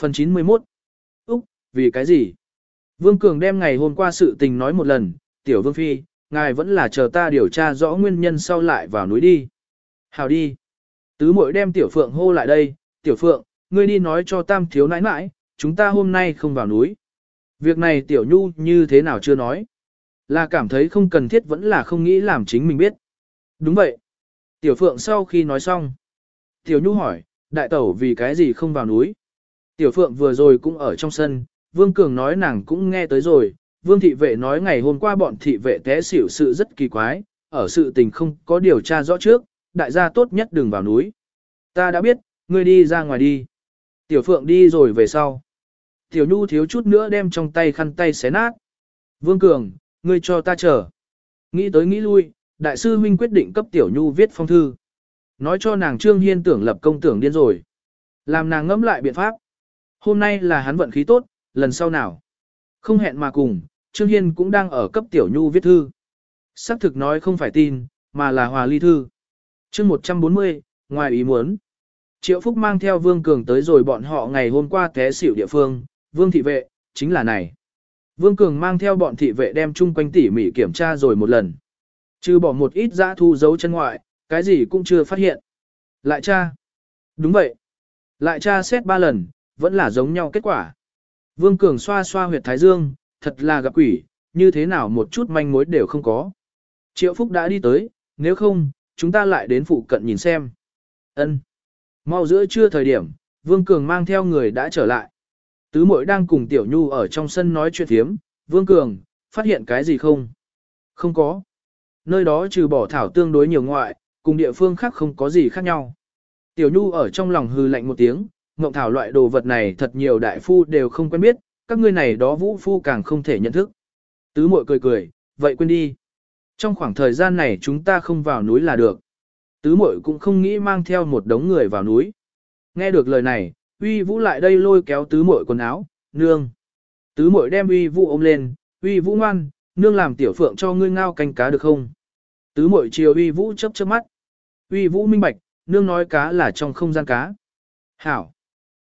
Phần 91 Úc, vì cái gì? Vương Cường đem ngày hôm qua sự tình nói một lần, tiểu vương phi, ngài vẫn là chờ ta điều tra rõ nguyên nhân sau lại vào núi đi. Hào đi. Tứ mội đem tiểu phượng hô lại đây, tiểu phượng, ngươi đi nói cho tam thiếu nãi nãi, chúng ta hôm nay không vào núi. Việc này tiểu nhu như thế nào chưa nói. Là cảm thấy không cần thiết vẫn là không nghĩ làm chính mình biết. Đúng vậy. Tiểu phượng sau khi nói xong. Tiểu nhu hỏi, đại tẩu vì cái gì không vào núi. Tiểu phượng vừa rồi cũng ở trong sân, Vương Cường nói nàng cũng nghe tới rồi, Vương thị vệ nói ngày hôm qua bọn thị vệ té xỉu sự rất kỳ quái, ở sự tình không có điều tra rõ trước, đại gia tốt nhất đừng vào núi. Ta đã biết, ngươi đi ra ngoài đi. Tiểu Phượng đi rồi về sau. Tiểu Nhu thiếu chút nữa đem trong tay khăn tay xé nát. Vương Cường, ngươi cho ta chờ. Nghĩ tới nghĩ lui, đại sư huynh quyết định cấp Tiểu Nhu viết phong thư. Nói cho nàng Trương Hiên tưởng lập công tưởng điên rồi. Làm nàng ngẫm lại biện pháp. Hôm nay là hắn vận khí tốt, lần sau nào. Không hẹn mà cùng, Trương Hiên cũng đang ở cấp Tiểu Nhu viết thư. Sắc thực nói không phải tin, mà là hòa ly thư. chương 140, ngoài ý muốn. Triệu Phúc mang theo Vương Cường tới rồi bọn họ ngày hôm qua té xỉu địa phương, Vương thị vệ, chính là này. Vương Cường mang theo bọn thị vệ đem chung quanh tỉ mỉ kiểm tra rồi một lần. Trừ bỏ một ít dã thu dấu chân ngoại, cái gì cũng chưa phát hiện. Lại tra. Đúng vậy. Lại tra xét ba lần, vẫn là giống nhau kết quả. Vương Cường xoa xoa huyệt thái dương, thật là gặp quỷ, như thế nào một chút manh mối đều không có. Triệu Phúc đã đi tới, nếu không, chúng ta lại đến phụ cận nhìn xem. Ân. Mau giữa trưa thời điểm, Vương Cường mang theo người đã trở lại. Tứ mội đang cùng Tiểu Nhu ở trong sân nói chuyện thiếm, Vương Cường, phát hiện cái gì không? Không có. Nơi đó trừ bỏ thảo tương đối nhiều ngoại, cùng địa phương khác không có gì khác nhau. Tiểu Nhu ở trong lòng hư lạnh một tiếng, ngộng thảo loại đồ vật này thật nhiều đại phu đều không quen biết, các ngươi này đó vũ phu càng không thể nhận thức. Tứ muội cười cười, vậy quên đi. Trong khoảng thời gian này chúng ta không vào núi là được. Tứ muội cũng không nghĩ mang theo một đống người vào núi. Nghe được lời này, uy vũ lại đây lôi kéo tứ muội quần áo, nương. Tứ muội đem uy vũ ôm lên, uy vũ ngoan, nương làm tiểu phượng cho ngươi ngao canh cá được không? Tứ muội chiều uy vũ chớp chớp mắt. Uy vũ minh bạch, nương nói cá là trong không gian cá. Hảo.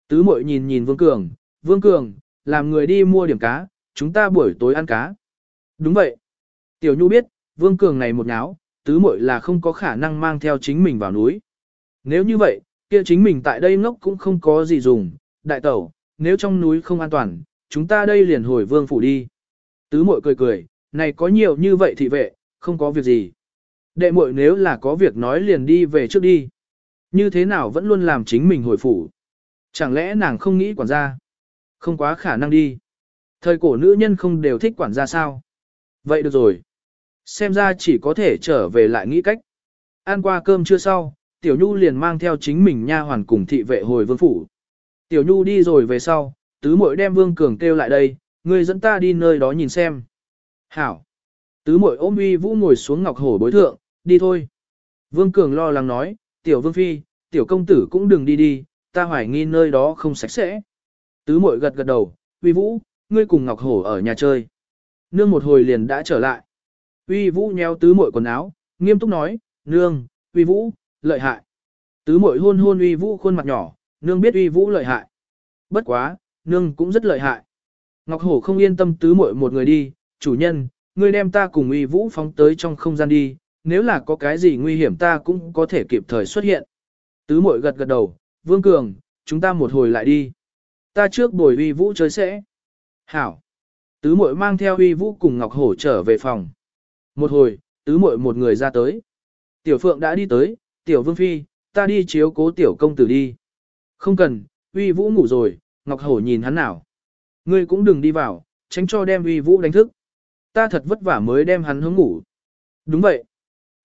Tứ mội nhìn nhìn Vương Cường, Vương Cường, làm người đi mua điểm cá, chúng ta buổi tối ăn cá. Đúng vậy. Tiểu Nhu biết, Vương Cường này một nháo, tứ Mội là không có khả năng mang theo chính mình vào núi. Nếu như vậy, kia chính mình tại đây ngốc cũng không có gì dùng, đại tẩu, nếu trong núi không an toàn, chúng ta đây liền hồi vương phủ đi. Tứ Mội cười cười, này có nhiều như vậy thị vệ, không có việc gì. Đệ muội nếu là có việc nói liền đi về trước đi. Như thế nào vẫn luôn làm chính mình hồi phủ. Chẳng lẽ nàng không nghĩ quản gia? Không quá khả năng đi. Thời cổ nữ nhân không đều thích quản gia sao? Vậy được rồi. Xem ra chỉ có thể trở về lại nghĩ cách. Ăn qua cơm chưa sau, Tiểu Nhu liền mang theo chính mình nha hoàn cùng thị vệ hồi vương phủ. Tiểu Nhu đi rồi về sau, tứ muội đem Vương Cường kêu lại đây, người dẫn ta đi nơi đó nhìn xem. Hảo. Tứ muội ôm uy vũ ngồi xuống ngọc hổ bối thượng, đi thôi. Vương Cường lo lắng nói, Tiểu Vương Phi, Tiểu Công Tử cũng đừng đi đi, ta hoài nghi nơi đó không sạch sẽ. Tứ muội gật gật đầu, uy vũ, ngươi cùng ngọc hổ ở nhà chơi. Nương một hồi liền đã trở lại. Uy Vũ nheo tứ muội quần áo, nghiêm túc nói, nương, Uy Vũ, lợi hại. Tứ muội hôn hôn Uy Vũ khuôn mặt nhỏ, nương biết Uy Vũ lợi hại. Bất quá, nương cũng rất lợi hại. Ngọc Hổ không yên tâm tứ muội một người đi, chủ nhân, ngươi đem ta cùng Uy Vũ phóng tới trong không gian đi, nếu là có cái gì nguy hiểm ta cũng có thể kịp thời xuất hiện. Tứ muội gật gật đầu, Vương Cường, chúng ta một hồi lại đi. Ta trước bồi Uy Vũ chơi sẽ. Hảo. Tứ muội mang theo Uy Vũ cùng Ngọc Hổ trở về phòng. Một hồi, tứ muội một người ra tới. Tiểu Phượng đã đi tới, Tiểu Vương Phi, ta đi chiếu cố Tiểu Công Tử đi. Không cần, uy vũ ngủ rồi, Ngọc Hổ nhìn hắn nào. Ngươi cũng đừng đi vào, tránh cho đem uy vũ đánh thức. Ta thật vất vả mới đem hắn hướng ngủ. Đúng vậy.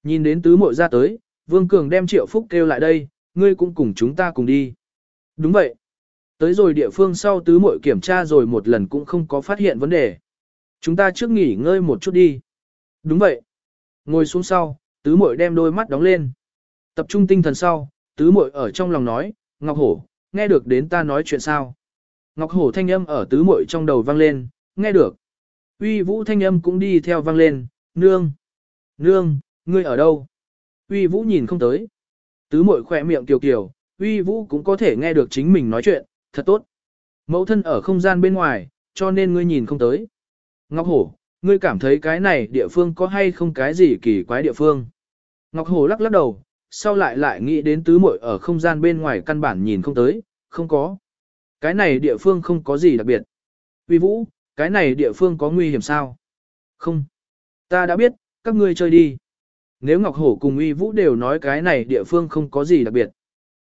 Nhìn đến tứ muội ra tới, Vương Cường đem Triệu Phúc kêu lại đây, ngươi cũng cùng chúng ta cùng đi. Đúng vậy. Tới rồi địa phương sau tứ muội kiểm tra rồi một lần cũng không có phát hiện vấn đề. Chúng ta trước nghỉ ngơi một chút đi. Đúng vậy. Ngồi xuống sau, tứ muội đem đôi mắt đóng lên. Tập trung tinh thần sau, tứ muội ở trong lòng nói, Ngọc Hổ, nghe được đến ta nói chuyện sao. Ngọc Hổ thanh âm ở tứ muội trong đầu vang lên, nghe được. Uy Vũ thanh âm cũng đi theo vang lên, nương. Nương, ngươi ở đâu? Uy Vũ nhìn không tới. Tứ mội khỏe miệng kiều kiều, Uy Vũ cũng có thể nghe được chính mình nói chuyện, thật tốt. Mẫu thân ở không gian bên ngoài, cho nên ngươi nhìn không tới. Ngọc Hổ, ngươi cảm thấy cái này địa phương có hay không cái gì kỳ quái địa phương? Ngọc Hổ lắc lắc đầu, sau lại lại nghĩ đến tứ muội ở không gian bên ngoài căn bản nhìn không tới, không có. Cái này địa phương không có gì đặc biệt. Vì vũ, cái này địa phương có nguy hiểm sao? Không. Ta đã biết, các ngươi chơi đi. Nếu Ngọc Hổ cùng Uy Vũ đều nói cái này địa phương không có gì đặc biệt.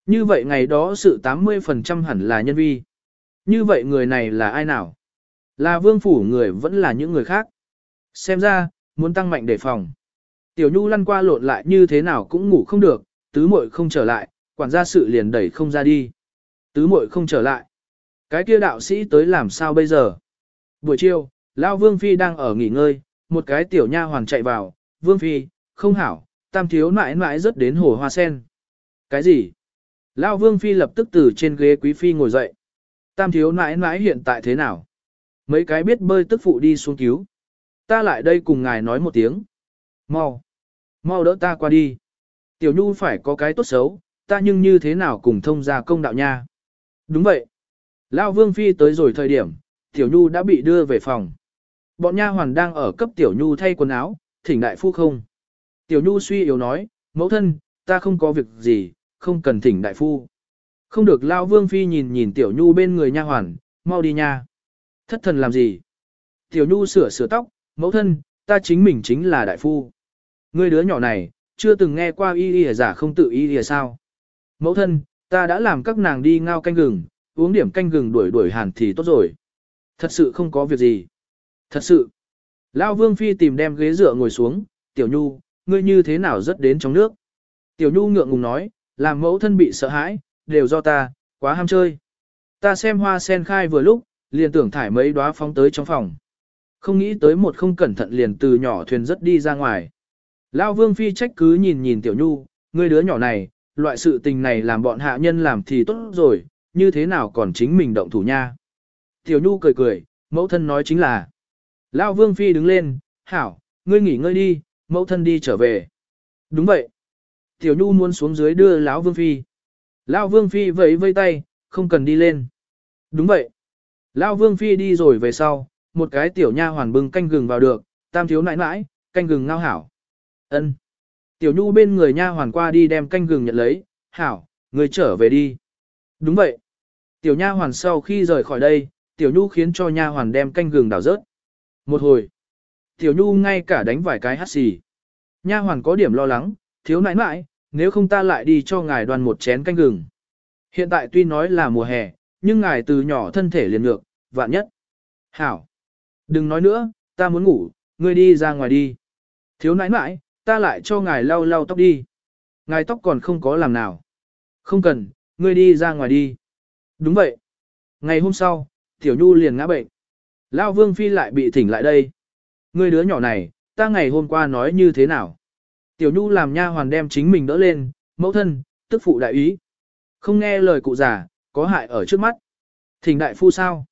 Như vậy ngày đó sự 80% hẳn là nhân vi. Như vậy người này là ai nào? Là vương phủ người vẫn là những người khác. Xem ra, muốn tăng mạnh đề phòng. Tiểu Nhu lăn qua lộn lại như thế nào cũng ngủ không được, tứ muội không trở lại, quản gia sự liền đẩy không ra đi. Tứ muội không trở lại. Cái kia đạo sĩ tới làm sao bây giờ? Buổi chiều, lão Vương Phi đang ở nghỉ ngơi, một cái tiểu nha hoàng chạy vào, Vương Phi, không hảo, tam thiếu mãi mãi rất đến hồ hoa sen. Cái gì? Lao Vương Phi lập tức từ trên ghế quý phi ngồi dậy. Tam thiếu mãi mãi hiện tại thế nào? Mấy cái biết bơi tức phụ đi xuống cứu. Ta lại đây cùng ngài nói một tiếng. Mau. Mau đỡ ta qua đi. Tiểu Nhu phải có cái tốt xấu, ta nhưng như thế nào cùng thông ra công đạo nha. Đúng vậy. Lao Vương Phi tới rồi thời điểm, Tiểu Nhu đã bị đưa về phòng. Bọn nha hoàn đang ở cấp Tiểu Nhu thay quần áo, thỉnh đại phu không. Tiểu Nhu suy yếu nói, mẫu thân, ta không có việc gì, không cần thỉnh đại phu. Không được Lao Vương Phi nhìn nhìn Tiểu Nhu bên người nha hoàn, mau đi nha. Thất thần làm gì? Tiểu Nhu sửa sửa tóc, mẫu thân, ta chính mình chính là đại phu. Ngươi đứa nhỏ này, chưa từng nghe qua y y giả không tự y y sao? Mẫu thân, ta đã làm các nàng đi ngao canh gừng, uống điểm canh gừng đuổi đuổi hàn thì tốt rồi. Thật sự không có việc gì. Thật sự. Lao Vương Phi tìm đem ghế dựa ngồi xuống, Tiểu Nhu, ngươi như thế nào rất đến trong nước. Tiểu Nhu ngượng ngùng nói, làm mẫu thân bị sợ hãi, đều do ta, quá ham chơi. Ta xem hoa sen khai vừa lúc, liền tưởng thải mấy đóa phóng tới trong phòng. Không nghĩ tới một không cẩn thận liền từ nhỏ thuyền rất đi ra ngoài. Lao Vương Phi trách cứ nhìn nhìn Tiểu Nhu, ngươi đứa nhỏ này, loại sự tình này làm bọn hạ nhân làm thì tốt rồi, như thế nào còn chính mình động thủ nha. Tiểu Nhu cười cười, mẫu thân nói chính là. Lao Vương Phi đứng lên, hảo, ngươi nghỉ ngơi đi, mẫu thân đi trở về. Đúng vậy. Tiểu Nhu muốn xuống dưới đưa lão Vương Phi. Lão Vương Phi vẫy vây tay, không cần đi lên. Đúng vậy. Lão Vương Phi đi rồi về sau, một cái tiểu nha hoàn bưng canh gừng vào được, tam thiếu nãi nãi, canh gừng ngao hảo. Ân. Tiểu Nhu bên người nha hoàn qua đi đem canh gừng nhận lấy, hảo, người trở về đi. Đúng vậy. Tiểu nha hoàn sau khi rời khỏi đây, Tiểu Nhu khiến cho nha hoàn đem canh gừng đảo rớt. Một hồi, Tiểu Nhu ngay cả đánh vài cái hắt xì. Nha hoàn có điểm lo lắng, thiếu nãi nãi, nếu không ta lại đi cho ngài đoàn một chén canh gừng. Hiện tại tuy nói là mùa hè, nhưng ngài từ nhỏ thân thể liền ngược, vạn nhất. Hảo! Đừng nói nữa, ta muốn ngủ, ngươi đi ra ngoài đi. Thiếu nãi nãi, ta lại cho ngài lau lau tóc đi. Ngài tóc còn không có làm nào. Không cần, ngươi đi ra ngoài đi. Đúng vậy. Ngày hôm sau, Tiểu Nhu liền ngã bệnh. Lao Vương Phi lại bị thỉnh lại đây. Ngươi đứa nhỏ này, ta ngày hôm qua nói như thế nào? Tiểu Nhu làm nha hoàn đem chính mình đỡ lên, mẫu thân, tức phụ đại ý. Không nghe lời cụ già, có hại ở trước mắt. Thỉnh đại phu sao?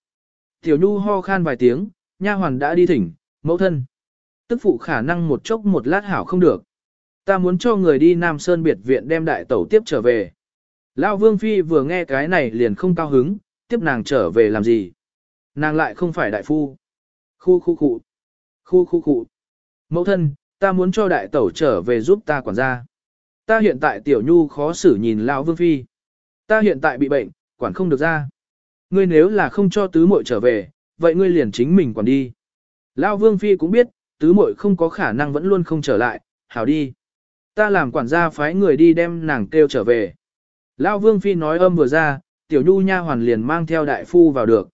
Tiểu Nhu ho khan vài tiếng, nha hoàn đã đi thỉnh, mẫu thân. Tức phụ khả năng một chốc một lát hảo không được. Ta muốn cho người đi Nam Sơn biệt viện đem đại tẩu tiếp trở về. Lão Vương Phi vừa nghe cái này liền không cao hứng, tiếp nàng trở về làm gì. Nàng lại không phải đại phu. Khu khu khu. Khu khu khu. Mẫu thân, ta muốn cho đại tẩu trở về giúp ta quản gia. Ta hiện tại tiểu nhu khó xử nhìn lão Vương Phi. Ta hiện tại bị bệnh, quản không được ra. Ngươi nếu là không cho tứ muội trở về, vậy ngươi liền chính mình quản đi. Lão Vương Phi cũng biết, tứ muội không có khả năng vẫn luôn không trở lại, hảo đi. Ta làm quản gia phái người đi đem nàng kêu trở về. Lão Vương Phi nói âm vừa ra, tiểu nhu nha hoàn liền mang theo đại phu vào được.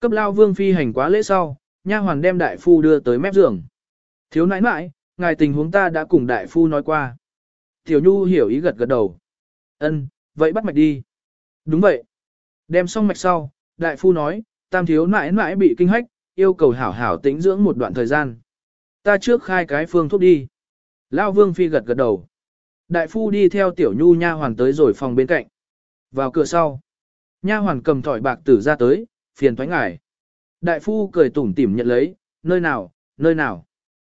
Cấp Lão Vương Phi hành quá lễ sau, nha hoàn đem đại phu đưa tới mép giường. Thiếu nãi nãi, ngài tình huống ta đã cùng đại phu nói qua. Tiểu nhu hiểu ý gật gật đầu. Ân, vậy bắt mạch đi. Đúng vậy. Đem xong mạch sau, đại phu nói, tam thiếu nãi nãi bị kinh hách, yêu cầu hảo hảo tĩnh dưỡng một đoạn thời gian. Ta trước khai cái phương thuốc đi. Lao vương phi gật gật đầu. Đại phu đi theo tiểu nhu nha hoàn tới rồi phòng bên cạnh. Vào cửa sau. Nha hoàn cầm thỏi bạc tử ra tới, phiền thoái ngải. Đại phu cười tủm tỉm nhận lấy, nơi nào, nơi nào.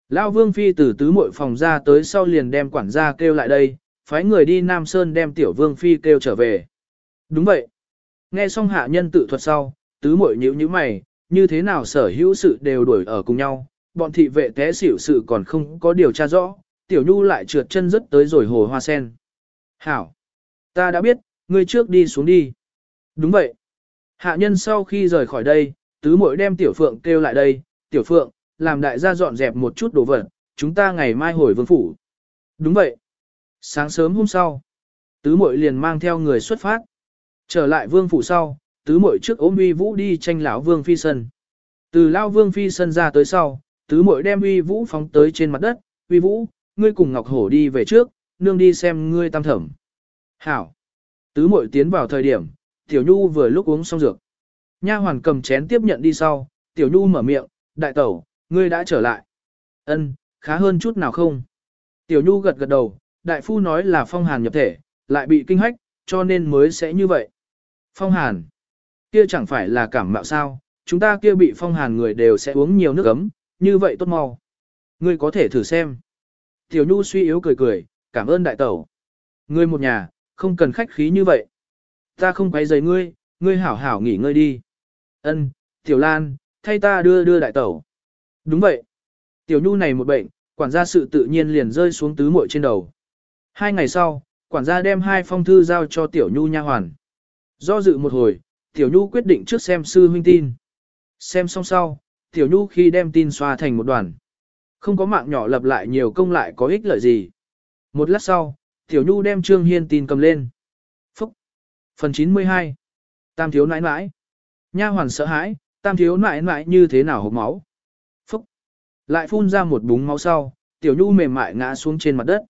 Lao vương phi từ tứ muội phòng ra tới sau liền đem quản gia kêu lại đây, phái người đi Nam Sơn đem tiểu vương phi kêu trở về. Đúng vậy. Nghe xong hạ nhân tự thuật sau, tứ muội nhíu nhíu mày, như thế nào sở hữu sự đều đuổi ở cùng nhau, bọn thị vệ té xỉu sự còn không có điều tra rõ, tiểu nhu lại trượt chân rất tới rồi hồ hoa sen. Hảo! Ta đã biết, ngươi trước đi xuống đi. Đúng vậy. Hạ nhân sau khi rời khỏi đây, tứ muội đem tiểu phượng kêu lại đây, tiểu phượng, làm đại gia dọn dẹp một chút đồ vật, chúng ta ngày mai hồi vương phủ. Đúng vậy. Sáng sớm hôm sau, tứ muội liền mang theo người xuất phát. Trở lại vương phủ sau, tứ muội trước ôm uy vũ đi tranh lão vương phi sân. Từ lão vương phi sân ra tới sau, tứ muội đem uy vũ phóng tới trên mặt đất, uy vũ, ngươi cùng ngọc hổ đi về trước, nương đi xem ngươi tam thẩm. Hảo. Tứ muội tiến vào thời điểm, tiểu nhu vừa lúc uống xong dược. Nha hoàn cầm chén tiếp nhận đi sau, tiểu nhu mở miệng, đại tẩu, ngươi đã trở lại. Ân, khá hơn chút nào không? Tiểu nhu gật gật đầu, đại phu nói là phong hàn nhập thể, lại bị kinh hách, cho nên mới sẽ như vậy. Phong hàn, kia chẳng phải là cảm mạo sao, chúng ta kia bị phong hàn người đều sẽ uống nhiều nước ấm, như vậy tốt mau. Ngươi có thể thử xem. Tiểu nhu suy yếu cười cười, cảm ơn đại tẩu. Ngươi một nhà, không cần khách khí như vậy. Ta không quấy rầy ngươi, ngươi hảo hảo nghỉ ngơi đi. Ân, Tiểu Lan, thay ta đưa đưa đại tẩu. Đúng vậy. Tiểu Nhu này một bệnh, quản gia sự tự nhiên liền rơi xuống tứ muội trên đầu. Hai ngày sau, quản gia đem hai phong thư giao cho Tiểu Nhu nha hoàn. Do dự một hồi, Tiểu Nhu quyết định trước xem sư huynh tin. Xem xong sau, Tiểu Nhu khi đem tin xoa thành một đoàn. Không có mạng nhỏ lập lại nhiều công lại có ích lợi gì. Một lát sau, Tiểu Nhu đem Trương Hiên tin cầm lên. Phúc! Phần 92 Tam thiếu nãi nãi. Nha hoàn sợ hãi, tam thiếu nãi nãi như thế nào hộp máu. Phúc! Lại phun ra một búng máu sau, Tiểu Nhu mềm mại ngã xuống trên mặt đất.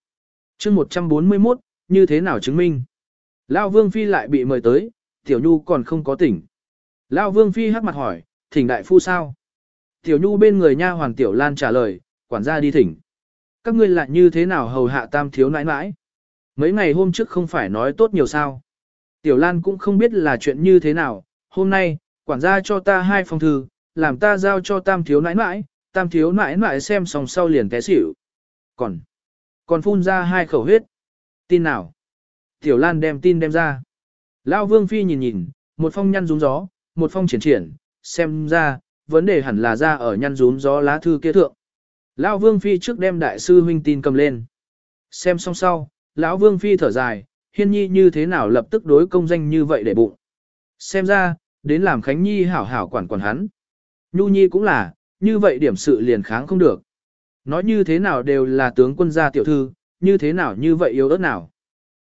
chương 141, như thế nào chứng minh? Lao Vương Phi lại bị mời tới, Tiểu Nhu còn không có tỉnh. Lao Vương Phi hắc mặt hỏi, thỉnh đại phu sao? Tiểu Nhu bên người nha hoàn Tiểu Lan trả lời, quản gia đi thỉnh. Các ngươi lại như thế nào hầu hạ tam thiếu nãi nãi? Mấy ngày hôm trước không phải nói tốt nhiều sao. Tiểu Lan cũng không biết là chuyện như thế nào, hôm nay, quản gia cho ta hai phong thư, làm ta giao cho tam thiếu nãi nãi, tam thiếu nãi nãi xem xong sau liền té xỉu. Còn, còn phun ra hai khẩu huyết. Tin nào? Tiểu Lan đem tin đem ra. Lão Vương Phi nhìn nhìn, một phong nhăn rúng gió, một phong triển triển, xem ra, vấn đề hẳn là ra ở nhăn rún gió lá thư kia thượng. Lão Vương Phi trước đem đại sư huynh tin cầm lên. Xem xong sau, lão Vương Phi thở dài, hiên nhi như thế nào lập tức đối công danh như vậy để bụng. Xem ra, đến làm Khánh Nhi hảo hảo quản quản hắn. Nhu Nhi cũng là, như vậy điểm sự liền kháng không được. Nói như thế nào đều là tướng quân gia tiểu thư, như thế nào như vậy yếu ớt nào.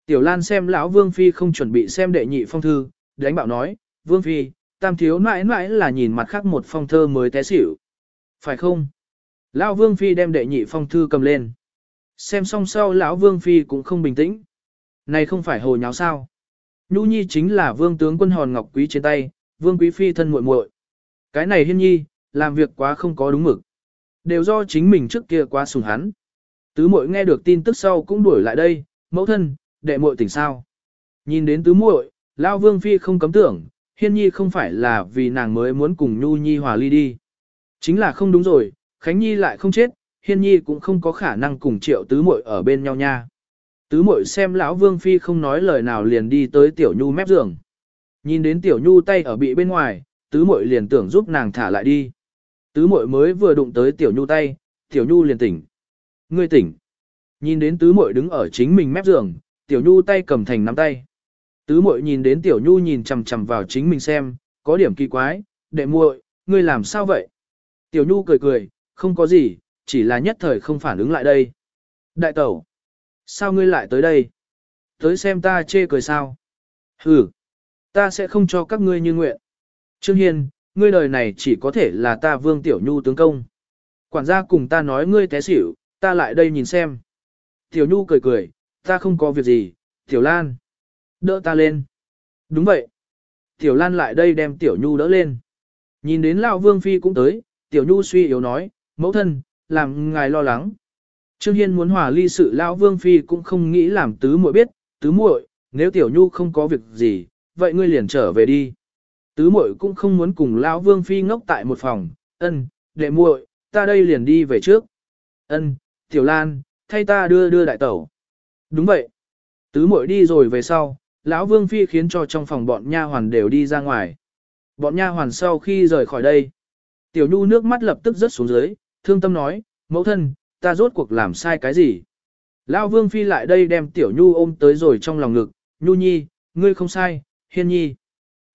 Tiểu Lan xem lão Vương Phi không chuẩn bị xem đệ nhị phong thư, đánh bạo nói, Vương Phi, tam thiếu mãi mãi là nhìn mặt khác một phong thơ mới té xỉu. Phải không? Lão Vương Phi đem đệ nhị phong thư cầm lên. Xem xong sau lão Vương Phi cũng không bình tĩnh. Này không phải hồ nháo sao. Nhu Nhi chính là vương tướng quân hòn ngọc quý trên tay, vương quý phi thân muội muội. Cái này hiên nhi, làm việc quá không có đúng mực. Đều do chính mình trước kia quá sùng hắn. Tứ muội nghe được tin tức sau cũng đuổi lại đây, mẫu thân, đệ muội tỉnh sao. Nhìn đến tứ muội, lao vương phi không cấm tưởng, hiên nhi không phải là vì nàng mới muốn cùng Nhu Nhi hòa ly đi. Chính là không đúng rồi, Khánh Nhi lại không chết, hiên nhi cũng không có khả năng cùng triệu tứ muội ở bên nhau nha. Tứ muội xem lão Vương Phi không nói lời nào liền đi tới Tiểu Nhu mép giường. Nhìn đến Tiểu Nhu tay ở bị bên ngoài, tứ muội liền tưởng giúp nàng thả lại đi. Tứ muội mới vừa đụng tới Tiểu Nhu tay, Tiểu Nhu liền tỉnh. Ngươi tỉnh. Nhìn đến tứ muội đứng ở chính mình mép giường, Tiểu Nhu tay cầm thành nắm tay. Tứ muội nhìn đến Tiểu Nhu nhìn chằm chằm vào chính mình xem, có điểm kỳ quái, đệ muội, ngươi làm sao vậy? Tiểu Nhu cười cười, không có gì, chỉ là nhất thời không phản ứng lại đây. Đại tẩu, sao ngươi lại tới đây? Tới xem ta chê cười sao? Hừ, ta sẽ không cho các ngươi như nguyện. Trương Hiên, ngươi đời này chỉ có thể là ta vương tiểu nhu tướng công. Quản gia cùng ta nói ngươi té xỉu, ta lại đây nhìn xem. Tiểu nhu cười cười, ta không có việc gì, tiểu lan. Đỡ ta lên. Đúng vậy. Tiểu lan lại đây đem tiểu nhu đỡ lên. Nhìn đến lão vương phi cũng tới, tiểu nhu suy yếu nói, mẫu thân, làm ngài lo lắng. Trương Hiên muốn hòa ly sự lão vương phi cũng không nghĩ làm tứ muội biết, tứ muội, nếu tiểu nhu không có việc gì, vậy ngươi liền trở về đi. Tứ muội cũng không muốn cùng lão vương phi ngốc tại một phòng, ân, đệ muội, ta đây liền đi về trước. Ân, tiểu lan, thay ta đưa đưa đại tẩu. Đúng vậy. Tứ muội đi rồi về sau, lão vương phi khiến cho trong phòng bọn nha hoàn đều đi ra ngoài. Bọn nha hoàn sau khi rời khỏi đây. Tiểu Nhu nước mắt lập tức rớt xuống dưới, thương tâm nói, mẫu thân, ta rốt cuộc làm sai cái gì? lão Vương Phi lại đây đem Tiểu Nhu ôm tới rồi trong lòng ngực, Nhu Nhi, ngươi không sai, Hiên Nhi.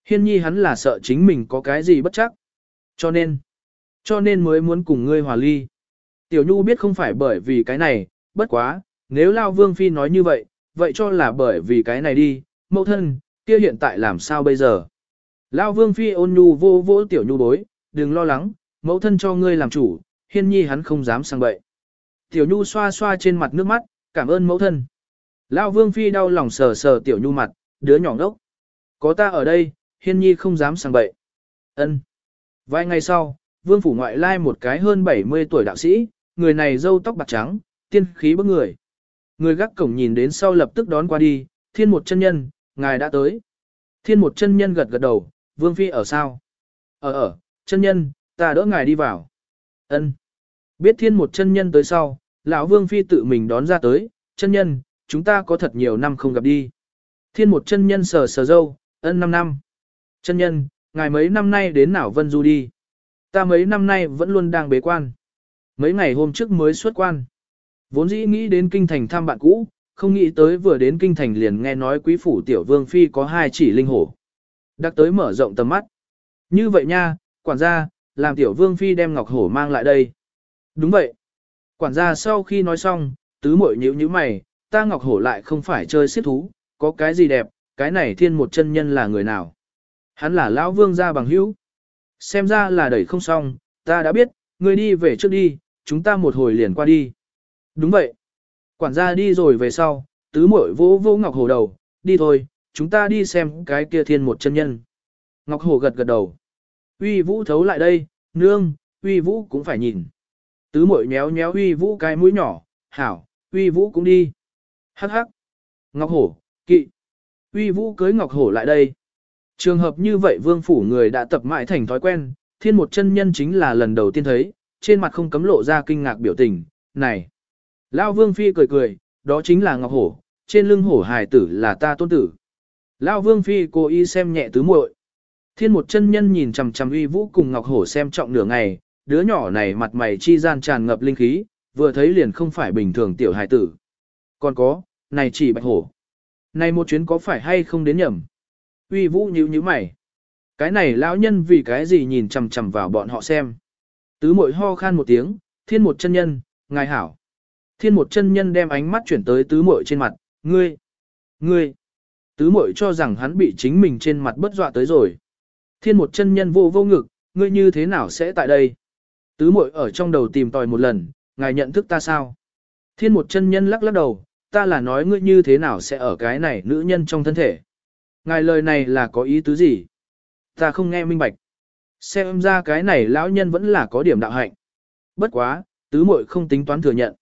Hiên Nhi hắn là sợ chính mình có cái gì bất chắc. Cho nên, cho nên mới muốn cùng ngươi hòa ly. Tiểu Nhu biết không phải bởi vì cái này, bất quá, nếu Lao Vương Phi nói như vậy, vậy cho là bởi vì cái này đi, mẫu thân, kia hiện tại làm sao bây giờ? Lao Vương Phi ôn nhu vô vô Tiểu Nhu bối, đừng lo lắng, mẫu thân cho ngươi làm chủ, hiên nhi hắn không dám sang bậy. Tiểu Nhu xoa xoa trên mặt nước mắt, cảm ơn mẫu thân. Lao Vương Phi đau lòng sờ sờ Tiểu Nhu mặt, đứa nhỏ ngốc. Có ta ở đây, hiên nhi không dám sang bậy. Ân. Vài ngày sau, Vương Phủ ngoại lai một cái hơn 70 tuổi đạo sĩ, người này râu tóc bạc trắng, tiên khí bức người. Người gác cổng nhìn đến sau lập tức đón qua đi, thiên một chân nhân, ngài đã tới. Thiên một chân nhân gật gật đầu, Vương Phi ở sao? Ở ở, chân nhân, ta đỡ ngài đi vào. Ân. Biết thiên một chân nhân tới sau, lão Vương Phi tự mình đón ra tới, chân nhân, chúng ta có thật nhiều năm không gặp đi. Thiên một chân nhân sờ sờ dâu, ân năm năm. Chân nhân, ngài mấy năm nay đến nào Vân Du đi. Ta mấy năm nay vẫn luôn đang bế quan. Mấy ngày hôm trước mới xuất quan. Vốn dĩ nghĩ đến kinh thành thăm bạn cũ, không nghĩ tới vừa đến kinh thành liền nghe nói quý phủ tiểu vương phi có hai chỉ linh hổ. đặc tới mở rộng tầm mắt. Như vậy nha, quản gia, làm tiểu vương phi đem ngọc hổ mang lại đây. Đúng vậy. Quản gia sau khi nói xong, tứ muội nhíu nhíu mày, ta ngọc hổ lại không phải chơi xiết thú, có cái gì đẹp, cái này thiên một chân nhân là người nào. Hắn là lão vương gia bằng hữu. Xem ra là đẩy không xong, ta đã biết, ngươi đi về trước đi, chúng ta một hồi liền qua đi. Đúng vậy. Quản gia đi rồi về sau, tứ muội vỗ vỗ Ngọc hồ đầu, đi thôi, chúng ta đi xem cái kia thiên một chân nhân. Ngọc hồ gật gật đầu. Uy Vũ thấu lại đây, nương, Uy Vũ cũng phải nhìn. Tứ muội nhéo nhéo Uy Vũ cái mũi nhỏ, hảo, Uy Vũ cũng đi. Hắc hắc. Ngọc Hổ, kỵ. Uy Vũ cưới Ngọc Hổ lại đây. Trường hợp như vậy vương phủ người đã tập mãi thành thói quen, thiên một chân nhân chính là lần đầu tiên thấy, trên mặt không cấm lộ ra kinh ngạc biểu tình, này. Lao vương phi cười cười, đó chính là ngọc hổ, trên lưng hổ hài tử là ta tôn tử. Lao vương phi cố ý xem nhẹ tứ muội. Thiên một chân nhân nhìn chằm chằm uy vũ cùng ngọc hổ xem trọng nửa ngày, đứa nhỏ này mặt mày chi gian tràn ngập linh khí, vừa thấy liền không phải bình thường tiểu hài tử. Còn có, này chỉ bạch hổ. Này một chuyến có phải hay không đến nhầm? Uy vũ nhíu nhíu mày. Cái này lão nhân vì cái gì nhìn chằm chằm vào bọn họ xem. Tứ mội ho khan một tiếng, thiên một chân nhân, ngài hảo. Thiên một chân nhân đem ánh mắt chuyển tới tứ mội trên mặt, ngươi, ngươi. Tứ mội cho rằng hắn bị chính mình trên mặt bất dọa tới rồi. Thiên một chân nhân vô vô ngực, ngươi như thế nào sẽ tại đây? Tứ mội ở trong đầu tìm tòi một lần, ngài nhận thức ta sao? Thiên một chân nhân lắc lắc đầu, ta là nói ngươi như thế nào sẽ ở cái này nữ nhân trong thân thể. Ngài lời này là có ý tứ gì? Ta không nghe minh bạch. Xem ra cái này lão nhân vẫn là có điểm đạo hạnh. Bất quá, tứ muội không tính toán thừa nhận.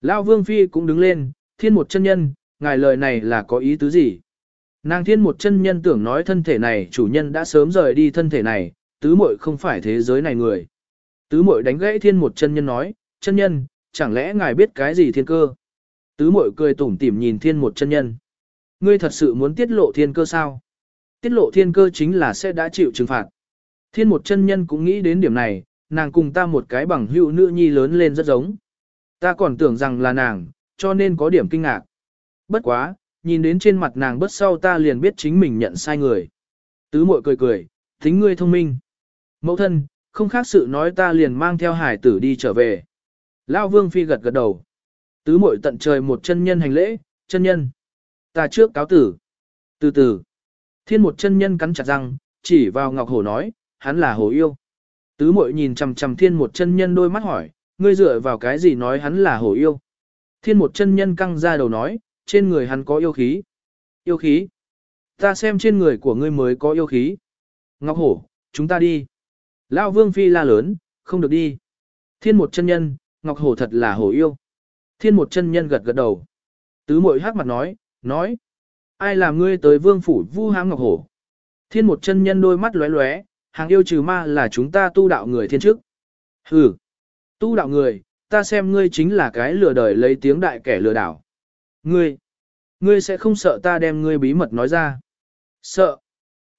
Lão Vương Phi cũng đứng lên, thiên một chân nhân, ngài lời này là có ý tứ gì? Nàng thiên một chân nhân tưởng nói thân thể này chủ nhân đã sớm rời đi thân thể này, tứ muội không phải thế giới này người. Tứ muội đánh gãy thiên một chân nhân nói, chân nhân, chẳng lẽ ngài biết cái gì thiên cơ? Tứ muội cười tủm tỉm nhìn thiên một chân nhân. Ngươi thật sự muốn tiết lộ thiên cơ sao? Tiết lộ thiên cơ chính là sẽ đã chịu trừng phạt. Thiên một chân nhân cũng nghĩ đến điểm này, nàng cùng ta một cái bằng hữu nữ nhi lớn lên rất giống. Ta còn tưởng rằng là nàng, cho nên có điểm kinh ngạc. Bất quá, nhìn đến trên mặt nàng bất sau ta liền biết chính mình nhận sai người. Tứ mội cười cười, tính ngươi thông minh. Mẫu thân, không khác sự nói ta liền mang theo hải tử đi trở về. Lao vương phi gật gật đầu. Tứ Muội tận trời một chân nhân hành lễ, chân nhân. Ta trước cáo tử. Từ từ. Thiên một chân nhân cắn chặt răng, chỉ vào Ngọc Hổ nói, hắn là Hổ yêu. Tứ Muội nhìn chằm chằm thiên một chân nhân đôi mắt hỏi, ngươi dựa vào cái gì nói hắn là Hổ yêu. Thiên một chân nhân căng ra đầu nói, trên người hắn có yêu khí. Yêu khí. Ta xem trên người của ngươi mới có yêu khí. Ngọc Hổ, chúng ta đi. Lão Vương Phi la lớn, không được đi. Thiên một chân nhân, Ngọc Hổ thật là hổ yêu. Thiên một chân nhân gật gật đầu. Tứ mội hắc mặt nói, nói. Ai làm ngươi tới vương phủ vu hãm ngọc hổ? Thiên một chân nhân đôi mắt lóe lóe, hàng yêu trừ ma là chúng ta tu đạo người thiên chức. Hừ, tu đạo người, ta xem ngươi chính là cái lừa đời lấy tiếng đại kẻ lừa đảo. Ngươi, ngươi sẽ không sợ ta đem ngươi bí mật nói ra. Sợ.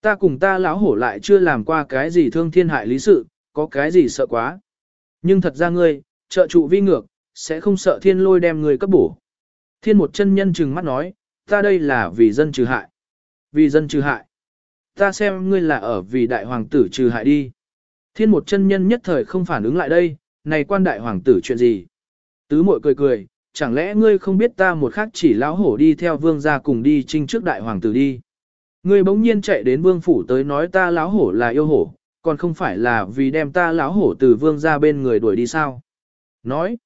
Ta cùng ta lão hổ lại chưa làm qua cái gì thương thiên hại lý sự, có cái gì sợ quá. Nhưng thật ra ngươi, trợ trụ vi ngược, sẽ không sợ thiên lôi đem người cấp bổ. Thiên một chân nhân trừng mắt nói, ta đây là vì dân trừ hại. Vì dân trừ hại. Ta xem ngươi là ở vì đại hoàng tử trừ hại đi. Thiên một chân nhân nhất thời không phản ứng lại đây, này quan đại hoàng tử chuyện gì? Tứ mội cười cười, chẳng lẽ ngươi không biết ta một khắc chỉ lão hổ đi theo vương gia cùng đi trinh trước đại hoàng tử đi. Ngươi bỗng nhiên chạy đến vương phủ tới nói ta lão hổ là yêu hổ, còn không phải là vì đem ta lão hổ từ vương gia bên người đuổi đi sao. Nói,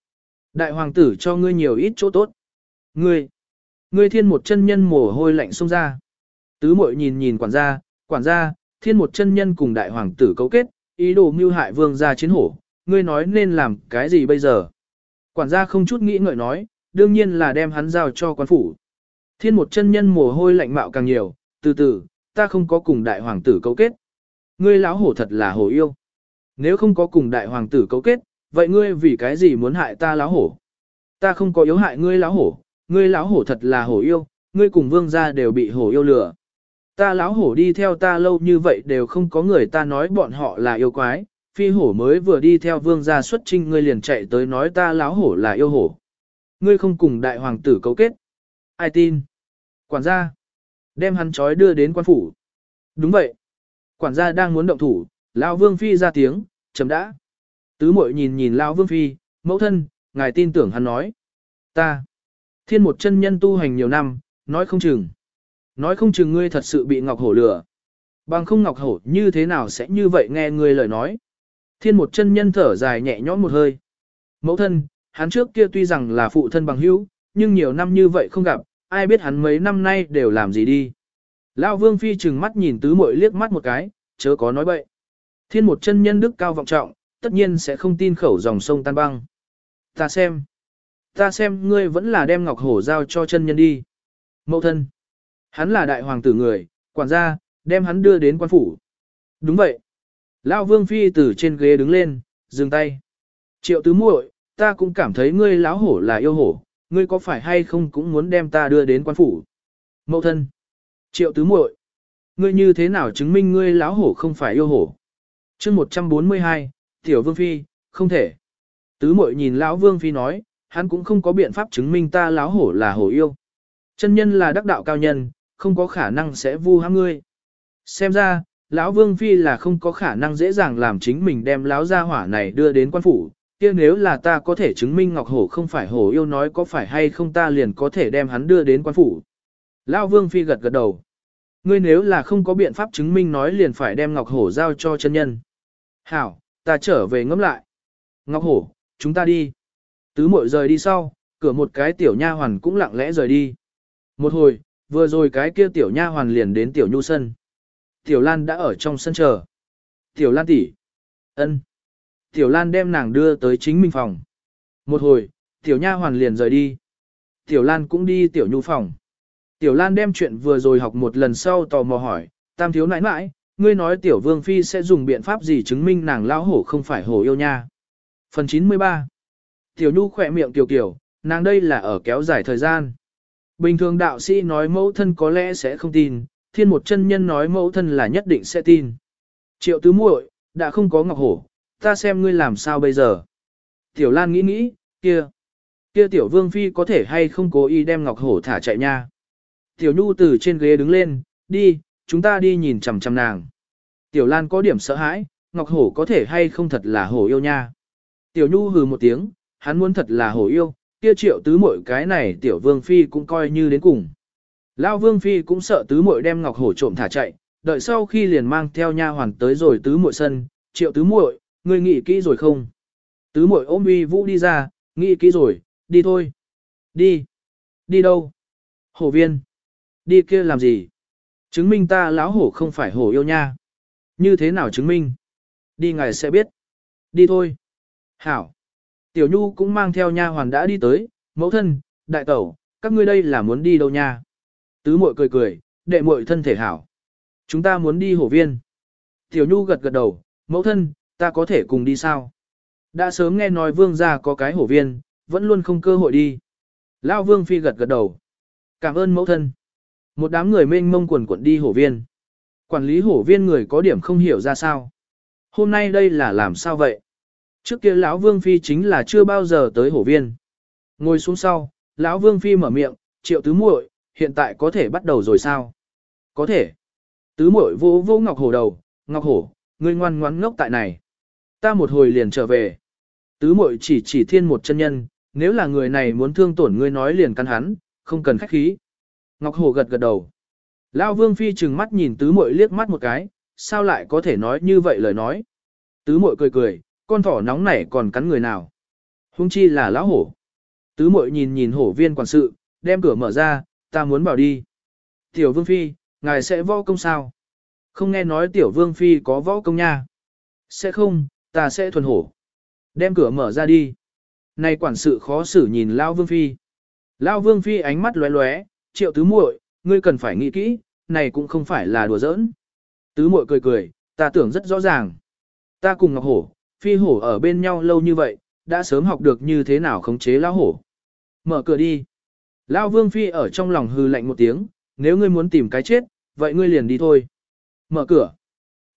đại hoàng tử cho ngươi nhiều ít chỗ tốt. Ngươi, ngươi thiên một chân nhân mồ hôi lạnh xông ra. Tứ muội nhìn nhìn quản gia, quản gia, thiên một chân nhân cùng đại hoàng tử cấu kết, ý đồ mưu hại vương gia chiến hổ, ngươi nói nên làm cái gì bây giờ? Quản gia không chút nghĩ ngợi nói, đương nhiên là đem hắn giao cho quan phủ. Thiên một chân nhân mồ hôi lạnh mạo càng nhiều, từ từ, ta không có cùng đại hoàng tử cấu kết. Ngươi lão hổ thật là hổ yêu. Nếu không có cùng đại hoàng tử cấu kết, vậy ngươi vì cái gì muốn hại ta lão hổ? Ta không có yếu hại ngươi lão hổ, ngươi lão hổ thật là hổ yêu, ngươi cùng vương gia đều bị hổ yêu lừa. Ta lão hổ đi theo ta lâu như vậy đều không có người ta nói bọn họ là yêu quái, phi hổ mới vừa đi theo vương gia xuất trinh ngươi liền chạy tới nói ta lão hổ là yêu hổ. Ngươi không cùng đại hoàng tử cấu kết. Ai tin? Quản gia. Đem hắn trói đưa đến quan phủ. Đúng vậy. Quản gia đang muốn động thủ, lão vương phi ra tiếng, chấm đã. Tứ muội nhìn nhìn lão vương phi, mẫu thân, ngài tin tưởng hắn nói. Ta. Thiên một chân nhân tu hành nhiều năm, nói không chừng. Nói không chừng ngươi thật sự bị Ngọc Hổ lừa. Bằng không Ngọc Hổ như thế nào sẽ như vậy nghe ngươi lời nói. Thiên một chân nhân thở dài nhẹ nhõm một hơi. Mẫu thân, hắn trước kia tuy rằng là phụ thân bằng hữu, nhưng nhiều năm như vậy không gặp, ai biết hắn mấy năm nay đều làm gì đi. Lão Vương Phi chừng mắt nhìn tứ muội liếc mắt một cái, chớ có nói bậy. Thiên một chân nhân đức cao vọng trọng, tất nhiên sẽ không tin khẩu dòng sông tan băng. Ta xem. Ta xem ngươi vẫn là đem Ngọc Hổ giao cho chân nhân đi. Mẫu thân. Hắn là đại hoàng tử người, quản gia, đem hắn đưa đến quan phủ. Đúng vậy. Lão Vương Phi từ trên ghế đứng lên, dừng tay. Triệu tứ muội, ta cũng cảm thấy ngươi lão hổ là yêu hổ, ngươi có phải hay không cũng muốn đem ta đưa đến quan phủ. Mậu thân. Triệu tứ muội, ngươi như thế nào chứng minh ngươi lão hổ không phải yêu hổ? Chương 142, Tiểu Vương Phi, không thể. Tứ muội nhìn lão Vương Phi nói, hắn cũng không có biện pháp chứng minh ta lão hổ là hổ yêu. Chân nhân là đắc đạo cao nhân, không có khả năng sẽ vu hãm ngươi. Xem ra, lão Vương Phi là không có khả năng dễ dàng làm chính mình đem lão gia hỏa này đưa đến quan phủ, kia nếu là ta có thể chứng minh Ngọc Hổ không phải hổ yêu nói có phải hay không ta liền có thể đem hắn đưa đến quan phủ. Lão Vương Phi gật gật đầu. Ngươi nếu là không có biện pháp chứng minh nói liền phải đem Ngọc Hổ giao cho chân nhân. Hảo, ta trở về ngẫm lại. Ngọc Hổ, chúng ta đi. Tứ muội rời đi sau, cửa một cái tiểu nha hoàn cũng lặng lẽ rời đi. Một hồi, vừa rồi cái kia tiểu nha hoàn liền đến tiểu nhu sân. Tiểu Lan đã ở trong sân chờ. Tiểu Lan tỷ, ân. Tiểu Lan đem nàng đưa tới chính mình phòng. Một hồi, Tiểu Nha hoàn liền rời đi. Tiểu Lan cũng đi Tiểu Nhu phòng. Tiểu Lan đem chuyện vừa rồi học một lần sau tò mò hỏi, tam thiếu nãi nãi, ngươi nói Tiểu Vương Phi sẽ dùng biện pháp gì chứng minh nàng lão hổ không phải hổ yêu nha. Phần 93 Tiểu Nhu khỏe miệng tiểu kiểu, nàng đây là ở kéo dài thời gian. Bình thường đạo sĩ nói mẫu thân có lẽ sẽ không tin, thiên một chân nhân nói mẫu thân là nhất định sẽ tin. Triệu tứ muội đã không có ngọc hổ, ta xem ngươi làm sao bây giờ. Tiểu Lan nghĩ nghĩ, kia, kia tiểu vương phi có thể hay không cố ý đem ngọc hổ thả chạy nha. Tiểu Nhu từ trên ghế đứng lên, đi, chúng ta đi nhìn chằm chằm nàng. Tiểu Lan có điểm sợ hãi, ngọc hổ có thể hay không thật là hổ yêu nha. Tiểu Nhu hừ một tiếng, hắn muốn thật là hổ yêu, kia triệu tứ mội cái này tiểu vương phi cũng coi như đến cùng. Lão vương phi cũng sợ tứ muội đem ngọc hổ trộm thả chạy, đợi sau khi liền mang theo nha hoàn tới rồi tứ muội sân, triệu tứ muội, ngươi nghĩ kỹ rồi không? Tứ muội ôm uy vũ đi ra, nghĩ kỹ rồi, đi thôi. Đi. Đi đâu? Hổ viên. Đi kia làm gì? Chứng minh ta lão hổ không phải hổ yêu nha. Như thế nào chứng minh? Đi ngài sẽ biết. Đi thôi. Hảo. Tiểu Nhu cũng mang theo nha hoàn đã đi tới, mẫu thân, đại tẩu, các ngươi đây là muốn đi đâu nha? Tứ muội cười cười, đệ muội thân thể hảo. Chúng ta muốn đi hổ viên. Tiểu Nhu gật gật đầu, mẫu thân, ta có thể cùng đi sao? Đã sớm nghe nói vương gia có cái hổ viên, vẫn luôn không cơ hội đi. Lao vương phi gật gật đầu. Cảm ơn mẫu thân. Một đám người mênh mông quần quận đi hổ viên. Quản lý hổ viên người có điểm không hiểu ra sao. Hôm nay đây là làm sao vậy? Trước kia lão Vương Phi chính là chưa bao giờ tới hổ viên. Ngồi xuống sau, lão Vương Phi mở miệng, triệu tứ muội, hiện tại có thể bắt đầu rồi sao? Có thể. Tứ muội vô vô ngọc hổ đầu, ngọc hổ, ngươi ngoan ngoãn ngốc tại này. Ta một hồi liền trở về. Tứ muội chỉ chỉ thiên một chân nhân, nếu là người này muốn thương tổn ngươi nói liền căn hắn, không cần khách khí. Ngọc hổ gật gật đầu. Lão Vương Phi trừng mắt nhìn tứ muội liếc mắt một cái, sao lại có thể nói như vậy lời nói. Tứ muội cười cười, con thỏ nóng nảy còn cắn người nào. Hung chi là lão hổ. Tứ muội nhìn nhìn hổ viên quản sự, đem cửa mở ra, ta muốn bảo đi. Tiểu Vương Phi, ngài sẽ võ công sao? Không nghe nói Tiểu Vương Phi có võ công nha. Sẽ không, ta sẽ thuần hổ. Đem cửa mở ra đi. Này quản sự khó xử nhìn Lão Vương Phi. Lão Vương Phi ánh mắt lóe lóe, triệu tứ muội, ngươi cần phải nghĩ kỹ, này cũng không phải là đùa giỡn. Tứ muội cười cười, ta tưởng rất rõ ràng. Ta cùng Ngọc Hổ, Phi Hổ ở bên nhau lâu như vậy, đã sớm học được như thế nào khống chế lão hổ. Mở cửa đi. Lão Vương Phi ở trong lòng hư lạnh một tiếng, nếu ngươi muốn tìm cái chết, vậy ngươi liền đi thôi. Mở cửa.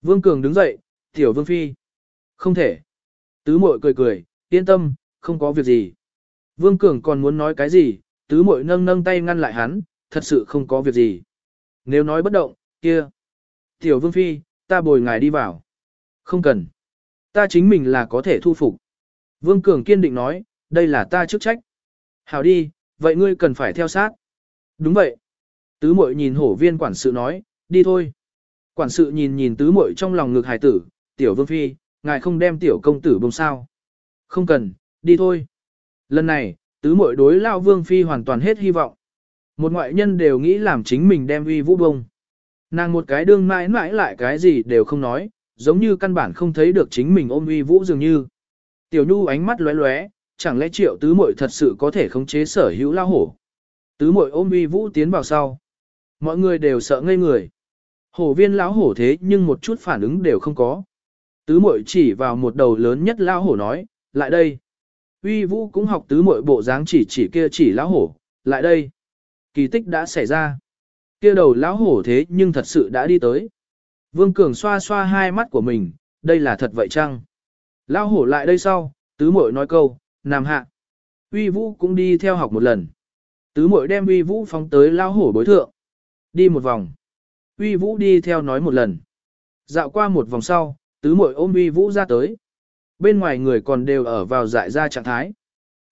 Vương Cường đứng dậy, tiểu Vương Phi. Không thể. Tứ muội cười cười, yên tâm, không có việc gì. Vương Cường còn muốn nói cái gì, tứ muội nâng nâng tay ngăn lại hắn, thật sự không có việc gì. Nếu nói bất động, kia. Tiểu Vương Phi, ta bồi ngài đi vào. Không cần. Ta chính mình là có thể thu phục. Vương Cường kiên định nói, đây là ta chức trách. Hảo đi, vậy ngươi cần phải theo sát. Đúng vậy. Tứ mội nhìn hổ viên quản sự nói, đi thôi. Quản sự nhìn nhìn tứ mội trong lòng ngực hài tử, tiểu vương phi, ngài không đem tiểu công tử bông sao. Không cần, đi thôi. Lần này, tứ mội đối lao vương phi hoàn toàn hết hy vọng. Một ngoại nhân đều nghĩ làm chính mình đem uy vũ bông. Nàng một cái đương mãi mãi lại cái gì đều không nói, giống như căn bản không thấy được chính mình ôm uy vũ dường như. Tiểu Nhu ánh mắt lóe lóe, chẳng lẽ triệu tứ muội thật sự có thể khống chế sở hữu lao hổ. Tứ muội ôm uy vũ tiến vào sau. Mọi người đều sợ ngây người. Hổ viên lão hổ thế nhưng một chút phản ứng đều không có. Tứ muội chỉ vào một đầu lớn nhất lao hổ nói, lại đây. Uy vũ cũng học tứ muội bộ dáng chỉ chỉ kia chỉ lão hổ, lại đây. Kỳ tích đã xảy ra. Kia đầu lão hổ thế nhưng thật sự đã đi tới. Vương Cường xoa xoa hai mắt của mình, đây là thật vậy chăng? Lão hổ lại đây sau, tứ muội nói câu, nằm hạ. Uy vũ cũng đi theo học một lần. Tứ muội đem uy vũ phóng tới lão hổ bối thượng. Đi một vòng. Uy vũ đi theo nói một lần. Dạo qua một vòng sau, tứ muội ôm uy vũ ra tới. Bên ngoài người còn đều ở vào dại ra trạng thái.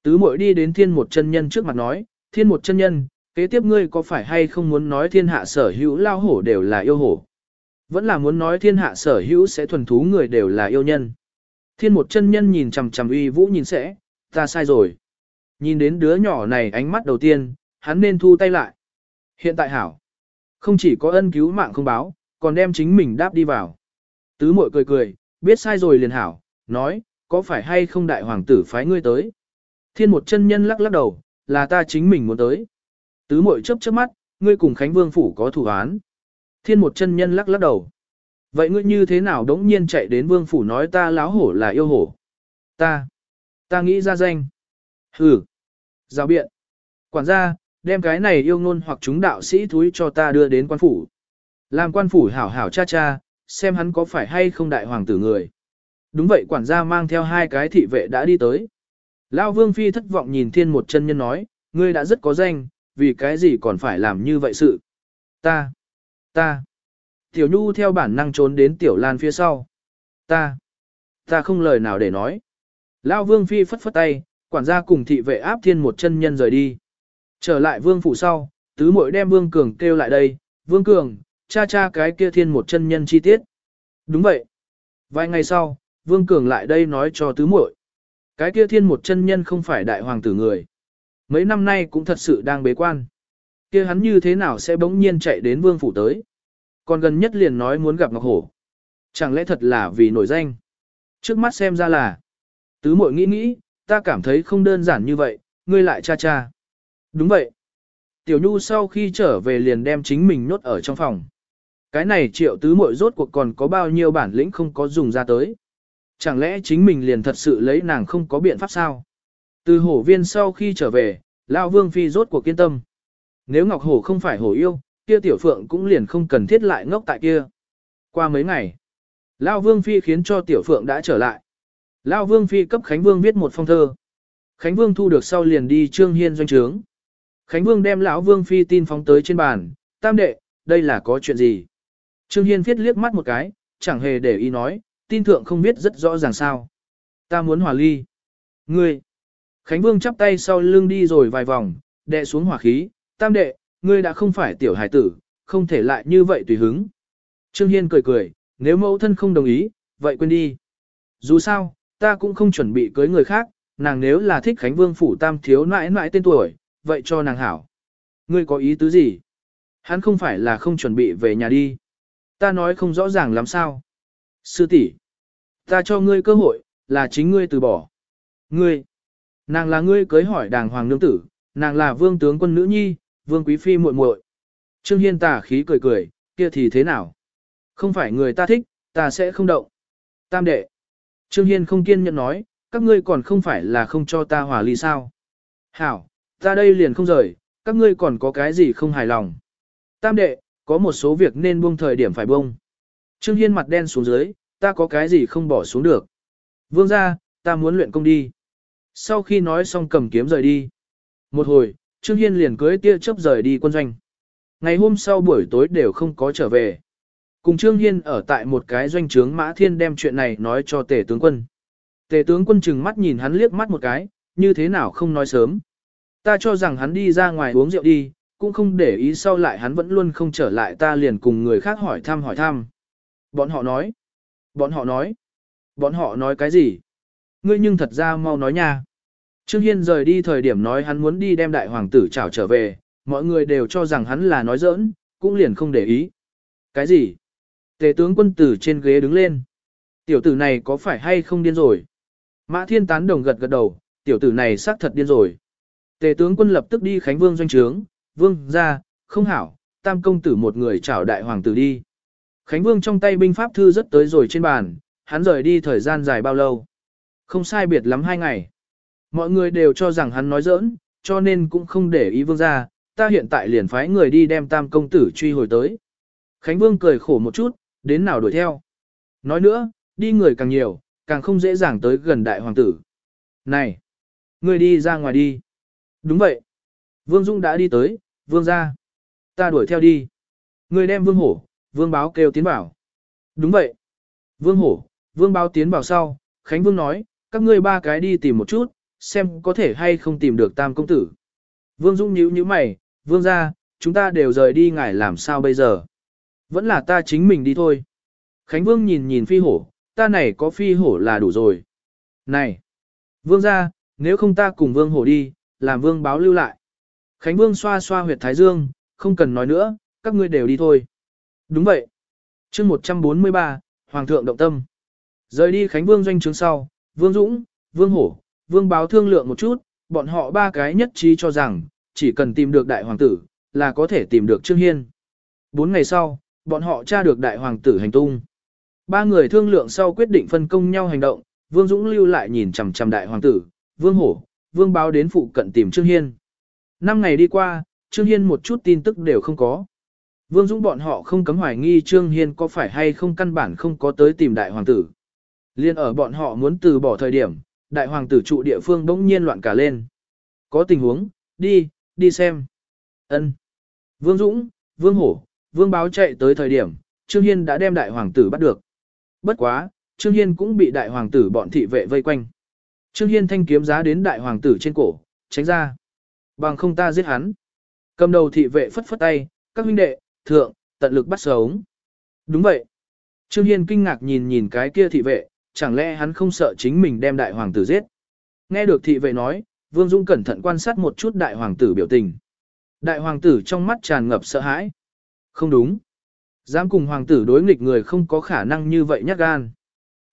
Tứ muội đi đến thiên một chân nhân trước mặt nói, thiên một chân nhân, kế tiếp ngươi có phải hay không muốn nói thiên hạ sở hữu lao hổ đều là yêu hổ? Vẫn là muốn nói thiên hạ sở hữu sẽ thuần thú người đều là yêu nhân. Thiên một chân nhân nhìn chằm chằm uy vũ nhìn sẽ, ta sai rồi. Nhìn đến đứa nhỏ này ánh mắt đầu tiên, hắn nên thu tay lại. Hiện tại hảo. Không chỉ có ân cứu mạng không báo, còn đem chính mình đáp đi vào. Tứ mội cười cười, biết sai rồi liền hảo, nói, có phải hay không đại hoàng tử phái ngươi tới. Thiên một chân nhân lắc lắc đầu, là ta chính mình muốn tới. Tứ mội chớp chớp mắt, ngươi cùng Khánh Vương Phủ có thủ án. Thiên một chân nhân lắc lắc đầu. Vậy ngươi như thế nào đống nhiên chạy đến Vương Phủ nói ta láo hổ là yêu hổ? Ta, ta nghĩ ra danh. Hừ, giao biện. Quản gia, đem cái này yêu ngôn hoặc chúng đạo sĩ thúi cho ta đưa đến quan phủ. Làm quan phủ hảo hảo cha cha, xem hắn có phải hay không đại hoàng tử người. Đúng vậy quản gia mang theo hai cái thị vệ đã đi tới. Lao vương phi thất vọng nhìn thiên một chân nhân nói, ngươi đã rất có danh, vì cái gì còn phải làm như vậy sự. Ta, ta, tiểu nhu theo bản năng trốn đến tiểu lan phía sau. Ta, ta không lời nào để nói. Lao vương phi phất phất tay, quản gia cùng thị vệ áp thiên một chân nhân rời đi. Trở lại vương phủ sau, tứ muội đem vương cường kêu lại đây, vương cường, cha cha cái kia thiên một chân nhân chi tiết. Đúng vậy. Vài ngày sau, vương cường lại đây nói cho tứ muội, cái kia thiên một chân nhân không phải đại hoàng tử người. Mấy năm nay cũng thật sự đang bế quan. kia hắn như thế nào sẽ bỗng nhiên chạy đến vương phủ tới. Còn gần nhất liền nói muốn gặp Ngọc Hổ. Chẳng lẽ thật là vì nổi danh. Trước mắt xem ra là. Tứ muội nghĩ nghĩ, ta cảm thấy không đơn giản như vậy, ngươi lại cha cha. Đúng vậy. Tiểu Nhu sau khi trở về liền đem chính mình nhốt ở trong phòng. Cái này triệu tứ muội rốt cuộc còn có bao nhiêu bản lĩnh không có dùng ra tới. Chẳng lẽ chính mình liền thật sự lấy nàng không có biện pháp sao? Từ hổ viên sau khi trở về, Lão Vương Phi rốt cuộc kiên tâm. Nếu Ngọc Hổ không phải hổ yêu, kia tiểu phượng cũng liền không cần thiết lại ngốc tại kia. Qua mấy ngày, lão Vương Phi khiến cho Tiểu Phượng đã trở lại. lão Vương Phi cấp Khánh Vương viết một phong thơ. Khánh Vương thu được sau liền đi Trương Hiên doanh trướng. Khánh Vương đem lão Vương Phi tin phóng tới trên bàn, tam đệ, đây là có chuyện gì? Trương Hiên viết liếc mắt một cái, chẳng hề để ý nói, tin thượng không biết rất rõ ràng sao. Ta muốn hòa ly. Ngươi. Khánh Vương chắp tay sau lưng đi rồi vài vòng, đệ xuống hỏa khí, tam đệ, ngươi đã không phải tiểu hải tử, không thể lại như vậy tùy hứng. Trương Hiên cười cười, nếu mẫu thân không đồng ý, vậy quên đi. Dù sao, ta cũng không chuẩn bị cưới người khác, nàng nếu là thích Khánh Vương phủ tam thiếu nãi nãi tên tuổi, vậy cho nàng hảo. Ngươi có ý tứ gì? Hắn không phải là không chuẩn bị về nhà đi. Ta nói không rõ ràng làm sao. Sư tỷ, ta cho ngươi cơ hội, là chính ngươi từ bỏ. Ngươi, nàng là ngươi cưới hỏi đàng hoàng nương tử, nàng là vương tướng quân nữ nhi, vương quý phi muội muội. Trương Hiên tà khí cười cười, kia thì thế nào? Không phải người ta thích, ta sẽ không động. Tam đệ. Trương Hiên không kiên nhẫn nói, các ngươi còn không phải là không cho ta hòa ly sao. Hảo, ta đây liền không rời, các ngươi còn có cái gì không hài lòng. Tam đệ, có một số việc nên buông thời điểm phải buông. Trương Hiên mặt đen xuống dưới, ta có cái gì không bỏ xuống được. Vương ra, ta muốn luyện công đi. Sau khi nói xong cầm kiếm rời đi. Một hồi, Trương Hiên liền cưới tia chớp rời đi quân doanh. Ngày hôm sau buổi tối đều không có trở về. Cùng Trương Hiên ở tại một cái doanh trướng Mã Thiên đem chuyện này nói cho tề tướng quân. Tề tướng quân chừng mắt nhìn hắn liếc mắt một cái, như thế nào không nói sớm. Ta cho rằng hắn đi ra ngoài uống rượu đi, cũng không để ý sau lại hắn vẫn luôn không trở lại ta liền cùng người khác hỏi thăm hỏi thăm. Bọn họ nói. Bọn họ nói. Bọn họ nói cái gì? Ngươi nhưng thật ra mau nói nha. Trương Hiên rời đi thời điểm nói hắn muốn đi đem đại hoàng tử trảo trở về, mọi người đều cho rằng hắn là nói giỡn, cũng liền không để ý. Cái gì? Tề tướng quân tử trên ghế đứng lên. Tiểu tử này có phải hay không điên rồi? Mã thiên tán đồng gật gật đầu, tiểu tử này xác thật điên rồi. Tề tướng quân lập tức đi Khánh Vương doanh trướng, vương ra, không hảo, tam công tử một người chào đại hoàng tử đi. Khánh Vương trong tay binh pháp thư rất tới rồi trên bàn, hắn rời đi thời gian dài bao lâu. Không sai biệt lắm hai ngày. Mọi người đều cho rằng hắn nói giỡn, cho nên cũng không để ý vương ra, ta hiện tại liền phái người đi đem tam công tử truy hồi tới. Khánh Vương cười khổ một chút, đến nào đuổi theo. Nói nữa, đi người càng nhiều, càng không dễ dàng tới gần đại hoàng tử. Này, người đi ra ngoài đi. Đúng vậy. Vương Dung đã đi tới, vương ra. Ta đuổi theo đi. Người đem vương hổ, vương báo kêu tiến bảo. Đúng vậy. Vương hổ, vương báo tiến bảo sau, Khánh Vương nói, các ngươi ba cái đi tìm một chút, xem có thể hay không tìm được tam công tử. Vương Dung nhíu nhíu mày, vương ra, chúng ta đều rời đi ngài làm sao bây giờ. Vẫn là ta chính mình đi thôi. Khánh Vương nhìn nhìn phi hổ, ta này có phi hổ là đủ rồi. Này! Vương ra, nếu không ta cùng vương hổ đi, làm vương báo lưu lại. Khánh Vương xoa xoa huyệt thái dương, không cần nói nữa, các ngươi đều đi thôi. Đúng vậy. chương 143, Hoàng thượng động tâm. Rời đi Khánh Vương doanh trướng sau, Vương Dũng, Vương Hổ, Vương báo thương lượng một chút, bọn họ ba cái nhất trí cho rằng, chỉ cần tìm được đại hoàng tử, là có thể tìm được Trương Hiên. Bốn ngày sau, bọn họ tra được đại hoàng tử hành tung. Ba người thương lượng sau quyết định phân công nhau hành động, Vương Dũng lưu lại nhìn chằm chằm đại hoàng tử, Vương Hổ, Vương báo đến phụ cận tìm Trương Hiên. Năm ngày đi qua, Trương Hiên một chút tin tức đều không có. Vương Dũng bọn họ không cấm hoài nghi Trương Hiên có phải hay không căn bản không có tới tìm đại hoàng tử. Liên ở bọn họ muốn từ bỏ thời điểm, đại hoàng tử trụ địa phương bỗng nhiên loạn cả lên. Có tình huống, đi, đi xem. Ân. Vương Dũng, Vương Hổ, Vương Báo chạy tới thời điểm, Trương Hiên đã đem đại hoàng tử bắt được. Bất quá, Trương Hiên cũng bị đại hoàng tử bọn thị vệ vây quanh. Trương Hiên thanh kiếm giá đến đại hoàng tử trên cổ, tránh ra. Bằng không ta giết hắn. Cầm đầu thị vệ phất phất tay, các huynh đệ, thượng, tận lực bắt sống. Đúng vậy. Trương Hiên kinh ngạc nhìn nhìn cái kia thị vệ, chẳng lẽ hắn không sợ chính mình đem đại hoàng tử giết. Nghe được thị vệ nói, Vương Dung cẩn thận quan sát một chút đại hoàng tử biểu tình. Đại hoàng tử trong mắt tràn ngập sợ hãi. Không đúng. Dám cùng hoàng tử đối nghịch người không có khả năng như vậy nhát gan.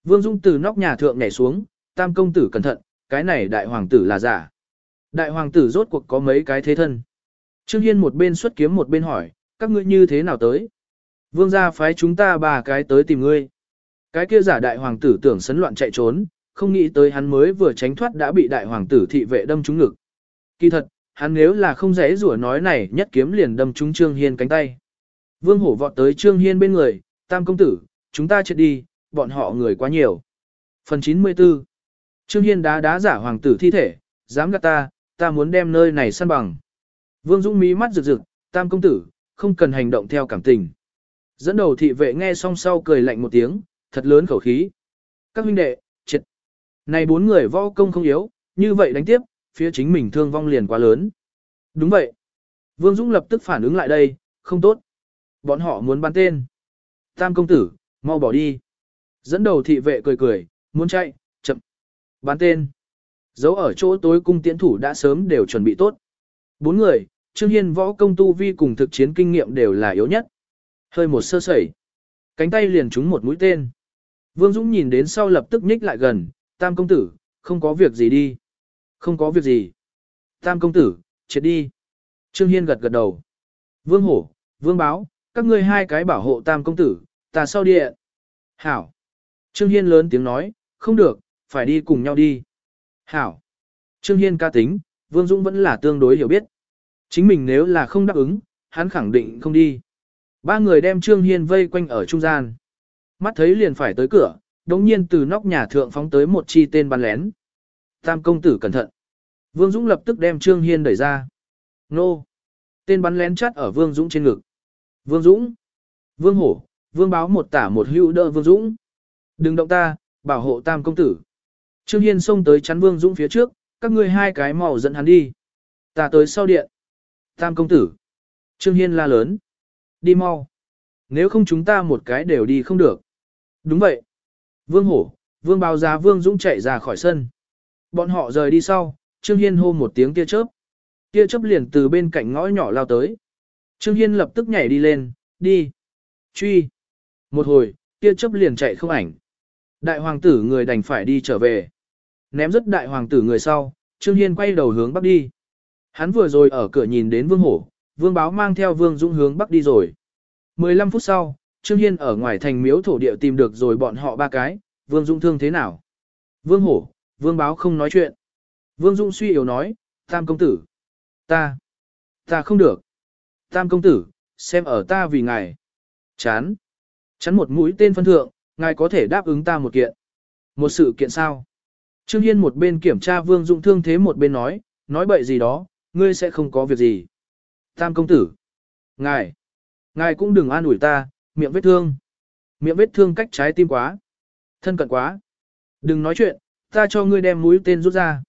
Vương Dung từ nóc nhà thượng nhảy xuống, tam công tử cẩn thận, cái này đại hoàng tử là giả. Đại hoàng tử rốt cuộc có mấy cái thế thân. Trương Hiên một bên xuất kiếm một bên hỏi, các ngươi như thế nào tới? Vương gia phái chúng ta ba cái tới tìm ngươi. Cái kia giả đại hoàng tử tưởng sấn loạn chạy trốn, không nghĩ tới hắn mới vừa tránh thoát đã bị đại hoàng tử thị vệ đâm trúng ngực. Kỳ thật, hắn nếu là không dễ rủa nói này nhất kiếm liền đâm trúng Trương Hiên cánh tay. Vương hổ vọt tới Trương Hiên bên người, tam công tử, chúng ta chết đi, bọn họ người quá nhiều. Phần 94 Trương Hiên đá đá giả hoàng tử thi thể, dám gạt ta, ta muốn đem nơi này săn bằng. Vương Dũng mí mắt rực rực, tam công tử, không cần hành động theo cảm tình. Dẫn đầu thị vệ nghe xong sau cười lạnh một tiếng, thật lớn khẩu khí. Các huynh đệ, triệt. Này bốn người võ công không yếu, như vậy đánh tiếp, phía chính mình thương vong liền quá lớn. Đúng vậy. Vương Dũng lập tức phản ứng lại đây, không tốt. Bọn họ muốn bắn tên. Tam công tử, mau bỏ đi. Dẫn đầu thị vệ cười cười, muốn chạy, chậm. bán tên. Giấu ở chỗ tối cung tiễn thủ đã sớm đều chuẩn bị tốt. Bốn người, Trương Hiên võ công tu vi cùng thực chiến kinh nghiệm đều là yếu nhất. Hơi một sơ sẩy. Cánh tay liền trúng một mũi tên. Vương Dũng nhìn đến sau lập tức nhích lại gần, tam công tử, không có việc gì đi. Không có việc gì. Tam công tử, chết đi. Trương Hiên gật gật đầu. Vương Hổ, Vương Báo, các ngươi hai cái bảo hộ tam công tử, ta sau địa. Hảo. Trương Hiên lớn tiếng nói, không được, phải đi cùng nhau đi. Hảo. Trương Hiên ca tính, Vương Dũng vẫn là tương đối hiểu biết. Chính mình nếu là không đáp ứng, hắn khẳng định không đi. Ba người đem Trương Hiên vây quanh ở trung gian. Mắt thấy liền phải tới cửa, đống nhiên từ nóc nhà thượng phóng tới một chi tên bắn lén. Tam công tử cẩn thận. Vương Dũng lập tức đem Trương Hiên đẩy ra. Nô. Tên bắn lén chắt ở Vương Dũng trên ngực. Vương Dũng. Vương Hổ. Vương báo một tả một hữu đỡ Vương Dũng. Đừng động ta, bảo hộ tam công tử. Trương Hiên xông tới chắn Vương Dũng phía trước, các ngươi hai cái màu dẫn hắn đi. Ta tới sau điện. Tam công tử. Trương Hiên la lớn. Đi mau. Nếu không chúng ta một cái đều đi không được. Đúng vậy. Vương Hổ, Vương báo giá Vương Dũng chạy ra khỏi sân. Bọn họ rời đi sau, Trương Hiên hô một tiếng tia chớp. Tia chớp liền từ bên cạnh ngõ nhỏ lao tới. Trương Hiên lập tức nhảy đi lên, đi. Truy. Một hồi, tia chớp liền chạy không ảnh. Đại hoàng tử người đành phải đi trở về. Ném rất đại hoàng tử người sau, Trương Hiên quay đầu hướng bắc đi. Hắn vừa rồi ở cửa nhìn đến Vương Hổ, Vương Báo mang theo Vương Dũng hướng bắc đi rồi. 15 phút sau, Trương Hiên ở ngoài thành miếu thổ địa tìm được rồi bọn họ ba cái, Vương Dũng thương thế nào? Vương Hổ, Vương Báo không nói chuyện. Vương Dũng suy yếu nói, Tam công tử. Ta, ta không được. Tam công tử, xem ở ta vì ngài. Chán. Chắn một mũi tên phân thượng, ngài có thể đáp ứng ta một kiện. Một sự kiện sao? Trương Hiên một bên kiểm tra Vương Dũng thương thế một bên nói, nói bậy gì đó, ngươi sẽ không có việc gì. Tam công tử. Ngài. Ngài cũng đừng an ủi ta, miệng vết thương. Miệng vết thương cách trái tim quá. Thân cận quá. Đừng nói chuyện, ta cho ngươi đem mũi tên rút ra.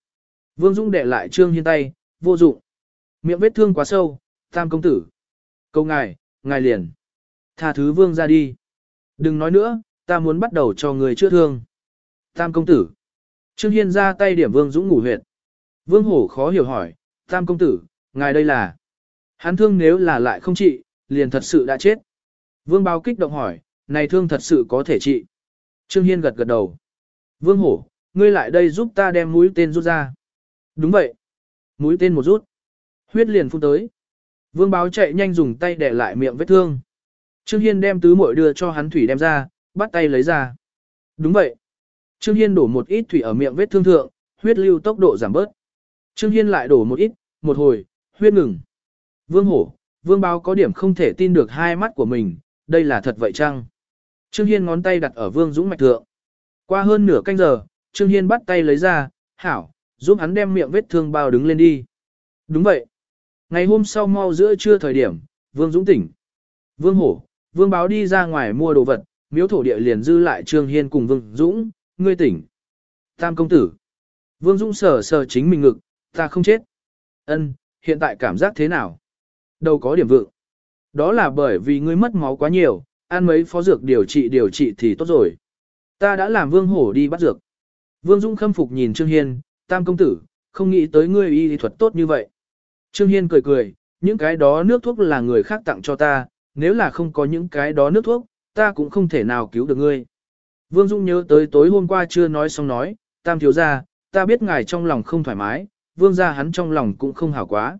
Vương Dũng để lại Trương Hiên tay, vô dụng. Miệng vết thương quá sâu, tam công tử. Câu ngài, ngài liền. Tha thứ Vương ra đi. Đừng nói nữa, ta muốn bắt đầu cho người chữa thương. Tam công tử. Trương Hiên ra tay điểm Vương Dũng ngủ huyệt. Vương Hổ khó hiểu hỏi, tam công tử, ngài đây là. Hắn thương nếu là lại không trị, liền thật sự đã chết. Vương Báo kích động hỏi, này thương thật sự có thể trị. Trương Hiên gật gật đầu. Vương Hổ, ngươi lại đây giúp ta đem mũi tên rút ra. Đúng vậy. Mũi tên một rút. Huyết liền phun tới. Vương Báo chạy nhanh dùng tay để lại miệng vết thương. Trương Hiên đem tứ muội đưa cho hắn thủy đem ra, bắt tay lấy ra. Đúng vậy. Trương Hiên đổ một ít thủy ở miệng vết thương thượng, huyết lưu tốc độ giảm bớt. Trương Hiên lại đổ một ít, một hồi, huyết ngừng. Vương Hổ, Vương Báo có điểm không thể tin được hai mắt của mình, đây là thật vậy chăng? Trương Hiên ngón tay đặt ở Vương Dũng mạch thượng. Qua hơn nửa canh giờ, Trương Hiên bắt tay lấy ra, hảo, giúp hắn đem miệng vết thương bao đứng lên đi. Đúng vậy. Ngày hôm sau mau giữa trưa thời điểm, Vương Dũng tỉnh. Vương Hổ, Vương Báo đi ra ngoài mua đồ vật, miếu thổ địa liền dư lại Trương Hiên cùng Vương Dũng, ngươi tỉnh. Tam công tử. Vương Dũng sờ sờ chính mình ngực, ta không chết. Ân, hiện tại cảm giác thế nào? Đâu có điểm vượng. Đó là bởi vì ngươi mất máu quá nhiều, ăn mấy phó dược điều trị điều trị thì tốt rồi. Ta đã làm Vương Hổ đi bắt dược. Vương Dung khâm phục nhìn Trương Hiên, tam công tử, không nghĩ tới ngươi y thuật tốt như vậy. Trương Hiên cười cười, những cái đó nước thuốc là người khác tặng cho ta, nếu là không có những cái đó nước thuốc, ta cũng không thể nào cứu được ngươi. Vương Dung nhớ tới tối hôm qua chưa nói xong nói, tam thiếu gia, ta biết ngài trong lòng không thoải mái, vương gia hắn trong lòng cũng không hảo quá.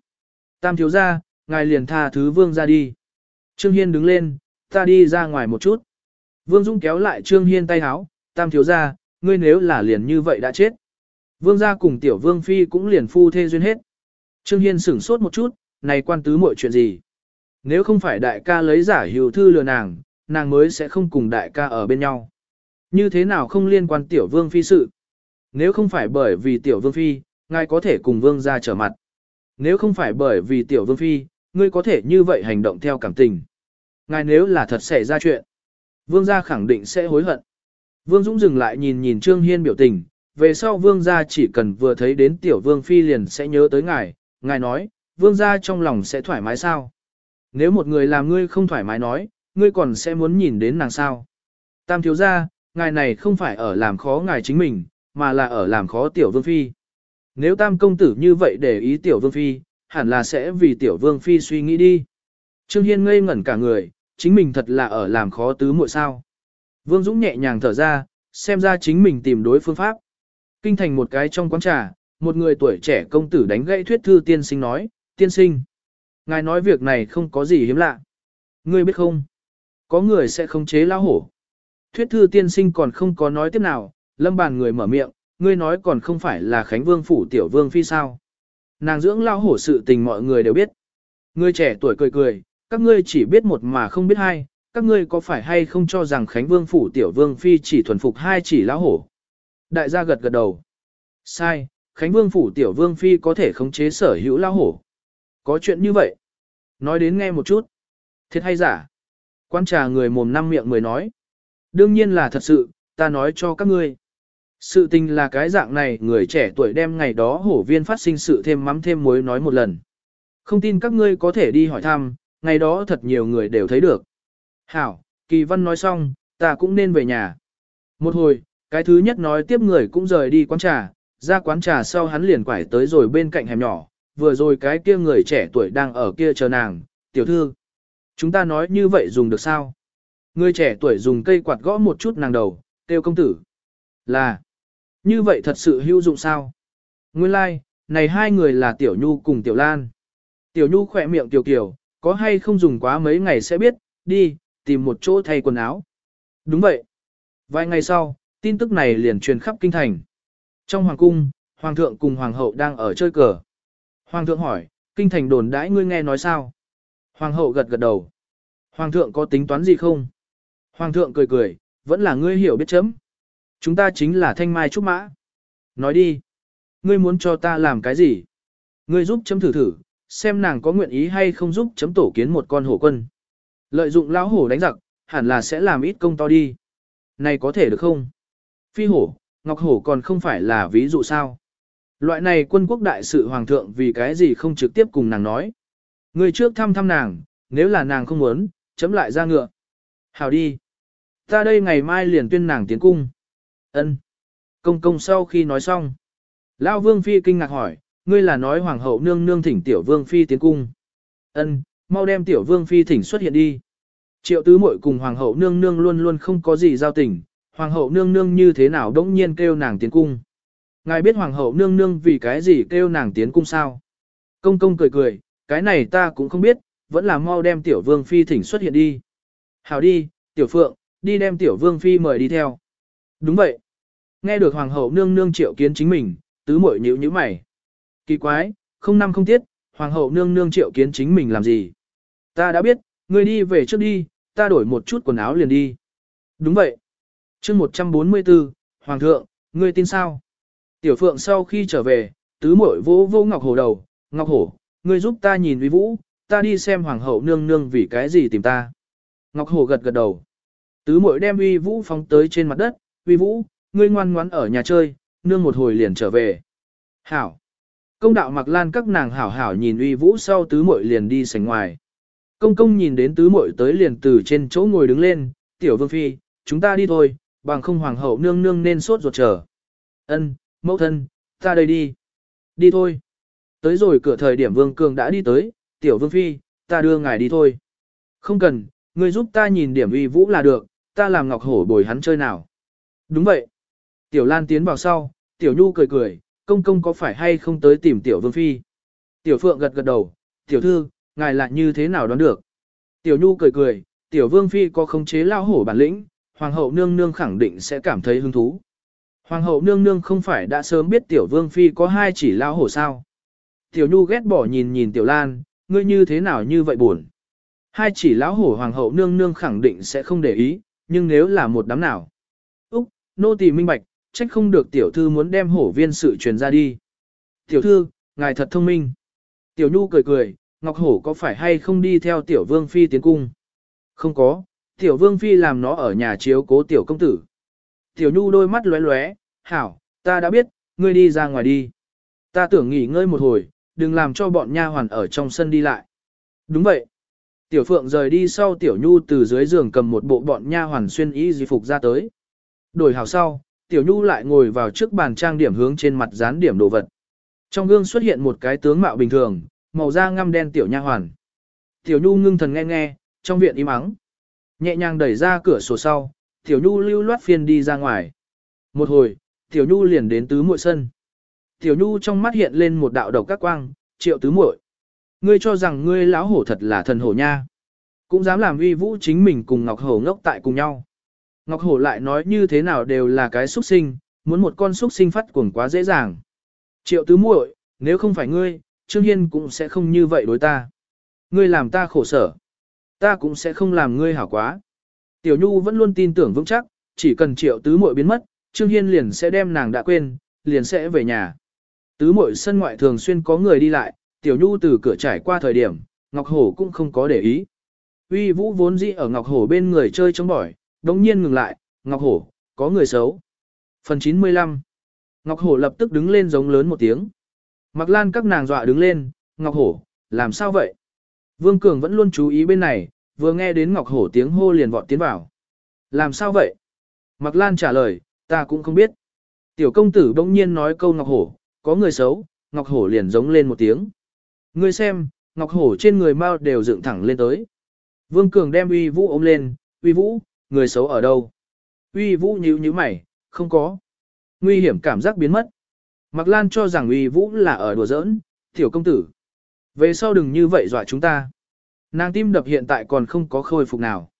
Tam thiếu gia, ngài liền tha thứ vương gia đi. Trương Hiên đứng lên, ta đi ra ngoài một chút. Vương Dung kéo lại Trương Hiên tay háo, tam thiếu gia, ngươi nếu là liền như vậy đã chết. Vương gia cùng tiểu vương phi cũng liền phu thê duyên hết. Trương Hiên sửng sốt một chút, này quan tứ mọi chuyện gì. Nếu không phải đại ca lấy giả hiệu thư lừa nàng, nàng mới sẽ không cùng đại ca ở bên nhau. Như thế nào không liên quan tiểu vương phi sự? Nếu không phải bởi vì tiểu vương phi, ngài có thể cùng vương ra trở mặt. Nếu không phải bởi vì tiểu vương phi, ngươi có thể như vậy hành động theo cảm tình. Ngài nếu là thật xảy ra chuyện, vương gia khẳng định sẽ hối hận. Vương Dũng dừng lại nhìn nhìn Trương Hiên biểu tình, về sau vương gia chỉ cần vừa thấy đến tiểu vương phi liền sẽ nhớ tới ngài, ngài nói, vương gia trong lòng sẽ thoải mái sao? Nếu một người làm ngươi không thoải mái nói, ngươi còn sẽ muốn nhìn đến nàng sao? Tam thiếu gia, ngài này không phải ở làm khó ngài chính mình, mà là ở làm khó tiểu vương phi. Nếu tam công tử như vậy để ý tiểu vương phi, hẳn là sẽ vì tiểu vương phi suy nghĩ đi. Trương Hiên ngây ngẩn cả người, chính mình thật là ở làm khó tứ muội sao. Vương Dũng nhẹ nhàng thở ra, xem ra chính mình tìm đối phương pháp. Kinh thành một cái trong quán trà, một người tuổi trẻ công tử đánh gãy thuyết thư tiên sinh nói, tiên sinh. Ngài nói việc này không có gì hiếm lạ. Ngươi biết không? Có người sẽ không chế lao hổ. Thuyết thư tiên sinh còn không có nói tiếp nào, lâm bàn người mở miệng, ngươi nói còn không phải là Khánh Vương phủ tiểu vương phi sao. Nàng dưỡng lao hổ sự tình mọi người đều biết. Ngươi trẻ tuổi cười cười, các ngươi chỉ biết một mà không biết hai, các ngươi có phải hay không cho rằng Khánh Vương phủ tiểu vương phi chỉ thuần phục hai chỉ lão hổ. Đại gia gật gật đầu. Sai, Khánh Vương phủ tiểu vương phi có thể khống chế sở hữu lão hổ. Có chuyện như vậy. Nói đến nghe một chút. Thiệt hay giả? Quan trà người mồm năm miệng mới nói. Đương nhiên là thật sự, ta nói cho các ngươi. Sự tình là cái dạng này người trẻ tuổi đem ngày đó hổ viên phát sinh sự thêm mắm thêm muối nói một lần. Không tin các ngươi có thể đi hỏi thăm, ngày đó thật nhiều người đều thấy được. Hảo, Kỳ Văn nói xong, ta cũng nên về nhà. Một hồi, cái thứ nhất nói tiếp người cũng rời đi quán trà, ra quán trà sau hắn liền quải tới rồi bên cạnh hẻm nhỏ, vừa rồi cái kia người trẻ tuổi đang ở kia chờ nàng, tiểu thư. Chúng ta nói như vậy dùng được sao? Người trẻ tuổi dùng cây quạt gõ một chút nàng đầu, tiêu công tử. Là, như vậy thật sự hữu dụng sao? Nguyên lai, like, này hai người là Tiểu Nhu cùng Tiểu Lan. Tiểu Nhu khỏe miệng Tiểu Kiều, có hay không dùng quá mấy ngày sẽ biết, đi, tìm một chỗ thay quần áo. Đúng vậy. Vài ngày sau, tin tức này liền truyền khắp kinh thành. Trong hoàng cung, hoàng thượng cùng hoàng hậu đang ở chơi cờ. Hoàng thượng hỏi, kinh thành đồn đãi ngươi nghe nói sao? Hoàng hậu gật gật đầu. Hoàng thượng có tính toán gì không? Hoàng thượng cười cười, vẫn là ngươi hiểu biết chấm. Chúng ta chính là thanh mai trúc mã. Nói đi. Ngươi muốn cho ta làm cái gì? Ngươi giúp chấm thử thử, xem nàng có nguyện ý hay không giúp chấm tổ kiến một con hổ quân. Lợi dụng lão hổ đánh giặc, hẳn là sẽ làm ít công to đi. Này có thể được không? Phi hổ, ngọc hổ còn không phải là ví dụ sao? Loại này quân quốc đại sự hoàng thượng vì cái gì không trực tiếp cùng nàng nói. Người trước thăm thăm nàng, nếu là nàng không muốn, chấm lại ra ngựa. Hào đi. Ta đây ngày mai liền tuyên nàng tiến cung. Ân. Công công sau khi nói xong. Lão vương phi kinh ngạc hỏi, ngươi là nói hoàng hậu nương nương thỉnh tiểu vương phi tiến cung. Ân, mau đem tiểu vương phi thỉnh xuất hiện đi. Triệu tứ muội cùng hoàng hậu nương nương luôn luôn không có gì giao tình, hoàng hậu nương nương như thế nào đỗng nhiên kêu nàng tiến cung. Ngài biết hoàng hậu nương nương vì cái gì kêu nàng tiến cung sao? Công công cười cười, cái này ta cũng không biết, vẫn là mau đem tiểu vương phi thỉnh xuất hiện đi. Hảo đi, tiểu phượng, đi đem tiểu vương phi mời đi theo. Đúng vậy. Nghe được hoàng hậu nương nương triệu kiến chính mình, tứ muội nhíu nhíu mày. Kỳ quái, không năm không tiết, hoàng hậu nương nương triệu kiến chính mình làm gì? Ta đã biết, ngươi đi về trước đi, ta đổi một chút quần áo liền đi. Đúng vậy. chương 144, Hoàng thượng, ngươi tin sao? Tiểu phượng sau khi trở về, tứ muội vỗ vô ngọc hổ đầu, ngọc hổ, ngươi giúp ta nhìn uy vũ, ta đi xem hoàng hậu nương nương vì cái gì tìm ta. Ngọc hổ gật gật đầu. Tứ muội đem uy vũ phóng tới trên mặt đất, uy vũ, ngươi ngoan ngoãn ở nhà chơi, nương một hồi liền trở về. Hảo. Công đạo mặc lan các nàng hảo hảo nhìn uy vũ sau tứ muội liền đi sảnh ngoài. Công công nhìn đến tứ muội tới liền từ trên chỗ ngồi đứng lên, tiểu vương phi, chúng ta đi thôi, bằng không hoàng hậu nương nương nên sốt ruột chờ. Ân, mẫu thân, ta đây đi. Đi thôi. Tới rồi cửa thời điểm vương cường đã đi tới, tiểu vương phi, ta đưa ngài đi thôi. Không cần, người giúp ta nhìn điểm uy vũ là được, ta làm ngọc hổ bồi hắn chơi nào. Đúng vậy. Tiểu Lan tiến vào sau, tiểu nhu cười cười, công công có phải hay không tới tìm tiểu vương phi. Tiểu phượng gật gật đầu, tiểu thư, ngài lại như thế nào đoán được. Tiểu Nhu cười cười, tiểu vương phi có khống chế lao hổ bản lĩnh, hoàng hậu nương nương khẳng định sẽ cảm thấy hứng thú. Hoàng hậu nương nương không phải đã sớm biết tiểu vương phi có hai chỉ lao hổ sao. Tiểu Nhu ghét bỏ nhìn nhìn tiểu lan, ngươi như thế nào như vậy buồn. Hai chỉ lão hổ hoàng hậu nương nương khẳng định sẽ không để ý, nhưng nếu là một đám nào. Nô tỳ minh bạch, trách không được tiểu thư muốn đem hổ viên sự truyền ra đi. Tiểu thư, ngài thật thông minh. Tiểu nhu cười cười, ngọc hổ có phải hay không đi theo tiểu vương phi tiến cung? Không có, tiểu vương phi làm nó ở nhà chiếu cố tiểu công tử. Tiểu nhu đôi mắt lóe lóe, hảo, ta đã biết, ngươi đi ra ngoài đi. Ta tưởng nghỉ ngơi một hồi, đừng làm cho bọn nha hoàn ở trong sân đi lại. Đúng vậy. Tiểu Phượng rời đi sau Tiểu Nhu từ dưới giường cầm một bộ bọn nha hoàn xuyên y di phục ra tới. Đổi hào sau, Tiểu Nhu lại ngồi vào trước bàn trang điểm hướng trên mặt dán điểm đồ vật. Trong gương xuất hiện một cái tướng mạo bình thường, màu da ngăm đen Tiểu nha hoàn. Tiểu Nhu ngưng thần nghe nghe, trong viện im ắng. Nhẹ nhàng đẩy ra cửa sổ sau, Tiểu Nhu lưu loát phiên đi ra ngoài. Một hồi, Tiểu Nhu liền đến tứ muội sân. Tiểu Nhu trong mắt hiện lên một đạo độc các quang, triệu tứ muội. Ngươi cho rằng ngươi lão hổ thật là thần hổ nha. Cũng dám làm uy vũ chính mình cùng Ngọc Hổ ngốc tại cùng nhau. Ngọc Hổ lại nói như thế nào đều là cái xuất sinh, muốn một con xuất sinh phát cuồng quá dễ dàng. Triệu tứ muội, nếu không phải ngươi, Trương Hiên cũng sẽ không như vậy đối ta. Ngươi làm ta khổ sở. Ta cũng sẽ không làm ngươi hảo quá. Tiểu Nhu vẫn luôn tin tưởng vững chắc, chỉ cần triệu tứ muội biến mất, Trương Hiên liền sẽ đem nàng đã quên, liền sẽ về nhà. Tứ muội sân ngoại thường xuyên có người đi lại, Tiểu Nhu từ cửa trải qua thời điểm, Ngọc Hổ cũng không có để ý. Uy Vũ vốn dĩ ở Ngọc Hổ bên người chơi chống bỏi, đống nhiên ngừng lại, Ngọc Hổ, có người xấu. Phần 95 Ngọc Hổ lập tức đứng lên giống lớn một tiếng. Mặc lan các nàng dọa đứng lên, Ngọc Hổ, làm sao vậy? Vương Cường vẫn luôn chú ý bên này, vừa nghe đến Ngọc Hổ tiếng hô liền vọt tiến vào. Làm sao vậy? Mặc lan trả lời, ta cũng không biết. Tiểu công tử bỗng nhiên nói câu Ngọc Hổ, có người xấu, Ngọc Hổ liền giống lên một tiếng. Ngươi xem, Ngọc Hổ trên người mau đều dựng thẳng lên tới. Vương Cường đem uy vũ ôm lên, uy vũ, người xấu ở đâu? Uy vũ nhíu nhíu mày, không có. Nguy hiểm cảm giác biến mất. Mạc Lan cho rằng uy vũ là ở đùa giỡn, tiểu công tử. Về sau đừng như vậy dọa chúng ta. Nàng tim đập hiện tại còn không có khôi phục nào.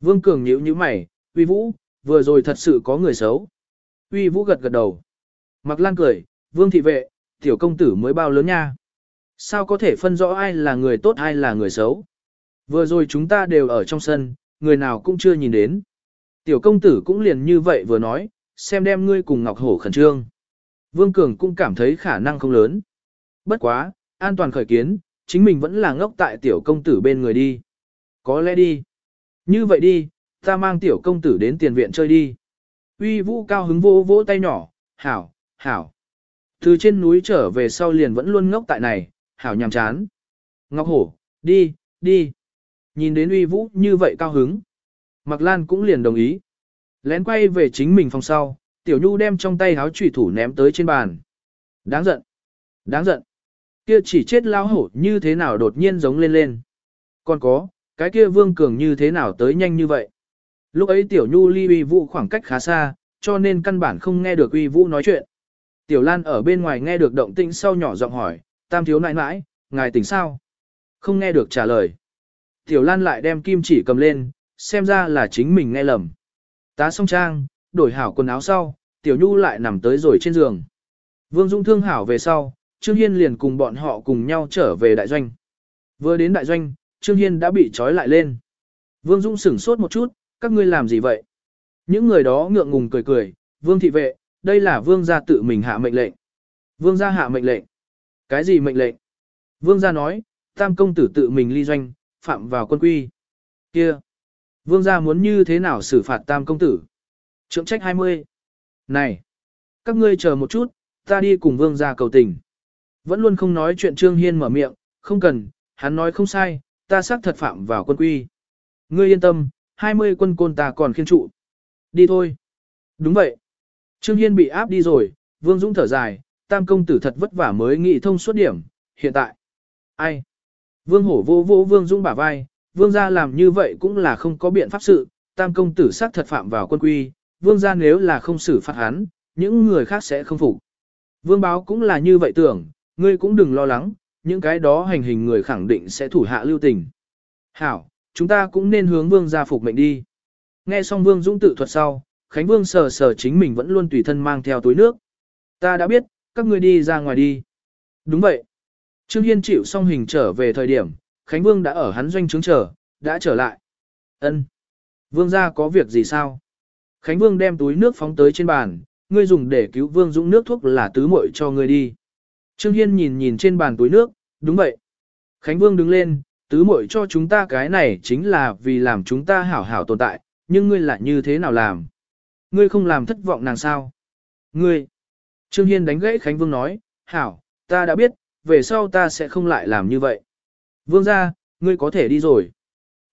Vương Cường nhíu nhíu mày, uy vũ, vừa rồi thật sự có người xấu. Uy vũ gật gật đầu. Mạc Lan cười, Vương thị vệ, tiểu công tử mới bao lớn nha. Sao có thể phân rõ ai là người tốt ai là người xấu? Vừa rồi chúng ta đều ở trong sân, người nào cũng chưa nhìn đến. Tiểu công tử cũng liền như vậy vừa nói, xem đem ngươi cùng Ngọc Hổ khẩn trương. Vương Cường cũng cảm thấy khả năng không lớn. Bất quá, an toàn khởi kiến, chính mình vẫn là ngốc tại tiểu công tử bên người đi. Có lẽ đi. Như vậy đi, ta mang tiểu công tử đến tiền viện chơi đi. Uy vũ cao hứng vô vỗ tay nhỏ, hảo, hảo. Từ trên núi trở về sau liền vẫn luôn ngốc tại này, hảo nhàm chán. Ngọc Hổ, đi, đi. Nhìn đến uy vũ như vậy cao hứng. Mạc Lan cũng liền đồng ý. Lén quay về chính mình phòng sau, Tiểu Nhu đem trong tay háo trùy thủ ném tới trên bàn. Đáng giận. Đáng giận. Kia chỉ chết lao hổ như thế nào đột nhiên giống lên lên. Còn có, cái kia vương cường như thế nào tới nhanh như vậy. Lúc ấy Tiểu Nhu ly uy vũ khoảng cách khá xa, cho nên căn bản không nghe được uy vũ nói chuyện. Tiểu Lan ở bên ngoài nghe được động tĩnh sau nhỏ giọng hỏi, tam thiếu nãi nãi, ngài tỉnh sao? Không nghe được trả lời. Tiểu Lan lại đem kim chỉ cầm lên, xem ra là chính mình nghe lầm. Tá xong trang, đổi hảo quần áo sau, Tiểu Nhu lại nằm tới rồi trên giường. Vương Dung thương hảo về sau, Trương Hiên liền cùng bọn họ cùng nhau trở về đại doanh. Vừa đến đại doanh, Trương Hiên đã bị trói lại lên. Vương Dung sửng sốt một chút, các ngươi làm gì vậy? Những người đó ngượng ngùng cười cười, Vương thị vệ, đây là Vương gia tự mình hạ mệnh lệnh. Vương gia hạ mệnh lệnh. Cái gì mệnh lệnh? Vương gia nói, tam công tử tự mình ly doanh, phạm vào quân quy. Kia! Vương gia muốn như thế nào xử phạt tam công tử? Trượng trách 20. Này! Các ngươi chờ một chút, ta đi cùng vương gia cầu tình. Vẫn luôn không nói chuyện Trương Hiên mở miệng, không cần, hắn nói không sai, ta xác thật phạm vào quân quy. Ngươi yên tâm, 20 quân côn ta còn khiên trụ. Đi thôi. Đúng vậy. Trương Hiên bị áp đi rồi, Vương Dũng thở dài, tam công tử thật vất vả mới nghị thông suốt điểm, hiện tại. Ai? Vương hổ vô vô Vương Dũng bả vai, Vương gia làm như vậy cũng là không có biện pháp sự, tam công tử xác thật phạm vào quân quy, Vương gia nếu là không xử phạt hắn, những người khác sẽ không phục. Vương báo cũng là như vậy tưởng, ngươi cũng đừng lo lắng, những cái đó hành hình người khẳng định sẽ thủ hạ lưu tình. Hảo, chúng ta cũng nên hướng Vương gia phục mệnh đi. Nghe xong Vương Dũng tự thuật sau, Khánh Vương sờ sờ chính mình vẫn luôn tùy thân mang theo túi nước. Ta đã biết, các ngươi đi ra ngoài đi. Đúng vậy. Trương Hiên chịu xong hình trở về thời điểm, Khánh Vương đã ở hắn doanh trướng chờ, đã trở lại. Ân. Vương gia có việc gì sao? Khánh Vương đem túi nước phóng tới trên bàn, ngươi dùng để cứu Vương Dũng nước thuốc là tứ muội cho ngươi đi. Trương Hiên nhìn nhìn trên bàn túi nước, đúng vậy. Khánh Vương đứng lên, tứ muội cho chúng ta cái này chính là vì làm chúng ta hảo hảo tồn tại, nhưng ngươi lại như thế nào làm? Ngươi không làm thất vọng nàng sao? Ngươi! Trương Hiên đánh gãy Khánh Vương nói, hảo, ta đã biết, về sau ta sẽ không lại làm như vậy. Vương ra, ngươi có thể đi rồi.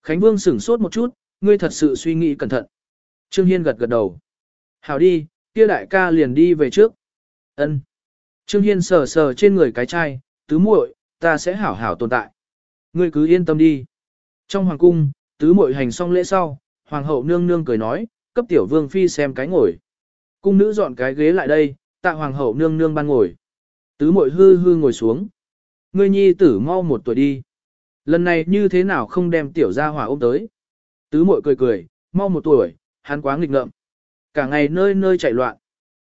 Khánh Vương sửng sốt một chút, ngươi thật sự suy nghĩ cẩn thận. Trương Hiên gật gật đầu. Hảo đi, kia đại ca liền đi về trước. Ân. Trương Hiên sờ sờ trên người cái chai, tứ muội, ta sẽ hảo hảo tồn tại. Ngươi cứ yên tâm đi. Trong hoàng cung, tứ muội hành xong lễ sau, hoàng hậu nương nương cười nói, cấp tiểu vương phi xem cái ngồi. Cung nữ dọn cái ghế lại đây, tạ hoàng hậu nương nương ban ngồi. Tứ muội hư hư ngồi xuống. Ngươi nhi tử mau một tuổi đi. Lần này như thế nào không đem tiểu gia hỏa ôm tới. Tứ muội cười cười, mau một tuổi, hắn quá nghịch ngợm. Cả ngày nơi nơi chạy loạn.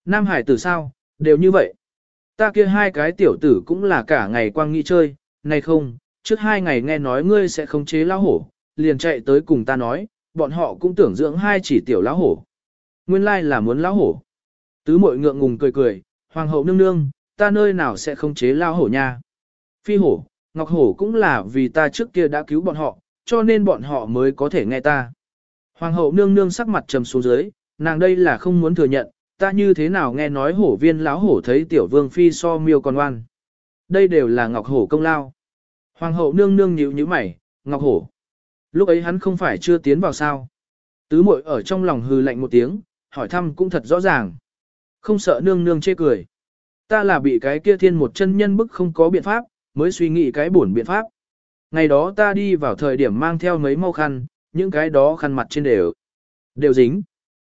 Nam hải tử sao, đều như vậy. Ta kia hai cái tiểu tử cũng là cả ngày quang nghĩ chơi, này không, trước hai ngày nghe nói ngươi sẽ không chế lão hổ, liền chạy tới cùng ta nói, bọn họ cũng tưởng dưỡng hai chỉ tiểu lão hổ. Nguyên lai là muốn lão hổ. Tứ mội ngượng ngùng cười cười, hoàng hậu nương nương, ta nơi nào sẽ không chế lao hổ nha. Phi hổ, ngọc hổ cũng là vì ta trước kia đã cứu bọn họ, cho nên bọn họ mới có thể nghe ta. Hoàng hậu nương nương sắc mặt trầm xuống dưới, nàng đây là không muốn thừa nhận, ta như thế nào nghe nói hổ viên lão hổ thấy tiểu vương phi so miêu còn oan. Đây đều là ngọc hổ công lao. Hoàng hậu nương nương nhíu nhíu mày, ngọc hổ. Lúc ấy hắn không phải chưa tiến vào sao. Tứ muội ở trong lòng hừ lạnh một tiếng, hỏi thăm cũng thật rõ ràng. Không sợ nương nương chê cười. Ta là bị cái kia thiên một chân nhân bức không có biện pháp, mới suy nghĩ cái bổn biện pháp. Ngày đó ta đi vào thời điểm mang theo mấy mau khăn, những cái đó khăn mặt trên đều. Đều dính.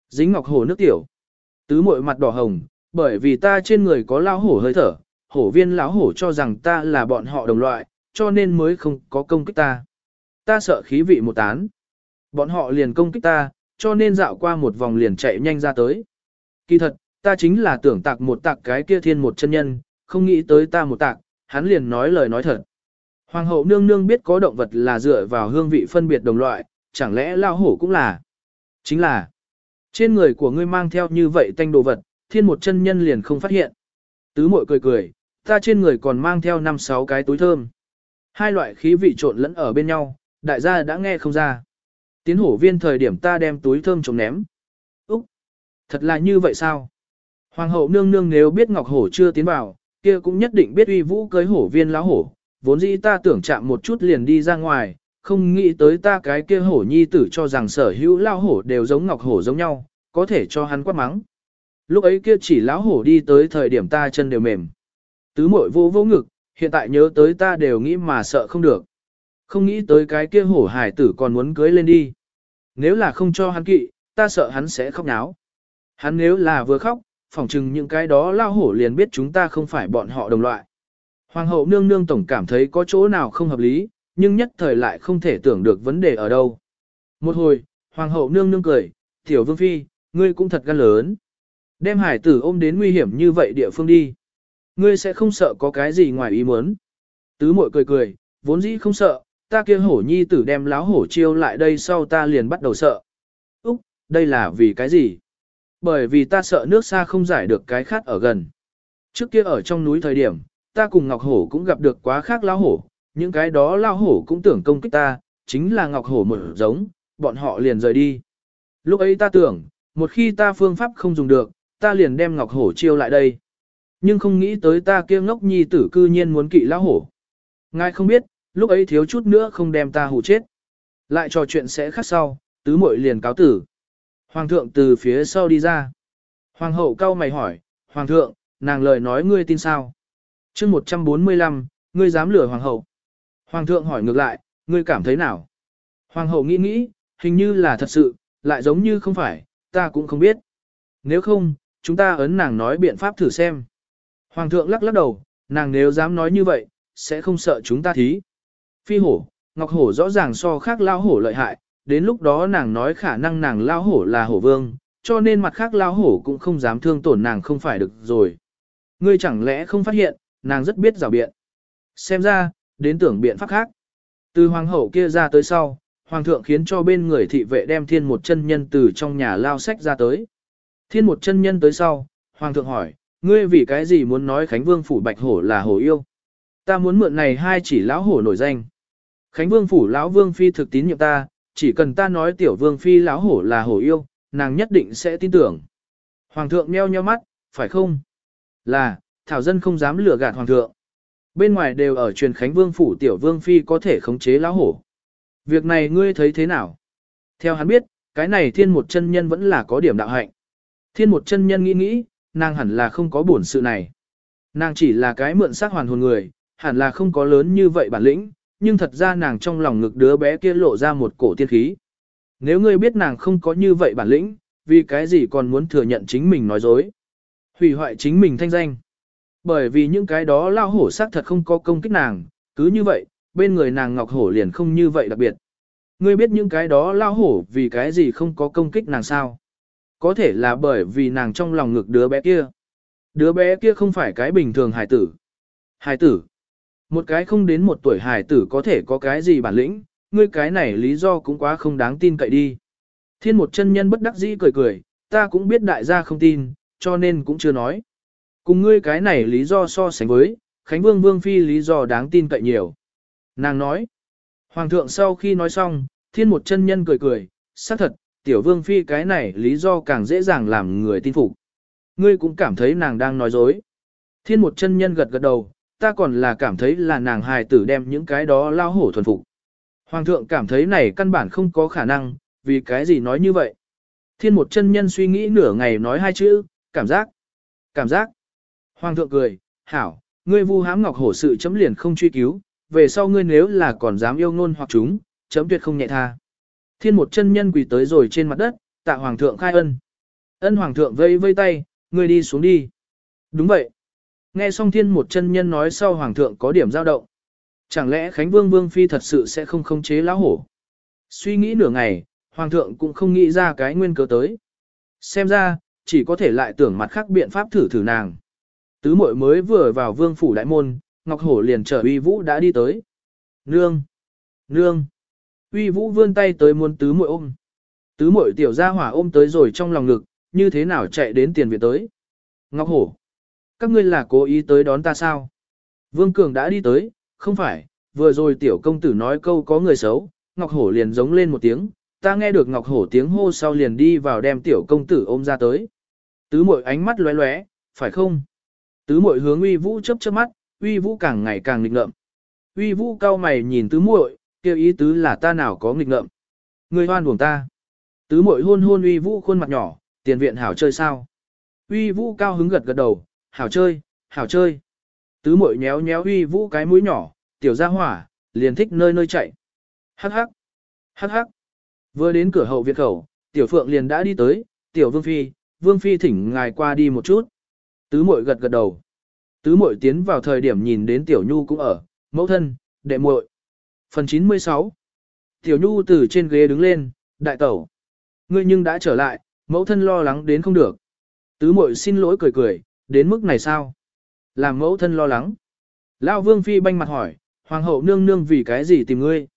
Dính ngọc hổ nước tiểu. Tứ muội mặt đỏ hồng, bởi vì ta trên người có lao hổ hơi thở, hổ viên lão hổ cho rằng ta là bọn họ đồng loại, cho nên mới không có công kích ta. Ta sợ khí vị một tán. Bọn họ liền công kích ta, cho nên dạo qua một vòng liền chạy nhanh ra tới. Kỳ thật, ta chính là tưởng tạc một tạc cái kia thiên một chân nhân, không nghĩ tới ta một tạc, hắn liền nói lời nói thật. Hoàng hậu nương nương biết có động vật là dựa vào hương vị phân biệt đồng loại, chẳng lẽ lao hổ cũng là? Chính là, trên người của ngươi mang theo như vậy tanh đồ vật, thiên một chân nhân liền không phát hiện. Tứ mội cười cười, ta trên người còn mang theo năm sáu cái túi thơm. Hai loại khí vị trộn lẫn ở bên nhau, đại gia đã nghe không ra. Tiến hổ viên thời điểm ta đem túi thơm trồng ném. Úc! Thật là như vậy sao? Hoàng hậu nương nương nếu biết ngọc hổ chưa tiến vào, kia cũng nhất định biết uy vũ cưới hổ viên lão hổ. Vốn dĩ ta tưởng chạm một chút liền đi ra ngoài, không nghĩ tới ta cái kia hổ nhi tử cho rằng sở hữu lão hổ đều giống ngọc hổ giống nhau, có thể cho hắn quát mắng. Lúc ấy kia chỉ lão hổ đi tới thời điểm ta chân đều mềm. Tứ mội vô vô ngực, hiện tại nhớ tới ta đều nghĩ mà sợ không được. Không nghĩ tới cái kia hổ hải tử còn muốn cưới lên đi. Nếu là không cho hắn kỵ, ta sợ hắn sẽ khóc náo. Hắn nếu là vừa khóc, phỏng chừng những cái đó lao hổ liền biết chúng ta không phải bọn họ đồng loại. Hoàng hậu nương nương tổng cảm thấy có chỗ nào không hợp lý, nhưng nhất thời lại không thể tưởng được vấn đề ở đâu. Một hồi, hoàng hậu nương nương cười, tiểu vương phi, ngươi cũng thật gan lớn. Đem hải tử ôm đến nguy hiểm như vậy địa phương đi. Ngươi sẽ không sợ có cái gì ngoài ý muốn. Tứ mội cười cười, vốn dĩ không sợ, ta kia hổ nhi tử đem láo hổ chiêu lại đây sau ta liền bắt đầu sợ. Úc, đây là vì cái gì? Bởi vì ta sợ nước xa không giải được cái khát ở gần. Trước kia ở trong núi thời điểm, ta cùng Ngọc Hổ cũng gặp được quá khác lao hổ, những cái đó lao hổ cũng tưởng công kích ta, chính là Ngọc Hổ mở giống, bọn họ liền rời đi. Lúc ấy ta tưởng, một khi ta phương pháp không dùng được, ta liền đem Ngọc Hổ chiêu lại đây. Nhưng không nghĩ tới ta kia ngốc nhi tử cư nhiên muốn kỵ lao hổ. Ngài không biết, lúc ấy thiếu chút nữa không đem ta hù chết. Lại trò chuyện sẽ khác sau, tứ muội liền cáo tử. Hoàng thượng từ phía sau đi ra. Hoàng hậu cau mày hỏi, Hoàng thượng, nàng lời nói ngươi tin sao? chương 145, ngươi dám lừa Hoàng hậu. Hoàng thượng hỏi ngược lại, ngươi cảm thấy nào? Hoàng hậu nghĩ nghĩ, hình như là thật sự, lại giống như không phải, ta cũng không biết. Nếu không, chúng ta ấn nàng nói biện pháp thử xem. Hoàng thượng lắc lắc đầu, nàng nếu dám nói như vậy, sẽ không sợ chúng ta thí. Phi hổ, Ngọc hổ rõ ràng so khác lao hổ lợi hại, đến lúc đó nàng nói khả năng nàng lao hổ là hổ vương, cho nên mặt khác lao hổ cũng không dám thương tổn nàng không phải được rồi. Ngươi chẳng lẽ không phát hiện, nàng rất biết rào biện. Xem ra, đến tưởng biện pháp khác. Từ hoàng hậu kia ra tới sau, hoàng thượng khiến cho bên người thị vệ đem thiên một chân nhân từ trong nhà lao sách ra tới. Thiên một chân nhân tới sau, hoàng thượng hỏi, ngươi vì cái gì muốn nói Khánh Vương phủ bạch hổ là hổ yêu? Ta muốn mượn này hai chỉ lão hổ nổi danh. Khánh Vương phủ lão vương phi thực tín nhiệm ta, chỉ cần ta nói tiểu vương phi lão hổ là hổ yêu, nàng nhất định sẽ tin tưởng. Hoàng thượng meo nheo mắt, phải không? Là, thảo dân không dám lừa gạt hoàng thượng. Bên ngoài đều ở truyền Khánh Vương phủ tiểu vương phi có thể khống chế lão hổ. Việc này ngươi thấy thế nào? Theo hắn biết, cái này thiên một chân nhân vẫn là có điểm đạo hạnh. Thiên một chân nhân nghĩ nghĩ, nàng hẳn là không có buồn sự này. Nàng chỉ là cái mượn xác hoàn hồn người, hẳn là không có lớn như vậy bản lĩnh, nhưng thật ra nàng trong lòng ngực đứa bé kia lộ ra một cổ tiên khí. Nếu ngươi biết nàng không có như vậy bản lĩnh, vì cái gì còn muốn thừa nhận chính mình nói dối. Hủy hoại chính mình thanh danh. Bởi vì những cái đó lao hổ xác thật không có công kích nàng, cứ như vậy, bên người nàng ngọc hổ liền không như vậy đặc biệt. Ngươi biết những cái đó lao hổ vì cái gì không có công kích nàng sao? Có thể là bởi vì nàng trong lòng ngực đứa bé kia. Đứa bé kia không phải cái bình thường hải tử. hải tử. Một cái không đến một tuổi hài tử có thể có cái gì bản lĩnh, ngươi cái này lý do cũng quá không đáng tin cậy đi. Thiên một chân nhân bất đắc dĩ cười cười, ta cũng biết đại gia không tin, cho nên cũng chưa nói. Cùng ngươi cái này lý do so sánh với, Khánh Vương Vương Phi lý do đáng tin cậy nhiều. Nàng nói, Hoàng thượng sau khi nói xong, thiên một chân nhân cười cười, xác thật, tiểu Vương Phi cái này lý do càng dễ dàng làm người tin phục. Ngươi cũng cảm thấy nàng đang nói dối. Thiên một chân nhân gật gật đầu, ta còn là cảm thấy là nàng hài tử đem những cái đó lao hổ thuần phục. Hoàng thượng cảm thấy này căn bản không có khả năng, vì cái gì nói như vậy. Thiên một chân nhân suy nghĩ nửa ngày nói hai chữ, cảm giác, cảm giác. Hoàng thượng cười, hảo, ngươi vu hãm ngọc hổ sự chấm liền không truy cứu, về sau ngươi nếu là còn dám yêu ngôn hoặc chúng, chấm tuyệt không nhẹ tha. Thiên một chân nhân quỳ tới rồi trên mặt đất, tạ hoàng thượng khai ân. Ân hoàng thượng vây vây tay, ngươi đi xuống đi. Đúng vậy. Nghe xong thiên một chân nhân nói sau hoàng thượng có điểm dao động. Chẳng lẽ Khánh Vương Vương Phi thật sự sẽ không khống chế lão hổ? Suy nghĩ nửa ngày, hoàng thượng cũng không nghĩ ra cái nguyên cớ tới. Xem ra, chỉ có thể lại tưởng mặt khác biện pháp thử thử nàng. Tứ muội mới vừa vào vương phủ đại môn, Ngọc Hổ liền trở uy vũ đã đi tới. Nương! Nương! Uy vũ vươn tay tới muốn tứ muội ôm. Tứ muội tiểu gia hỏa ôm tới rồi trong lòng ngực, như thế nào chạy đến tiền viện tới. Ngọc Hổ! Các ngươi là cố ý tới đón ta sao? Vương Cường đã đi tới, không phải, vừa rồi tiểu công tử nói câu có người xấu, Ngọc Hổ liền giống lên một tiếng, ta nghe được Ngọc Hổ tiếng hô sau liền đi vào đem tiểu công tử ôm ra tới. Tứ muội ánh mắt lóe lóe, phải không? Tứ muội hướng uy vũ chớp chớp mắt, uy vũ càng ngày càng nghịch ngợm. Uy vũ cao mày nhìn tứ muội, kêu ý tứ là ta nào có nghịch ngợm. Người hoan buồng ta. Tứ muội hôn hôn uy vũ khuôn mặt nhỏ, tiền viện hảo chơi sao. Uy vũ cao hứng gật gật đầu, hảo chơi, hảo chơi. Tứ muội nhéo nhéo uy vũ cái mũi nhỏ, tiểu ra hỏa, liền thích nơi nơi chạy. Hắc hắc, hắc hắc. Vừa đến cửa hậu viện khẩu, tiểu phượng liền đã đi tới, tiểu vương phi, vương phi thỉnh ngài qua đi một chút. Tứ muội gật gật đầu. Tứ muội tiến vào thời điểm nhìn đến tiểu nhu cũng ở, mẫu thân, đệ muội. Phần 96 Tiểu nhu từ trên ghế đứng lên, đại tẩu. Ngươi nhưng đã trở lại, mẫu thân lo lắng đến không được. Tứ muội xin lỗi cười cười, đến mức này sao? Làm mẫu thân lo lắng. Lão vương phi banh mặt hỏi, hoàng hậu nương nương vì cái gì tìm ngươi?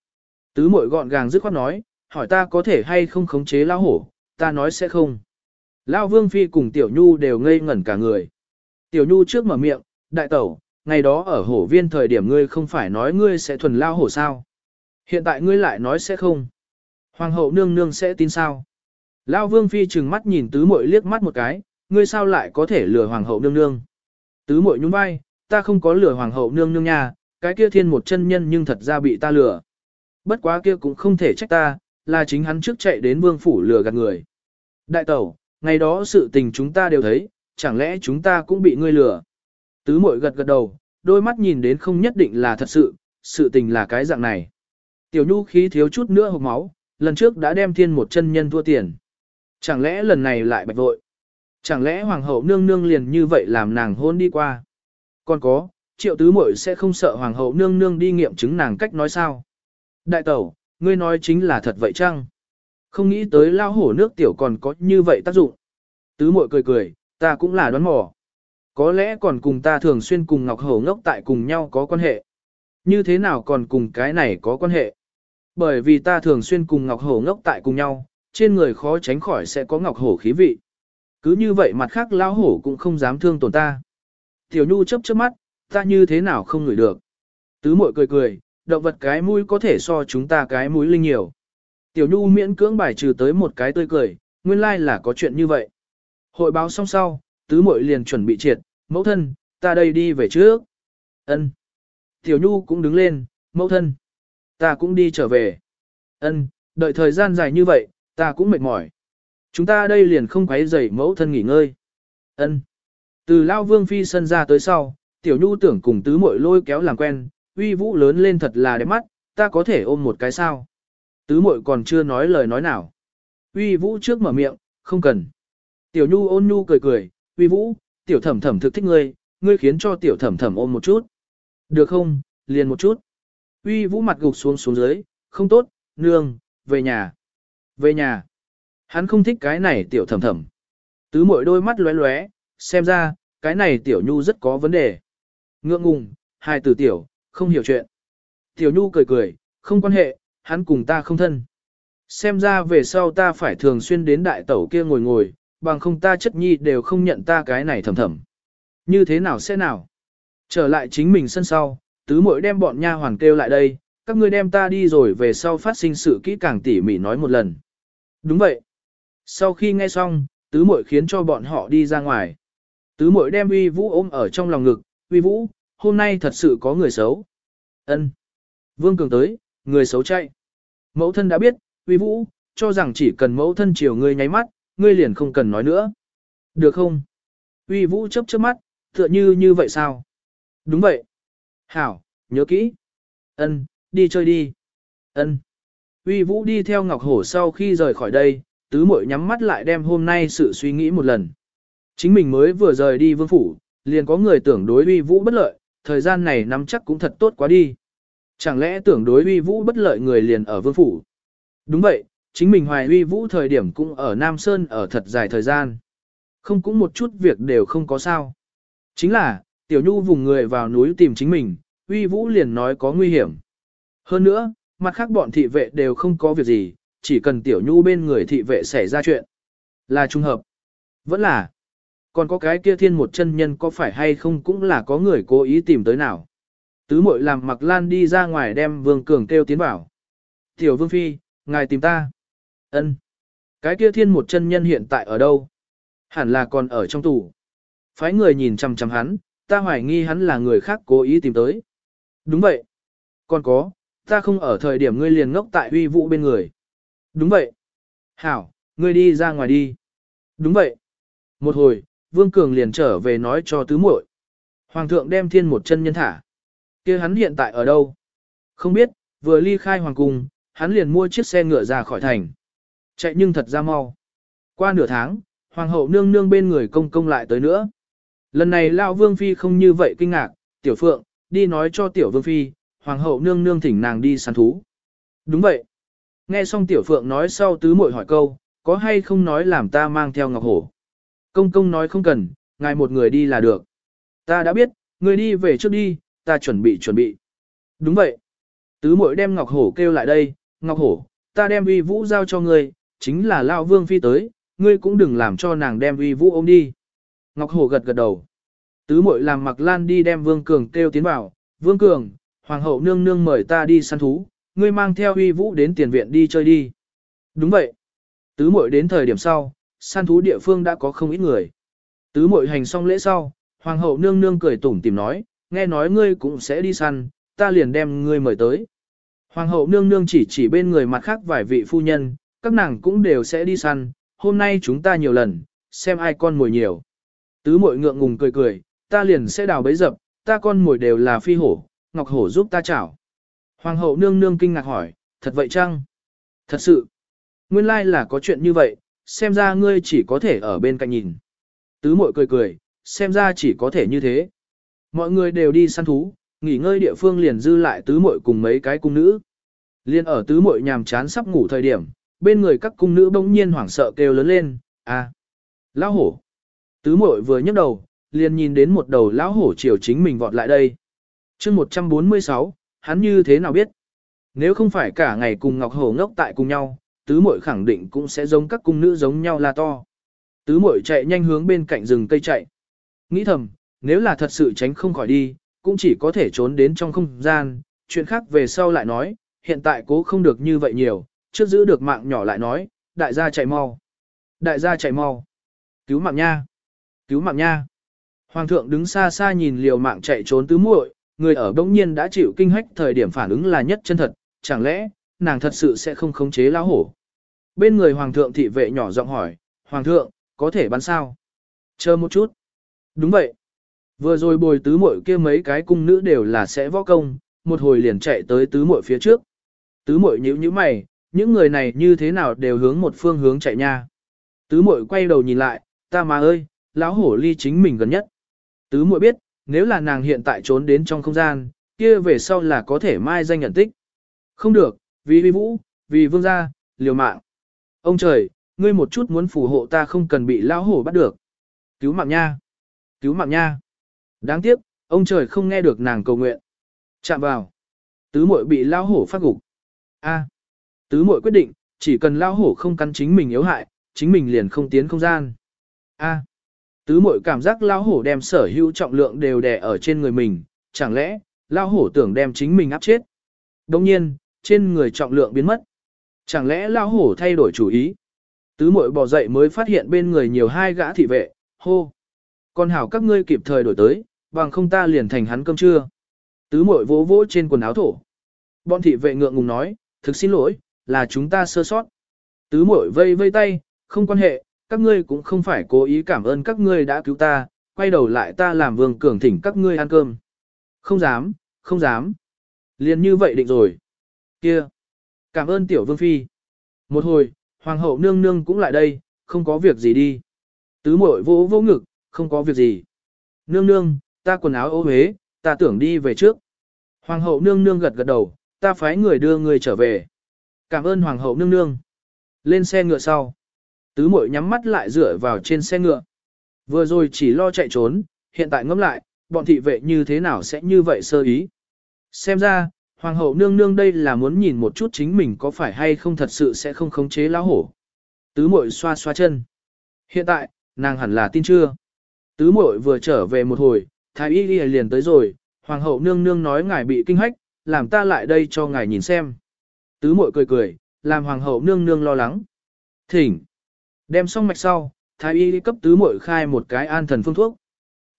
Tứ mội gọn gàng dứt khoát nói, hỏi ta có thể hay không khống chế lão hổ, ta nói sẽ không. Lão vương phi cùng tiểu nhu đều ngây ngẩn cả người. Tiểu Nhu trước mở miệng, đại tẩu, ngày đó ở hổ viên thời điểm ngươi không phải nói ngươi sẽ thuần lao hổ sao. Hiện tại ngươi lại nói sẽ không. Hoàng hậu nương nương sẽ tin sao. Lao vương phi trừng mắt nhìn tứ muội liếc mắt một cái, ngươi sao lại có thể lừa hoàng hậu nương nương. Tứ muội nhún vai, ta không có lừa hoàng hậu nương nương nha, cái kia thiên một chân nhân nhưng thật ra bị ta lừa. Bất quá kia cũng không thể trách ta, là chính hắn trước chạy đến vương phủ lừa gạt người. Đại tẩu, ngày đó sự tình chúng ta đều thấy, chẳng lẽ chúng ta cũng bị ngươi lừa? Tứ muội gật gật đầu, đôi mắt nhìn đến không nhất định là thật sự, sự tình là cái dạng này. Tiểu nhu khí thiếu chút nữa hộp máu, lần trước đã đem thiên một chân nhân thua tiền. Chẳng lẽ lần này lại bạch vội? Chẳng lẽ hoàng hậu nương nương liền như vậy làm nàng hôn đi qua? Còn có, triệu tứ muội sẽ không sợ hoàng hậu nương nương đi nghiệm chứng nàng cách nói sao? Đại tẩu, ngươi nói chính là thật vậy chăng? Không nghĩ tới lao hổ nước tiểu còn có như vậy tác dụng. Tứ muội cười cười, Ta cũng là đoán mò. Có lẽ còn cùng ta thường xuyên cùng Ngọc Hổ ngốc tại cùng nhau có quan hệ. Như thế nào còn cùng cái này có quan hệ? Bởi vì ta thường xuyên cùng Ngọc Hổ ngốc tại cùng nhau, trên người khó tránh khỏi sẽ có Ngọc Hổ khí vị. Cứ như vậy mặt khác lão hổ cũng không dám thương tổn ta. Tiểu Nhu chớp chớp mắt, ta như thế nào không ngửi được. Tứ muội cười cười, động vật cái mũi có thể so chúng ta cái mũi linh nhiều. Tiểu Nhu miễn cưỡng bài trừ tới một cái tươi cười, nguyên lai là có chuyện như vậy. Hội báo xong sau, tứ muội liền chuẩn bị triệt, mẫu thân, ta đây đi về trước. Ân. Tiểu Nhu cũng đứng lên, mẫu thân. Ta cũng đi trở về. Ân, đợi thời gian dài như vậy, ta cũng mệt mỏi. Chúng ta đây liền không quấy rầy mẫu thân nghỉ ngơi. Ân. Từ Lao Vương Phi sân ra tới sau, Tiểu Nhu tưởng cùng tứ muội lôi kéo làm quen, uy vũ lớn lên thật là đẹp mắt, ta có thể ôm một cái sao. Tứ muội còn chưa nói lời nói nào. Uy vũ trước mở miệng, không cần. Tiểu Nhu ôn nhu cười cười, uy vũ, tiểu thẩm thẩm thực thích ngươi, ngươi khiến cho tiểu thẩm thẩm ôm một chút. Được không, liền một chút. Uy vũ mặt gục xuống xuống dưới, không tốt, nương, về nhà. Về nhà. Hắn không thích cái này tiểu thầm thầm Tứ mội đôi mắt lóe lóe, xem ra, cái này tiểu nhu rất có vấn đề. Ngượng ngùng, hai từ tiểu, không hiểu chuyện. Tiểu nhu cười cười, không quan hệ, hắn cùng ta không thân. Xem ra về sau ta phải thường xuyên đến đại tẩu kia ngồi ngồi, bằng không ta chất nhi đều không nhận ta cái này thầm thầm. Như thế nào sẽ nào? Trở lại chính mình sân sau, tứ mội đem bọn nha hoàn kêu lại đây, các ngươi đem ta đi rồi về sau phát sinh sự kỹ càng tỉ mỉ nói một lần. Đúng vậy. Sau khi nghe xong, tứ muội khiến cho bọn họ đi ra ngoài. Tứ muội đem uy vũ ôm ở trong lòng ngực, uy vũ, hôm nay thật sự có người xấu. ân Vương Cường tới, người xấu chạy. Mẫu thân đã biết, uy vũ, cho rằng chỉ cần mẫu thân chiều ngươi nháy mắt, ngươi liền không cần nói nữa. Được không? Uy vũ chấp chớp mắt, tựa như như vậy sao? Đúng vậy. Hảo, nhớ kỹ. Ân, đi chơi đi. Ân. Uy Vũ đi theo Ngọc Hổ sau khi rời khỏi đây, tứ muội nhắm mắt lại đem hôm nay sự suy nghĩ một lần. Chính mình mới vừa rời đi vương phủ, liền có người tưởng đối Uy Vũ bất lợi, thời gian này nắm chắc cũng thật tốt quá đi. Chẳng lẽ tưởng đối Uy Vũ bất lợi người liền ở vương phủ? Đúng vậy, chính mình hoài Uy Vũ thời điểm cũng ở Nam Sơn ở thật dài thời gian. Không cũng một chút việc đều không có sao. Chính là, Tiểu Nhu vùng người vào núi tìm chính mình, Uy Vũ liền nói có nguy hiểm. Hơn nữa, mặt khác bọn thị vệ đều không có việc gì, chỉ cần Tiểu Nhu bên người thị vệ xảy ra chuyện. Là trung hợp. Vẫn là. Còn có cái kia thiên một chân nhân có phải hay không cũng là có người cố ý tìm tới nào. Tứ mội làm mặc lan đi ra ngoài đem Vương Cường kêu tiến bảo Tiểu Vương Phi, ngài tìm ta. ân Cái kia thiên một chân nhân hiện tại ở đâu? Hẳn là còn ở trong tủ. Phái người nhìn chằm chằm hắn, ta hoài nghi hắn là người khác cố ý tìm tới. Đúng vậy. Còn có, ta không ở thời điểm ngươi liền ngốc tại huy vũ bên người. Đúng vậy. Hảo, ngươi đi ra ngoài đi. Đúng vậy. Một hồi, Vương Cường liền trở về nói cho tứ muội. Hoàng thượng đem thiên một chân nhân thả. kia hắn hiện tại ở đâu? Không biết, vừa ly khai hoàng cung, hắn liền mua chiếc xe ngựa ra khỏi thành. Chạy nhưng thật ra mau. Qua nửa tháng, hoàng hậu nương nương bên người công công lại tới nữa. Lần này Lão Vương Phi không như vậy kinh ngạc, Tiểu Phượng, đi nói cho Tiểu Vương Phi, Hoàng hậu nương nương thỉnh nàng đi săn thú. Đúng vậy. Nghe xong Tiểu Phượng nói sau tứ muội hỏi câu, có hay không nói làm ta mang theo Ngọc Hổ. Công công nói không cần, ngài một người đi là được. Ta đã biết, người đi về trước đi, ta chuẩn bị chuẩn bị. Đúng vậy. Tứ muội đem Ngọc Hổ kêu lại đây, Ngọc Hổ, ta đem uy vũ giao cho ngươi, chính là lao Vương Phi tới, ngươi cũng đừng làm cho nàng đem uy vũ ôm đi. Ngọc Hổ gật gật đầu. Tứ muội làm mặc lan đi đem Vương Cường kêu tiến vào. Vương Cường, Hoàng hậu nương nương mời ta đi săn thú, ngươi mang theo uy vũ đến tiền viện đi chơi đi. Đúng vậy. Tứ muội đến thời điểm sau, săn thú địa phương đã có không ít người. Tứ muội hành xong lễ sau, Hoàng hậu nương nương cười tủm tìm nói, nghe nói ngươi cũng sẽ đi săn, ta liền đem ngươi mời tới. Hoàng hậu nương nương chỉ chỉ bên người mặt khác vài vị phu nhân, các nàng cũng đều sẽ đi săn, hôm nay chúng ta nhiều lần, xem ai con mồi nhiều. Tứ mội ngượng ngùng cười cười, ta liền sẽ đào bấy dập, ta con mồi đều là phi hổ, ngọc hổ giúp ta chảo. Hoàng hậu nương nương kinh ngạc hỏi, thật vậy chăng? Thật sự. Nguyên lai là có chuyện như vậy, xem ra ngươi chỉ có thể ở bên cạnh nhìn. Tứ mội cười cười, xem ra chỉ có thể như thế. Mọi người đều đi săn thú, nghỉ ngơi địa phương liền dư lại tứ Mội cùng mấy cái cung nữ. Liên ở tứ Mội nhàm chán sắp ngủ thời điểm, bên người các cung nữ bỗng nhiên hoảng sợ kêu lớn lên, à, lão hổ. Tứ Mội vừa nhấc đầu, liền nhìn đến một đầu lão hổ chiều chính mình vọt lại đây. chương 146, hắn như thế nào biết? Nếu không phải cả ngày cùng Ngọc Hổ ngốc tại cùng nhau, tứ muội khẳng định cũng sẽ giống các cung nữ giống nhau la to. Tứ muội chạy nhanh hướng bên cạnh rừng cây chạy. Nghĩ thầm, nếu là thật sự tránh không khỏi đi, cũng chỉ có thể trốn đến trong không gian, chuyện khác về sau lại nói, hiện tại cố không được như vậy nhiều, trước giữ được mạng nhỏ lại nói, đại gia chạy mau. Đại gia chạy mau. Cứu mạng nha. Cứu mạng nha. Hoàng thượng đứng xa xa nhìn liều mạng chạy trốn tứ muội, người ở đống nhiên đã chịu kinh hách thời điểm phản ứng là nhất chân thật, chẳng lẽ, nàng thật sự sẽ không khống chế lão hổ. Bên người hoàng thượng thị vệ nhỏ giọng hỏi, hoàng thượng, có thể bắn sao? Chờ một chút. Đúng vậy. Vừa rồi bồi tứ muội kia mấy cái cung nữ đều là sẽ võ công, một hồi liền chạy tới tứ muội phía trước. Tứ muội nhíu nhíu mày, những người này như thế nào đều hướng một phương hướng chạy nha. Tứ muội quay đầu nhìn lại, ta mà ơi, lão hổ ly chính mình gần nhất. Tứ muội biết, nếu là nàng hiện tại trốn đến trong không gian, kia về sau là có thể mai danh nhận tích. Không được, vì vi vũ, vì vương gia, liều mạng. Ông trời, ngươi một chút muốn phù hộ ta không cần bị lão hổ bắt được. Cứu mạng nha. Cứu mạng nha. Đáng tiếc, ông trời không nghe được nàng cầu nguyện. Chạm vào. Tứ muội bị lão hổ phát gục. A. Tứ muội quyết định, chỉ cần lão hổ không cắn chính mình yếu hại, chính mình liền không tiến không gian. A. Tứ mội cảm giác lao hổ đem sở hữu trọng lượng đều đè ở trên người mình, chẳng lẽ, lao hổ tưởng đem chính mình áp chết. Đồng nhiên, trên người trọng lượng biến mất. Chẳng lẽ lao hổ thay đổi chủ ý? Tứ mội bò dậy mới phát hiện bên người nhiều hai gã thị vệ, hô. Con hảo các ngươi kịp thời đổi tới, bằng không ta liền thành hắn cơm trưa. Tứ mội vỗ vỗ trên quần áo thổ. Bọn thị vệ ngượng ngùng nói, thực xin lỗi, là chúng ta sơ sót. Tứ mội vây vây tay, không quan hệ, các ngươi cũng không phải cố ý cảm ơn các ngươi đã cứu ta, quay đầu lại ta làm vương cường thỉnh các ngươi ăn cơm. Không dám, không dám. Liền như vậy định rồi. Kia. Cảm ơn tiểu vương phi. Một hồi, hoàng hậu nương nương cũng lại đây, không có việc gì đi. Tứ muội vỗ vỗ ngực, không có việc gì. Nương nương, ta quần áo ô huế, ta tưởng đi về trước. Hoàng hậu nương nương gật gật đầu, ta phái người đưa người trở về. Cảm ơn hoàng hậu nương nương. Lên xe ngựa sau. Tứ muội nhắm mắt lại dựa vào trên xe ngựa. Vừa rồi chỉ lo chạy trốn, hiện tại ngẫm lại, bọn thị vệ như thế nào sẽ như vậy sơ ý. Xem ra, hoàng hậu nương nương đây là muốn nhìn một chút chính mình có phải hay không thật sự sẽ không khống chế lão hổ. Tứ muội xoa xoa chân. Hiện tại, nàng hẳn là tin chưa. Tứ muội vừa trở về một hồi, thái y liền tới rồi, hoàng hậu nương nương nói ngài bị kinh hách, làm ta lại đây cho ngài nhìn xem. Tứ muội cười cười, làm hoàng hậu nương nương lo lắng. Thỉnh. Đem xong mạch sau, thái y cấp tứ muội khai một cái an thần phương thuốc.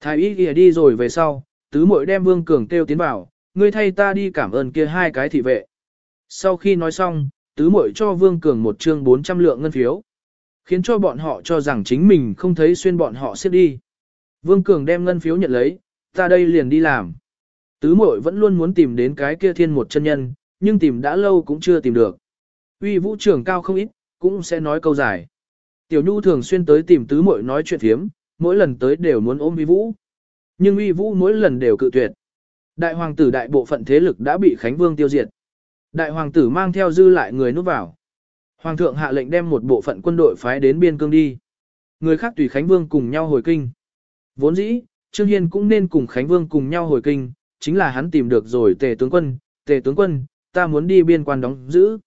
Thái y kia đi rồi về sau, tứ muội đem vương cường kêu tiến vào, ngươi thay ta đi cảm ơn kia hai cái thị vệ. Sau khi nói xong, tứ muội cho vương cường một chương 400 lượng ngân phiếu. Khiến cho bọn họ cho rằng chính mình không thấy xuyên bọn họ xếp đi. Vương cường đem ngân phiếu nhận lấy, ta đây liền đi làm. Tứ muội vẫn luôn muốn tìm đến cái kia thiên một chân nhân, nhưng tìm đã lâu cũng chưa tìm được. Uy vũ trưởng cao không ít, cũng sẽ nói câu dài. Tiểu Nhu thường xuyên tới tìm tứ muội nói chuyện thiếm, mỗi lần tới đều muốn ôm uy vũ. Nhưng uy vũ mỗi lần đều cự tuyệt. Đại hoàng tử đại bộ phận thế lực đã bị Khánh Vương tiêu diệt. Đại hoàng tử mang theo dư lại người núp vào. Hoàng thượng hạ lệnh đem một bộ phận quân đội phái đến biên cương đi. Người khác tùy Khánh Vương cùng nhau hồi kinh. Vốn dĩ, Trương Hiên cũng nên cùng Khánh Vương cùng nhau hồi kinh, chính là hắn tìm được rồi tề tướng quân, tề tướng quân, ta muốn đi biên quan đóng giữ.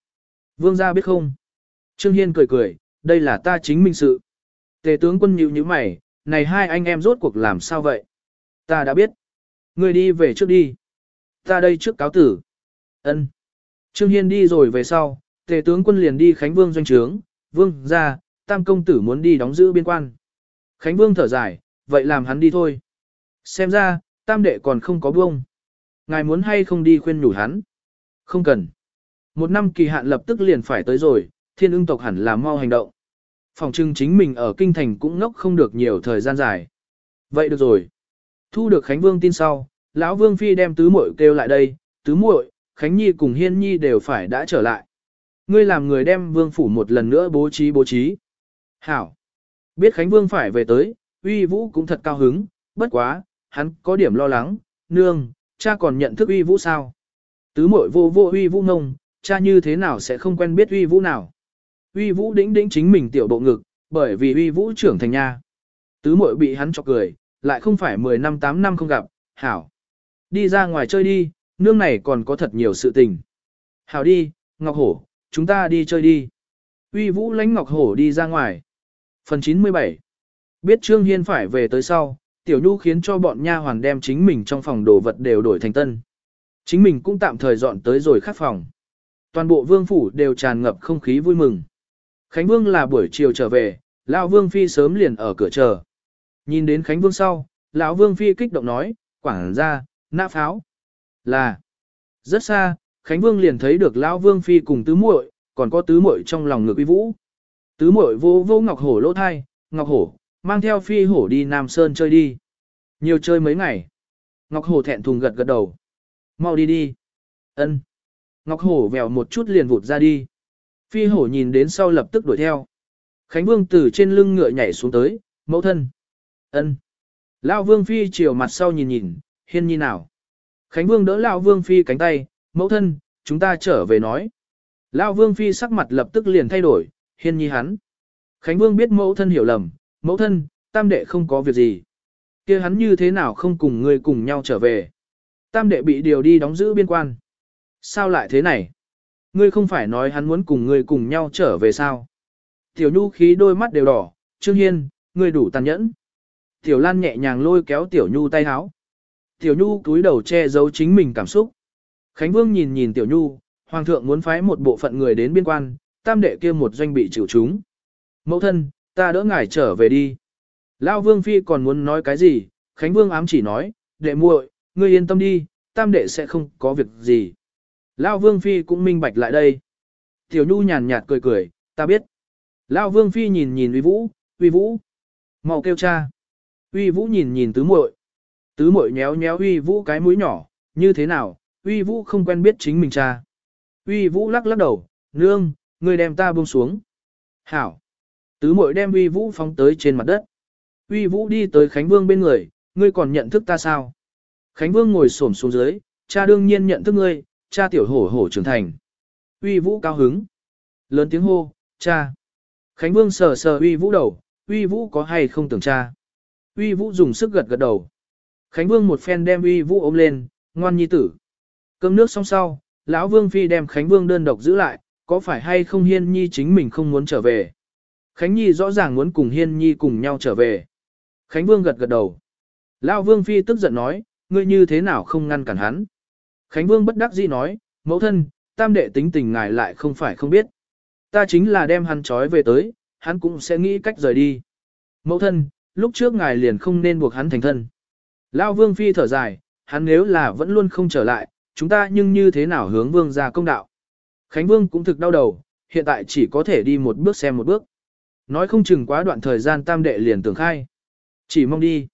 Vương gia biết không? Trương Hiên cười cười, đây là ta chính minh sự. Tề tướng quân nhíu nhíu mày, này hai anh em rốt cuộc làm sao vậy? Ta đã biết. Ngươi đi về trước đi. Ta đây trước cáo tử. Ân. Trương Hiên đi rồi về sau, tề tướng quân liền đi Khánh Vương doanh trướng, vương ra, tam công tử muốn đi đóng giữ biên quan. Khánh Vương thở dài, vậy làm hắn đi thôi. Xem ra, tam đệ còn không có buông. Ngài muốn hay không đi khuyên nhủ hắn? Không cần. Một năm kỳ hạn lập tức liền phải tới rồi, thiên ưng tộc hẳn là mau hành động. Phòng trưng chính mình ở kinh thành cũng ngốc không được nhiều thời gian dài. Vậy được rồi. Thu được Khánh Vương tin sau, lão Vương Phi đem tứ muội kêu lại đây, tứ muội, Khánh Nhi cùng Hiên Nhi đều phải đã trở lại. Ngươi làm người đem Vương Phủ một lần nữa bố trí bố trí. Hảo. Biết Khánh Vương phải về tới, uy vũ cũng thật cao hứng, bất quá, hắn có điểm lo lắng, nương, cha còn nhận thức uy vũ sao? Tứ muội vô vô uy vũ ngông, cha như thế nào sẽ không quen biết uy vũ nào? Uy vũ đĩnh đĩnh chính mình tiểu bộ ngực, bởi vì uy vũ trưởng thành nha. Tứ muội bị hắn chọc cười, lại không phải 10 năm 8 năm không gặp, hảo. Đi ra ngoài chơi đi, nương này còn có thật nhiều sự tình. Hảo đi, Ngọc Hổ, chúng ta đi chơi đi. Uy Vũ lãnh Ngọc Hổ đi ra ngoài. Phần 97 Biết Trương Hiên phải về tới sau, Tiểu Nhu khiến cho bọn nha hoàn đem chính mình trong phòng đồ vật đều đổi thành tân. Chính mình cũng tạm thời dọn tới rồi khác phòng. Toàn bộ vương phủ đều tràn ngập không khí vui mừng. Khánh Vương là buổi chiều trở về, lão Vương Phi sớm liền ở cửa chờ. Nhìn đến Khánh Vương sau, lão Vương Phi kích động nói, quảng ra, nã pháo. Là, rất xa, Khánh Vương liền thấy được lão Vương Phi cùng tứ muội, còn có tứ muội trong lòng ngực uy vũ. Tứ muội vô vô Ngọc Hổ lỗ thai, Ngọc Hổ, mang theo Phi Hổ đi Nam Sơn chơi đi. Nhiều chơi mấy ngày. Ngọc Hổ thẹn thùng gật gật đầu. Mau đi đi. Ân. Ngọc Hổ vèo một chút liền vụt ra đi. Phi Hổ nhìn đến sau lập tức đuổi theo. Khánh Vương từ trên lưng ngựa nhảy xuống tới, mẫu thân. Ân. Lão Vương Phi chiều mặt sau nhìn nhìn, hiên nhi nào. Khánh Vương đỡ Lão Vương Phi cánh tay, mẫu thân, chúng ta trở về nói. Lão Vương Phi sắc mặt lập tức liền thay đổi, hiên nhi hắn. Khánh Vương biết mẫu thân hiểu lầm, mẫu thân, tam đệ không có việc gì. kia hắn như thế nào không cùng người cùng nhau trở về. Tam đệ bị điều đi đóng giữ biên quan. Sao lại thế này? Ngươi không phải nói hắn muốn cùng ngươi cùng nhau trở về sao? Tiểu Nhu khí đôi mắt đều đỏ, Trương Hiên, ngươi đủ tàn nhẫn. Tiểu Lan nhẹ nhàng lôi kéo Tiểu Nhu tay háo. Tiểu Nhu cúi đầu che giấu chính mình cảm xúc. Khánh Vương nhìn nhìn Tiểu Nhu, Hoàng thượng muốn phái một bộ phận người đến biên quan, tam đệ kia một doanh bị chịu chúng. Mẫu thân, ta đỡ ngài trở về đi. Lao Vương Phi còn muốn nói cái gì, Khánh Vương ám chỉ nói, đệ muội, ngươi yên tâm đi, tam đệ sẽ không có việc gì. Lao Vương Phi cũng minh bạch lại đây. Tiểu Nhu nhàn nhạt cười cười, ta biết. Lao Vương Phi nhìn nhìn uy vũ, uy vũ. mau kêu cha. Uy vũ nhìn nhìn tứ muội. Tứ muội nhéo nhéo uy vũ cái mũi nhỏ, như thế nào, uy vũ không quen biết chính mình cha. Uy vũ lắc lắc đầu, nương, ngươi đem ta buông xuống. Hảo. Tứ muội đem uy vũ phóng tới trên mặt đất. Uy vũ đi tới Khánh Vương bên người, ngươi còn nhận thức ta sao? Khánh Vương ngồi xổm xuống dưới, cha đương nhiên nhận thức ngươi, cha tiểu hổ hổ trưởng thành. Uy vũ cao hứng. Lớn tiếng hô, cha. Khánh Vương sờ sờ uy vũ đầu, uy vũ có hay không tưởng cha. Uy vũ dùng sức gật gật đầu. Khánh Vương một phen đem uy vũ ôm lên, ngoan nhi tử. Cơm nước xong sau, lão Vương Phi đem Khánh Vương đơn độc giữ lại, có phải hay không Hiên Nhi chính mình không muốn trở về. Khánh Nhi rõ ràng muốn cùng Hiên Nhi cùng nhau trở về. Khánh Vương gật gật đầu. Lão Vương Phi tức giận nói, ngươi như thế nào không ngăn cản hắn. Khánh Vương bất đắc dĩ nói, mẫu thân, tam đệ tính tình ngài lại không phải không biết. Ta chính là đem hắn trói về tới, hắn cũng sẽ nghĩ cách rời đi. Mẫu thân, lúc trước ngài liền không nên buộc hắn thành thân. Lao Vương Phi thở dài, hắn nếu là vẫn luôn không trở lại, chúng ta nhưng như thế nào hướng Vương ra công đạo. Khánh Vương cũng thực đau đầu, hiện tại chỉ có thể đi một bước xem một bước. Nói không chừng quá đoạn thời gian tam đệ liền tưởng khai. Chỉ mong đi.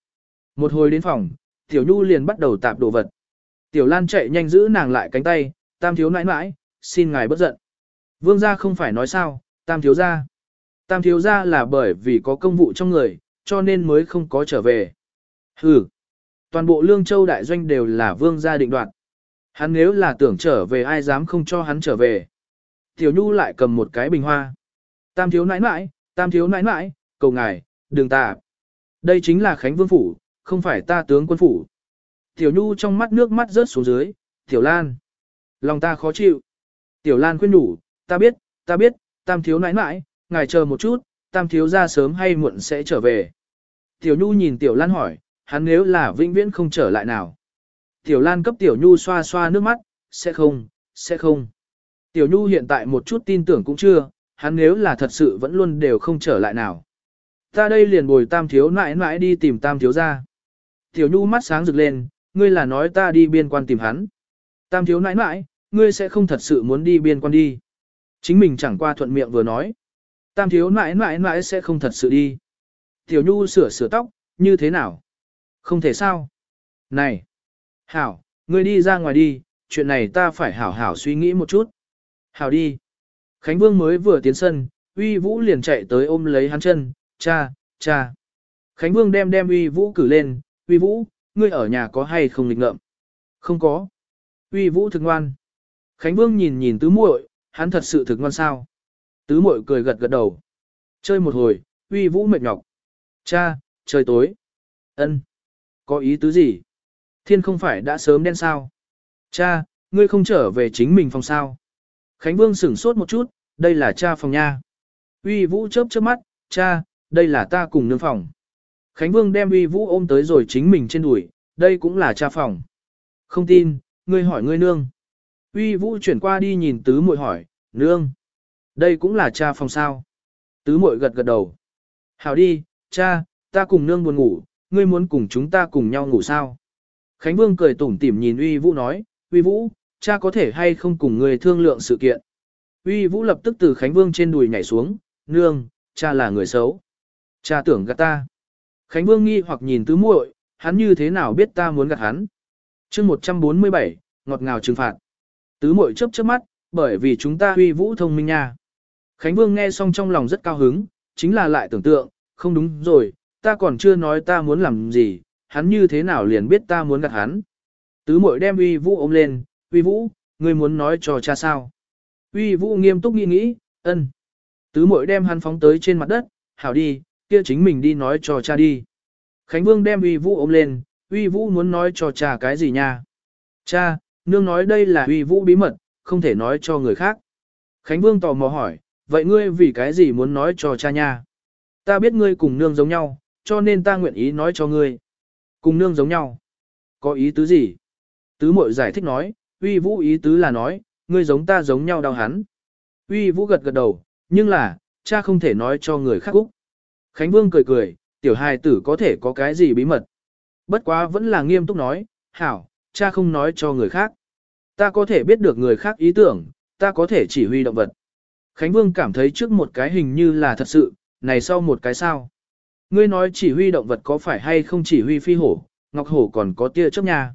Một hồi đến phòng, Tiểu Nhu liền bắt đầu tạp đồ vật. Tiểu Lan chạy nhanh giữ nàng lại cánh tay, tam thiếu nãi nãi, xin ngài bất giận. Vương gia không phải nói sao, tam thiếu gia. Tam thiếu gia là bởi vì có công vụ trong người, cho nên mới không có trở về. Hừ. Toàn bộ Lương Châu đại doanh đều là vương gia định đoạt. Hắn nếu là tưởng trở về ai dám không cho hắn trở về. Tiểu Nhu lại cầm một cái bình hoa. Tam thiếu nãi nãi, tam thiếu nãi nãi, cầu ngài, đừng tạ. Đây chính là Khánh Vương Phủ, không phải ta tướng quân phủ. Tiểu Nhu trong mắt nước mắt rớt xuống dưới, Tiểu Lan. Lòng ta khó chịu. Tiểu Lan khuyên đủ, ta biết, ta biết, tam thiếu nãi nãi, ngài chờ một chút, tam thiếu ra sớm hay muộn sẽ trở về. Tiểu Nhu nhìn Tiểu Lan hỏi, hắn nếu là vĩnh viễn không trở lại nào. Tiểu Lan cấp Tiểu Nhu xoa xoa nước mắt, sẽ không, sẽ không. Tiểu Nhu hiện tại một chút tin tưởng cũng chưa, hắn nếu là thật sự vẫn luôn đều không trở lại nào. Ta đây liền bồi tam thiếu nãi nãi đi tìm tam thiếu ra. Tiểu Nhu mắt sáng rực lên, ngươi là nói ta đi biên quan tìm hắn. Tam thiếu nãi nãi, ngươi sẽ không thật sự muốn đi biên quan đi. Chính mình chẳng qua thuận miệng vừa nói. Tam thiếu nãi nãi nãi sẽ không thật sự đi. Tiểu Nhu sửa sửa tóc, như thế nào? Không thể sao? Này! Hảo, ngươi đi ra ngoài đi, chuyện này ta phải hảo hảo suy nghĩ một chút. Hảo đi! Khánh Vương mới vừa tiến sân, uy vũ liền chạy tới ôm lấy hắn chân, cha, cha. Khánh Vương đem đem uy vũ cử lên, uy vũ, ngươi ở nhà có hay không lịch ngợm? Không có. Uy vũ thực ngoan. Khánh Vương nhìn nhìn tứ muội, hắn thật sự thực ngoan sao. Tứ muội cười gật gật đầu. Chơi một hồi, uy vũ mệt nhọc. Cha, trời tối. Ân, Có ý tứ gì? Thiên không phải đã sớm đen sao? Cha, ngươi không trở về chính mình phòng sao? Khánh Vương sửng sốt một chút, đây là cha phòng nha. Uy Vũ chớp chớp mắt, cha, đây là ta cùng nương phòng. Khánh Vương đem Uy Vũ ôm tới rồi chính mình trên đùi, đây cũng là cha phòng. Không tin, ngươi hỏi ngươi nương. Uy Vũ chuyển qua đi nhìn tứ muội hỏi, nương, đây cũng là cha phòng sao. Tứ muội gật gật đầu. Hảo đi, cha, ta cùng nương buồn ngủ, ngươi muốn cùng chúng ta cùng nhau ngủ sao? Khánh Vương cười tủm tỉm nhìn Uy Vũ nói, Uy Vũ, cha có thể hay không cùng ngươi thương lượng sự kiện. Uy Vũ lập tức từ Khánh Vương trên đùi nhảy xuống, nương, cha là người xấu. Cha tưởng gạt ta. Khánh Vương nghi hoặc nhìn tứ muội, hắn như thế nào biết ta muốn gạt hắn. chương 147, ngọt ngào trừng phạt. Tứ muội chớp chớp mắt, bởi vì chúng ta Uy Vũ thông minh nha. Khánh Vương nghe xong trong lòng rất cao hứng, chính là lại tưởng tượng, không đúng rồi, ta còn chưa nói ta muốn làm gì, hắn như thế nào liền biết ta muốn gạt hắn. Tứ muội đem uy vũ ôm lên, uy vũ, ngươi muốn nói cho cha sao. Uy vũ nghiêm túc nghĩ nghĩ, ân. Tứ muội đem hắn phóng tới trên mặt đất, hảo đi, kia chính mình đi nói cho cha đi. Khánh Vương đem uy vũ ôm lên, uy vũ muốn nói cho cha cái gì nha. Cha, nương nói đây là uy vũ bí mật, không thể nói cho người khác. Khánh Vương tò mò hỏi, vậy ngươi vì cái gì muốn nói cho cha nha? Ta biết ngươi cùng nương giống nhau, cho nên ta nguyện ý nói cho ngươi. Cùng nương giống nhau. Có ý tứ gì? Tứ mội giải thích nói, uy vũ ý tứ là nói, ngươi giống ta giống nhau đau hắn. Uy vũ gật gật đầu, nhưng là, cha không thể nói cho người khác úc. Khánh Vương cười cười, tiểu hài tử có thể có cái gì bí mật. Bất quá vẫn là nghiêm túc nói, hảo, cha không nói cho người khác. Ta có thể biết được người khác ý tưởng, ta có thể chỉ huy động vật. Khánh Vương cảm thấy trước một cái hình như là thật sự, này sau một cái sao. Ngươi nói chỉ huy động vật có phải hay không chỉ huy phi hổ, ngọc hổ còn có tia chấp nha.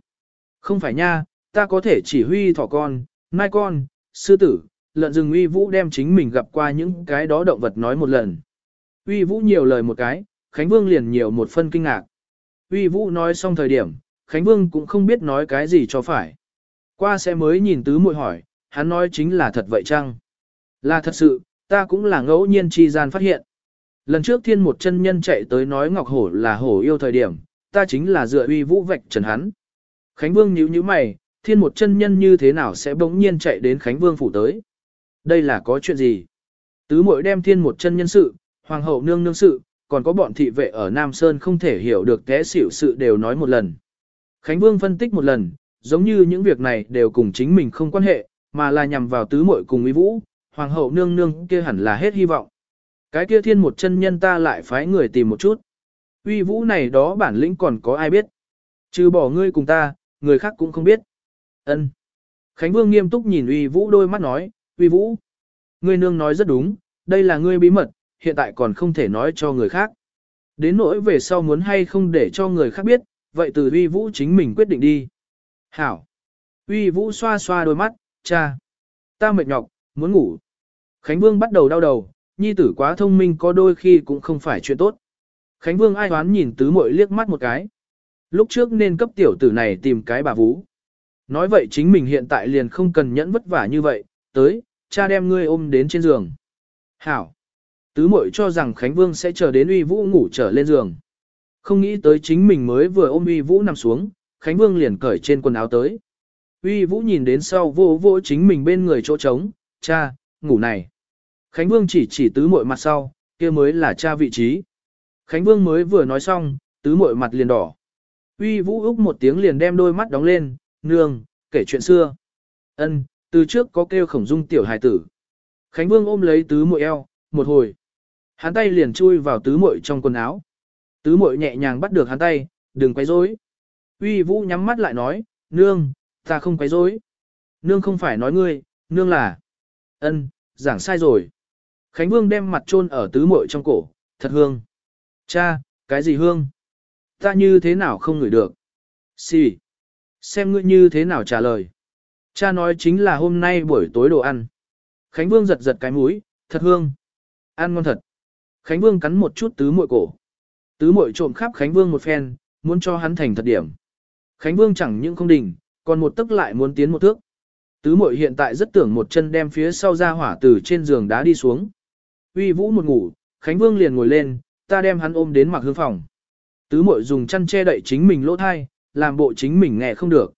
Không phải nha, ta có thể chỉ huy thỏ con, mai con, sư tử, lợn rừng uy vũ đem chính mình gặp qua những cái đó động vật nói một lần. Uy vũ nhiều lời một cái, Khánh Vương liền nhiều một phân kinh ngạc. Uy vũ nói xong thời điểm, Khánh Vương cũng không biết nói cái gì cho phải. Qua sẽ mới nhìn tứ muội hỏi, hắn nói chính là thật vậy chăng? Là thật sự, ta cũng là ngẫu nhiên chi gian phát hiện. Lần trước thiên một chân nhân chạy tới nói Ngọc Hổ là hổ yêu thời điểm, ta chính là dựa uy vũ vạch trần hắn. Khánh Vương nhíu nhíu mày, thiên một chân nhân như thế nào sẽ bỗng nhiên chạy đến Khánh Vương phủ tới. Đây là có chuyện gì? Tứ muội đem thiên một chân nhân sự, hoàng hậu nương nương sự, còn có bọn thị vệ ở Nam Sơn không thể hiểu được té xỉu sự đều nói một lần. Khánh Vương phân tích một lần, giống như những việc này đều cùng chính mình không quan hệ, mà là nhằm vào tứ muội cùng uy vũ, hoàng hậu nương nương kia hẳn là hết hy vọng. Cái kia thiên một chân nhân ta lại phái người tìm một chút. Uy vũ này đó bản lĩnh còn có ai biết. Trừ bỏ ngươi cùng ta, người khác cũng không biết. Ân. Khánh Vương nghiêm túc nhìn Uy Vũ đôi mắt nói, Uy Vũ. Ngươi nương nói rất đúng, đây là ngươi bí mật, hiện tại còn không thể nói cho người khác. Đến nỗi về sau muốn hay không để cho người khác biết, vậy từ Uy Vũ chính mình quyết định đi. Hảo. Uy Vũ xoa xoa đôi mắt, cha. Ta mệt nhọc, muốn ngủ. Khánh Vương bắt đầu đau đầu, nhi tử quá thông minh có đôi khi cũng không phải chuyện tốt. Khánh Vương ai hoán nhìn tứ muội liếc mắt một cái. Lúc trước nên cấp tiểu tử này tìm cái bà vũ. Nói vậy chính mình hiện tại liền không cần nhẫn vất vả như vậy, tới, cha đem ngươi ôm đến trên giường. Hảo. Tứ muội cho rằng Khánh Vương sẽ chờ đến uy vũ ngủ trở lên giường. Không nghĩ tới chính mình mới vừa ôm uy vũ nằm xuống, Khánh Vương liền cởi trên quần áo tới. Uy vũ nhìn đến sau vô vô chính mình bên người chỗ trống, cha, ngủ này. Khánh Vương chỉ chỉ tứ muội mặt sau, kia mới là cha vị trí. Khánh Vương mới vừa nói xong, tứ muội mặt liền đỏ. Uy Vũ Úc một tiếng liền đem đôi mắt đóng lên, nương, kể chuyện xưa. Ân, từ trước có kêu khổng dung tiểu hài tử. Khánh Vương ôm lấy tứ muội eo, một hồi. Hắn tay liền chui vào tứ muội trong quần áo. Tứ muội nhẹ nhàng bắt được hắn tay, đừng quấy rối. Uy Vũ nhắm mắt lại nói, nương, ta không quấy rối. Nương không phải nói ngươi, nương là. Ân, giảng sai rồi. Khánh Vương đem mặt chôn ở tứ muội trong cổ, thật hương. Cha, cái gì hương? Ta như thế nào không ngửi được? Xì. Xem ngươi như thế nào trả lời. Cha nói chính là hôm nay buổi tối đồ ăn. Khánh Vương giật giật cái mũi, thật hương. Ăn ngon thật. Khánh Vương cắn một chút tứ muội cổ. Tứ muội trộm khắp Khánh Vương một phen, muốn cho hắn thành thật điểm. Khánh Vương chẳng những không đỉnh, còn một tức lại muốn tiến một thước. Tứ muội hiện tại rất tưởng một chân đem phía sau ra hỏa từ trên giường đá đi xuống. Uy Vũ một ngủ, Khánh Vương liền ngồi lên, ta đem hắn ôm đến mặc hương phòng. Tứ muội dùng chăn che đậy chính mình lỗ thai, làm bộ chính mình nghe không được.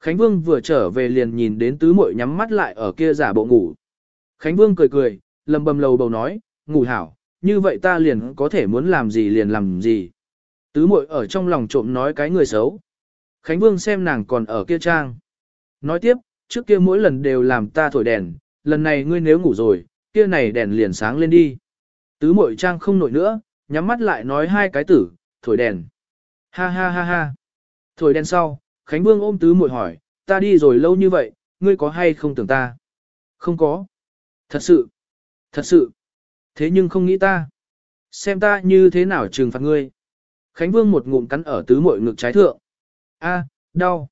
Khánh Vương vừa trở về liền nhìn đến tứ muội nhắm mắt lại ở kia giả bộ ngủ. Khánh Vương cười cười, lầm bầm lầu bầu nói, ngủ hảo, như vậy ta liền có thể muốn làm gì liền làm gì. Tứ muội ở trong lòng trộm nói cái người xấu. Khánh Vương xem nàng còn ở kia trang. Nói tiếp, trước kia mỗi lần đều làm ta thổi đèn, lần này ngươi nếu ngủ rồi, kia này đèn liền sáng lên đi. Tứ muội trang không nổi nữa, nhắm mắt lại nói hai cái tử, thổi đèn. Ha ha ha ha. Thổi đèn sau, Khánh Vương ôm tứ muội hỏi, ta đi rồi lâu như vậy, ngươi có hay không tưởng ta? Không có. Thật sự. Thật sự. Thế nhưng không nghĩ ta. Xem ta như thế nào trừng phạt ngươi. Khánh Vương một ngụm cắn ở tứ muội ngực trái thượng. A, đau.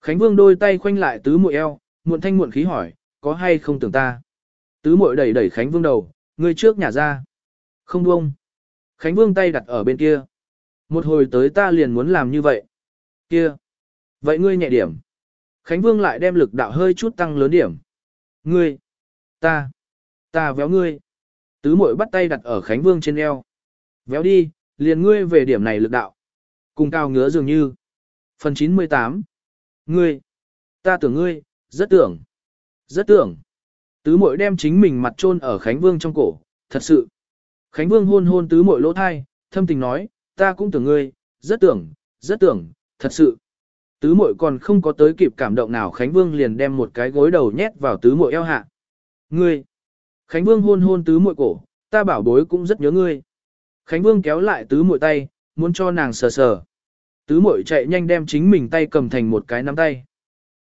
Khánh Vương đôi tay khoanh lại tứ muội eo, muộn thanh muộn khí hỏi, có hay không tưởng ta? Tứ muội đẩy đẩy Khánh Vương đầu, ngươi trước nhả ra. Không buông. Khánh Vương tay đặt ở bên kia. Một hồi tới ta liền muốn làm như vậy. Kia. Vậy ngươi nhẹ điểm. Khánh Vương lại đem lực đạo hơi chút tăng lớn điểm. Ngươi. Ta. Ta véo ngươi. Tứ muội bắt tay đặt ở Khánh Vương trên eo. Véo đi, liền ngươi về điểm này lực đạo. Cùng cao ngứa dường như. Phần 98. Ngươi. Ta tưởng ngươi, rất tưởng. Rất tưởng. Tứ muội đem chính mình mặt chôn ở Khánh Vương trong cổ, thật sự. Khánh Vương hôn hôn tứ muội lỗ thai, thâm tình nói, ta cũng tưởng ngươi, rất tưởng, rất tưởng, thật sự. Tứ muội còn không có tới kịp cảm động nào Khánh Vương liền đem một cái gối đầu nhét vào tứ muội eo hạ. Ngươi. Khánh Vương hôn hôn tứ muội cổ, ta bảo bối cũng rất nhớ ngươi. Khánh Vương kéo lại tứ muội tay, muốn cho nàng sờ sờ. Tứ muội chạy nhanh đem chính mình tay cầm thành một cái nắm tay.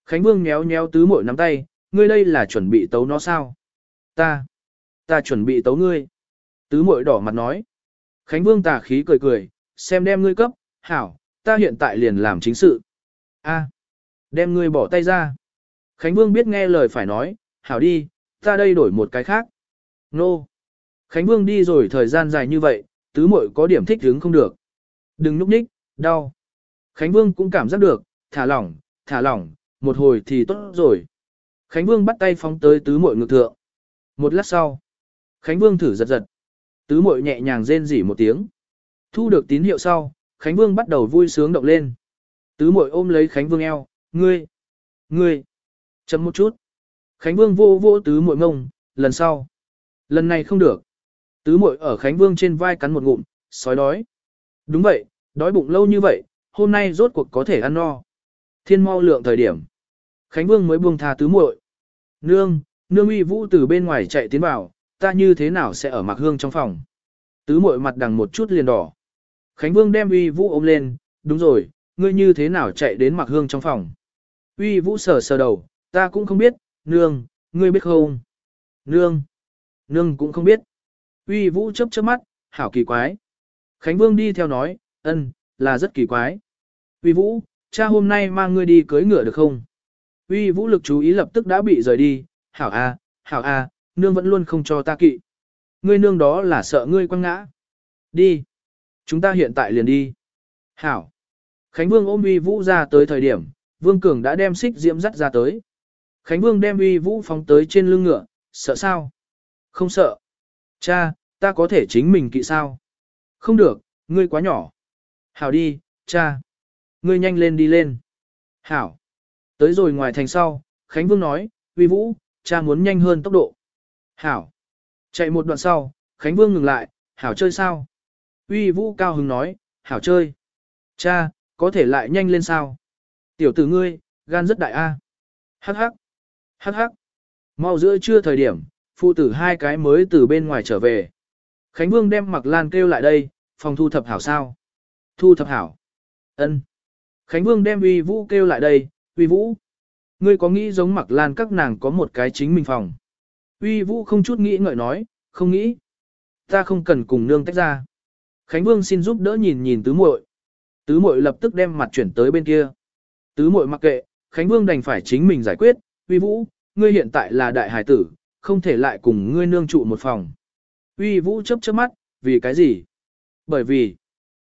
Khánh Vương nhéo nhéo tứ muội nắm tay, ngươi đây là chuẩn bị tấu nó sao? Ta, ta chuẩn bị tấu ngươi. Tứ muội đỏ mặt nói. Khánh Vương tà khí cười cười, xem đem ngươi cấp, hảo, ta hiện tại liền làm chính sự. A, đem ngươi bỏ tay ra. Khánh Vương biết nghe lời phải nói, hảo đi, ta đây đổi một cái khác. Nô. Khánh Vương đi rồi thời gian dài như vậy, tứ muội có điểm thích hứng không được. Đừng núp nhích, đau. Khánh Vương cũng cảm giác được, thả lỏng, thả lỏng, một hồi thì tốt rồi. Khánh Vương bắt tay phóng tới tứ muội ngược thượng. Một lát sau, Khánh Vương thử giật giật. Tứ muội nhẹ nhàng rên rỉ một tiếng. Thu được tín hiệu sau, Khánh Vương bắt đầu vui sướng động lên. Tứ muội ôm lấy Khánh Vương eo, ngươi, ngươi, chấm một chút. Khánh Vương vô vô tứ muội ngông, lần sau. Lần này không được. Tứ muội ở Khánh Vương trên vai cắn một ngụm, sói đói. Đúng vậy, đói bụng lâu như vậy, hôm nay rốt cuộc có thể ăn no. Thiên mau lượng thời điểm. Khánh Vương mới buông tha tứ muội. Nương, nương uy vũ từ bên ngoài chạy tiến vào, ta như thế nào sẽ ở mặc hương trong phòng. Tứ muội mặt đằng một chút liền đỏ. Khánh Vương đem uy vũ ôm lên, đúng rồi, ngươi như thế nào chạy đến mặc hương trong phòng. Uy vũ sờ sờ đầu, ta cũng không biết, nương, ngươi biết không? Nương, nương cũng không biết. Uy vũ chớp chớp mắt, hảo kỳ quái. Khánh Vương đi theo nói, ân, là rất kỳ quái. Uy vũ, cha hôm nay mang ngươi đi cưới ngựa được không? Uy vũ lực chú ý lập tức đã bị rời đi, hảo a, hảo a, nương vẫn luôn không cho ta kỵ. Ngươi nương đó là sợ ngươi quăng ngã. Đi. Chúng ta hiện tại liền đi. Hảo. Khánh Vương ôm uy vũ ra tới thời điểm, Vương Cường đã đem xích diễm dắt ra tới. Khánh Vương đem uy vũ phóng tới trên lưng ngựa, sợ sao? Không sợ. Cha, ta có thể chính mình kỵ sao? Không được, ngươi quá nhỏ. Hảo đi, cha. Ngươi nhanh lên đi lên. Hảo. Tới rồi ngoài thành sau, Khánh Vương nói, uy vũ, cha muốn nhanh hơn tốc độ. Hảo. Chạy một đoạn sau, Khánh Vương ngừng lại, Hảo chơi sao? Uy vũ cao hứng nói, Hảo chơi. Cha, có thể lại nhanh lên sao? Tiểu tử ngươi, gan rất đại a. Hắc hắc. Hắc hắc. Mau giữa trưa thời điểm, phụ tử hai cái mới từ bên ngoài trở về. Khánh Vương đem Mặc Lan kêu lại đây, phòng thu thập hảo sao? Thu thập hảo. Ân. Khánh Vương đem Uy Vũ kêu lại đây, Uy Vũ. Ngươi có nghĩ giống Mặc Lan các nàng có một cái chính mình phòng? Uy Vũ không chút nghĩ ngợi nói, không nghĩ. Ta không cần cùng nương tách ra. Khánh Vương xin giúp đỡ nhìn nhìn tứ muội. Tứ muội lập tức đem mặt chuyển tới bên kia. Tứ muội mặc kệ, Khánh Vương đành phải chính mình giải quyết, Uy Vũ, ngươi hiện tại là đại hải tử, không thể lại cùng ngươi nương trụ một phòng. Uy Vũ chớp chớp mắt, vì cái gì? Bởi vì,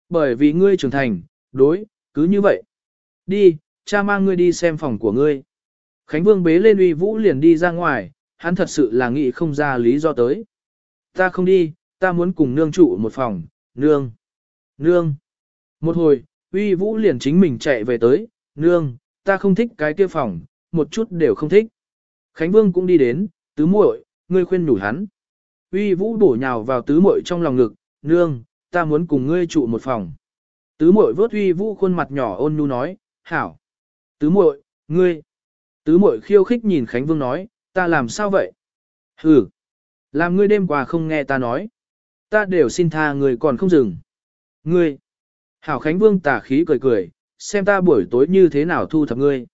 bởi vì ngươi trưởng thành, đối, cứ như vậy. Đi, cha mang ngươi đi xem phòng của ngươi. Khánh Vương bế lên Uy Vũ liền đi ra ngoài, hắn thật sự là nghĩ không ra lý do tới. Ta không đi, ta muốn cùng nương trụ một phòng, nương, nương. Một hồi, Uy Vũ liền chính mình chạy về tới, nương, ta không thích cái kia phòng, một chút đều không thích. Khánh Vương cũng đi đến, tứ muội, ngươi khuyên nhủ hắn. Uy Vũ bổ nhào vào tứ muội trong lòng ngực, nương, ta muốn cùng ngươi trụ một phòng. Tứ muội vớt Uy Vũ khuôn mặt nhỏ ôn nhu nói, hảo. Tứ muội, ngươi. Tứ muội khiêu khích nhìn Khánh Vương nói, ta làm sao vậy? Hừ, làm ngươi đêm qua không nghe ta nói. Ta đều xin tha người còn không dừng. Ngươi. Hảo Khánh Vương tà khí cười cười, xem ta buổi tối như thế nào thu thập ngươi.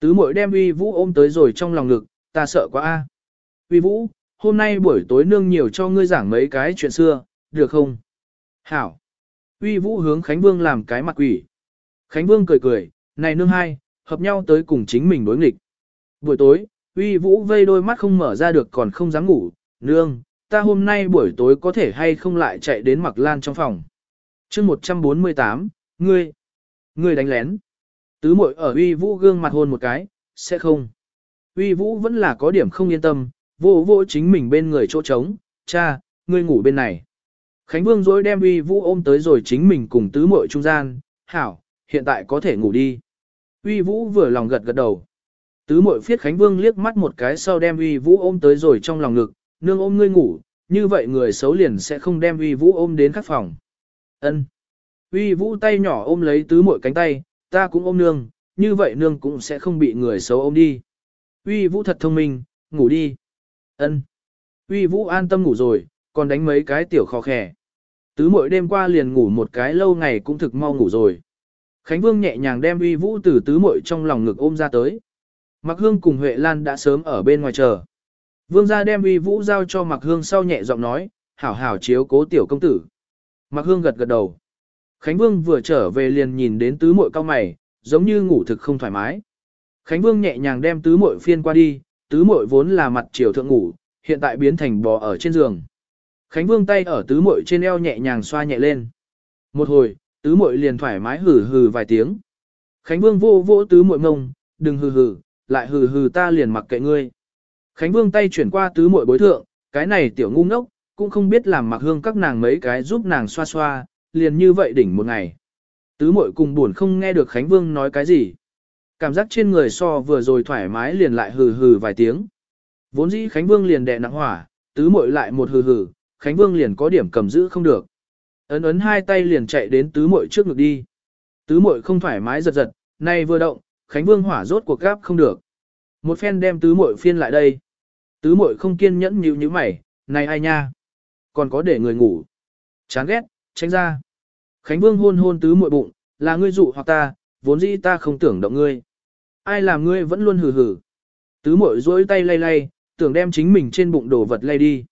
Tứ muội đem uy vũ ôm tới rồi trong lòng ngực, ta sợ quá a. Uy vũ, hôm nay buổi tối nương nhiều cho ngươi giảng mấy cái chuyện xưa, được không? Hảo. Uy vũ hướng Khánh Vương làm cái mặt quỷ. Khánh Vương cười cười, này nương hai, hợp nhau tới cùng chính mình đối nghịch. Buổi tối, Uy Vũ vây đôi mắt không mở ra được còn không dám ngủ, nương, ta hôm nay buổi tối có thể hay không lại chạy đến mặc lan trong phòng. chương 148, ngươi, ngươi đánh lén. Tứ muội ở Uy Vũ gương mặt hôn một cái, sẽ không. Uy Vũ vẫn là có điểm không yên tâm, vô vô chính mình bên người chỗ trống, cha, ngươi ngủ bên này. Khánh Vương dối đem Uy Vũ ôm tới rồi chính mình cùng tứ muội trung gian, hảo, hiện tại có thể ngủ đi. Uy Vũ vừa lòng gật gật đầu. Tứ muội phiết Khánh Vương liếc mắt một cái sau đem Uy Vũ ôm tới rồi trong lòng ngực, nương ôm ngươi ngủ, như vậy người xấu liền sẽ không đem Uy Vũ ôm đến khắc phòng. Ân. Uy Vũ tay nhỏ ôm lấy tứ muội cánh tay, ta cũng ôm nương, như vậy nương cũng sẽ không bị người xấu ôm đi. Uy Vũ thật thông minh, ngủ đi. Ân. Uy Vũ an tâm ngủ rồi, còn đánh mấy cái tiểu khó khẻ. Tứ muội đêm qua liền ngủ một cái lâu ngày cũng thực mau ngủ rồi. Khánh Vương nhẹ nhàng đem Uy Vũ từ tứ muội trong lòng ngực ôm ra tới. Mạc Hương cùng Huệ Lan đã sớm ở bên ngoài chờ. Vương gia đem Uy Vũ giao cho Mạc Hương sau nhẹ giọng nói, hảo hảo chiếu cố tiểu công tử. Mạc Hương gật gật đầu. Khánh Vương vừa trở về liền nhìn đến tứ muội cao mày, giống như ngủ thực không thoải mái. Khánh Vương nhẹ nhàng đem tứ muội phiên qua đi, tứ muội vốn là mặt chiều thượng ngủ, hiện tại biến thành bò ở trên giường. Khánh Vương tay ở tứ muội trên eo nhẹ nhàng xoa nhẹ lên. Một hồi, tứ muội liền thoải mái hừ hừ vài tiếng. Khánh Vương vô vô tứ muội ngông, đừng hừ hừ, lại hừ hừ ta liền mặc kệ ngươi. Khánh Vương tay chuyển qua tứ muội bối thượng, cái này tiểu ngu ngốc, cũng không biết làm mặc hương các nàng mấy cái giúp nàng xoa xoa, liền như vậy đỉnh một ngày. Tứ muội cùng buồn không nghe được Khánh Vương nói cái gì. Cảm giác trên người so vừa rồi thoải mái liền lại hừ hừ vài tiếng. Vốn dĩ Khánh Vương liền đè nặng hỏa, tứ muội lại một hừ hừ, Khánh Vương liền có điểm cầm giữ không được. Ấn ấn hai tay liền chạy đến tứ muội trước ngực đi. Tứ muội không thoải mái giật giật, nay vừa động, Khánh Vương hỏa rốt cuộc gáp không được. Một phen đem tứ muội phiên lại đây. Tứ muội không kiên nhẫn nhíu nhíu mày, này ai nha? Còn có để người ngủ. Chán ghét, tránh ra. Khánh Vương hôn hôn tứ muội bụng, là ngươi dụ hoặc ta, vốn dĩ ta không tưởng động ngươi. Ai làm ngươi vẫn luôn hừ hừ. Tứ mội dối tay lay lay, tưởng đem chính mình trên bụng đổ vật lay đi.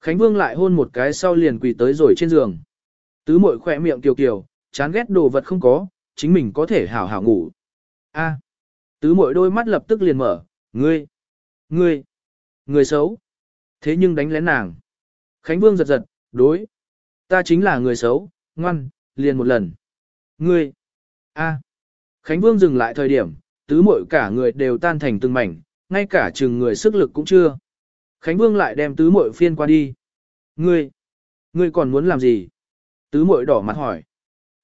Khánh Vương lại hôn một cái sau liền quỳ tới rồi trên giường. Tứ mội khỏe miệng kiều kiều, chán ghét đồ vật không có, chính mình có thể hảo hảo ngủ. A. Tứ mội đôi mắt lập tức liền mở, ngươi, ngươi, người xấu. Thế nhưng đánh lén nàng. Khánh Vương giật giật, đối. Ta chính là người xấu, ngoan, liền một lần. Ngươi, a. Khánh Vương dừng lại thời điểm, tứ muội cả người đều tan thành từng mảnh, ngay cả chừng người sức lực cũng chưa. Khánh Vương lại đem tứ muội phiên qua đi. Ngươi, ngươi còn muốn làm gì? Tứ muội đỏ mặt hỏi.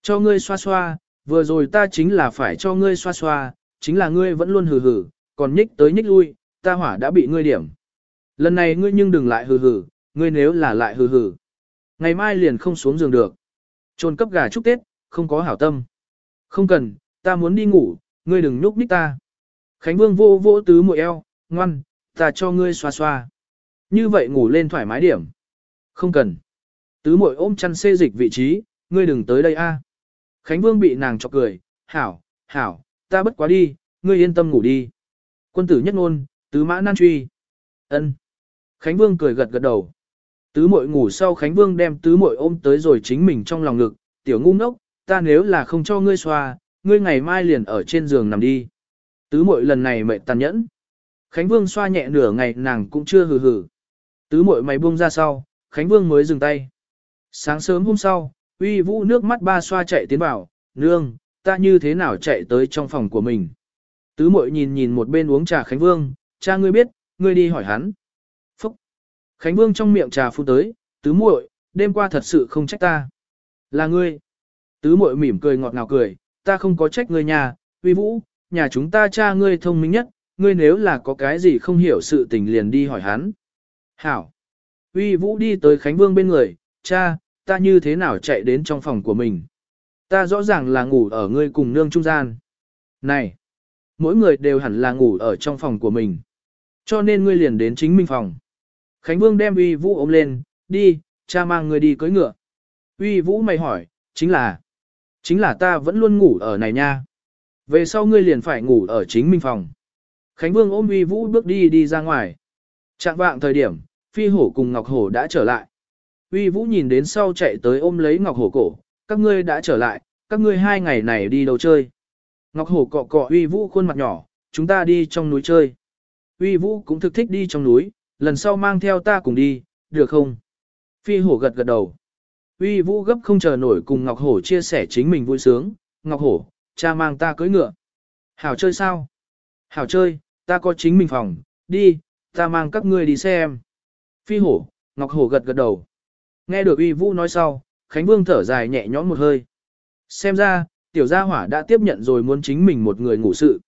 Cho ngươi xoa xoa, vừa rồi ta chính là phải cho ngươi xoa xoa, chính là ngươi vẫn luôn hừ hừ, còn nhích tới nhích lui, ta hỏa đã bị ngươi điểm. Lần này ngươi nhưng đừng lại hừ hừ, ngươi nếu là lại hừ hừ. Ngày mai liền không xuống giường được. Trôn cấp gà chúc Tết, không có hảo tâm. Không cần, ta muốn đi ngủ, ngươi đừng nhúc nhích ta. Khánh Vương vô vô tứ muội eo, ngoan, ta cho ngươi xoa xoa. Như vậy ngủ lên thoải mái điểm. Không cần. Tứ muội ôm chăn xê dịch vị trí, ngươi đừng tới đây a. À. Khánh Vương bị nàng chọc cười, hảo, hảo, ta bất quá đi, ngươi yên tâm ngủ đi. Quân tử nhất ngôn, tứ mã nan truy. Ân. Khánh Vương cười gật gật đầu. Tứ muội ngủ sau Khánh Vương đem tứ muội ôm tới rồi chính mình trong lòng ngực, tiểu ngu ngốc, ta nếu là không cho ngươi xoa, ngươi ngày mai liền ở trên giường nằm đi. Tứ muội lần này mệt tàn nhẫn. Khánh Vương xoa nhẹ nửa ngày nàng cũng chưa hừ hừ. Tứ muội mày buông ra sau, Khánh Vương mới dừng tay. Sáng sớm hôm sau, uy vũ nước mắt ba xoa chạy tiến vào, nương, ta như thế nào chạy tới trong phòng của mình. Tứ mội nhìn nhìn một bên uống trà Khánh Vương, cha ngươi biết, ngươi đi hỏi hắn. Phúc! Khánh Vương trong miệng trà phun tới, tứ muội, đêm qua thật sự không trách ta. Là ngươi. Tứ muội mỉm cười ngọt ngào cười, ta không có trách ngươi nhà, uy vũ, nhà chúng ta cha ngươi thông minh nhất, ngươi nếu là có cái gì không hiểu sự tình liền đi hỏi hắn. Hảo. Uy Vũ đi tới Khánh Vương bên người, cha, ta như thế nào chạy đến trong phòng của mình. Ta rõ ràng là ngủ ở ngươi cùng nương trung gian. Này, mỗi người đều hẳn là ngủ ở trong phòng của mình. Cho nên ngươi liền đến chính mình phòng. Khánh Vương đem Uy Vũ ôm lên, đi, cha mang ngươi đi cưới ngựa. Uy Vũ mày hỏi, chính là, chính là ta vẫn luôn ngủ ở này nha. Về sau ngươi liền phải ngủ ở chính mình phòng. Khánh Vương ôm Uy Vũ bước đi đi ra ngoài. Trạng vạng thời điểm, Phi Hổ cùng Ngọc Hổ đã trở lại. Uy Vũ nhìn đến sau chạy tới ôm lấy Ngọc Hổ cổ, các ngươi đã trở lại, các ngươi hai ngày này đi đâu chơi. Ngọc Hổ cọ cọ Uy Vũ khuôn mặt nhỏ, chúng ta đi trong núi chơi. Uy Vũ cũng thực thích đi trong núi, lần sau mang theo ta cùng đi, được không? Phi Hổ gật gật đầu. Uy Vũ gấp không chờ nổi cùng Ngọc Hổ chia sẻ chính mình vui sướng. Ngọc Hổ, cha mang ta cưỡi ngựa. Hảo chơi sao? Hảo chơi, ta có chính mình phòng, đi, ta mang các ngươi đi xem. Phi Hổ, Ngọc Hổ gật gật đầu. Nghe được Uy Vũ nói sau, Khánh Vương thở dài nhẹ nhõm một hơi. Xem ra, tiểu gia hỏa đã tiếp nhận rồi muốn chính mình một người ngủ sự.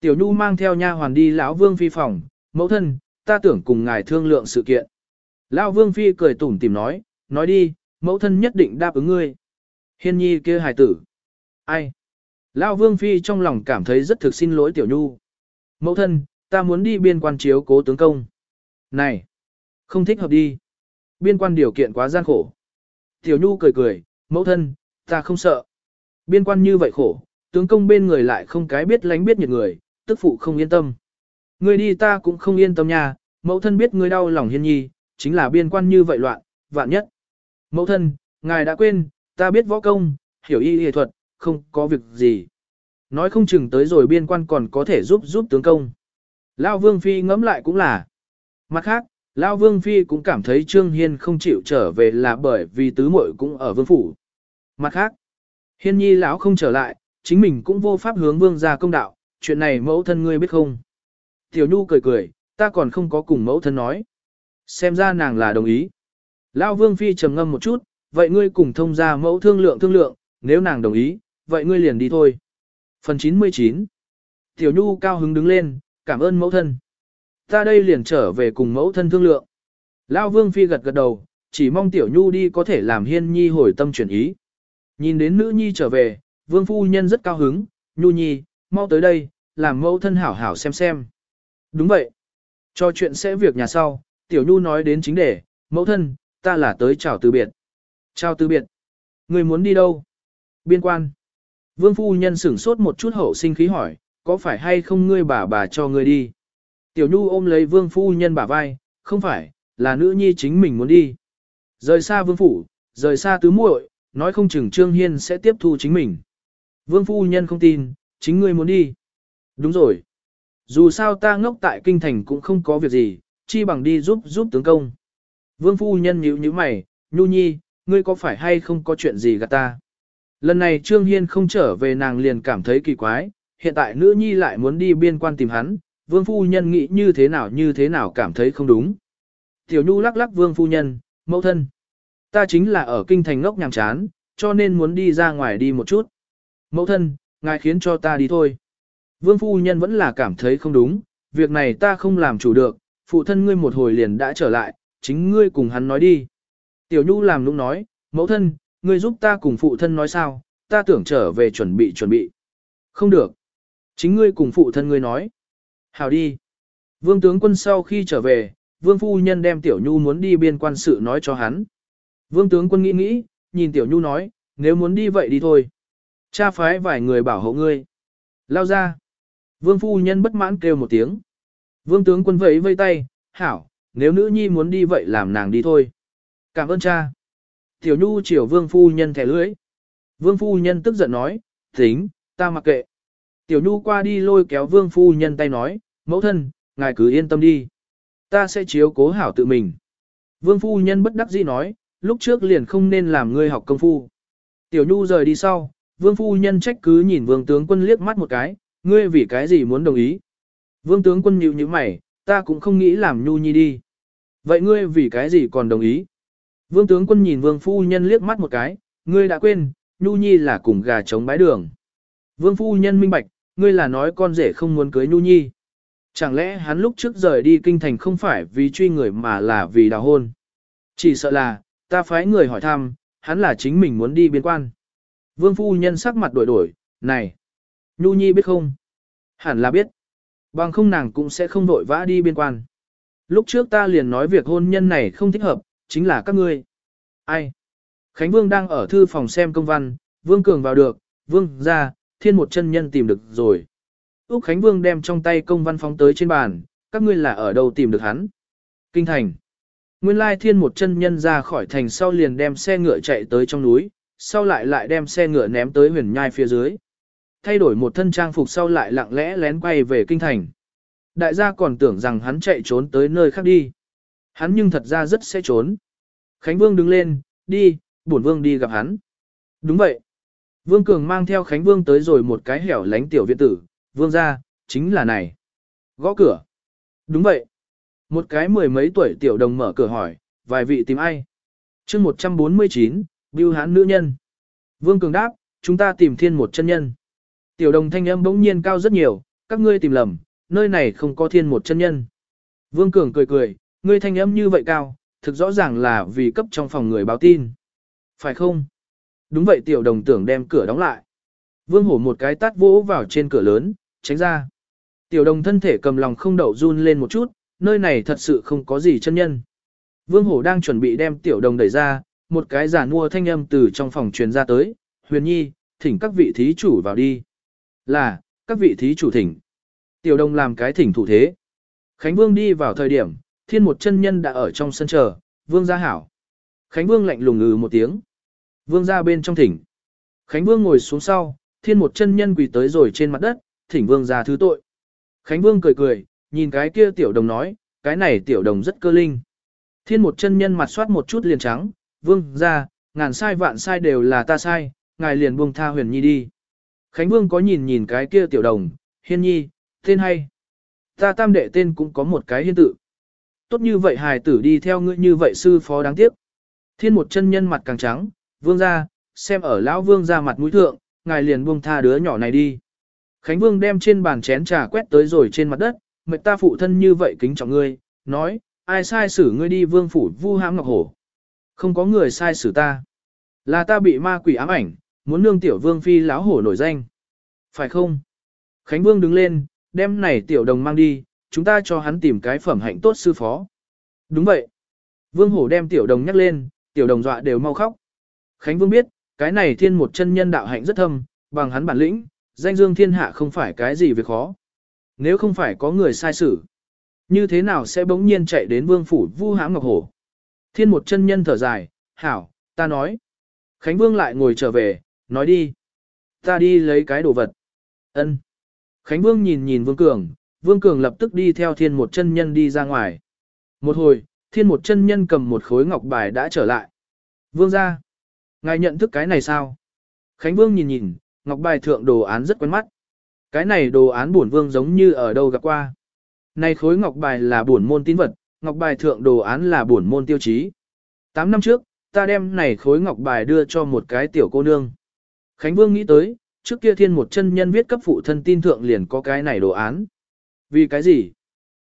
Tiểu Nhu mang theo nha hoàn đi lão Vương phi phòng, mẫu thân, ta tưởng cùng ngài thương lượng sự kiện. Lão Vương phi cười tủm tìm nói, nói đi, mẫu thân nhất định đáp ứng ngươi. Hiên nhi kia hài tử. Ai? Lão Vương phi trong lòng cảm thấy rất thực xin lỗi Tiểu Nhu. Mẫu thân, ta muốn đi biên quan chiếu cố tướng công. Này, không thích hợp đi. Biên quan điều kiện quá gian khổ. Tiểu Nhu cười cười, mẫu thân, ta không sợ. Biên quan như vậy khổ, tướng công bên người lại không cái biết lánh biết nhiệt người, tức phụ không yên tâm. Người đi ta cũng không yên tâm nha, mẫu thân biết người đau lòng hiên nhi, chính là biên quan như vậy loạn, vạn nhất. Mẫu thân, ngài đã quên, ta biết võ công, hiểu y y thuật, không có việc gì. Nói không chừng tới rồi biên quan còn có thể giúp giúp tướng công. Lao Vương Phi ngẫm lại cũng là. Mặt khác, Lao Vương Phi cũng cảm thấy Trương Hiên không chịu trở về là bởi vì tứ muội cũng ở vương phủ. Mặt khác, Hiên nhi lão không trở lại, chính mình cũng vô pháp hướng vương ra công đạo, chuyện này mẫu thân ngươi biết không. Tiểu Nhu cười cười, ta còn không có cùng mẫu thân nói. Xem ra nàng là đồng ý. Lao Vương Phi trầm ngâm một chút, vậy ngươi cùng thông gia mẫu thương lượng thương lượng, nếu nàng đồng ý, vậy ngươi liền đi thôi. Phần 99 Tiểu Nhu cao hứng đứng lên, cảm ơn mẫu thân. Ta đây liền trở về cùng mẫu thân thương lượng. Lao Vương Phi gật gật đầu, chỉ mong Tiểu Nhu đi có thể làm hiên nhi hồi tâm chuyển ý. Nhìn đến nữ nhi trở về, Vương Phu Nhân rất cao hứng, Nhu nhi, mau tới đây, làm mẫu thân hảo hảo xem xem. Đúng vậy. Cho chuyện sẽ việc nhà sau, Tiểu Nhu nói đến chính đề, mẫu thân, ta là tới chào từ biệt. Chào từ biệt. Người muốn đi đâu? Biên quan. Vương Phu Nhân sửng sốt một chút hậu sinh khí hỏi, có phải hay không ngươi bà bà cho ngươi đi? Tiểu Nhu ôm lấy Vương Phu Nhân bả vai, không phải, là nữ nhi chính mình muốn đi. Rời xa Vương Phủ, rời xa tứ muội, nói không chừng Trương Hiên sẽ tiếp thu chính mình. Vương Phu Nhân không tin, chính ngươi muốn đi. Đúng rồi. Dù sao ta ngốc tại kinh thành cũng không có việc gì, chi bằng đi giúp giúp tướng công. Vương Phu Nhân nhíu nhíu mày, Nhu Nhi, ngươi có phải hay không có chuyện gì gạt ta? Lần này Trương Hiên không trở về nàng liền cảm thấy kỳ quái, hiện tại nữ nhi lại muốn đi biên quan tìm hắn, vương phu nhân nghĩ như thế nào như thế nào cảm thấy không đúng. Tiểu Nhu lắc lắc vương phu nhân, mẫu thân. Ta chính là ở kinh thành ngốc nhàm chán, cho nên muốn đi ra ngoài đi một chút. Mẫu thân, ngài khiến cho ta đi thôi. Vương phu nhân vẫn là cảm thấy không đúng, việc này ta không làm chủ được, phụ thân ngươi một hồi liền đã trở lại, chính ngươi cùng hắn nói đi. Tiểu Nhu làm nũng nói, mẫu thân, ngươi giúp ta cùng phụ thân nói sao, ta tưởng trở về chuẩn bị chuẩn bị. Không được. Chính ngươi cùng phụ thân ngươi nói. Hào đi. Vương tướng quân sau khi trở về, vương phu nhân đem Tiểu Nhu muốn đi biên quan sự nói cho hắn. Vương tướng quân nghĩ nghĩ, nhìn Tiểu Nhu nói, nếu muốn đi vậy đi thôi. Cha phái vài người bảo hộ ngươi. Lao ra. Vương phu nhân bất mãn kêu một tiếng. Vương tướng quân vẫy vây tay, hảo, nếu nữ nhi muốn đi vậy làm nàng đi thôi. Cảm ơn cha. Tiểu Nhu chiều vương phu nhân thẻ lưỡi. Vương phu nhân tức giận nói, tính, ta mặc kệ. Tiểu Nhu qua đi lôi kéo vương phu nhân tay nói, mẫu thân, ngài cứ yên tâm đi. Ta sẽ chiếu cố hảo tự mình. Vương phu nhân bất đắc dĩ nói, lúc trước liền không nên làm ngươi học công phu. Tiểu Nhu rời đi sau, vương phu nhân trách cứ nhìn vương tướng quân liếc mắt một cái, ngươi vì cái gì muốn đồng ý. Vương tướng quân nhíu như mày, ta cũng không nghĩ làm Nhu nhi đi. Vậy ngươi vì cái gì còn đồng ý? Vương tướng quân nhìn vương phu nhân liếc mắt một cái, ngươi đã quên, Nhu nhi là cùng gà chống bái đường. Vương phu nhân minh bạch, ngươi là nói con rể không muốn cưới Nhu Nhi. Chẳng lẽ hắn lúc trước rời đi kinh thành không phải vì truy người mà là vì đào hôn? Chỉ sợ là, ta phái người hỏi thăm, hắn là chính mình muốn đi biên quan. Vương phu nhân sắc mặt đổi đổi, này, Nhu Nhi biết không? Hẳn là biết. Bằng không nàng cũng sẽ không vội vã đi biên quan. Lúc trước ta liền nói việc hôn nhân này không thích hợp, chính là các ngươi. Ai? Khánh Vương đang ở thư phòng xem công văn, Vương Cường vào được, Vương ra, thiên một chân nhân tìm được rồi. Úc Khánh Vương đem trong tay công văn phóng tới trên bàn, các ngươi là ở đâu tìm được hắn? Kinh thành. Nguyên lai thiên một chân nhân ra khỏi thành sau liền đem xe ngựa chạy tới trong núi, sau lại lại đem xe ngựa ném tới huyền nhai phía dưới. Thay đổi một thân trang phục sau lại lặng lẽ lén quay về kinh thành. Đại gia còn tưởng rằng hắn chạy trốn tới nơi khác đi. Hắn nhưng thật ra rất sẽ trốn. Khánh Vương đứng lên, đi, bổn Vương đi gặp hắn. Đúng vậy. Vương Cường mang theo Khánh Vương tới rồi một cái hẻo lánh tiểu viện tử, Vương ra, chính là này. Gõ cửa. Đúng vậy. Một cái mười mấy tuổi tiểu đồng mở cửa hỏi, vài vị tìm ai? chương 149, Biêu hán nữ nhân. Vương Cường đáp, chúng ta tìm thiên một chân nhân. Tiểu đồng thanh âm bỗng nhiên cao rất nhiều, các ngươi tìm lầm, nơi này không có thiên một chân nhân. Vương Cường cười cười, ngươi thanh âm như vậy cao, thực rõ ràng là vì cấp trong phòng người báo tin. Phải không? Đúng vậy tiểu đồng tưởng đem cửa đóng lại. Vương hổ một cái tát vỗ vào trên cửa lớn, tránh ra. Tiểu đồng thân thể cầm lòng không đậu run lên một chút, nơi này thật sự không có gì chân nhân. Vương hổ đang chuẩn bị đem tiểu đồng đẩy ra, một cái giả mua thanh âm từ trong phòng truyền ra tới, huyền nhi, thỉnh các vị thí chủ vào đi. Là, các vị thí chủ thỉnh. Tiểu đồng làm cái thỉnh thủ thế. Khánh Vương đi vào thời điểm, thiên một chân nhân đã ở trong sân chờ, Vương gia hảo. Khánh Vương lạnh lùng ngừ một tiếng. Vương ra bên trong thỉnh. Khánh Vương ngồi xuống sau, thiên một chân nhân quỳ tới rồi trên mặt đất, thỉnh Vương ra thứ tội. Khánh Vương cười cười, nhìn cái kia tiểu đồng nói, cái này tiểu đồng rất cơ linh. Thiên một chân nhân mặt soát một chút liền trắng, Vương ra, ngàn sai vạn sai đều là ta sai, ngài liền buông tha huyền nhi đi. Khánh Vương có nhìn nhìn cái kia tiểu đồng, hiên nhi, tên hay. Ta tam đệ tên cũng có một cái hiên tự. Tốt như vậy hài tử đi theo ngươi như vậy sư phó đáng tiếc. Thiên một chân nhân mặt càng trắng, vương ra, xem ở lão vương ra mặt mũi thượng, ngài liền buông tha đứa nhỏ này đi. Khánh vương đem trên bàn chén trà quét tới rồi trên mặt đất, mệt ta phụ thân như vậy kính trọng ngươi, nói, ai sai xử ngươi đi vương phủ vu hãm ngọc hổ. Không có người sai xử ta. Là ta bị ma quỷ ám ảnh, muốn nương tiểu vương phi lão hổ nổi danh. Phải không? Khánh vương đứng lên, đem này tiểu đồng mang đi, chúng ta cho hắn tìm cái phẩm hạnh tốt sư phó. Đúng vậy. Vương hổ đem tiểu đồng nhắc lên, tiểu đồng dọa đều mau khóc. Khánh Vương biết, cái này thiên một chân nhân đạo hạnh rất thâm, bằng hắn bản lĩnh, danh dương thiên hạ không phải cái gì việc khó. Nếu không phải có người sai xử, như thế nào sẽ bỗng nhiên chạy đến vương phủ vu hãm ngọc hổ. Thiên một chân nhân thở dài, hảo, ta nói. Khánh Vương lại ngồi trở về, nói đi. Ta đi lấy cái đồ vật. Ân. Khánh Vương nhìn nhìn Vương Cường, Vương Cường lập tức đi theo thiên một chân nhân đi ra ngoài. Một hồi, thiên một chân nhân cầm một khối ngọc bài đã trở lại. Vương ra. Ngài nhận thức cái này sao? Khánh Vương nhìn nhìn, ngọc bài thượng đồ án rất quen mắt. Cái này đồ án bổn vương giống như ở đâu gặp qua. Này khối ngọc bài là bổn môn tín vật, ngọc bài thượng đồ án là bổn môn tiêu chí. Tám năm trước, ta đem này khối ngọc bài đưa cho một cái tiểu cô nương. Khánh Vương nghĩ tới, trước kia thiên một chân nhân viết cấp phụ thân tin thượng liền có cái này đồ án. Vì cái gì?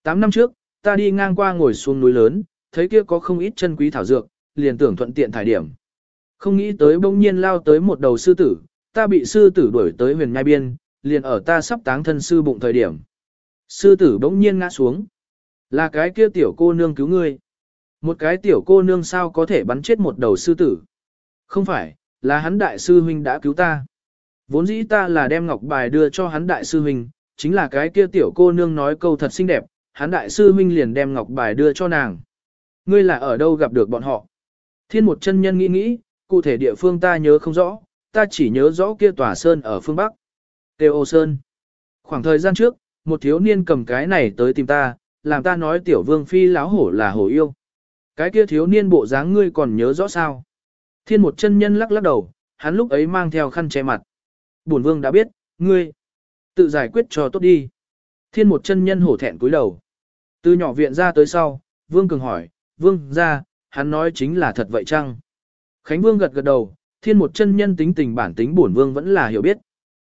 Tám năm trước, ta đi ngang qua ngồi xuống núi lớn, thấy kia có không ít chân quý thảo dược, liền tưởng thuận tiện thải điểm. Không nghĩ tới bỗng nhiên lao tới một đầu sư tử, ta bị sư tử đuổi tới huyền nhai biên, liền ở ta sắp táng thân sư bụng thời điểm. Sư tử bỗng nhiên ngã xuống. Là cái kia tiểu cô nương cứu ngươi. Một cái tiểu cô nương sao có thể bắn chết một đầu sư tử. Không phải, là hắn đại sư huynh đã cứu ta. Vốn dĩ ta là đem ngọc bài đưa cho hắn đại sư huynh, chính là cái kia tiểu cô nương nói câu thật xinh đẹp, hắn đại sư huynh liền đem ngọc bài đưa cho nàng. Ngươi là ở đâu gặp được bọn họ? Thiên một chân nhân nghĩ nghĩ, cụ thể địa phương ta nhớ không rõ, ta chỉ nhớ rõ kia tòa sơn ở phương Bắc. Têu ô sơn. Khoảng thời gian trước, một thiếu niên cầm cái này tới tìm ta, làm ta nói tiểu vương phi láo hổ là hổ yêu. Cái kia thiếu niên bộ dáng ngươi còn nhớ rõ sao? Thiên một chân nhân lắc lắc đầu, hắn lúc ấy mang theo khăn che mặt. Bổn vương đã biết, ngươi tự giải quyết cho tốt đi. Thiên một chân nhân hổ thẹn cúi đầu. Từ nhỏ viện ra tới sau, vương cường hỏi, vương ra, hắn nói chính là thật vậy chăng? Khánh Vương gật gật đầu, thiên một chân nhân tính tình bản tính bổn vương vẫn là hiểu biết.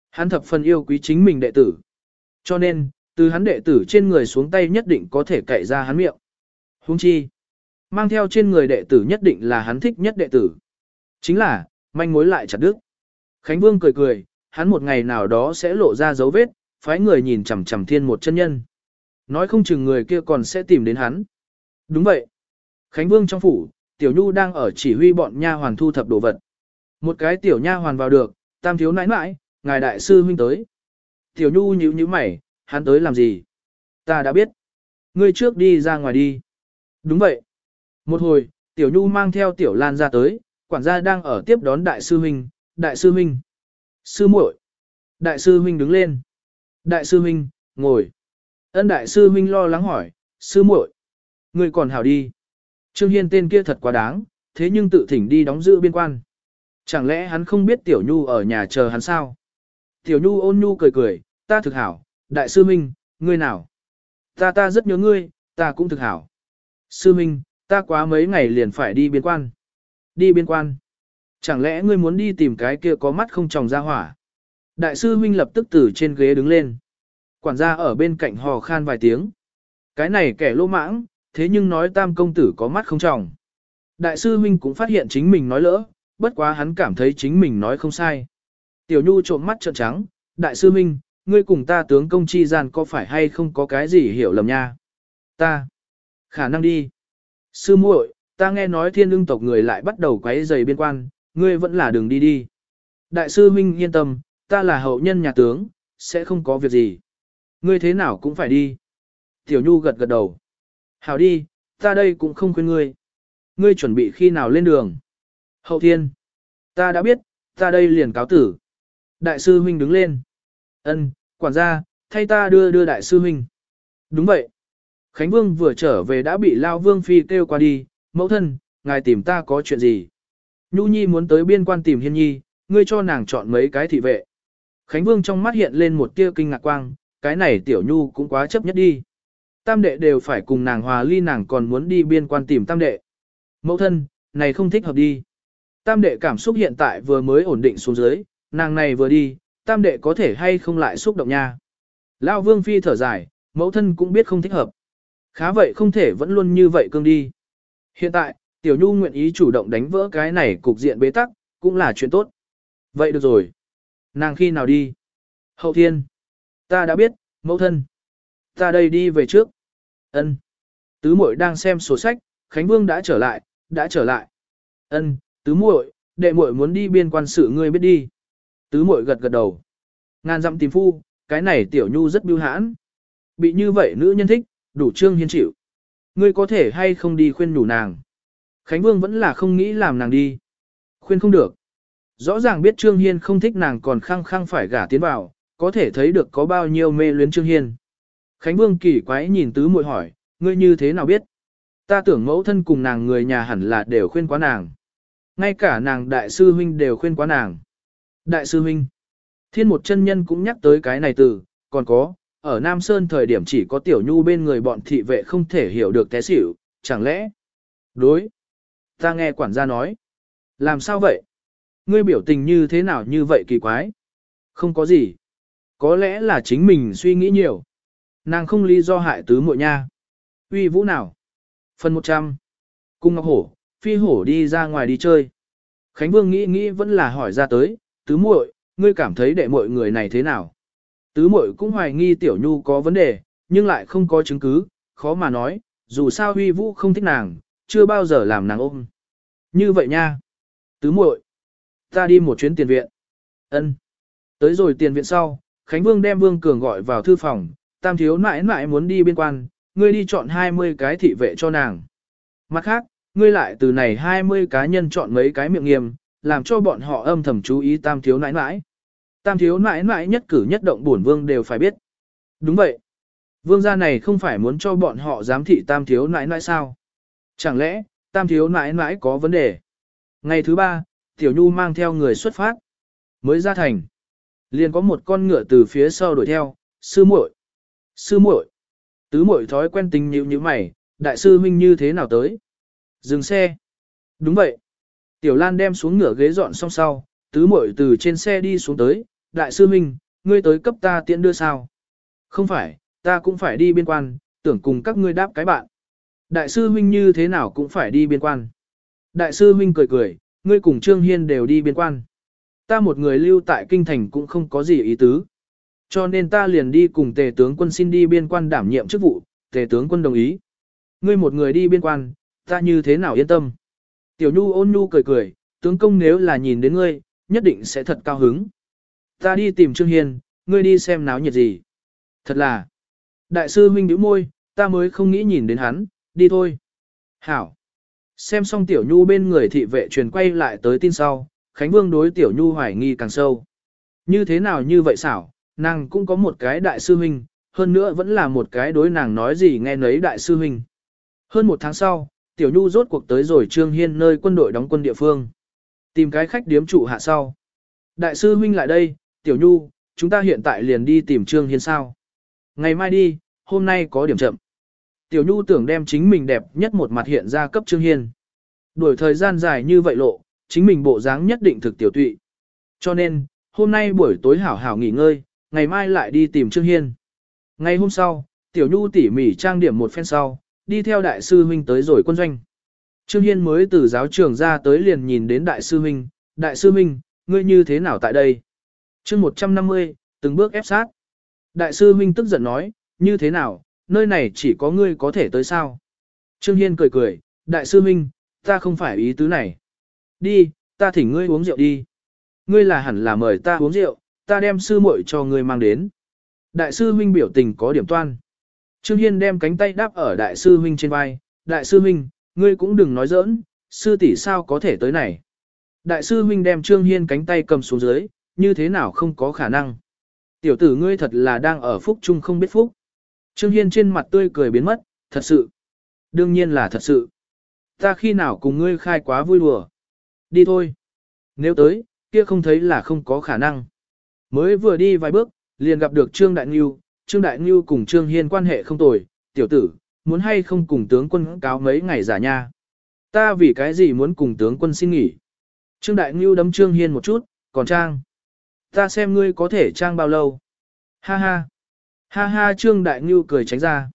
Hắn thập phần yêu quý chính mình đệ tử. Cho nên, từ hắn đệ tử trên người xuống tay nhất định có thể cậy ra hắn miệng. Huống chi, mang theo trên người đệ tử nhất định là hắn thích nhất đệ tử. Chính là, manh mối lại chặt đứt. Khánh Vương cười cười, hắn một ngày nào đó sẽ lộ ra dấu vết, phái người nhìn chằm chằm thiên một chân nhân. Nói không chừng người kia còn sẽ tìm đến hắn. Đúng vậy. Khánh Vương trong phủ, Tiểu Nhu đang ở chỉ huy bọn nha hoàn thu thập đồ vật. Một cái tiểu nha hoàn vào được, tam thiếu nãi nãi, ngài đại sư huynh tới. Tiểu Nhu nhíu nhíu mày, hắn tới làm gì? Ta đã biết. Ngươi trước đi ra ngoài đi. Đúng vậy. Một hồi, Tiểu Nhu mang theo Tiểu Lan ra tới, quản gia đang ở tiếp đón đại sư huynh, đại sư huynh. Sư muội. Đại sư huynh đứng lên. Đại sư huynh, ngồi. Ân đại sư huynh lo lắng hỏi, sư muội, ngươi còn hảo đi. Trương Hiên tên kia thật quá đáng, thế nhưng tự thỉnh đi đóng giữ biên quan. Chẳng lẽ hắn không biết Tiểu Nhu ở nhà chờ hắn sao? Tiểu Nhu ôn nhu cười cười, ta thực hảo, đại sư huynh, ngươi nào? Ta ta rất nhớ ngươi, ta cũng thực hảo. Sư huynh, ta quá mấy ngày liền phải đi biên quan. Đi biên quan. Chẳng lẽ ngươi muốn đi tìm cái kia có mắt không tròng ra hỏa? Đại sư huynh lập tức từ trên ghế đứng lên. Quản gia ở bên cạnh hò khan vài tiếng. Cái này kẻ lỗ mãng, thế nhưng nói tam công tử có mắt không tròng. Đại sư huynh cũng phát hiện chính mình nói lỡ, bất quá hắn cảm thấy chính mình nói không sai. Tiểu Nhu trộm mắt trợn trắng, đại sư huynh, ngươi cùng ta tướng công chi gian có phải hay không có cái gì hiểu lầm nha? Ta, khả năng đi. Sư muội, ta nghe nói thiên lương tộc người lại bắt đầu quấy giày biên quan, ngươi vẫn là đường đi đi. Đại sư huynh yên tâm, ta là hậu nhân nhà tướng, sẽ không có việc gì. Ngươi thế nào cũng phải đi. Tiểu Nhu gật gật đầu. Hảo đi, ta đây cũng không khuyên ngươi. Ngươi chuẩn bị khi nào lên đường. Hậu thiên. Ta đã biết, ta đây liền cáo tử. Đại sư huynh đứng lên. Ân, quản gia, thay ta đưa đưa đại sư huynh. Đúng vậy. Khánh Vương vừa trở về đã bị Lao Vương Phi kêu qua đi, mẫu thân, ngài tìm ta có chuyện gì? Nhu Nhi muốn tới biên quan tìm Hiên Nhi, ngươi cho nàng chọn mấy cái thị vệ. Khánh Vương trong mắt hiện lên một tia kinh ngạc quang, cái này tiểu Nhu cũng quá chấp nhất đi. Tam đệ đều phải cùng nàng hòa ly nàng còn muốn đi biên quan tìm tam đệ. Mẫu thân, này không thích hợp đi. Tam đệ cảm xúc hiện tại vừa mới ổn định xuống dưới, nàng này vừa đi, tam đệ có thể hay không lại xúc động nha. Lao vương phi thở dài, mẫu thân cũng biết không thích hợp. Khá vậy không thể vẫn luôn như vậy cương đi. Hiện tại, tiểu nhu nguyện ý chủ động đánh vỡ cái này cục diện bế tắc, cũng là chuyện tốt. Vậy được rồi. Nàng khi nào đi? Hậu thiên. Ta đã biết, mẫu thân. Ta đây đi về trước. Ân. Tứ muội đang xem sổ sách, Khánh Vương đã trở lại, đã trở lại. Ân, tứ muội, đệ muội muốn đi biên quan sự ngươi biết đi. Tứ muội gật gật đầu. Ngàn dặm tìm phu, cái này tiểu nhu rất biêu hãn. Bị như vậy nữ nhân thích, đủ trương hiên chịu. Ngươi có thể hay không đi khuyên đủ nàng. Khánh Vương vẫn là không nghĩ làm nàng đi. Khuyên không được. Rõ ràng biết Trương Hiên không thích nàng còn khăng khăng phải gả tiến vào, có thể thấy được có bao nhiêu mê luyến Trương Hiên. Khánh Vương kỳ quái nhìn tứ muội hỏi, ngươi như thế nào biết? Ta tưởng mẫu thân cùng nàng người nhà hẳn là đều khuyên quá nàng. Ngay cả nàng đại sư huynh đều khuyên quá nàng. Đại sư huynh. Thiên một chân nhân cũng nhắc tới cái này từ, còn có, ở Nam Sơn thời điểm chỉ có tiểu nhu bên người bọn thị vệ không thể hiểu được té xỉu, chẳng lẽ? Đối. Ta nghe quản gia nói. Làm sao vậy? Ngươi biểu tình như thế nào như vậy kỳ quái? Không có gì. Có lẽ là chính mình suy nghĩ nhiều. Nàng không lý do hại tứ muội nha. Uy vũ nào? Phần 100. Cung Ngọc Hổ, phi hổ đi ra ngoài đi chơi. Khánh Vương nghĩ nghĩ vẫn là hỏi ra tới, tứ muội, ngươi cảm thấy đệ muội người này thế nào? Tứ muội cũng hoài nghi tiểu nhu có vấn đề, nhưng lại không có chứng cứ, khó mà nói, dù sao huy vũ không thích nàng, chưa bao giờ làm nàng ôm. Như vậy nha. Tứ muội, ta đi một chuyến tiền viện. Ân. Tới rồi tiền viện sau, Khánh Vương đem Vương Cường gọi vào thư phòng, tam thiếu nãi nãi muốn đi biên quan, ngươi đi chọn 20 cái thị vệ cho nàng. Mặt khác, ngươi lại từ này 20 cá nhân chọn mấy cái miệng nghiêm, làm cho bọn họ âm thầm chú ý tam thiếu nãi nãi. Tam thiếu nãi nãi nhất cử nhất động bổn vương đều phải biết. Đúng vậy. Vương gia này không phải muốn cho bọn họ giám thị tam thiếu nãi nãi sao? Chẳng lẽ, tam thiếu nãi nãi có vấn đề? Ngày thứ ba, Tiểu Nhu mang theo người xuất phát. Mới ra thành. Liền có một con ngựa từ phía sau đuổi theo, sư muội, Sư muội, Tứ muội thói quen tình nhịu như mày, đại sư huynh như thế nào tới? Dừng xe. Đúng vậy. Tiểu Lan đem xuống ngựa ghế dọn xong sau, tứ muội từ trên xe đi xuống tới, đại sư huynh, ngươi tới cấp ta tiễn đưa sao? Không phải, ta cũng phải đi biên quan, tưởng cùng các ngươi đáp cái bạn. Đại sư huynh như thế nào cũng phải đi biên quan. Đại sư huynh cười cười, ngươi cùng Trương Hiên đều đi biên quan. Ta một người lưu tại kinh thành cũng không có gì ý tứ. Cho nên ta liền đi cùng tề tướng quân xin đi biên quan đảm nhiệm chức vụ, tề tướng quân đồng ý. Ngươi một người đi biên quan, ta như thế nào yên tâm. Tiểu Nhu ôn nhu cười cười, tướng công nếu là nhìn đến ngươi, nhất định sẽ thật cao hứng. Ta đi tìm Trương Hiên, ngươi đi xem náo nhiệt gì. Thật là, đại sư huynh bĩu môi, ta mới không nghĩ nhìn đến hắn, đi thôi. Hảo. Xem xong Tiểu Nhu bên người thị vệ truyền quay lại tới tin sau, Khánh Vương đối Tiểu Nhu hoài nghi càng sâu. Như thế nào như vậy xảo, nàng cũng có một cái đại sư huynh, hơn nữa vẫn là một cái đối nàng nói gì nghe nấy đại sư huynh. Hơn một tháng sau, Tiểu Nhu rốt cuộc tới rồi Trương Hiên nơi quân đội đóng quân địa phương. Tìm cái khách điếm trụ hạ sau. Đại sư huynh lại đây, Tiểu Nhu, chúng ta hiện tại liền đi tìm Trương Hiên sao. Ngày mai đi, hôm nay có điểm chậm. Tiểu Nhu tưởng đem chính mình đẹp nhất một mặt hiện ra cấp Trương Hiên. Đuổi thời gian dài như vậy lộ, chính mình bộ dáng nhất định thực tiểu tụy. Cho nên, hôm nay buổi tối hảo hảo nghỉ ngơi, ngày mai lại đi tìm Trương Hiên. Ngày hôm sau, Tiểu Nhu tỉ mỉ trang điểm một phen sau, đi theo đại sư huynh tới rồi quân doanh. Trương Hiên mới từ giáo trường ra tới liền nhìn đến đại sư huynh, đại sư huynh, ngươi như thế nào tại đây? chương 150, từng bước ép sát. Đại sư huynh tức giận nói, như thế nào, nơi này chỉ có ngươi có thể tới sao? Trương Hiên cười cười, đại sư huynh, ta không phải ý tứ này. Đi, ta thỉnh ngươi uống rượu đi. Ngươi là hẳn là mời ta uống rượu, ta đem sư muội cho ngươi mang đến. Đại sư huynh biểu tình có điểm toan. Trương Hiên đem cánh tay đáp ở đại sư huynh trên vai, đại sư huynh, ngươi cũng đừng nói giỡn, sư tỷ sao có thể tới này. Đại sư huynh đem Trương Hiên cánh tay cầm xuống dưới, như thế nào không có khả năng. Tiểu tử ngươi thật là đang ở phúc chung không biết phúc. Trương Hiên trên mặt tươi cười biến mất, thật sự. Đương nhiên là thật sự. Ta khi nào cùng ngươi khai quá vui đùa. Đi thôi. Nếu tới, kia không thấy là không có khả năng. Mới vừa đi vài bước, liền gặp được Trương Đại Ngưu, Trương Đại Ngưu cùng Trương Hiên quan hệ không tồi, tiểu tử, muốn hay không cùng tướng quân cáo mấy ngày giả nha. Ta vì cái gì muốn cùng tướng quân xin nghỉ. Trương Đại Ngưu đấm Trương Hiên một chút, còn Trang. Ta xem ngươi có thể Trang bao lâu. Ha ha. Ha ha Trương Đại Ngưu cười tránh ra.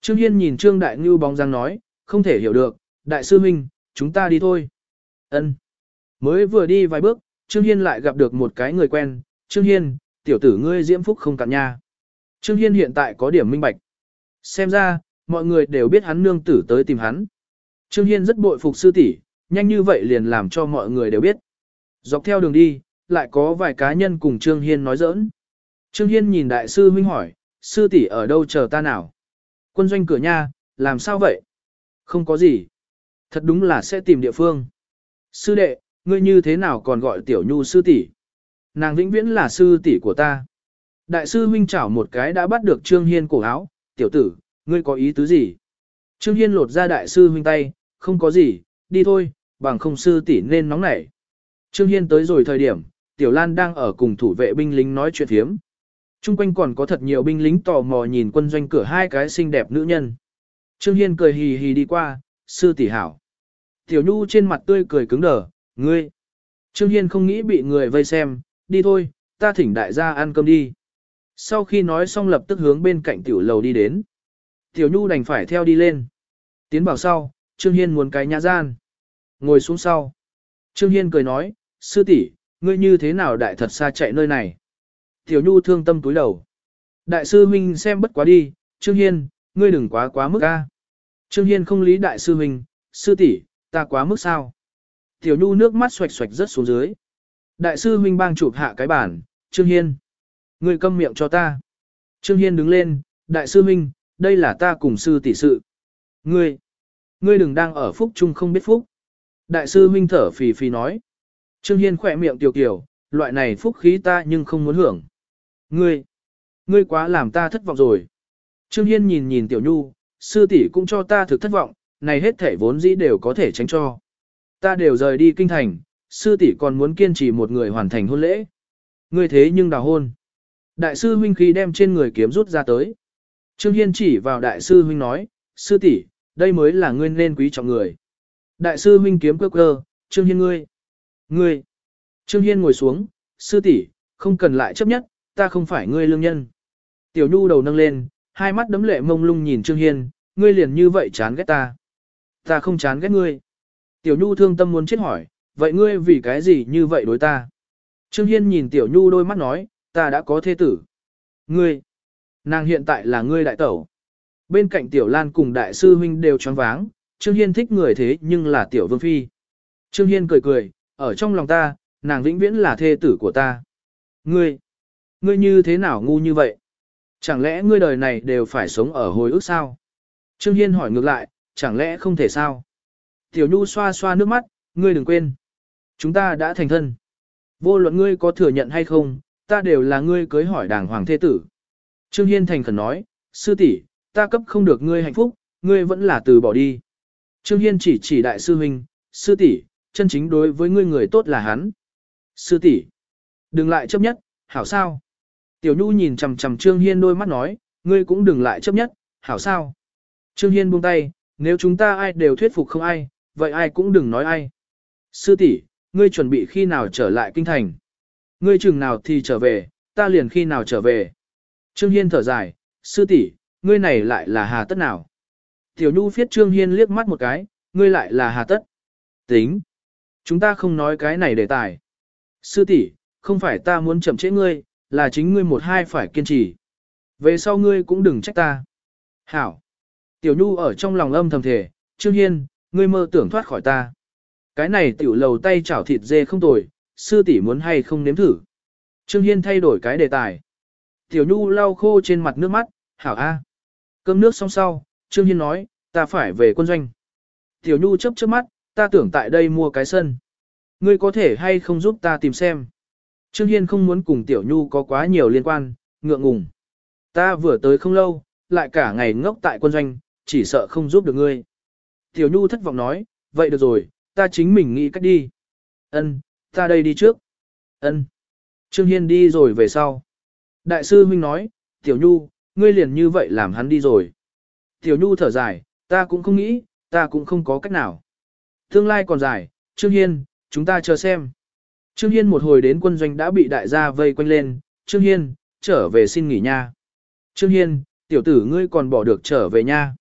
Trương Hiên nhìn Trương Đại Ngưu bóng dáng nói, không thể hiểu được, Đại sư Minh, chúng ta đi thôi. Ân. Mới vừa đi vài bước, Trương Hiên lại gặp được một cái người quen, Trương Hiên, tiểu tử ngươi diễm phúc không cạn nha. Trương Hiên hiện tại có điểm minh bạch. Xem ra, mọi người đều biết hắn nương tử tới tìm hắn. Trương Hiên rất bội phục sư tỷ, nhanh như vậy liền làm cho mọi người đều biết. Dọc theo đường đi, lại có vài cá nhân cùng Trương Hiên nói giỡn. Trương Hiên nhìn đại sư huynh hỏi, sư tỷ ở đâu chờ ta nào? Quân doanh cửa nha, làm sao vậy? Không có gì. Thật đúng là sẽ tìm địa phương. Sư đệ, ngươi như thế nào còn gọi tiểu nhu sư tỷ? Nàng vĩnh viễn là sư tỷ của ta. Đại sư huynh chảo một cái đã bắt được Trương Hiên cổ áo, tiểu tử, ngươi có ý tứ gì? Trương Hiên lột ra đại sư huynh tay, không có gì, đi thôi, bằng không sư tỷ nên nóng nảy. Trương Hiên tới rồi thời điểm, Tiểu Lan đang ở cùng thủ vệ binh lính nói chuyện thiếm. Trung quanh còn có thật nhiều binh lính tò mò nhìn quân doanh cửa hai cái xinh đẹp nữ nhân. Trương Hiên cười hì hì đi qua, sư tỷ hảo. Tiểu Nhu trên mặt tươi cười cứng đờ, ngươi. Trương Hiên không nghĩ bị người vây xem, đi thôi, ta thỉnh đại gia ăn cơm đi. Sau khi nói xong lập tức hướng bên cạnh tiểu lầu đi đến. Tiểu Nhu đành phải theo đi lên. Tiến vào sau, Trương Hiên muốn cái nhà gian. Ngồi xuống sau. Trương Hiên cười nói, sư tỷ, ngươi như thế nào đại thật xa chạy nơi này. Tiểu Nhu thương tâm túi đầu. Đại sư huynh xem bất quá đi, Trương Hiên, ngươi đừng quá quá mức ca. Trương Hiên không lý đại sư huynh, sư tỷ, ta quá mức sao. Tiểu Nhu nước mắt xoạch xoạch rớt xuống dưới. Đại sư huynh bang chụp hạ cái bản, Trương Hiên. Ngươi câm miệng cho ta. Trương Hiên đứng lên, đại sư huynh, đây là ta cùng sư tỷ sự. Ngươi, ngươi đừng đang ở phúc chung không biết phúc. Đại sư huynh thở phì phì nói. Trương Hiên khỏe miệng tiểu kiểu, loại này phúc khí ta nhưng không muốn hưởng. Ngươi, ngươi quá làm ta thất vọng rồi. Trương Hiên nhìn nhìn tiểu nhu, sư tỷ cũng cho ta thực thất vọng, này hết thể vốn dĩ đều có thể tránh cho. Ta đều rời đi kinh thành, sư tỷ còn muốn kiên trì một người hoàn thành hôn lễ. Ngươi thế nhưng đào hôn. Đại sư huynh khí đem trên người kiếm rút ra tới. Trương Hiên chỉ vào đại sư huynh nói, sư tỷ, đây mới là ngươi nên quý trọng người. Đại sư huynh kiếm cơ cơ, Trương Hiên ngươi. Ngươi. Trương Hiên ngồi xuống, sư tỷ, không cần lại chấp nhất, ta không phải ngươi lương nhân. Tiểu Nhu đầu nâng lên, hai mắt đấm lệ mông lung nhìn Trương Hiên, ngươi liền như vậy chán ghét ta. Ta không chán ghét ngươi. Tiểu Nhu thương tâm muốn chết hỏi, vậy ngươi vì cái gì như vậy đối ta? Trương Hiên nhìn Tiểu Nhu đôi mắt nói, ta đã có thê tử. Ngươi, nàng hiện tại là ngươi đại tẩu. Bên cạnh Tiểu Lan cùng đại sư huynh đều choáng váng, Trương Hiên thích người thế nhưng là Tiểu Vương Phi. Trương Hiên cười cười, ở trong lòng ta, nàng vĩnh viễn là thê tử của ta. Ngươi, ngươi như thế nào ngu như vậy? Chẳng lẽ ngươi đời này đều phải sống ở hồi ức sao? Trương Hiên hỏi ngược lại, chẳng lẽ không thể sao? Tiểu Nhu xoa xoa nước mắt, ngươi đừng quên. Chúng ta đã thành thân. Vô luận ngươi có thừa nhận hay không, ta đều là ngươi cưới hỏi đàng hoàng thế tử. Trương Hiên thành khẩn nói, sư tỷ, ta cấp không được ngươi hạnh phúc, ngươi vẫn là từ bỏ đi. Trương Hiên chỉ chỉ đại sư huynh, sư tỷ, chân chính đối với ngươi người tốt là hắn. Sư tỷ, đừng lại chấp nhất, hảo sao? Tiểu Nhu nhìn chằm chằm Trương Hiên đôi mắt nói, ngươi cũng đừng lại chấp nhất, hảo sao? Trương Hiên buông tay, nếu chúng ta ai đều thuyết phục không ai, vậy ai cũng đừng nói ai. Sư tỷ, ngươi chuẩn bị khi nào trở lại kinh thành? Ngươi chừng nào thì trở về, ta liền khi nào trở về? Trương Hiên thở dài, sư tỷ, ngươi này lại là hà tất nào? Tiểu Nhu phiết Trương Hiên liếc mắt một cái, ngươi lại là hà tất. Tính. Chúng ta không nói cái này đề tài. Sư tỷ, không phải ta muốn chậm trễ ngươi, là chính ngươi một hai phải kiên trì. Về sau ngươi cũng đừng trách ta. Hảo. Tiểu Nhu ở trong lòng âm thầm thể, Trương Hiên, ngươi mơ tưởng thoát khỏi ta. Cái này tiểu lầu tay chảo thịt dê không tồi, sư tỷ muốn hay không nếm thử. Trương Hiên thay đổi cái đề tài. Tiểu Nhu lau khô trên mặt nước mắt, hảo a. Cơm nước xong sau, Trương Hiên nói, ta phải về quân doanh. Tiểu Nhu chấp chớp mắt, ta tưởng tại đây mua cái sân. Ngươi có thể hay không giúp ta tìm xem. Trương Hiên không muốn cùng Tiểu Nhu có quá nhiều liên quan, ngượng ngùng. Ta vừa tới không lâu, lại cả ngày ngốc tại quân doanh, chỉ sợ không giúp được ngươi. Tiểu Nhu thất vọng nói, vậy được rồi, ta chính mình nghĩ cách đi. Ân, ta đây đi trước. Ân. Trương Hiên đi rồi về sau. Đại sư huynh nói, Tiểu Nhu, ngươi liền như vậy làm hắn đi rồi. Tiểu Nhu thở dài, ta cũng không nghĩ, ta cũng không có cách nào. Tương lai còn dài, Trương Hiên, chúng ta chờ xem. Trương Hiên một hồi đến quân doanh đã bị đại gia vây quanh lên, Trương Hiên, trở về xin nghỉ nha. Trương Hiên, tiểu tử ngươi còn bỏ được trở về nha.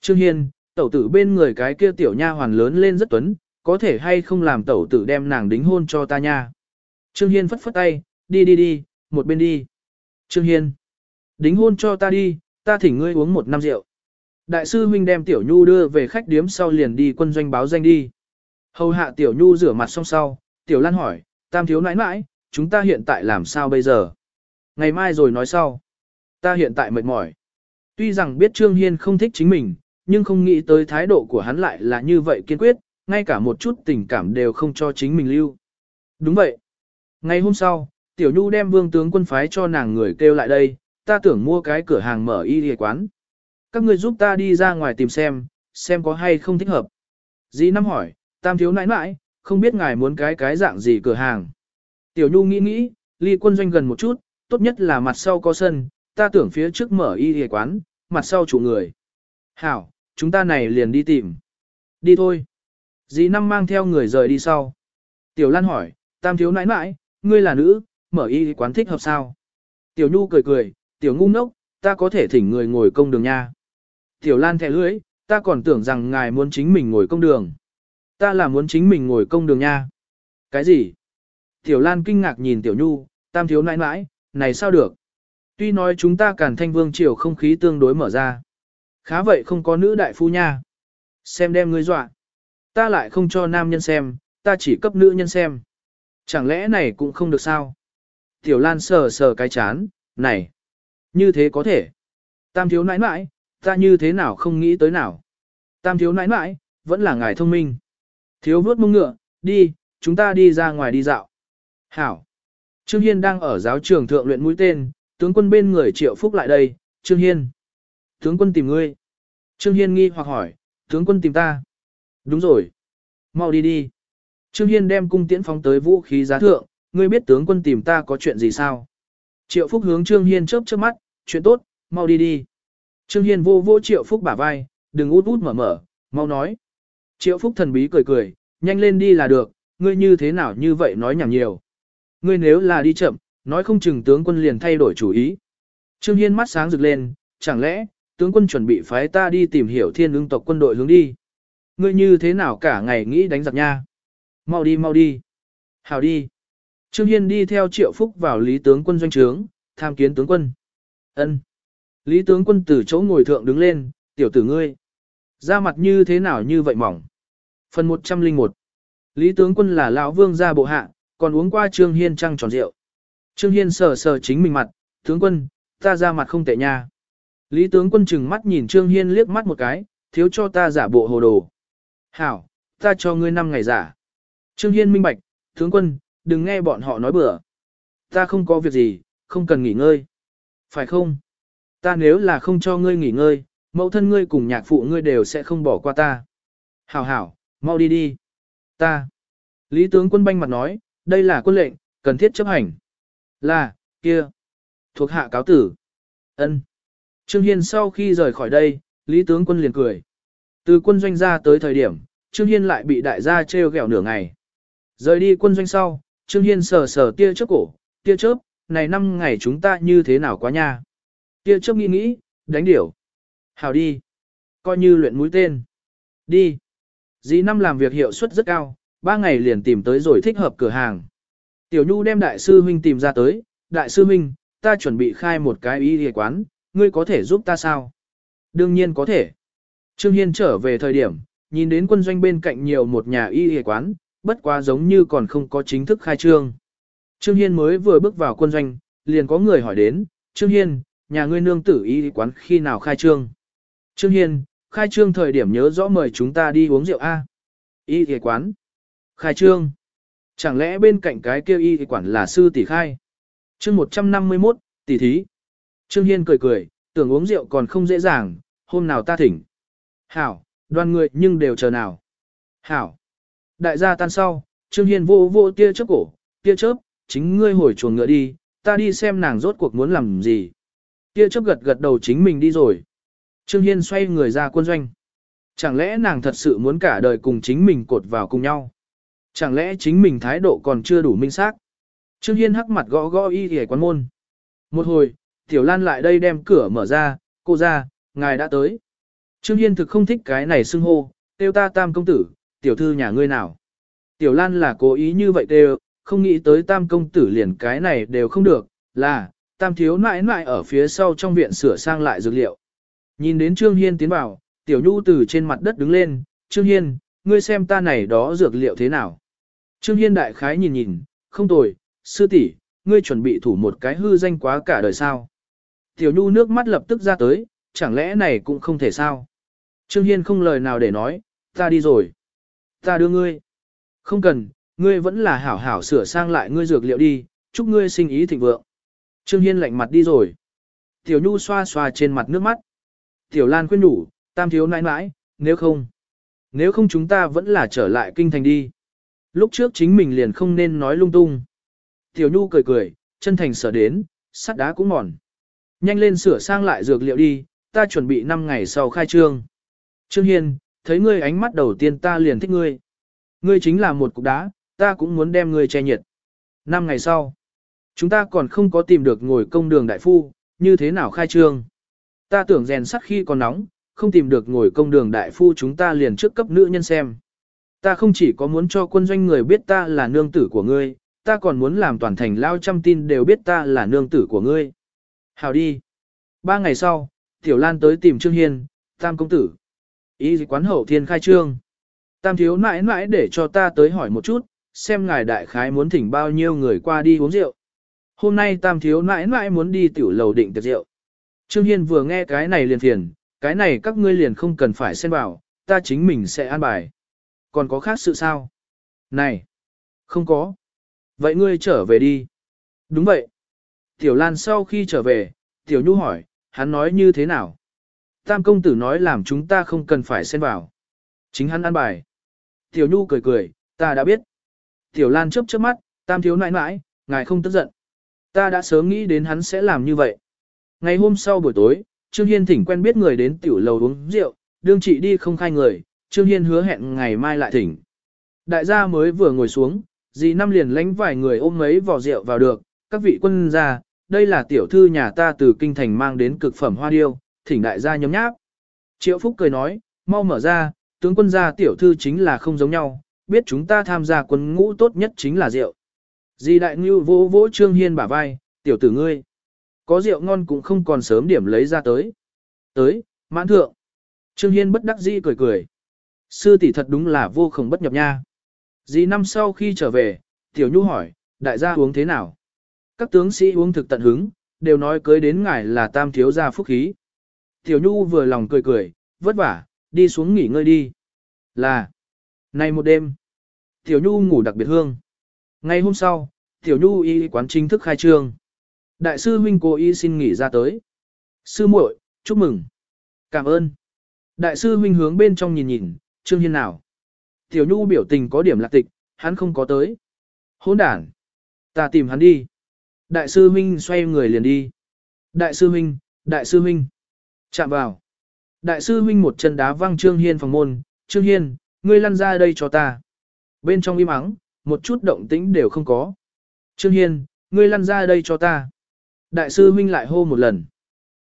Trương Hiên, tẩu tử bên người cái kia tiểu nha hoàn lớn lên rất tuấn, có thể hay không làm tẩu tử đem nàng đính hôn cho ta nha. Trương Hiên phất phất tay, đi đi đi, một bên đi. Trương Hiên, đính hôn cho ta đi, ta thỉnh ngươi uống một năm rượu. Đại sư huynh đem Tiểu Nhu đưa về khách điếm sau liền đi quân doanh báo danh đi. Hầu hạ Tiểu Nhu rửa mặt xong sau, Tiểu Lan hỏi, tam thiếu nãi nãi, chúng ta hiện tại làm sao bây giờ? Ngày mai rồi nói sau. Ta hiện tại mệt mỏi. Tuy rằng biết Trương Hiên không thích chính mình, nhưng không nghĩ tới thái độ của hắn lại là như vậy kiên quyết, ngay cả một chút tình cảm đều không cho chính mình lưu. Đúng vậy. Ngày hôm sau, Tiểu Nhu đem vương tướng quân phái cho nàng người kêu lại đây, ta tưởng mua cái cửa hàng mở y y quán. Các người giúp ta đi ra ngoài tìm xem, xem có hay không thích hợp. Dĩ năm hỏi, tam thiếu nãi nãi, không biết ngài muốn cái cái dạng gì cửa hàng. Tiểu Nhu nghĩ nghĩ, ly quân doanh gần một chút, tốt nhất là mặt sau có sân, ta tưởng phía trước mở y y quán, mặt sau chủ người. Hảo, chúng ta này liền đi tìm. Đi thôi. Dì năm mang theo người rời đi sau. Tiểu Lan hỏi, tam thiếu nãi nãi, ngươi là nữ, mở y quán thích hợp sao? Tiểu Nhu cười cười, tiểu ngu ngốc, ta có thể thỉnh người ngồi công đường nha. Tiểu Lan thẻ lưỡi, ta còn tưởng rằng ngài muốn chính mình ngồi công đường. Ta là muốn chính mình ngồi công đường nha. Cái gì? Tiểu Lan kinh ngạc nhìn Tiểu Nhu, tam thiếu nãi nãi, này sao được? Tuy nói chúng ta cản thanh vương triều không khí tương đối mở ra. Khá vậy không có nữ đại phu nha. Xem đem ngươi dọa. Ta lại không cho nam nhân xem, ta chỉ cấp nữ nhân xem. Chẳng lẽ này cũng không được sao? Tiểu Lan sờ sờ cái chán, này. Như thế có thể. Tam thiếu nãi nãi, ta như thế nào không nghĩ tới nào. Tam thiếu nãi nãi, vẫn là ngài thông minh. Thiếu vớt mông ngựa, đi, chúng ta đi ra ngoài đi dạo. Hảo. Trương Hiên đang ở giáo trường thượng luyện mũi tên, tướng quân bên người triệu phúc lại đây, Trương Hiên. Tướng quân tìm ngươi. Trương Hiên nghi hoặc hỏi, tướng quân tìm ta. Đúng rồi. Mau đi đi. Trương Hiên đem cung tiễn phóng tới vũ khí giá thượng, ngươi biết tướng quân tìm ta có chuyện gì sao? Triệu Phúc hướng Trương Hiên chớp chớp mắt, chuyện tốt, mau đi đi. Trương Hiên vô vô Triệu Phúc bả vai, đừng út út mở mở, mau nói. Triệu Phúc thần bí cười cười, nhanh lên đi là được, ngươi như thế nào như vậy nói nhảm nhiều. Ngươi nếu là đi chậm, nói không chừng tướng quân liền thay đổi chủ ý. Trương Hiên mắt sáng rực lên, chẳng lẽ, tướng quân chuẩn bị phái ta đi tìm hiểu thiên ứng tộc quân đội hướng đi. Ngươi như thế nào cả ngày nghĩ đánh giặc nha. Mau đi mau đi. Hào đi. Trương Hiên đi theo triệu phúc vào lý tướng quân doanh trướng, tham kiến tướng quân. ân Lý tướng quân từ chỗ ngồi thượng đứng lên, tiểu tử ngươi. Da mặt như thế nào như vậy mỏng. Phần 101 Lý tướng quân là lão vương gia bộ hạ, còn uống qua Trương Hiên trăng tròn rượu. Trương Hiên sờ sờ chính mình mặt, tướng quân, ta ra mặt không tệ nha. Lý tướng quân chừng mắt nhìn Trương Hiên liếc mắt một cái, thiếu cho ta giả bộ hồ đồ. Hảo, ta cho ngươi năm ngày giả. Trương Hiên minh bạch, tướng quân, đừng nghe bọn họ nói bừa. Ta không có việc gì, không cần nghỉ ngơi. Phải không? Ta nếu là không cho ngươi nghỉ ngơi, mẫu thân ngươi cùng nhạc phụ ngươi đều sẽ không bỏ qua ta. Hảo hảo, mau đi đi. Ta. Lý tướng quân banh mặt nói, đây là quân lệnh, cần thiết chấp hành. Là, kia. Thuộc hạ cáo tử. ân Trương Hiên sau khi rời khỏi đây, Lý tướng quân liền cười. Từ quân doanh ra tới thời điểm, Trương Hiên lại bị đại gia treo gẹo nửa ngày. Rời đi quân doanh sau, Trương Hiên sờ sờ tia chớp cổ, tia chớp, này năm ngày chúng ta như thế nào quá nha. Tia chớp nghĩ nghĩ, đánh điểu. Hào đi. Coi như luyện mũi tên. Đi. Dì năm làm việc hiệu suất rất cao, ba ngày liền tìm tới rồi thích hợp cửa hàng. Tiểu Nhu đem đại sư huynh tìm ra tới, đại sư huynh, ta chuẩn bị khai một cái y y quán, ngươi có thể giúp ta sao? Đương nhiên có thể. Trương Hiên trở về thời điểm, nhìn đến quân doanh bên cạnh nhiều một nhà y y quán, bất quá giống như còn không có chính thức khai trương. Trương Hiên mới vừa bước vào quân doanh, liền có người hỏi đến, Trương Hiên, nhà ngươi nương tử y quán khi nào khai trương? Trương Hiên, khai trương thời điểm nhớ rõ mời chúng ta đi uống rượu A. Y y quán. Khai trương. Chẳng lẽ bên cạnh cái kêu y quản là sư tỷ khai? chương 151, tỷ thí. Trương Hiên cười cười, tưởng uống rượu còn không dễ dàng, hôm nào ta thỉnh. Hảo, đoàn người nhưng đều chờ nào. Hảo. Đại gia tan sau, Trương Hiên vô vô tia chớp cổ, tia chớp, chính ngươi hồi chuồng ngựa đi, ta đi xem nàng rốt cuộc muốn làm gì. Tia chớp gật gật đầu chính mình đi rồi. Trương Hiên xoay người ra quân doanh. Chẳng lẽ nàng thật sự muốn cả đời cùng chính mình cột vào cùng nhau? Chẳng lẽ chính mình thái độ còn chưa đủ minh xác? Trương Hiên hắc mặt gõ gõ y hề quán môn. Một hồi, Tiểu Lan lại đây đem cửa mở ra, cô ra, ngài đã tới. Trương Hiên thực không thích cái này xưng hô, tiêu ta tam công tử, tiểu thư nhà ngươi nào. Tiểu Lan là cố ý như vậy đều, không nghĩ tới tam công tử liền cái này đều không được, là, tam thiếu nãi nãi ở phía sau trong viện sửa sang lại dược liệu. Nhìn đến Trương Hiên tiến vào, tiểu nhu từ trên mặt đất đứng lên, Trương Hiên, ngươi xem ta này đó dược liệu thế nào. Trương Hiên đại khái nhìn nhìn, không tồi, sư tỷ, ngươi chuẩn bị thủ một cái hư danh quá cả đời sao. Tiểu nhu nước mắt lập tức ra tới, chẳng lẽ này cũng không thể sao. Trương Hiên không lời nào để nói, ta đi rồi. Ta đưa ngươi. Không cần, ngươi vẫn là hảo hảo sửa sang lại ngươi dược liệu đi, chúc ngươi sinh ý thịnh vượng. Trương Hiên lạnh mặt đi rồi. Tiểu Nhu xoa xoa trên mặt nước mắt. Tiểu Lan khuyên đủ, tam thiếu nãi nãi, nếu không. Nếu không chúng ta vẫn là trở lại kinh thành đi. Lúc trước chính mình liền không nên nói lung tung. Tiểu Nhu cười cười, chân thành sở đến, sắt đá cũng mòn. Nhanh lên sửa sang lại dược liệu đi, ta chuẩn bị 5 ngày sau khai trương. Trương Hiên, thấy ngươi ánh mắt đầu tiên ta liền thích ngươi. Ngươi chính là một cục đá, ta cũng muốn đem ngươi che nhiệt. 5 ngày sau, chúng ta còn không có tìm được ngồi công đường đại phu, như thế nào khai trương. Ta tưởng rèn sắt khi còn nóng, không tìm được ngồi công đường đại phu chúng ta liền trước cấp nữ nhân xem. Ta không chỉ có muốn cho quân doanh người biết ta là nương tử của ngươi, ta còn muốn làm toàn thành lao trăm tin đều biết ta là nương tử của ngươi. Hào đi. Ba ngày sau, Tiểu Lan tới tìm Trương Hiên, tam công tử. Ý quán hậu thiên khai trương. Tam thiếu mãi mãi để cho ta tới hỏi một chút, xem ngài đại khái muốn thỉnh bao nhiêu người qua đi uống rượu. Hôm nay tam thiếu mãi mãi muốn đi tiểu lầu định tiệc rượu. Trương Hiên vừa nghe cái này liền phiền, cái này các ngươi liền không cần phải xen vào, ta chính mình sẽ an bài. Còn có khác sự sao? Này! Không có. Vậy ngươi trở về đi. Đúng vậy. Tiểu Lan sau khi trở về, Tiểu Nhu hỏi, hắn nói như thế nào? Tam công tử nói làm chúng ta không cần phải xen vào. Chính hắn ăn bài. Tiểu Nhu cười cười, ta đã biết. Tiểu Lan chớp chớp mắt, tam thiếu nãi nãi, ngài không tức giận. Ta đã sớm nghĩ đến hắn sẽ làm như vậy. Ngày hôm sau buổi tối, Trương Hiên thỉnh quen biết người đến tiểu lầu uống rượu, đương chị đi không khai người, Trương Hiên hứa hẹn ngày mai lại thỉnh. Đại gia mới vừa ngồi xuống, dì năm liền lánh vài người ôm mấy vò rượu vào được, các vị quân gia, đây là tiểu thư nhà ta từ kinh thành mang đến cực phẩm hoa điêu, thỉnh đại gia nhấm nháp. Triệu Phúc cười nói, mau mở ra, tướng quân gia tiểu thư chính là không giống nhau, biết chúng ta tham gia quân ngũ tốt nhất chính là rượu. Di đại ngưu vỗ vỗ Trương Hiên bả vai, tiểu tử ngươi. Có rượu ngon cũng không còn sớm điểm lấy ra tới. Tới, mãn thượng. Trương Hiên bất đắc dĩ cười cười. Sư tỷ thật đúng là vô cùng bất nhập nha. Dì năm sau khi trở về, Tiểu Nhu hỏi, đại gia uống thế nào? Các tướng sĩ uống thực tận hứng, đều nói cưới đến ngài là tam thiếu gia phúc khí. Tiểu Nhu vừa lòng cười cười, vất vả, đi xuống nghỉ ngơi đi. Là, Nay một đêm, Tiểu Nhu ngủ đặc biệt hương. Ngày hôm sau, Tiểu Nhu y quán chính thức khai trương. Đại sư huynh cô y xin nghỉ ra tới. Sư muội, chúc mừng. Cảm ơn. Đại sư huynh hướng bên trong nhìn nhìn, Trương Hiên nào. Tiểu Nhu biểu tình có điểm lạc tịch, hắn không có tới. Hỗn đản. Ta tìm hắn đi. Đại sư huynh xoay người liền đi. Đại sư huynh, đại sư huynh. Chạm vào. Đại sư huynh một chân đá văng Trương Hiên phòng môn. Trương Hiên, ngươi lăn ra đây cho ta. Bên trong im ắng, một chút động tĩnh đều không có. Trương Hiên, ngươi lăn ra đây cho ta. Đại sư huynh lại hô một lần.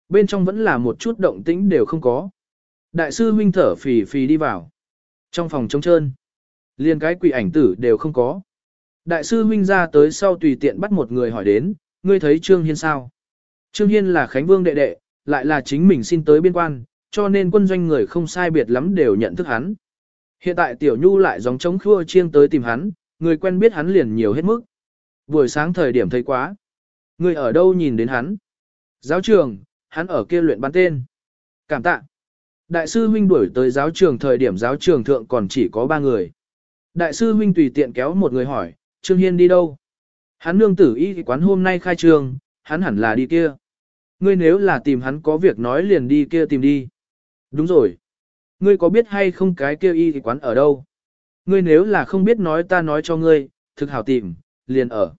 Bên trong vẫn là một chút động tĩnh đều không có. Đại sư huynh thở phì phì đi vào. Trong phòng trống trơn. Liên cái quỷ ảnh tử đều không có. Đại sư huynh ra tới sau tùy tiện bắt một người hỏi đến, ngươi thấy Trương Hiên sao? Trương Hiên là Khánh Vương đệ đệ, lại là chính mình xin tới biên quan, cho nên quân doanh người không sai biệt lắm đều nhận thức hắn. Hiện tại Tiểu Nhu lại dòng chống khua chiêng tới tìm hắn, người quen biết hắn liền nhiều hết mức. Buổi sáng thời điểm thấy quá ngươi ở đâu nhìn đến hắn? Giáo trường, hắn ở kia luyện bắn tên. Cảm tạ. Đại sư huynh đuổi tới giáo trường thời điểm giáo trường thượng còn chỉ có ba người. Đại sư huynh tùy tiện kéo một người hỏi, Trương Hiên đi đâu? Hắn nương tử y quán hôm nay khai trường, hắn hẳn là đi kia. Ngươi nếu là tìm hắn có việc nói liền đi kia tìm đi. Đúng rồi. Ngươi có biết hay không cái kia y quán ở đâu? Ngươi nếu là không biết nói ta nói cho ngươi, thực hảo tìm, liền ở.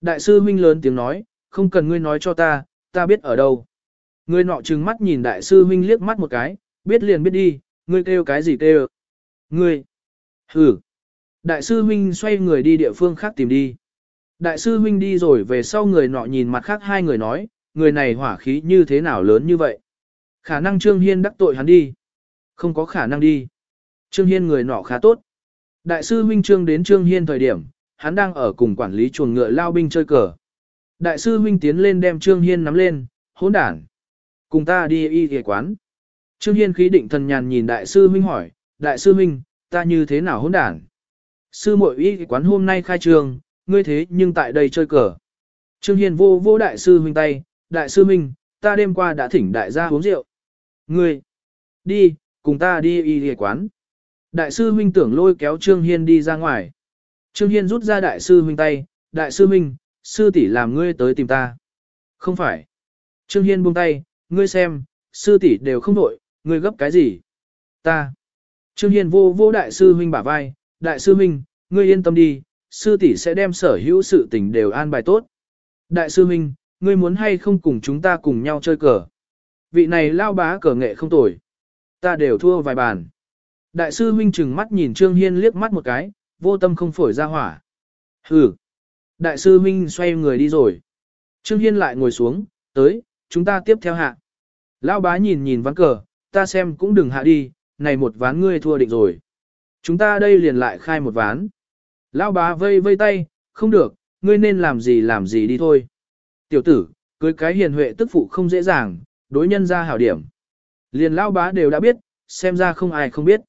Đại sư huynh lớn tiếng nói, không cần ngươi nói cho ta, ta biết ở đâu. Ngươi nọ trừng mắt nhìn đại sư huynh liếc mắt một cái, biết liền biết đi, ngươi kêu cái gì kêu. Ngươi. Ừ. Đại sư huynh xoay người đi địa phương khác tìm đi. Đại sư huynh đi rồi về sau người nọ nhìn mặt khác hai người nói, người này hỏa khí như thế nào lớn như vậy. Khả năng Trương Hiên đắc tội hắn đi. Không có khả năng đi. Trương Hiên người nọ khá tốt. Đại sư huynh Trương đến Trương Hiên thời điểm, hắn đang ở cùng quản lý chuồng ngựa lao binh chơi cờ. Đại sư huynh tiến lên đem Trương Hiên nắm lên, hỗn đản. Cùng ta đi y y quán. Trương Hiên khí định thần nhàn nhìn đại sư huynh hỏi, đại sư huynh, ta như thế nào hỗn đản? Sư muội y quán hôm nay khai trường, ngươi thế nhưng tại đây chơi cờ. Trương Hiên vô vô đại sư huynh tay, đại sư huynh, ta đêm qua đã thỉnh đại gia uống rượu. Ngươi, đi, cùng ta đi y quán. Đại sư huynh tưởng lôi kéo Trương Hiên đi ra ngoài. Trương Hiên rút ra đại sư huynh tay, đại sư huynh, sư tỷ làm ngươi tới tìm ta. Không phải. Trương Hiên buông tay, ngươi xem, sư tỷ đều không nội, ngươi gấp cái gì? Ta. Trương Hiên vô vô đại sư huynh bả vai, đại sư huynh, ngươi yên tâm đi, sư tỷ sẽ đem sở hữu sự tình đều an bài tốt. Đại sư huynh, ngươi muốn hay không cùng chúng ta cùng nhau chơi cờ? Vị này lao bá cờ nghệ không tồi. Ta đều thua vài bàn. Đại sư huynh chừng mắt nhìn Trương Hiên liếc mắt một cái, vô tâm không phổi ra hỏa. Hừ. Đại sư huynh xoay người đi rồi. Trương Hiên lại ngồi xuống, tới, chúng ta tiếp theo hạ. Lão bá nhìn nhìn ván cờ, ta xem cũng đừng hạ đi, này một ván ngươi thua định rồi. Chúng ta đây liền lại khai một ván. Lão bá vây vây tay, không được, ngươi nên làm gì làm gì đi thôi. Tiểu tử, cưới cái hiền huệ tức phụ không dễ dàng, đối nhân ra hảo điểm. Liền lão bá đều đã biết, xem ra không ai không biết.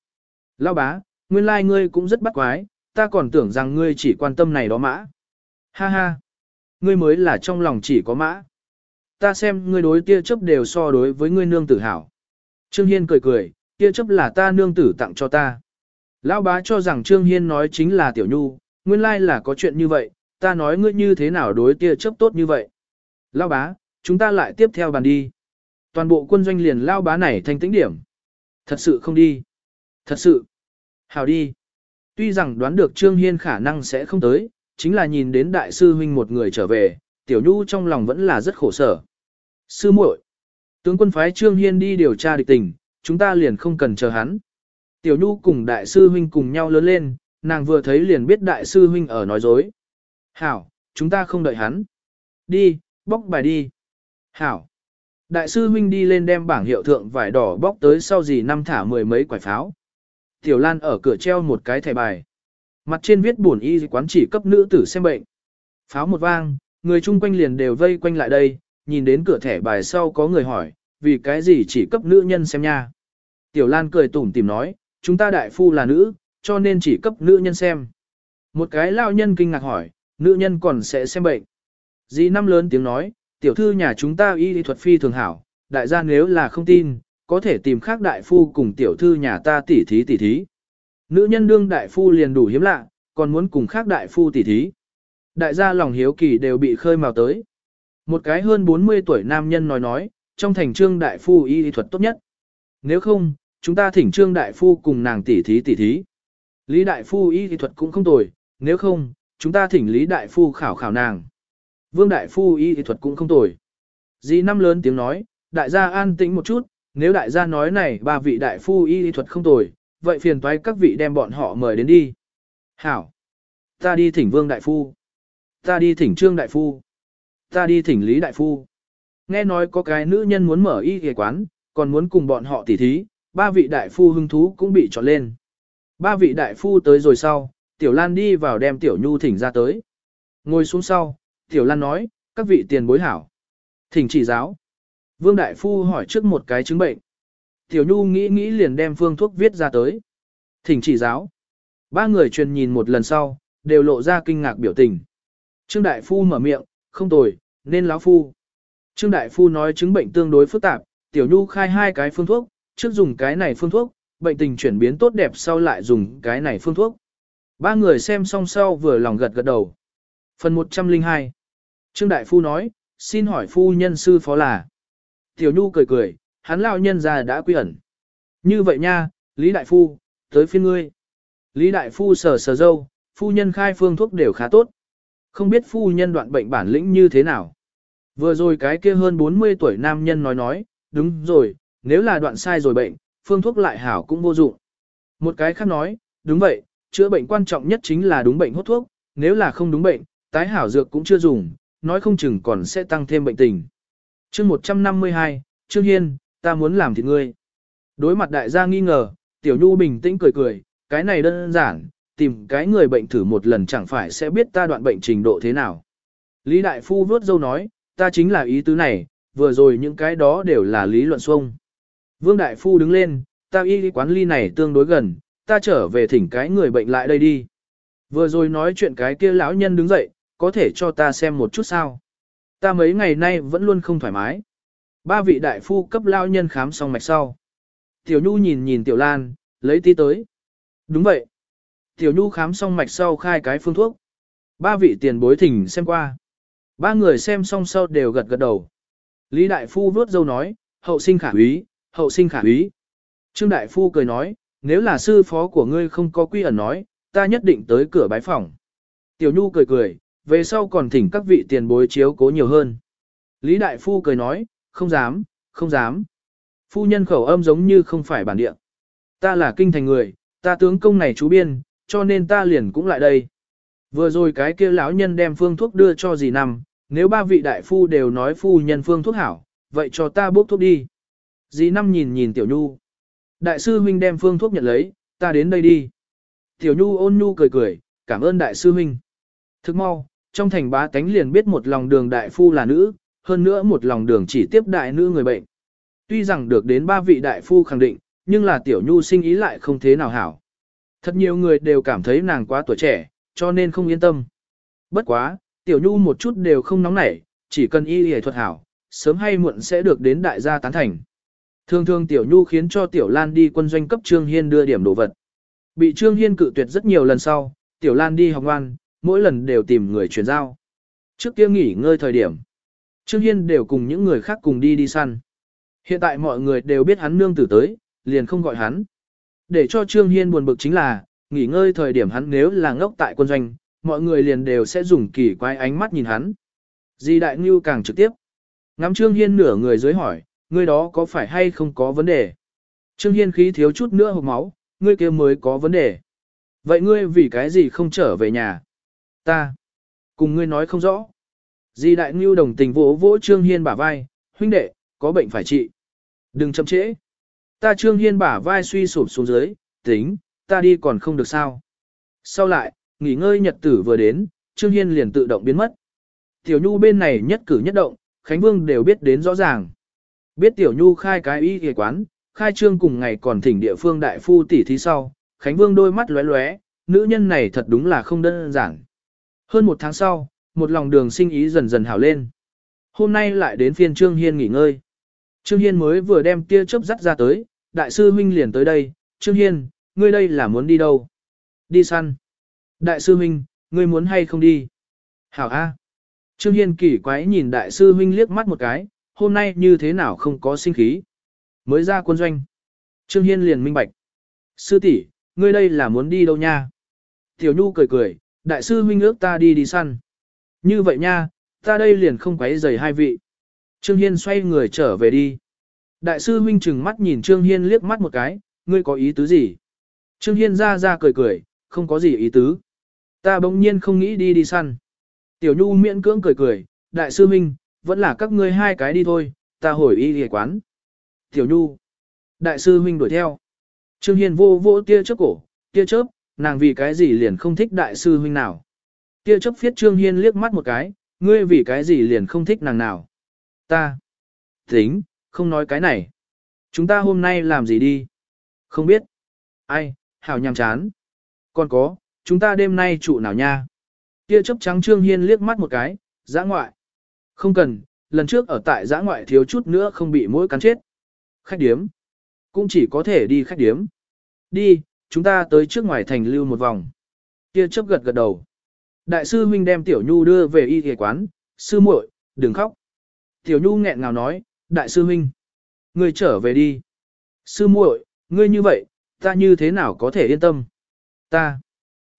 Lão bá, nguyên lai like ngươi cũng rất bắt quái, ta còn tưởng rằng ngươi chỉ quan tâm này đó mã. Ha ha, ngươi mới là trong lòng chỉ có mã. Ta xem ngươi đối tia chấp đều so đối với ngươi nương tử hảo. Trương Hiên cười cười, tia chấp là ta nương tử tặng cho ta. Lão bá cho rằng Trương Hiên nói chính là Tiểu Nhu, nguyên lai là có chuyện như vậy, ta nói ngươi như thế nào đối tia chấp tốt như vậy. Lão bá, chúng ta lại tiếp theo bàn đi. Toàn bộ quân doanh liền Lão bá này thành tĩnh điểm. Thật sự không đi. Thật sự. Hào đi. Tuy rằng đoán được Trương Hiên khả năng sẽ không tới, chính là nhìn đến đại sư huynh một người trở về, Tiểu Nhu trong lòng vẫn là rất khổ sở. Sư muội, tướng quân phái Trương Hiên đi điều tra địch tình, chúng ta liền không cần chờ hắn. Tiểu Nhu cùng đại sư huynh cùng nhau lớn lên, nàng vừa thấy liền biết đại sư huynh ở nói dối. Hảo, chúng ta không đợi hắn. Đi, bóc bài đi. Hảo. Đại sư huynh đi lên đem bảng hiệu thượng vải đỏ bóc tới sau gì năm thả mười mấy quả pháo. Tiểu Lan ở cửa treo một cái thẻ bài. Mặt trên viết buồn y quán chỉ cấp nữ tử xem bệnh. Pháo một vang, người chung quanh liền đều vây quanh lại đây, nhìn đến cửa thẻ bài sau có người hỏi, vì cái gì chỉ cấp nữ nhân xem nha. Tiểu Lan cười tủm tìm nói, chúng ta đại phu là nữ, cho nên chỉ cấp nữ nhân xem. Một cái lao nhân kinh ngạc hỏi, nữ nhân còn sẽ xem bệnh. Dì năm lớn tiếng nói, tiểu thư nhà chúng ta y lý thuật phi thường hảo, đại gia nếu là không tin, có thể tìm khác đại phu cùng tiểu thư nhà ta tỉ thí tỉ thí. Nữ nhân đương đại phu liền đủ hiếm lạ, còn muốn cùng khác đại phu tỉ thí. Đại gia lòng hiếu kỳ đều bị khơi mào tới. Một cái hơn 40 tuổi nam nhân nói nói, trong thành trương đại phu y lý thuật tốt nhất. Nếu không, chúng ta thỉnh trương đại phu cùng nàng tỉ thí tỉ thí. Lý đại phu y lý thuật cũng không tồi, nếu không, chúng ta thỉnh Lý đại phu khảo khảo nàng. Vương đại phu y lý thuật cũng không tồi. Dì năm lớn tiếng nói, đại gia an tĩnh một chút, nếu đại gia nói này ba vị đại phu y lý thuật không tồi, vậy phiền toái các vị đem bọn họ mời đến đi. Hảo! Ta đi thỉnh vương đại phu. Ta đi thỉnh trương đại phu. Ta đi thỉnh lý đại phu. Nghe nói có cái nữ nhân muốn mở y ghề quán, còn muốn cùng bọn họ tỉ thí, ba vị đại phu hưng thú cũng bị chọn lên. Ba vị đại phu tới rồi sau, Tiểu Lan đi vào đem Tiểu Nhu thỉnh ra tới. Ngồi xuống sau, Tiểu Lan nói, các vị tiền bối hảo. Thỉnh chỉ giáo. Vương Đại Phu hỏi trước một cái chứng bệnh. Tiểu Nhu nghĩ nghĩ liền đem phương thuốc viết ra tới. Thỉnh chỉ giáo. Ba người truyền nhìn một lần sau, đều lộ ra kinh ngạc biểu tình. Trương Đại Phu mở miệng, không tồi, nên lão Phu. Trương Đại Phu nói chứng bệnh tương đối phức tạp, Tiểu Nhu khai hai cái phương thuốc, trước dùng cái này phương thuốc, bệnh tình chuyển biến tốt đẹp sau lại dùng cái này phương thuốc. Ba người xem xong sau vừa lòng gật gật đầu. Phần 102 Trương Đại Phu nói, xin hỏi phu nhân sư phó là. Tiểu Nhu cười cười, hắn lão nhân già đã quy ẩn. Như vậy nha, Lý Đại Phu, tới phiên ngươi. Lý Đại Phu sờ sờ dâu, phu nhân khai phương thuốc đều khá tốt. Không biết phu nhân đoạn bệnh bản lĩnh như thế nào. Vừa rồi cái kia hơn 40 tuổi nam nhân nói nói, đúng rồi, nếu là đoạn sai rồi bệnh, phương thuốc lại hảo cũng vô dụng. Một cái khác nói, đúng vậy, chữa bệnh quan trọng nhất chính là đúng bệnh hốt thuốc, nếu là không đúng bệnh, tái hảo dược cũng chưa dùng, nói không chừng còn sẽ tăng thêm bệnh tình. chương 152, Trương Hiên, ta muốn làm thịt ngươi. Đối mặt đại gia nghi ngờ, Tiểu Nhu bình tĩnh cười cười, cái này đơn giản, tìm cái người bệnh thử một lần chẳng phải sẽ biết ta đoạn bệnh trình độ thế nào. Lý Đại Phu vớt dâu nói, ta chính là ý tứ này, vừa rồi những cái đó đều là lý luận xuông. Vương Đại Phu đứng lên, ta y quán ly này tương đối gần, ta trở về thỉnh cái người bệnh lại đây đi. Vừa rồi nói chuyện cái kia lão nhân đứng dậy, có thể cho ta xem một chút sao. Ta mấy ngày nay vẫn luôn không thoải mái. Ba vị đại phu cấp lao nhân khám xong mạch sau. Tiểu Nhu nhìn nhìn Tiểu Lan, lấy tí tới. Đúng vậy. Tiểu Nhu khám xong mạch sau khai cái phương thuốc. Ba vị tiền bối thỉnh xem qua. Ba người xem xong sau đều gật gật đầu. Lý Đại Phu vuốt dâu nói, hậu sinh khả úy, hậu sinh khả úy. Trương Đại Phu cười nói, nếu là sư phó của ngươi không có quy ẩn nói, ta nhất định tới cửa bái phòng. Tiểu Nhu cười cười, về sau còn thỉnh các vị tiền bối chiếu cố nhiều hơn. Lý Đại Phu cười nói, không dám, không dám. Phu nhân khẩu âm giống như không phải bản địa. Ta là kinh thành người, ta tướng công này chú biên, cho nên ta liền cũng lại đây. Vừa rồi cái kia lão nhân đem phương thuốc đưa cho dì nằm, nếu ba vị đại phu đều nói phu nhân phương thuốc hảo, vậy cho ta bốc thuốc đi. Dì năm nhìn nhìn tiểu nhu. Đại sư huynh đem phương thuốc nhận lấy, ta đến đây đi. Tiểu nhu ôn nhu cười cười, cảm ơn đại sư huynh. Thức mau, trong thành bá tánh liền biết một lòng đường đại phu là nữ, hơn nữa một lòng đường chỉ tiếp đại nữ người bệnh. Tuy rằng được đến ba vị đại phu khẳng định, nhưng là tiểu nhu sinh ý lại không thế nào hảo. Thật nhiều người đều cảm thấy nàng quá tuổi trẻ, cho nên không yên tâm. Bất quá, tiểu nhu một chút đều không nóng nảy, chỉ cần y y thuật hảo, sớm hay muộn sẽ được đến đại gia tán thành. Thường thường tiểu nhu khiến cho tiểu lan đi quân doanh cấp Trương Hiên đưa điểm đồ vật. Bị Trương Hiên cự tuyệt rất nhiều lần sau, tiểu lan đi học ngoan, mỗi lần đều tìm người chuyển giao. Trước kia nghỉ ngơi thời điểm, Trương Hiên đều cùng những người khác cùng đi đi săn. Hiện tại mọi người đều biết hắn nương tử tới, liền không gọi hắn. Để cho Trương Hiên buồn bực chính là, nghỉ ngơi thời điểm hắn nếu là ngốc tại quân doanh, mọi người liền đều sẽ dùng kỳ quái ánh mắt nhìn hắn. Di Đại Ngưu càng trực tiếp. Ngắm Trương Hiên nửa người dưới hỏi, ngươi đó có phải hay không có vấn đề? Trương Hiên khí thiếu chút nữa hộp máu, ngươi kia mới có vấn đề. Vậy ngươi vì cái gì không trở về nhà? Ta. Cùng ngươi nói không rõ. Di đại ngưu đồng tình vỗ vỗ Trương Hiên bả vai, huynh đệ, có bệnh phải trị. Đừng chậm trễ. Ta Trương Hiên bả vai suy sụp xuống dưới, tính, ta đi còn không được sao. Sau lại, nghỉ ngơi nhật tử vừa đến, Trương Hiên liền tự động biến mất. Tiểu Nhu bên này nhất cử nhất động, Khánh Vương đều biết đến rõ ràng. Biết Tiểu Nhu khai cái y y quán, khai trương cùng ngày còn thỉnh địa phương đại phu tỷ thí sau, Khánh Vương đôi mắt lóe lóe, nữ nhân này thật đúng là không đơn giản. Hơn một tháng sau, một lòng đường sinh ý dần dần hảo lên. Hôm nay lại đến phiên Trương Hiên nghỉ ngơi. Trương Hiên mới vừa đem tia chớp dắt ra tới, đại sư huynh liền tới đây, Trương Hiên, ngươi đây là muốn đi đâu? Đi săn. Đại sư huynh, ngươi muốn hay không đi? Hảo A. Trương Hiên kỳ quái nhìn đại sư huynh liếc mắt một cái, hôm nay như thế nào không có sinh khí. Mới ra quân doanh. Trương Hiên liền minh bạch. Sư tỷ, ngươi đây là muốn đi đâu nha? Tiểu Nhu cười cười, đại sư huynh ước ta đi đi săn. Như vậy nha, ta đây liền không quấy rầy hai vị. Trương Hiên xoay người trở về đi. Đại sư huynh chừng mắt nhìn Trương Hiên liếc mắt một cái, ngươi có ý tứ gì? Trương Hiên ra ra cười cười, không có gì ý tứ. Ta bỗng nhiên không nghĩ đi đi săn. Tiểu Nhu miễn cưỡng cười cười, đại sư huynh, vẫn là các ngươi hai cái đi thôi, ta hồi y y quán. Tiểu Nhu. Đại sư huynh đuổi theo. Trương Hiên vô vô tia chớp cổ, tia chớp, nàng vì cái gì liền không thích đại sư huynh nào. Tiêu Chấp phiết Trương Hiên liếc mắt một cái, ngươi vì cái gì liền không thích nàng nào. Ta. Tính, không nói cái này. Chúng ta hôm nay làm gì đi? Không biết. Ai, hảo nhàm chán. Còn có, chúng ta đêm nay trụ nào nha? Tiêu Chấp trắng Trương Hiên liếc mắt một cái, giã ngoại. Không cần, lần trước ở tại giã ngoại thiếu chút nữa không bị mũi cắn chết. Khách điếm. Cũng chỉ có thể đi khách điếm. Đi, chúng ta tới trước ngoài thành lưu một vòng. Tiêu Chấp gật gật đầu. Đại sư huynh đem Tiểu Nhu đưa về y y quán, sư muội, đừng khóc. Tiểu Nhu nghẹn ngào nói, đại sư huynh, ngươi trở về đi. Sư muội, ngươi như vậy, ta như thế nào có thể yên tâm? Ta,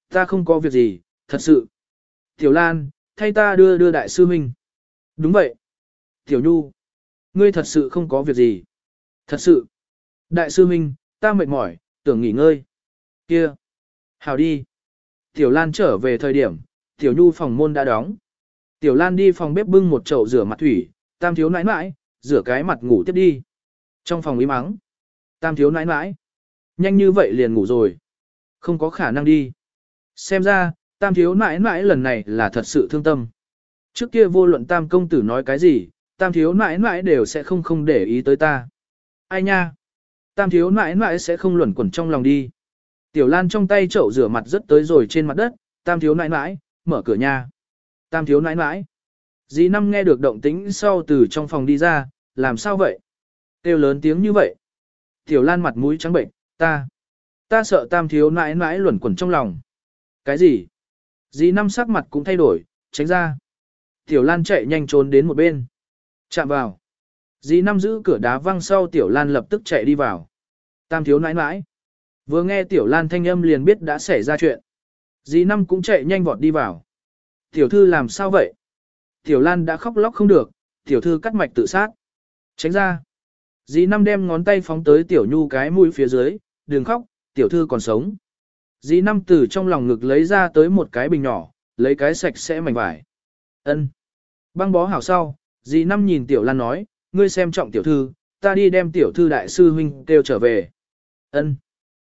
ta không có việc gì, thật sự. Tiểu Lan, thay ta đưa đưa đại sư huynh. Đúng vậy. Tiểu Nhu, ngươi thật sự không có việc gì. Thật sự. Đại sư huynh, ta mệt mỏi, tưởng nghỉ ngơi. Kia. Hào đi. Tiểu Lan trở về thời điểm, Tiểu Nhu phòng môn đã đóng. Tiểu Lan đi phòng bếp bưng một chậu rửa mặt thủy, tam thiếu nãi nãi, rửa cái mặt ngủ tiếp đi. Trong phòng ý mắng. Tam thiếu nãi nãi. Nhanh như vậy liền ngủ rồi. Không có khả năng đi. Xem ra, tam thiếu nãi nãi lần này là thật sự thương tâm. Trước kia vô luận tam công tử nói cái gì, tam thiếu nãi nãi đều sẽ không không để ý tới ta. Ai nha? Tam thiếu nãi nãi sẽ không luẩn quẩn trong lòng đi. Tiểu Lan trong tay chậu rửa mặt rất tới rồi trên mặt đất, tam thiếu nãi nãi, mở cửa nhà. Tam thiếu nãi nãi. Dì năm nghe được động tĩnh sau từ trong phòng đi ra, làm sao vậy? Têu lớn tiếng như vậy. Tiểu Lan mặt mũi trắng bệnh, ta. Ta sợ tam thiếu nãi nãi luẩn quẩn trong lòng. Cái gì? Dì năm sắc mặt cũng thay đổi, tránh ra. Tiểu Lan chạy nhanh trốn đến một bên. Chạm vào. Dì năm giữ cửa đá văng sau Tiểu Lan lập tức chạy đi vào. Tam thiếu nãi nãi. Vừa nghe Tiểu Lan thanh âm liền biết đã xảy ra chuyện. Dì năm cũng chạy nhanh vọt đi vào. Tiểu thư làm sao vậy? Tiểu Lan đã khóc lóc không được, tiểu thư cắt mạch tự sát. Tránh ra. Dì năm đem ngón tay phóng tới tiểu nhu cái mũi phía dưới, đừng khóc, tiểu thư còn sống. Dì năm từ trong lòng ngực lấy ra tới một cái bình nhỏ, lấy cái sạch sẽ mảnh vải. ân Băng bó hảo sau, dì năm nhìn tiểu lan nói, ngươi xem trọng tiểu thư, ta đi đem tiểu thư đại sư huynh kêu trở về. ân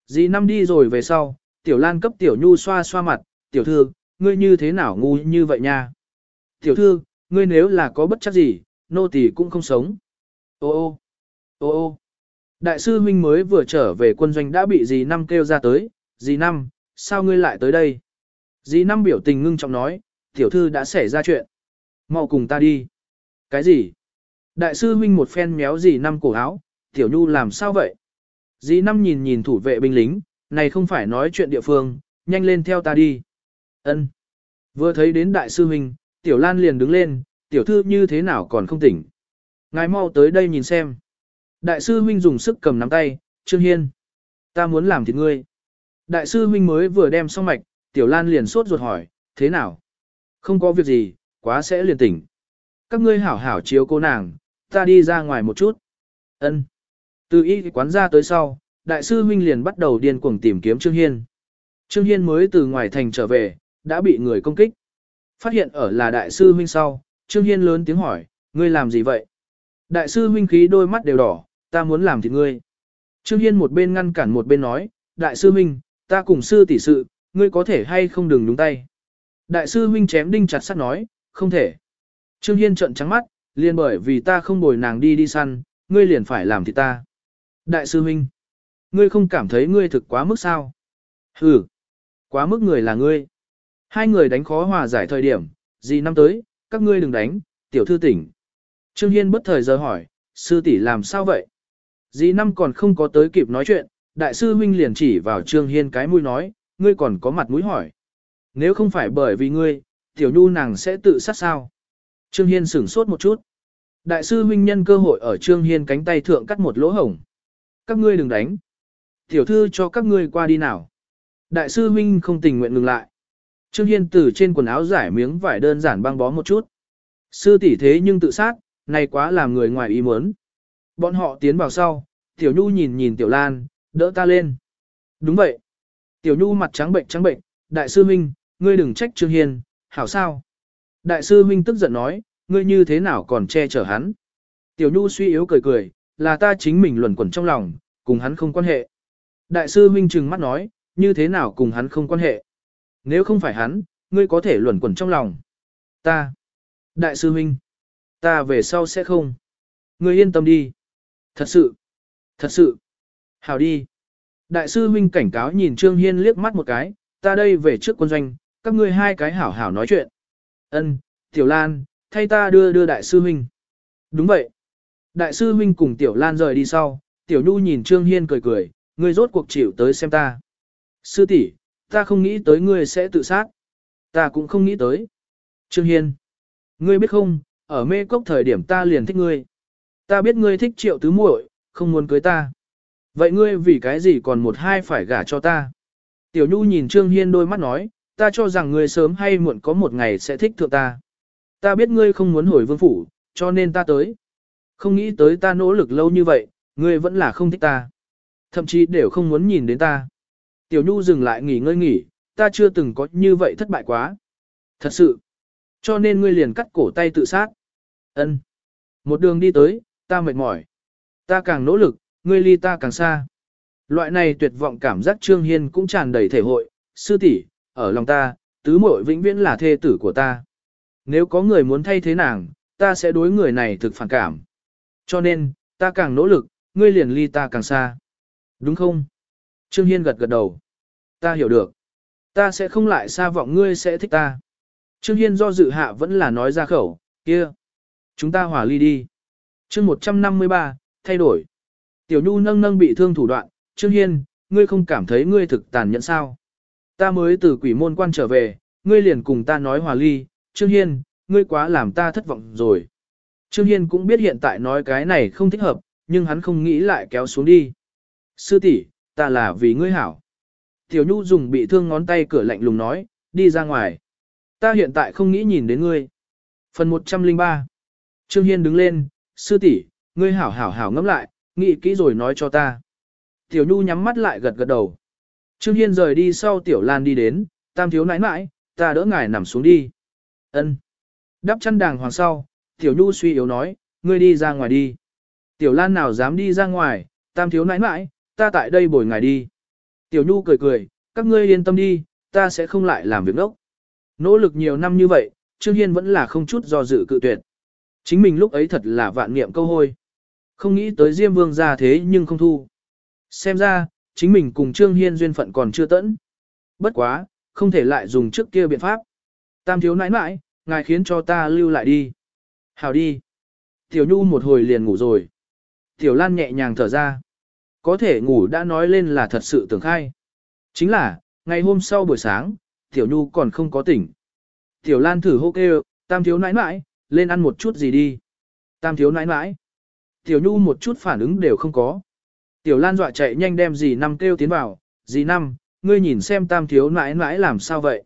Dì năm đi rồi về sau, tiểu lan cấp tiểu nhu xoa xoa mặt, tiểu thư, ngươi như thế nào ngu như vậy nha. Tiểu thư, ngươi nếu là có bất chắc gì, nô tỳ cũng không sống. Ô ô, ô ô. Đại sư huynh mới vừa trở về quân doanh đã bị dì năm kêu ra tới, dì năm, sao ngươi lại tới đây? Dì năm biểu tình ngưng trọng nói, tiểu thư đã xảy ra chuyện. mau cùng ta đi. Cái gì? Đại sư huynh một phen méo dì năm cổ áo, tiểu nhu làm sao vậy? Dì năm nhìn nhìn thủ vệ binh lính, này không phải nói chuyện địa phương, nhanh lên theo ta đi. Ân. Vừa thấy đến đại sư huynh, tiểu lan liền đứng lên, tiểu thư như thế nào còn không tỉnh. Ngài mau tới đây nhìn xem. Đại sư huynh dùng sức cầm nắm tay, Trương Hiên. Ta muốn làm thịt ngươi. Đại sư huynh mới vừa đem xong mạch, tiểu lan liền sốt ruột hỏi, thế nào? Không có việc gì, quá sẽ liền tỉnh. Các ngươi hảo hảo chiếu cô nàng, ta đi ra ngoài một chút. Ân. Từ y quán ra tới sau, đại sư huynh liền bắt đầu điên cuồng tìm kiếm Trương Hiên. Trương Hiên mới từ ngoài thành trở về, đã bị người công kích. Phát hiện ở là đại sư huynh sau, Trương Hiên lớn tiếng hỏi, ngươi làm gì vậy? Đại sư huynh khí đôi mắt đều đỏ, ta muốn làm thịt ngươi. Trương Hiên một bên ngăn cản một bên nói, đại sư huynh, ta cùng sư tỷ sự, ngươi có thể hay không đừng đúng tay. Đại sư huynh chém đinh chặt sắt nói, không thể. Trương Hiên trợn trắng mắt, liền bởi vì ta không bồi nàng đi đi săn, ngươi liền phải làm thịt ta. Đại sư huynh, ngươi không cảm thấy ngươi thực quá mức sao? Ừ, quá mức người là ngươi. Hai người đánh khó hòa giải thời điểm, gì năm tới, các ngươi đừng đánh, tiểu thư tỉnh. Trương Hiên bất thời giờ hỏi, sư tỷ làm sao vậy? Dì năm còn không có tới kịp nói chuyện, đại sư huynh liền chỉ vào Trương Hiên cái mũi nói, ngươi còn có mặt mũi hỏi. Nếu không phải bởi vì ngươi, tiểu nhu nàng sẽ tự sát sao? Trương Hiên sửng sốt một chút. Đại sư huynh nhân cơ hội ở Trương Hiên cánh tay thượng cắt một lỗ hổng. Các ngươi đừng đánh. Tiểu thư cho các ngươi qua đi nào. Đại sư huynh không tình nguyện ngừng lại. Trương Hiên từ trên quần áo giải miếng vải đơn giản băng bó một chút. Sư tỷ thế nhưng tự sát, này quá làm người ngoài ý muốn. Bọn họ tiến vào sau, Tiểu Nhu nhìn nhìn Tiểu Lan, đỡ ta lên. Đúng vậy. Tiểu Nhu mặt trắng bệnh trắng bệnh, đại sư huynh, ngươi đừng trách Trương Hiên, hảo sao? Đại sư huynh tức giận nói, ngươi như thế nào còn che chở hắn? Tiểu Nhu suy yếu cười cười, là ta chính mình luẩn quẩn trong lòng, cùng hắn không quan hệ. Đại sư huynh trừng mắt nói, như thế nào cùng hắn không quan hệ? Nếu không phải hắn, ngươi có thể luẩn quẩn trong lòng. Ta. Đại sư huynh. Ta về sau sẽ không. Ngươi yên tâm đi. Thật sự. Thật sự. Hảo đi. Đại sư huynh cảnh cáo nhìn Trương Hiên liếc mắt một cái, ta đây về trước quân doanh, các ngươi hai cái hảo hảo nói chuyện. Ân, Tiểu Lan, thay ta đưa đưa đại sư huynh. Đúng vậy. Đại sư huynh cùng Tiểu Lan rời đi sau, Tiểu Nhu nhìn Trương Hiên cười cười, ngươi rốt cuộc chịu tới xem ta. Sư tỷ, ta không nghĩ tới ngươi sẽ tự sát. Ta cũng không nghĩ tới. Trương Hiên, ngươi biết không, ở mê cốc thời điểm ta liền thích ngươi. Ta biết ngươi thích triệu tứ muội, không muốn cưới ta. Vậy ngươi vì cái gì còn một hai phải gả cho ta? Tiểu Nhu nhìn Trương Hiên đôi mắt nói, ta cho rằng ngươi sớm hay muộn có một ngày sẽ thích thượng ta. Ta biết ngươi không muốn hồi vương phủ, cho nên ta tới. Không nghĩ tới ta nỗ lực lâu như vậy, ngươi vẫn là không thích ta. Thậm chí đều không muốn nhìn đến ta. Tiểu Nhu dừng lại nghỉ ngơi nghỉ, ta chưa từng có như vậy thất bại quá. Thật sự. Cho nên ngươi liền cắt cổ tay tự sát. Ân. Một đường đi tới, ta mệt mỏi. Ta càng nỗ lực, ngươi ly ta càng xa. Loại này tuyệt vọng cảm giác Trương Hiên cũng tràn đầy thể hội, sư tỷ, ở lòng ta, tứ muội vĩnh viễn là thê tử của ta. Nếu có người muốn thay thế nàng, ta sẽ đối người này thực phản cảm. Cho nên, ta càng nỗ lực, ngươi liền ly ta càng xa. Đúng không? Trương Hiên gật gật đầu. Ta hiểu được. Ta sẽ không lại xa vọng ngươi sẽ thích ta. Trương Hiên do dự hạ vẫn là nói ra khẩu, kia. Chúng ta hòa ly đi. chương 153, thay đổi. Tiểu Nhu nâng nâng bị thương thủ đoạn, Trương Hiên, ngươi không cảm thấy ngươi thực tàn nhẫn sao? Ta mới từ quỷ môn quan trở về, ngươi liền cùng ta nói hòa ly, Trương Hiên, ngươi quá làm ta thất vọng rồi. Trương Hiên cũng biết hiện tại nói cái này không thích hợp, nhưng hắn không nghĩ lại kéo xuống đi. Sư tỷ, ta là vì ngươi hảo. Tiểu Nhu dùng bị thương ngón tay cửa lạnh lùng nói, đi ra ngoài. Ta hiện tại không nghĩ nhìn đến ngươi. Phần 103 Trương Hiên đứng lên, sư tỷ, ngươi hảo hảo hảo ngẫm lại, nghĩ kỹ rồi nói cho ta. Tiểu Nhu nhắm mắt lại gật gật đầu. Trương Hiên rời đi sau Tiểu Lan đi đến, tam thiếu nãi nãi, ta đỡ ngài nằm xuống đi. Ân. Đắp chân đàng hoàng sau, Tiểu Nhu suy yếu nói, ngươi đi ra ngoài đi. Tiểu Lan nào dám đi ra ngoài, tam thiếu nãi nãi, ta tại đây bồi ngài đi. Tiểu Nhu cười cười, các ngươi yên tâm đi, ta sẽ không lại làm việc đốc. Nỗ lực nhiều năm như vậy, Trương Hiên vẫn là không chút do dự cự tuyệt. Chính mình lúc ấy thật là vạn niệm câu hôi. Không nghĩ tới Diêm Vương ra thế nhưng không thu. Xem ra, chính mình cùng Trương Hiên duyên phận còn chưa tẫn. Bất quá, không thể lại dùng trước kia biện pháp. Tam thiếu nãi nãi, ngài khiến cho ta lưu lại đi. Hào đi. Tiểu Nhu một hồi liền ngủ rồi. Tiểu Lan nhẹ nhàng thở ra. Có thể ngủ đã nói lên là thật sự tưởng khai. Chính là, ngày hôm sau buổi sáng, Tiểu Nhu còn không có tỉnh. Tiểu Lan thử hô kêu, tam thiếu nãi nãi, lên ăn một chút gì đi. Tam thiếu nãi nãi. Tiểu Nhu một chút phản ứng đều không có. Tiểu Lan dọa chạy nhanh đem dì năm kêu tiến vào, dì năm, ngươi nhìn xem tam thiếu nãi nãi làm sao vậy.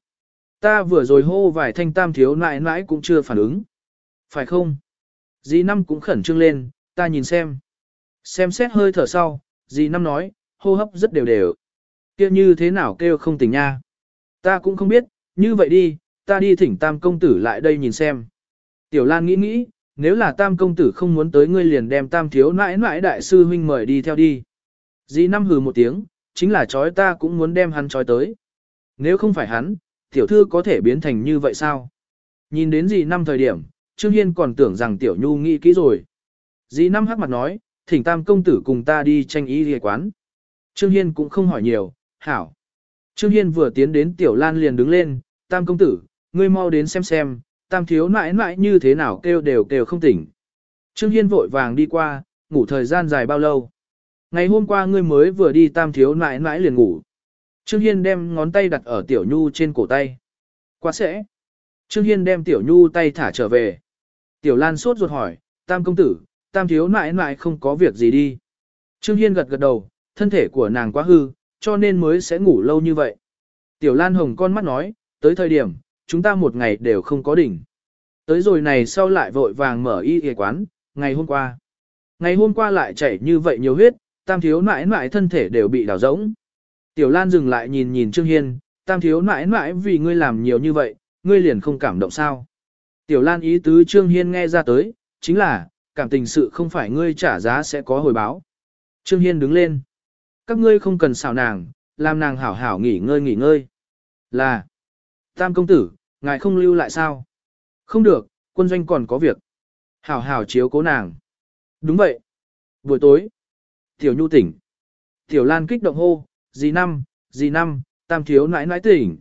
Ta vừa rồi hô vài thanh tam thiếu nãi nãi cũng chưa phản ứng. Phải không? Dì năm cũng khẩn trương lên, ta nhìn xem. Xem xét hơi thở sau, dì năm nói, hô hấp rất đều đều. kia như thế nào kêu không tỉnh nha. Ta cũng không biết, như vậy đi, ta đi thỉnh tam công tử lại đây nhìn xem. Tiểu Lan nghĩ nghĩ, nếu là tam công tử không muốn tới ngươi liền đem tam thiếu nãi nãi đại sư huynh mời đi theo đi. Dì năm hừ một tiếng, chính là chói ta cũng muốn đem hắn chói tới. Nếu không phải hắn, tiểu thư có thể biến thành như vậy sao? Nhìn đến dì năm thời điểm, Trương Hiên còn tưởng rằng tiểu nhu nghĩ kỹ rồi. Dì năm hắc mặt nói, thỉnh tam công tử cùng ta đi tranh ý ghề quán. Trương Hiên cũng không hỏi nhiều, hảo. Trương Hiên vừa tiến đến tiểu lan liền đứng lên, tam công tử, ngươi mau đến xem xem, tam thiếu nãi nãi như thế nào kêu đều kêu không tỉnh. Trương Hiên vội vàng đi qua, ngủ thời gian dài bao lâu. Ngày hôm qua ngươi mới vừa đi tam thiếu nãi nãi liền ngủ. Trương Hiên đem ngón tay đặt ở tiểu nhu trên cổ tay. Quá sẽ. Trương Hiên đem tiểu nhu tay thả trở về. Tiểu Lan sốt ruột hỏi, tam công tử, tam thiếu nãi nãi không có việc gì đi. Trương Hiên gật gật đầu, thân thể của nàng quá hư, cho nên mới sẽ ngủ lâu như vậy. Tiểu Lan Hồng con mắt nói, tới thời điểm, chúng ta một ngày đều không có đỉnh. Tới rồi này sau lại vội vàng mở y y quán, ngày hôm qua. Ngày hôm qua lại chảy như vậy nhiều huyết, tam thiếu nãi nãi thân thể đều bị đào rỗng. Tiểu Lan dừng lại nhìn nhìn Trương Hiên, tam thiếu nãi nãi vì ngươi làm nhiều như vậy, ngươi liền không cảm động sao. Tiểu Lan ý tứ Trương Hiên nghe ra tới, chính là, cảm tình sự không phải ngươi trả giá sẽ có hồi báo. Trương Hiên đứng lên. Các ngươi không cần xào nàng, làm nàng hảo hảo nghỉ ngơi nghỉ ngơi. Là, tam công tử, ngài không lưu lại sao? Không được, quân doanh còn có việc. Hảo hảo chiếu cố nàng. Đúng vậy. Buổi tối, Tiểu Nhu tỉnh. Tiểu Lan kích động hô, dì năm, dì năm, tam thiếu nãi nãi tỉnh.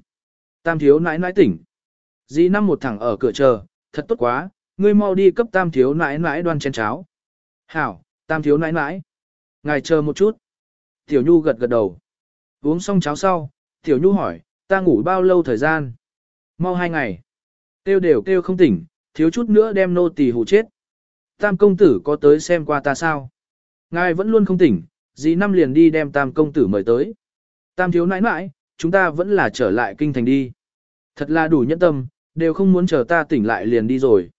Tam thiếu nãi nãi tỉnh. Dì năm một thẳng ở cửa chờ, thật tốt quá, ngươi mau đi cấp tam thiếu nãi nãi đoan chén cháo. Hảo, tam thiếu nãi nãi. Ngài chờ một chút. Tiểu Nhu gật gật đầu. Uống xong cháo sau, Tiểu Nhu hỏi, ta ngủ bao lâu thời gian? Mau hai ngày. Tiêu đều kêu không tỉnh, thiếu chút nữa đem nô tỳ hù chết. Tam công tử có tới xem qua ta sao? Ngài vẫn luôn không tỉnh, dì năm liền đi đem tam công tử mời tới. Tam thiếu nãi nãi, chúng ta vẫn là trở lại kinh thành đi. Thật là đủ nhẫn tâm, đều không muốn chờ ta tỉnh lại liền đi rồi.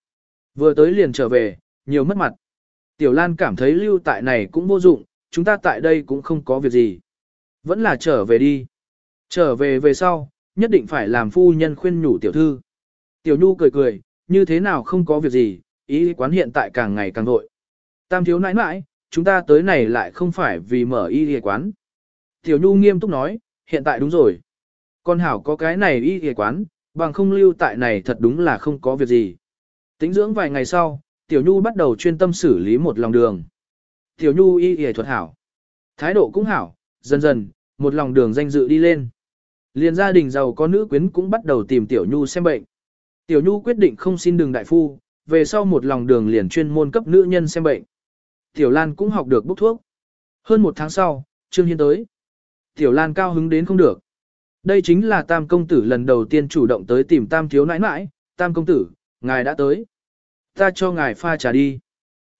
Vừa tới liền trở về, nhiều mất mặt. Tiểu Lan cảm thấy lưu tại này cũng vô dụng, chúng ta tại đây cũng không có việc gì. Vẫn là trở về đi. Trở về về sau, nhất định phải làm phu nhân khuyên nhủ tiểu thư. Tiểu Nhu cười cười, như thế nào không có việc gì, ý quán hiện tại càng ngày càng vội. Tam thiếu nãi nãi, chúng ta tới này lại không phải vì mở y y quán. Tiểu Nhu nghiêm túc nói, hiện tại đúng rồi. Con Hảo có cái này y y quán, bằng không lưu tại này thật đúng là không có việc gì. Tính dưỡng vài ngày sau, Tiểu Nhu bắt đầu chuyên tâm xử lý một lòng đường. Tiểu Nhu y y thuật hảo. Thái độ cũng hảo, dần dần, một lòng đường danh dự đi lên. Liền gia đình giàu có nữ quyến cũng bắt đầu tìm Tiểu Nhu xem bệnh. Tiểu Nhu quyết định không xin đường đại phu, về sau một lòng đường liền chuyên môn cấp nữ nhân xem bệnh. Tiểu Lan cũng học được bốc thuốc. Hơn một tháng sau, Trương Hiên tới. Tiểu Lan cao hứng đến không được. Đây chính là Tam Công Tử lần đầu tiên chủ động tới tìm Tam Thiếu nãi nãi. Tam Công Tử, ngài đã tới. Ta cho ngài pha trà đi.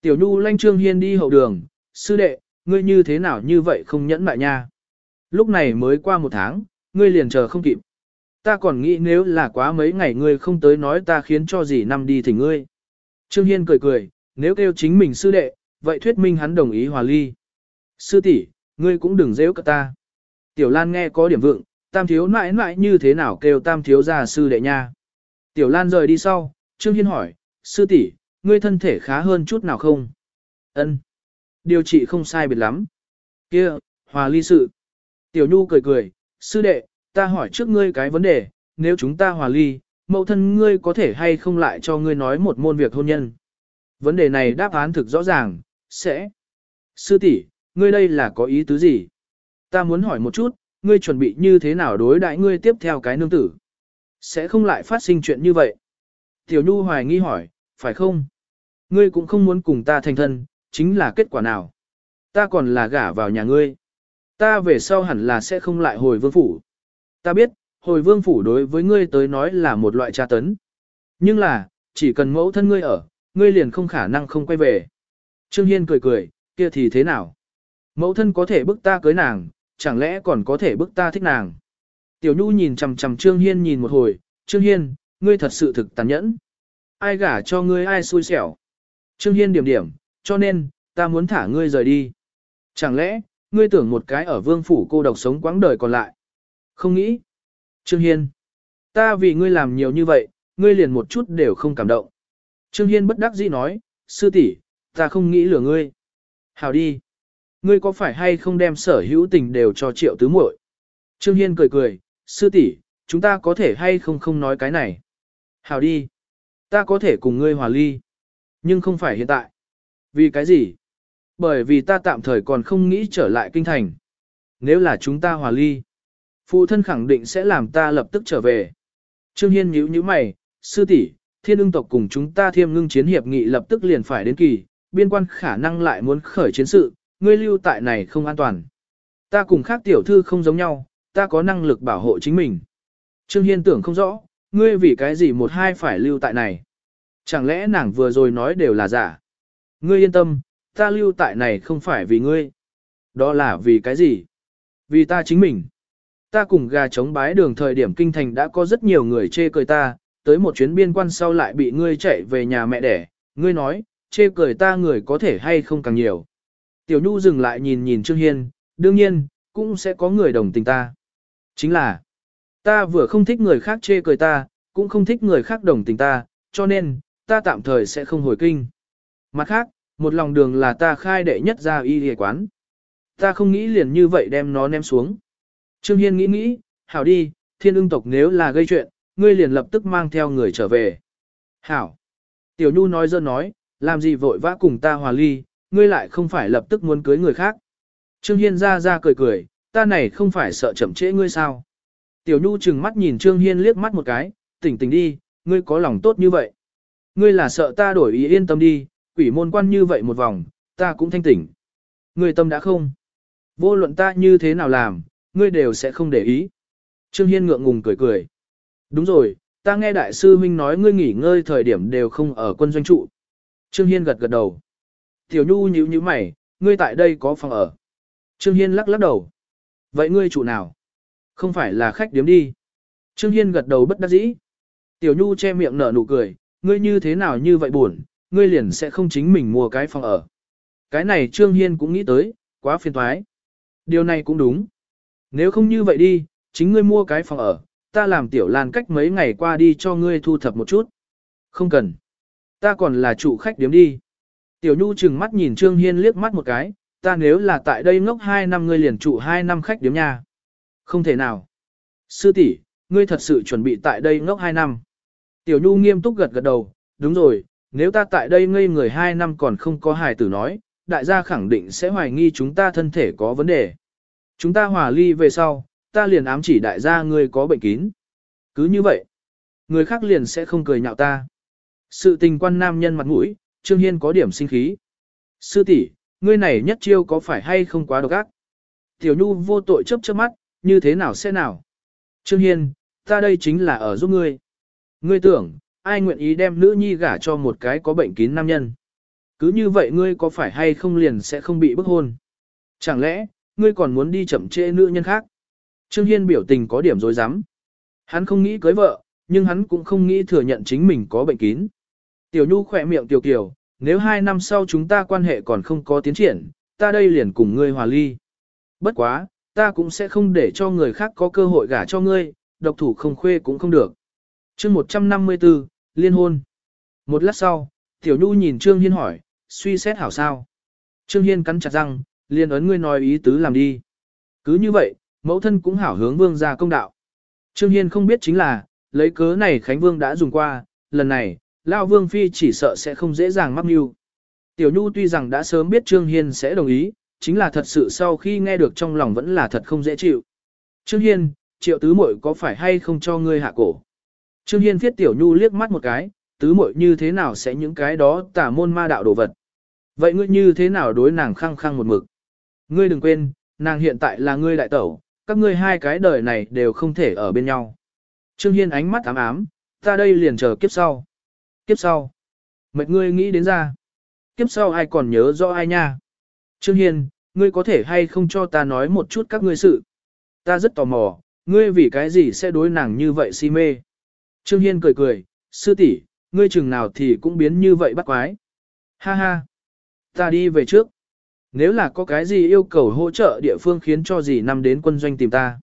Tiểu Nhu lanh Trương Hiên đi hậu đường. Sư đệ, ngươi như thế nào như vậy không nhẫn mại nha. Lúc này mới qua một tháng, ngươi liền chờ không kịp. Ta còn nghĩ nếu là quá mấy ngày ngươi không tới nói ta khiến cho gì năm đi thỉnh ngươi. Trương Hiên cười cười, nếu kêu chính mình sư đệ, vậy thuyết minh hắn đồng ý hòa ly. Sư tỷ, ngươi cũng đừng dễ cợt ta. Tiểu Lan nghe có điểm vượng, tam thiếu mãi mãi như thế nào kêu tam thiếu gia sư đệ nha. Tiểu Lan rời đi sau, Trương Hiên hỏi, sư tỷ, ngươi thân thể khá hơn chút nào không? Ân, Điều trị không sai biệt lắm. Kia, hòa ly sự. Tiểu Nhu cười cười, sư đệ, ta hỏi trước ngươi cái vấn đề, nếu chúng ta hòa ly, mẫu thân ngươi có thể hay không lại cho ngươi nói một môn việc hôn nhân. Vấn đề này đáp án thực rõ ràng, sẽ. Sư tỷ, ngươi đây là có ý tứ gì? Ta muốn hỏi một chút, ngươi chuẩn bị như thế nào đối đại ngươi tiếp theo cái nương tử? Sẽ không lại phát sinh chuyện như vậy. Tiểu Nhu hoài nghi hỏi, phải không? Ngươi cũng không muốn cùng ta thành thân, chính là kết quả nào? Ta còn là gả vào nhà ngươi. Ta về sau hẳn là sẽ không lại hồi vương phủ. Ta biết, hồi vương phủ đối với ngươi tới nói là một loại tra tấn. Nhưng là, chỉ cần mẫu thân ngươi ở, ngươi liền không khả năng không quay về. Trương Hiên cười cười, kia thì thế nào? Mẫu thân có thể bức ta cưới nàng, chẳng lẽ còn có thể bức ta thích nàng? Tiểu Nhu nhìn chằm chằm Trương Hiên nhìn một hồi, Trương Hiên, ngươi thật sự thực tàn nhẫn. Ai gả cho ngươi ai xui xẻo. Trương Hiên điểm điểm, cho nên, ta muốn thả ngươi rời đi. Chẳng lẽ, ngươi tưởng một cái ở vương phủ cô độc sống quãng đời còn lại? Không nghĩ. Trương Hiên, ta vì ngươi làm nhiều như vậy, ngươi liền một chút đều không cảm động. Trương Hiên bất đắc dĩ nói, sư tỷ, ta không nghĩ lừa ngươi. Hào đi. Ngươi có phải hay không đem sở hữu tình đều cho triệu tứ muội? Trương Hiên cười cười, sư tỷ, chúng ta có thể hay không không nói cái này. Hào đi. Ta có thể cùng ngươi hòa ly. Nhưng không phải hiện tại. Vì cái gì? Bởi vì ta tạm thời còn không nghĩ trở lại kinh thành. Nếu là chúng ta hòa ly, phụ thân khẳng định sẽ làm ta lập tức trở về. Trương Hiên nhíu nhíu mày, sư tỷ, thiên ưng tộc cùng chúng ta thiêm ngưng chiến hiệp nghị lập tức liền phải đến kỳ, biên quan khả năng lại muốn khởi chiến sự, ngươi lưu tại này không an toàn. Ta cùng khác tiểu thư không giống nhau, ta có năng lực bảo hộ chính mình. Trương Hiên tưởng không rõ, ngươi vì cái gì một hai phải lưu tại này. Chẳng lẽ nàng vừa rồi nói đều là giả? Ngươi yên tâm, ta lưu tại này không phải vì ngươi. Đó là vì cái gì? Vì ta chính mình. Ta cùng gà chống bái đường thời điểm kinh thành đã có rất nhiều người chê cười ta, tới một chuyến biên quan sau lại bị ngươi chạy về nhà mẹ đẻ. Ngươi nói, chê cười ta người có thể hay không càng nhiều. Tiểu Nhu dừng lại nhìn nhìn Trương Hiên, đương nhiên, cũng sẽ có người đồng tình ta. Chính là, ta vừa không thích người khác chê cười ta, cũng không thích người khác đồng tình ta, cho nên, ta tạm thời sẽ không hồi kinh. Mặt khác, một lòng đường là ta khai đệ nhất ra y hề quán. Ta không nghĩ liền như vậy đem nó ném xuống. Trương Hiên nghĩ nghĩ, hảo đi, thiên ưng tộc nếu là gây chuyện, ngươi liền lập tức mang theo người trở về. Hảo. Tiểu Nhu nói dơ nói, làm gì vội vã cùng ta hòa ly, ngươi lại không phải lập tức muốn cưới người khác. Trương Hiên ra ra cười cười, ta này không phải sợ chậm trễ ngươi sao. Tiểu Nhu chừng mắt nhìn Trương Hiên liếc mắt một cái, tỉnh tỉnh đi, ngươi có lòng tốt như vậy. Ngươi là sợ ta đổi ý yên tâm đi, quỷ môn quan như vậy một vòng, ta cũng thanh tỉnh. Ngươi tâm đã không? Vô luận ta như thế nào làm, ngươi đều sẽ không để ý. Trương Hiên ngượng ngùng cười cười. Đúng rồi, ta nghe đại sư huynh nói ngươi nghỉ ngơi thời điểm đều không ở quân doanh trụ. Trương Hiên gật gật đầu. Tiểu Nhu nhíu nhíu mày, ngươi tại đây có phòng ở. Trương Hiên lắc lắc đầu. Vậy ngươi trụ nào? Không phải là khách điếm đi. Trương Hiên gật đầu bất đắc dĩ. Tiểu Nhu che miệng nở nụ cười, ngươi như thế nào như vậy buồn, ngươi liền sẽ không chính mình mua cái phòng ở. Cái này Trương Hiên cũng nghĩ tới, quá phiền toái. Điều này cũng đúng. Nếu không như vậy đi, chính ngươi mua cái phòng ở, ta làm tiểu lan cách mấy ngày qua đi cho ngươi thu thập một chút. Không cần. Ta còn là chủ khách điếm đi. Tiểu Nhu chừng mắt nhìn Trương Hiên liếc mắt một cái, ta nếu là tại đây ngốc 2 năm ngươi liền trụ 2 năm khách điếm nha. Không thể nào. Sư tỷ, ngươi thật sự chuẩn bị tại đây ngốc 2 năm. Tiểu Nhu nghiêm túc gật gật đầu, đúng rồi, nếu ta tại đây ngây người 2 năm còn không có hài tử nói, đại gia khẳng định sẽ hoài nghi chúng ta thân thể có vấn đề. Chúng ta hòa ly về sau, ta liền ám chỉ đại gia ngươi có bệnh kín. Cứ như vậy, người khác liền sẽ không cười nhạo ta. Sự tình quan nam nhân mặt mũi, Trương Hiên có điểm sinh khí. Sư tỷ, ngươi này nhất chiêu có phải hay không quá độc ác? Tiểu Nhu vô tội chớp chớp mắt, như thế nào sẽ nào? Trương Hiên, ta đây chính là ở giúp ngươi. Ngươi tưởng, ai nguyện ý đem nữ nhi gả cho một cái có bệnh kín nam nhân? Cứ như vậy ngươi có phải hay không liền sẽ không bị bức hôn? Chẳng lẽ, ngươi còn muốn đi chậm trễ nữ nhân khác? Trương Hiên biểu tình có điểm dối rắm Hắn không nghĩ cưới vợ, nhưng hắn cũng không nghĩ thừa nhận chính mình có bệnh kín. Tiểu Nhu khỏe miệng tiểu kiều, nếu hai năm sau chúng ta quan hệ còn không có tiến triển, ta đây liền cùng ngươi hòa ly. Bất quá, ta cũng sẽ không để cho người khác có cơ hội gả cho ngươi, độc thủ không khuê cũng không được chương 154, liên hôn. Một lát sau, Tiểu Nhu nhìn Trương Hiên hỏi, suy xét hảo sao. Trương Hiên cắn chặt răng, liên ấn ngươi nói ý tứ làm đi. Cứ như vậy, mẫu thân cũng hảo hướng vương ra công đạo. Trương Hiên không biết chính là, lấy cớ này Khánh Vương đã dùng qua, lần này, Lao Vương Phi chỉ sợ sẽ không dễ dàng mắc mưu. Tiểu Nhu tuy rằng đã sớm biết Trương Hiên sẽ đồng ý, chính là thật sự sau khi nghe được trong lòng vẫn là thật không dễ chịu. Trương Hiên, triệu tứ muội có phải hay không cho ngươi hạ cổ? Trương Hiên viết Tiểu Nhu liếc mắt một cái, tứ muội như thế nào sẽ những cái đó tả môn ma đạo đồ vật? Vậy ngươi như thế nào đối nàng khăng khăng một mực? Ngươi đừng quên, nàng hiện tại là ngươi đại tẩu, các ngươi hai cái đời này đều không thể ở bên nhau. Trương Hiên ánh mắt ám ám, ta đây liền chờ kiếp sau. Kiếp sau. Mệt ngươi nghĩ đến ra. Kiếp sau ai còn nhớ rõ ai nha. Trương Hiên, ngươi có thể hay không cho ta nói một chút các ngươi sự. Ta rất tò mò, ngươi vì cái gì sẽ đối nàng như vậy si mê. Trương Hiên cười cười, sư tỷ, ngươi chừng nào thì cũng biến như vậy bắt quái. Ha ha. Ta đi về trước. Nếu là có cái gì yêu cầu hỗ trợ địa phương khiến cho gì năm đến quân doanh tìm ta.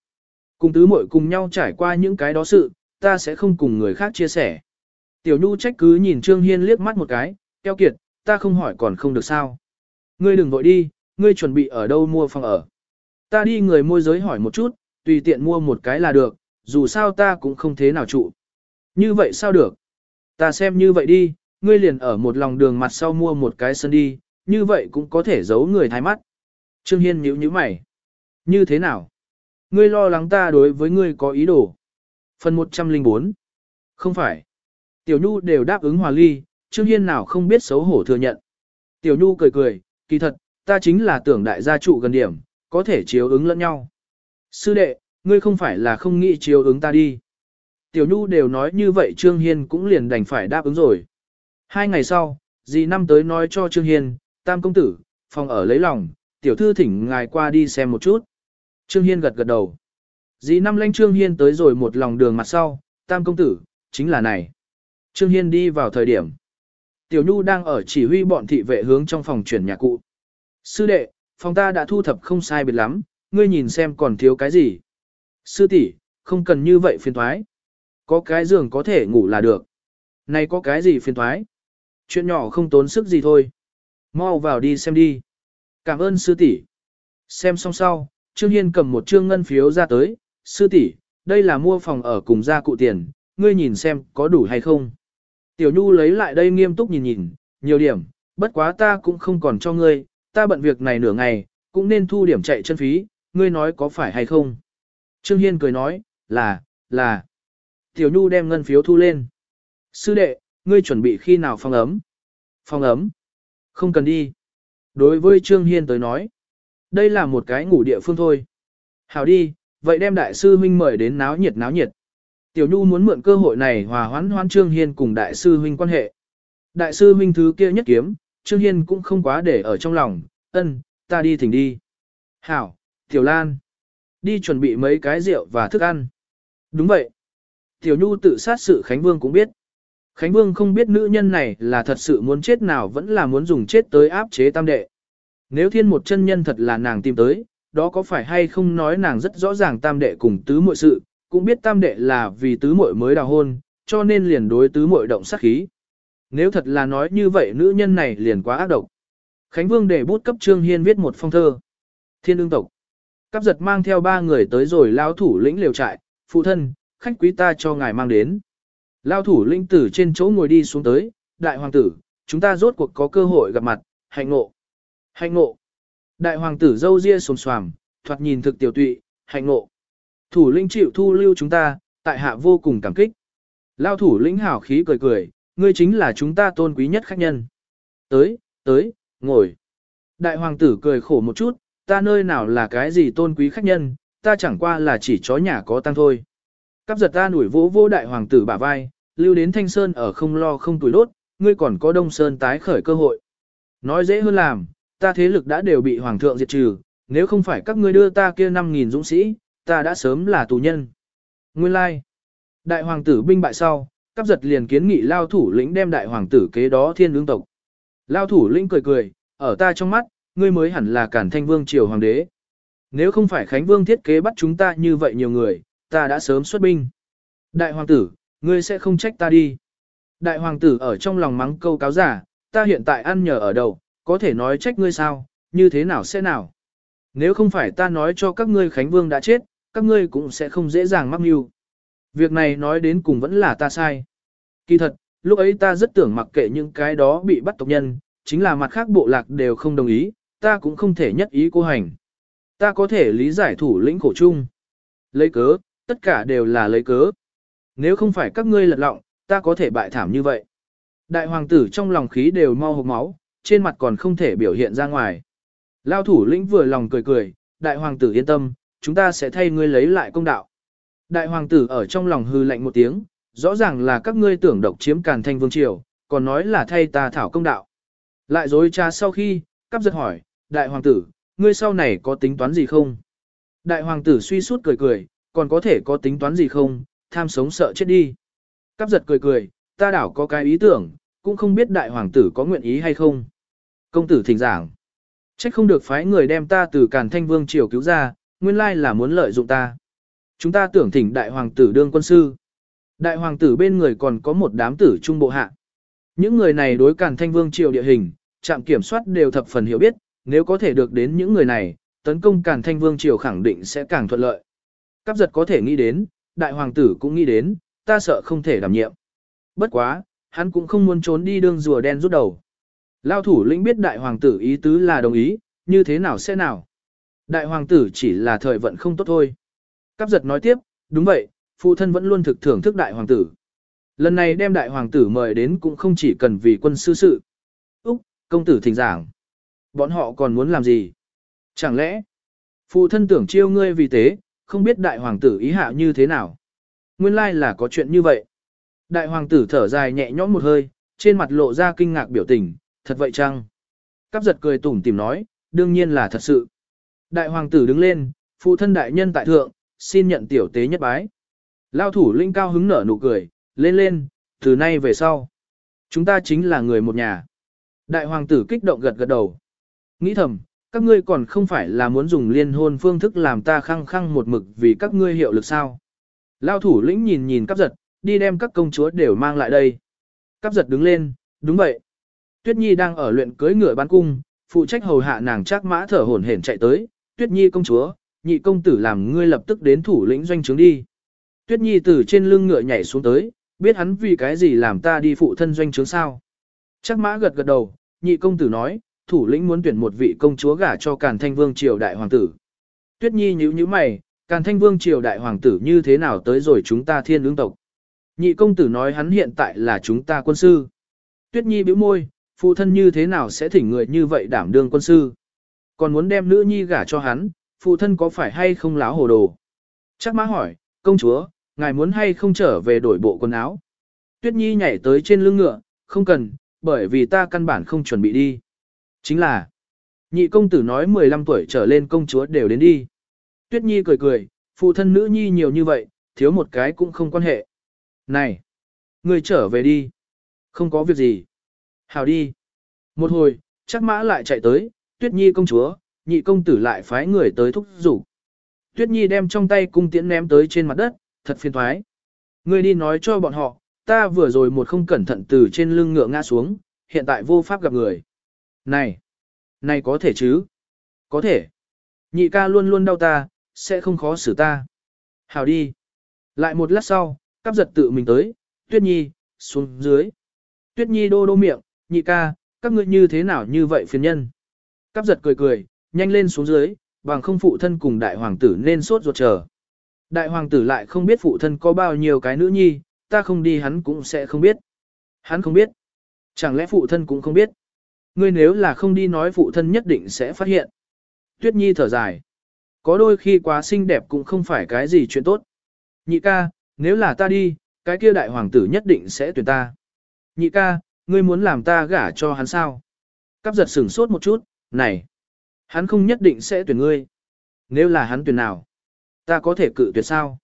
Cùng tứ muội cùng nhau trải qua những cái đó sự, ta sẽ không cùng người khác chia sẻ. Tiểu Nhu trách cứ nhìn Trương Hiên liếc mắt một cái, keo kiệt, ta không hỏi còn không được sao. Ngươi đừng vội đi, ngươi chuẩn bị ở đâu mua phòng ở. Ta đi người môi giới hỏi một chút, tùy tiện mua một cái là được, dù sao ta cũng không thế nào trụ. Như vậy sao được? Ta xem như vậy đi, ngươi liền ở một lòng đường mặt sau mua một cái sân đi, như vậy cũng có thể giấu người thái mắt. Trương Hiên nhíu nhíu mày. Như thế nào? Ngươi lo lắng ta đối với ngươi có ý đồ. Phần 104. Không phải. Tiểu Nhu đều đáp ứng hòa ly, Trương Hiên nào không biết xấu hổ thừa nhận. Tiểu Nhu cười cười, kỳ thật, ta chính là tưởng đại gia trụ gần điểm, có thể chiếu ứng lẫn nhau. Sư đệ, ngươi không phải là không nghĩ chiếu ứng ta đi. Tiểu Nhu đều nói như vậy Trương Hiên cũng liền đành phải đáp ứng rồi. Hai ngày sau, dì năm tới nói cho Trương Hiên, tam công tử, phòng ở lấy lòng, tiểu thư thỉnh ngài qua đi xem một chút. Trương Hiên gật gật đầu. Dì năm lanh Trương Hiên tới rồi một lòng đường mặt sau, tam công tử, chính là này. Trương Hiên đi vào thời điểm. Tiểu Nhu đang ở chỉ huy bọn thị vệ hướng trong phòng chuyển nhà cụ. Sư đệ, phòng ta đã thu thập không sai biệt lắm, ngươi nhìn xem còn thiếu cái gì. Sư tỷ, không cần như vậy phiền thoái. Có cái giường có thể ngủ là được. Này có cái gì phiền thoái? Chuyện nhỏ không tốn sức gì thôi. Mau vào đi xem đi. Cảm ơn sư tỷ. Xem xong sau, Trương Hiên cầm một trương ngân phiếu ra tới. Sư tỷ, đây là mua phòng ở cùng gia cụ tiền, ngươi nhìn xem có đủ hay không. Tiểu Nhu lấy lại đây nghiêm túc nhìn nhìn, nhiều điểm, bất quá ta cũng không còn cho ngươi, ta bận việc này nửa ngày, cũng nên thu điểm chạy chân phí, ngươi nói có phải hay không. Trương Hiên cười nói, là, là. Tiểu Nhu đem ngân phiếu thu lên. Sư đệ, ngươi chuẩn bị khi nào phòng ấm? Phòng ấm? Không cần đi. Đối với Trương Hiên tới nói, đây là một cái ngủ địa phương thôi. Hảo đi, vậy đem đại sư huynh mời đến náo nhiệt náo nhiệt. Tiểu Nhu muốn mượn cơ hội này hòa hoãn hoãn Trương Hiên cùng đại sư huynh quan hệ. Đại sư huynh thứ kia nhất kiếm, Trương Hiên cũng không quá để ở trong lòng, ân, ta đi thỉnh đi. Hảo, Tiểu Lan, đi chuẩn bị mấy cái rượu và thức ăn. Đúng vậy. Tiểu Nhu tự sát sự Khánh Vương cũng biết. Khánh Vương không biết nữ nhân này là thật sự muốn chết nào vẫn là muốn dùng chết tới áp chế tam đệ. Nếu thiên một chân nhân thật là nàng tìm tới, đó có phải hay không nói nàng rất rõ ràng tam đệ cùng tứ muội sự, cũng biết tam đệ là vì tứ muội mới đào hôn, cho nên liền đối tứ muội động sát khí. Nếu thật là nói như vậy nữ nhân này liền quá ác độc. Khánh Vương để bút cấp Trương Hiên viết một phong thơ. Thiên ương tộc. Cắp giật mang theo ba người tới rồi lao thủ lĩnh liều trại, phụ thân, khách quý ta cho ngài mang đến. Lao thủ lĩnh tử trên chỗ ngồi đi xuống tới, đại hoàng tử, chúng ta rốt cuộc có cơ hội gặp mặt, hạnh ngộ. Hạnh ngộ. Đại hoàng tử dâu ria xồm xoàm, thoạt nhìn thực tiểu tụy, hạnh ngộ. Thủ lĩnh chịu thu lưu chúng ta, tại hạ vô cùng cảm kích. Lao thủ lĩnh hảo khí cười cười, ngươi chính là chúng ta tôn quý nhất khách nhân. Tới, tới, ngồi. Đại hoàng tử cười khổ một chút, ta nơi nào là cái gì tôn quý khách nhân, ta chẳng qua là chỉ chó nhà có tăng thôi. Cắp giật ta nủi vỗ vô đại hoàng tử bả vai, lưu đến thanh sơn ở không lo không tuổi đốt, ngươi còn có đông sơn tái khởi cơ hội. Nói dễ hơn làm, ta thế lực đã đều bị hoàng thượng diệt trừ, nếu không phải các ngươi đưa ta kia 5.000 dũng sĩ, ta đã sớm là tù nhân. Nguyên lai, like. đại hoàng tử binh bại sau, cắp giật liền kiến nghị lao thủ lĩnh đem đại hoàng tử kế đó thiên lương tộc. Lao thủ lĩnh cười cười, ở ta trong mắt, ngươi mới hẳn là cản thanh vương triều hoàng đế. Nếu không phải Khánh Vương thiết kế bắt chúng ta như vậy nhiều người, ta đã sớm xuất binh. Đại hoàng tử, ngươi sẽ không trách ta đi. Đại hoàng tử ở trong lòng mắng câu cáo giả, ta hiện tại ăn nhờ ở đầu, có thể nói trách ngươi sao, như thế nào sẽ nào. Nếu không phải ta nói cho các ngươi Khánh Vương đã chết, các ngươi cũng sẽ không dễ dàng mắc mưu. Việc này nói đến cùng vẫn là ta sai. Kỳ thật, lúc ấy ta rất tưởng mặc kệ những cái đó bị bắt tộc nhân, chính là mặt khác bộ lạc đều không đồng ý, ta cũng không thể nhất ý cô hành. Ta có thể lý giải thủ lĩnh khổ chung. Lấy cớ, tất cả đều là lấy cớ. Nếu không phải các ngươi lật lọng, ta có thể bại thảm như vậy. Đại hoàng tử trong lòng khí đều mau hộp máu, trên mặt còn không thể biểu hiện ra ngoài. Lao thủ lĩnh vừa lòng cười cười, đại hoàng tử yên tâm, chúng ta sẽ thay ngươi lấy lại công đạo. Đại hoàng tử ở trong lòng hư lạnh một tiếng, rõ ràng là các ngươi tưởng độc chiếm càn thanh vương triều, còn nói là thay ta thảo công đạo. Lại dối cha sau khi, cắp giật hỏi, đại hoàng tử, ngươi sau này có tính toán gì không? Đại hoàng tử suy suốt cười cười, còn có thể có tính toán gì không, tham sống sợ chết đi. Cắp giật cười cười, ta đảo có cái ý tưởng, cũng không biết đại hoàng tử có nguyện ý hay không. Công tử thỉnh giảng. Trách không được phái người đem ta từ Càn Thanh Vương triều cứu ra, nguyên lai là muốn lợi dụng ta. Chúng ta tưởng thỉnh đại hoàng tử đương quân sư. Đại hoàng tử bên người còn có một đám tử trung bộ hạ. Những người này đối càn thanh vương triều địa hình, trạm kiểm soát đều thập phần hiểu biết, nếu có thể được đến những người này, tấn công càn thanh vương triều khẳng định sẽ càng thuận lợi. Cáp giật có thể nghĩ đến, đại hoàng tử cũng nghĩ đến, ta sợ không thể đảm nhiệm. Bất quá, hắn cũng không muốn trốn đi đương rùa đen rút đầu. Lao thủ lĩnh biết đại hoàng tử ý tứ là đồng ý, như thế nào sẽ nào. Đại hoàng tử chỉ là thời vận không tốt thôi. Cáp giật nói tiếp, đúng vậy, phụ thân vẫn luôn thực thưởng thức đại hoàng tử. Lần này đem đại hoàng tử mời đến cũng không chỉ cần vì quân sư sự. Úc, công tử thỉnh giảng. Bọn họ còn muốn làm gì? Chẳng lẽ, phụ thân tưởng chiêu ngươi vì thế, không biết đại hoàng tử ý hạ như thế nào? Nguyên lai là có chuyện như vậy. Đại hoàng tử thở dài nhẹ nhõm một hơi, trên mặt lộ ra kinh ngạc biểu tình, thật vậy chăng? Cáp giật cười tủm tìm nói, đương nhiên là thật sự. Đại hoàng tử đứng lên, phụ thân đại nhân tại thượng, xin nhận tiểu tế nhất bái. Lao thủ linh cao hứng nở nụ cười, lên lên, từ nay về sau. Chúng ta chính là người một nhà. Đại hoàng tử kích động gật gật đầu. Nghĩ thầm, các ngươi còn không phải là muốn dùng liên hôn phương thức làm ta khăng khăng một mực vì các ngươi hiệu lực sao. Lao thủ lĩnh nhìn nhìn cắp giật, đi đem các công chúa đều mang lại đây. Cắp giật đứng lên, đúng vậy. Tuyết Nhi đang ở luyện cưới ngựa bán cung, phụ trách hầu hạ nàng chắc mã thở hổn hển chạy tới. Tuyết Nhi công chúa, nhị công tử làm ngươi lập tức đến thủ lĩnh doanh trướng đi. Tuyết Nhi từ trên lưng ngựa nhảy xuống tới, biết hắn vì cái gì làm ta đi phụ thân doanh trướng sao. Chắc mã gật gật đầu, nhị công tử nói, thủ lĩnh muốn tuyển một vị công chúa gả cho Càn Thanh Vương triều đại hoàng tử. Tuyết Nhi nhíu nhíu mày, Càn Thanh Vương triều đại hoàng tử như thế nào tới rồi chúng ta thiên lương tộc. Nhị công tử nói hắn hiện tại là chúng ta quân sư. Tuyết Nhi bĩu môi, phụ thân như thế nào sẽ thỉnh người như vậy đảm đương quân sư. Còn muốn đem nữ nhi gả cho hắn, phụ thân có phải hay không láo hồ đồ. Chắc má hỏi, công chúa, ngài muốn hay không trở về đổi bộ quần áo. Tuyết Nhi nhảy tới trên lưng ngựa, không cần, bởi vì ta căn bản không chuẩn bị đi. Chính là, nhị công tử nói 15 tuổi trở lên công chúa đều đến đi. Tuyết Nhi cười cười, phụ thân nữ nhi nhiều như vậy, thiếu một cái cũng không quan hệ. Này, người trở về đi. Không có việc gì. Hào đi. Một hồi, chắc mã lại chạy tới, Tuyết Nhi công chúa, nhị công tử lại phái người tới thúc giục. Tuyết Nhi đem trong tay cung tiễn ném tới trên mặt đất, thật phiền thoái. Người đi nói cho bọn họ, ta vừa rồi một không cẩn thận từ trên lưng ngựa ngã xuống, hiện tại vô pháp gặp người. Này, này có thể chứ? Có thể. Nhị ca luôn luôn đau ta, sẽ không khó xử ta. Hào đi. Lại một lát sau, cắp giật tự mình tới, Tuyết Nhi, xuống dưới. Tuyết Nhi đô đô miệng, nhị ca, các ngươi như thế nào như vậy phiền nhân. Cắp giật cười cười, nhanh lên xuống dưới, bằng không phụ thân cùng đại hoàng tử nên sốt ruột chờ. Đại hoàng tử lại không biết phụ thân có bao nhiêu cái nữ nhi, ta không đi hắn cũng sẽ không biết. Hắn không biết. Chẳng lẽ phụ thân cũng không biết. Ngươi nếu là không đi nói phụ thân nhất định sẽ phát hiện. Tuyết Nhi thở dài. Có đôi khi quá xinh đẹp cũng không phải cái gì chuyện tốt. Nhị ca, nếu là ta đi, cái kia đại hoàng tử nhất định sẽ tuyển ta. Nhị ca, ngươi muốn làm ta gả cho hắn sao? Cắp giật sửng sốt một chút, này. Hắn không nhất định sẽ tuyển ngươi. Nếu là hắn tuyển nào? Ta có thể cự tuyệt sao?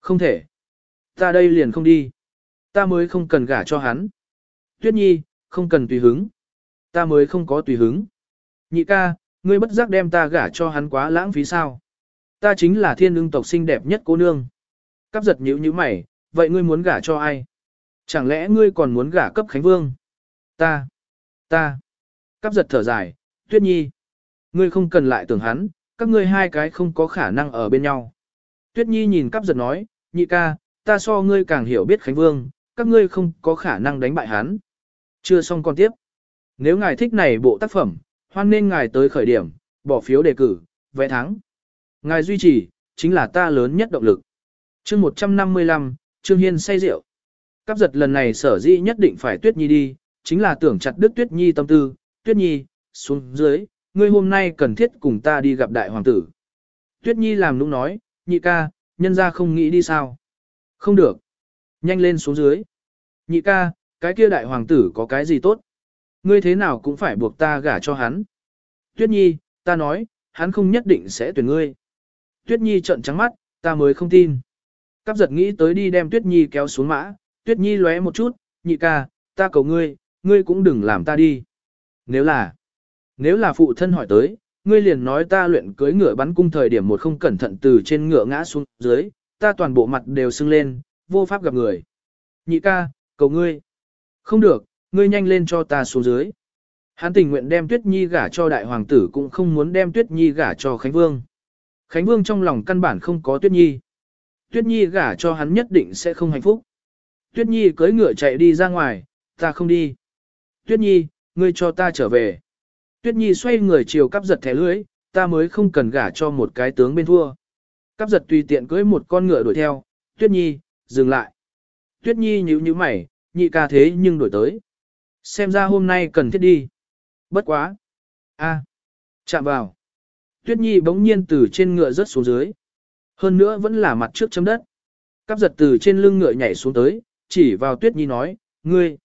Không thể. Ta đây liền không đi. Ta mới không cần gả cho hắn. Tuyết nhi, không cần tùy hứng. Ta mới không có tùy hứng. Nhị ca, ngươi bất giác đem ta gả cho hắn quá lãng phí sao? Ta chính là thiên ưng tộc xinh đẹp nhất cô nương. Cắp giật nhíu nhíu mày, vậy ngươi muốn gả cho ai? Chẳng lẽ ngươi còn muốn gả cấp Khánh Vương? Ta, ta. Cắp giật thở dài, tuyết nhi. Ngươi không cần lại tưởng hắn, các ngươi hai cái không có khả năng ở bên nhau. Tuyết nhi nhìn cắp giật nói, nhị ca, ta so ngươi càng hiểu biết Khánh Vương, các ngươi không có khả năng đánh bại hắn. Chưa xong còn tiếp. Nếu ngài thích này bộ tác phẩm, hoan nên ngài tới khởi điểm, bỏ phiếu đề cử, vẽ thắng. Ngài duy trì, chính là ta lớn nhất động lực. chương 155, Trương Hiên say rượu. Cắp giật lần này sở dĩ nhất định phải Tuyết Nhi đi, chính là tưởng chặt đứt Tuyết Nhi tâm tư. Tuyết Nhi, xuống dưới, ngươi hôm nay cần thiết cùng ta đi gặp đại hoàng tử. Tuyết Nhi làm nũng nói, nhị ca, nhân ra không nghĩ đi sao. Không được. Nhanh lên xuống dưới. Nhị ca, cái kia đại hoàng tử có cái gì tốt? Ngươi thế nào cũng phải buộc ta gả cho hắn. Tuyết Nhi, ta nói, hắn không nhất định sẽ tuyển ngươi. Tuyết Nhi trợn trắng mắt, ta mới không tin. Cáp giật nghĩ tới đi đem Tuyết Nhi kéo xuống mã, Tuyết Nhi lóe một chút, nhị ca, ta cầu ngươi, ngươi cũng đừng làm ta đi. Nếu là, nếu là phụ thân hỏi tới, ngươi liền nói ta luyện cưới ngựa bắn cung thời điểm một không cẩn thận từ trên ngựa ngã xuống dưới, ta toàn bộ mặt đều sưng lên, vô pháp gặp người. Nhị ca, cầu ngươi. Không được, ngươi nhanh lên cho ta xuống dưới. Hắn tình nguyện đem Tuyết Nhi gả cho đại hoàng tử cũng không muốn đem Tuyết Nhi gả cho Khánh Vương. Khánh Vương trong lòng căn bản không có Tuyết Nhi. Tuyết Nhi gả cho hắn nhất định sẽ không hạnh phúc. Tuyết Nhi cưỡi ngựa chạy đi ra ngoài, ta không đi. Tuyết Nhi, ngươi cho ta trở về. Tuyết Nhi xoay người chiều cắp giật thẻ lưới, ta mới không cần gả cho một cái tướng bên thua. Cắp giật tùy tiện cưỡi một con ngựa đuổi theo, Tuyết Nhi, dừng lại. Tuyết Nhi nhíu nhíu mày, nhị ca thế nhưng đổi tới. Xem ra hôm nay cần thiết đi. Bất quá. a chạm vào. Tuyết Nhi bỗng nhiên từ trên ngựa rớt xuống dưới. Hơn nữa vẫn là mặt trước chấm đất. Cắp giật từ trên lưng ngựa nhảy xuống tới, chỉ vào Tuyết Nhi nói, ngươi.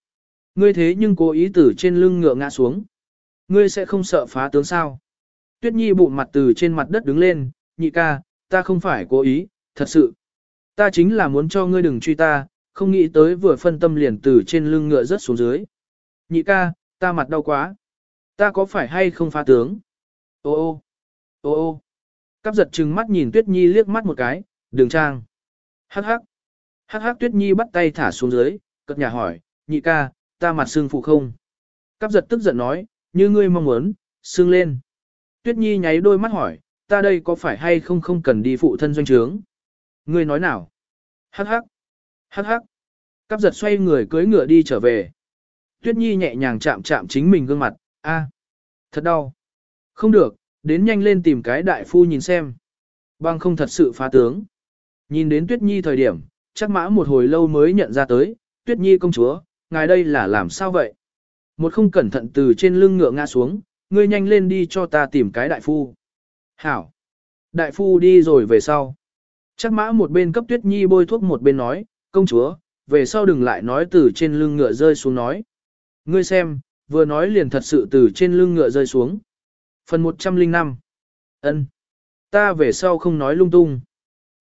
Ngươi thế nhưng cố ý từ trên lưng ngựa ngã xuống. Ngươi sẽ không sợ phá tướng sao. Tuyết Nhi bụng mặt từ trên mặt đất đứng lên, nhị ca, ta không phải cố ý, thật sự. Ta chính là muốn cho ngươi đừng truy ta, không nghĩ tới vừa phân tâm liền từ trên lưng ngựa rớt xuống dưới. Nhị ca, ta mặt đau quá. Ta có phải hay không phá tướng? Ô ô, ô ô. Cắp giật trừng mắt nhìn Tuyết Nhi liếc mắt một cái, đường trang. Hắc hắc. Hắc hắc Tuyết Nhi bắt tay thả xuống dưới, cất nhà hỏi, nhị ca, ta mặt xương phụ không? Cắp giật tức giận nói, như ngươi mong muốn, xương lên. Tuyết Nhi nháy đôi mắt hỏi, ta đây có phải hay không không cần đi phụ thân doanh trướng? Ngươi nói nào? Hắc hắc. Hắc hắc. Cắp giật xoay người cưới ngựa đi trở về. Tuyết Nhi nhẹ nhàng chạm chạm chính mình gương mặt, a, thật đau. Không được, đến nhanh lên tìm cái đại phu nhìn xem. Băng không thật sự phá tướng. Nhìn đến Tuyết Nhi thời điểm, chắc mã một hồi lâu mới nhận ra tới, Tuyết Nhi công chúa, ngài đây là làm sao vậy? Một không cẩn thận từ trên lưng ngựa ngã xuống, ngươi nhanh lên đi cho ta tìm cái đại phu. Hảo. Đại phu đi rồi về sau. Chắc mã một bên cấp Tuyết Nhi bôi thuốc một bên nói, công chúa, về sau đừng lại nói từ trên lưng ngựa rơi xuống nói. Ngươi xem, vừa nói liền thật sự từ trên lưng ngựa rơi xuống. Phần 105 ân Ta về sau không nói lung tung.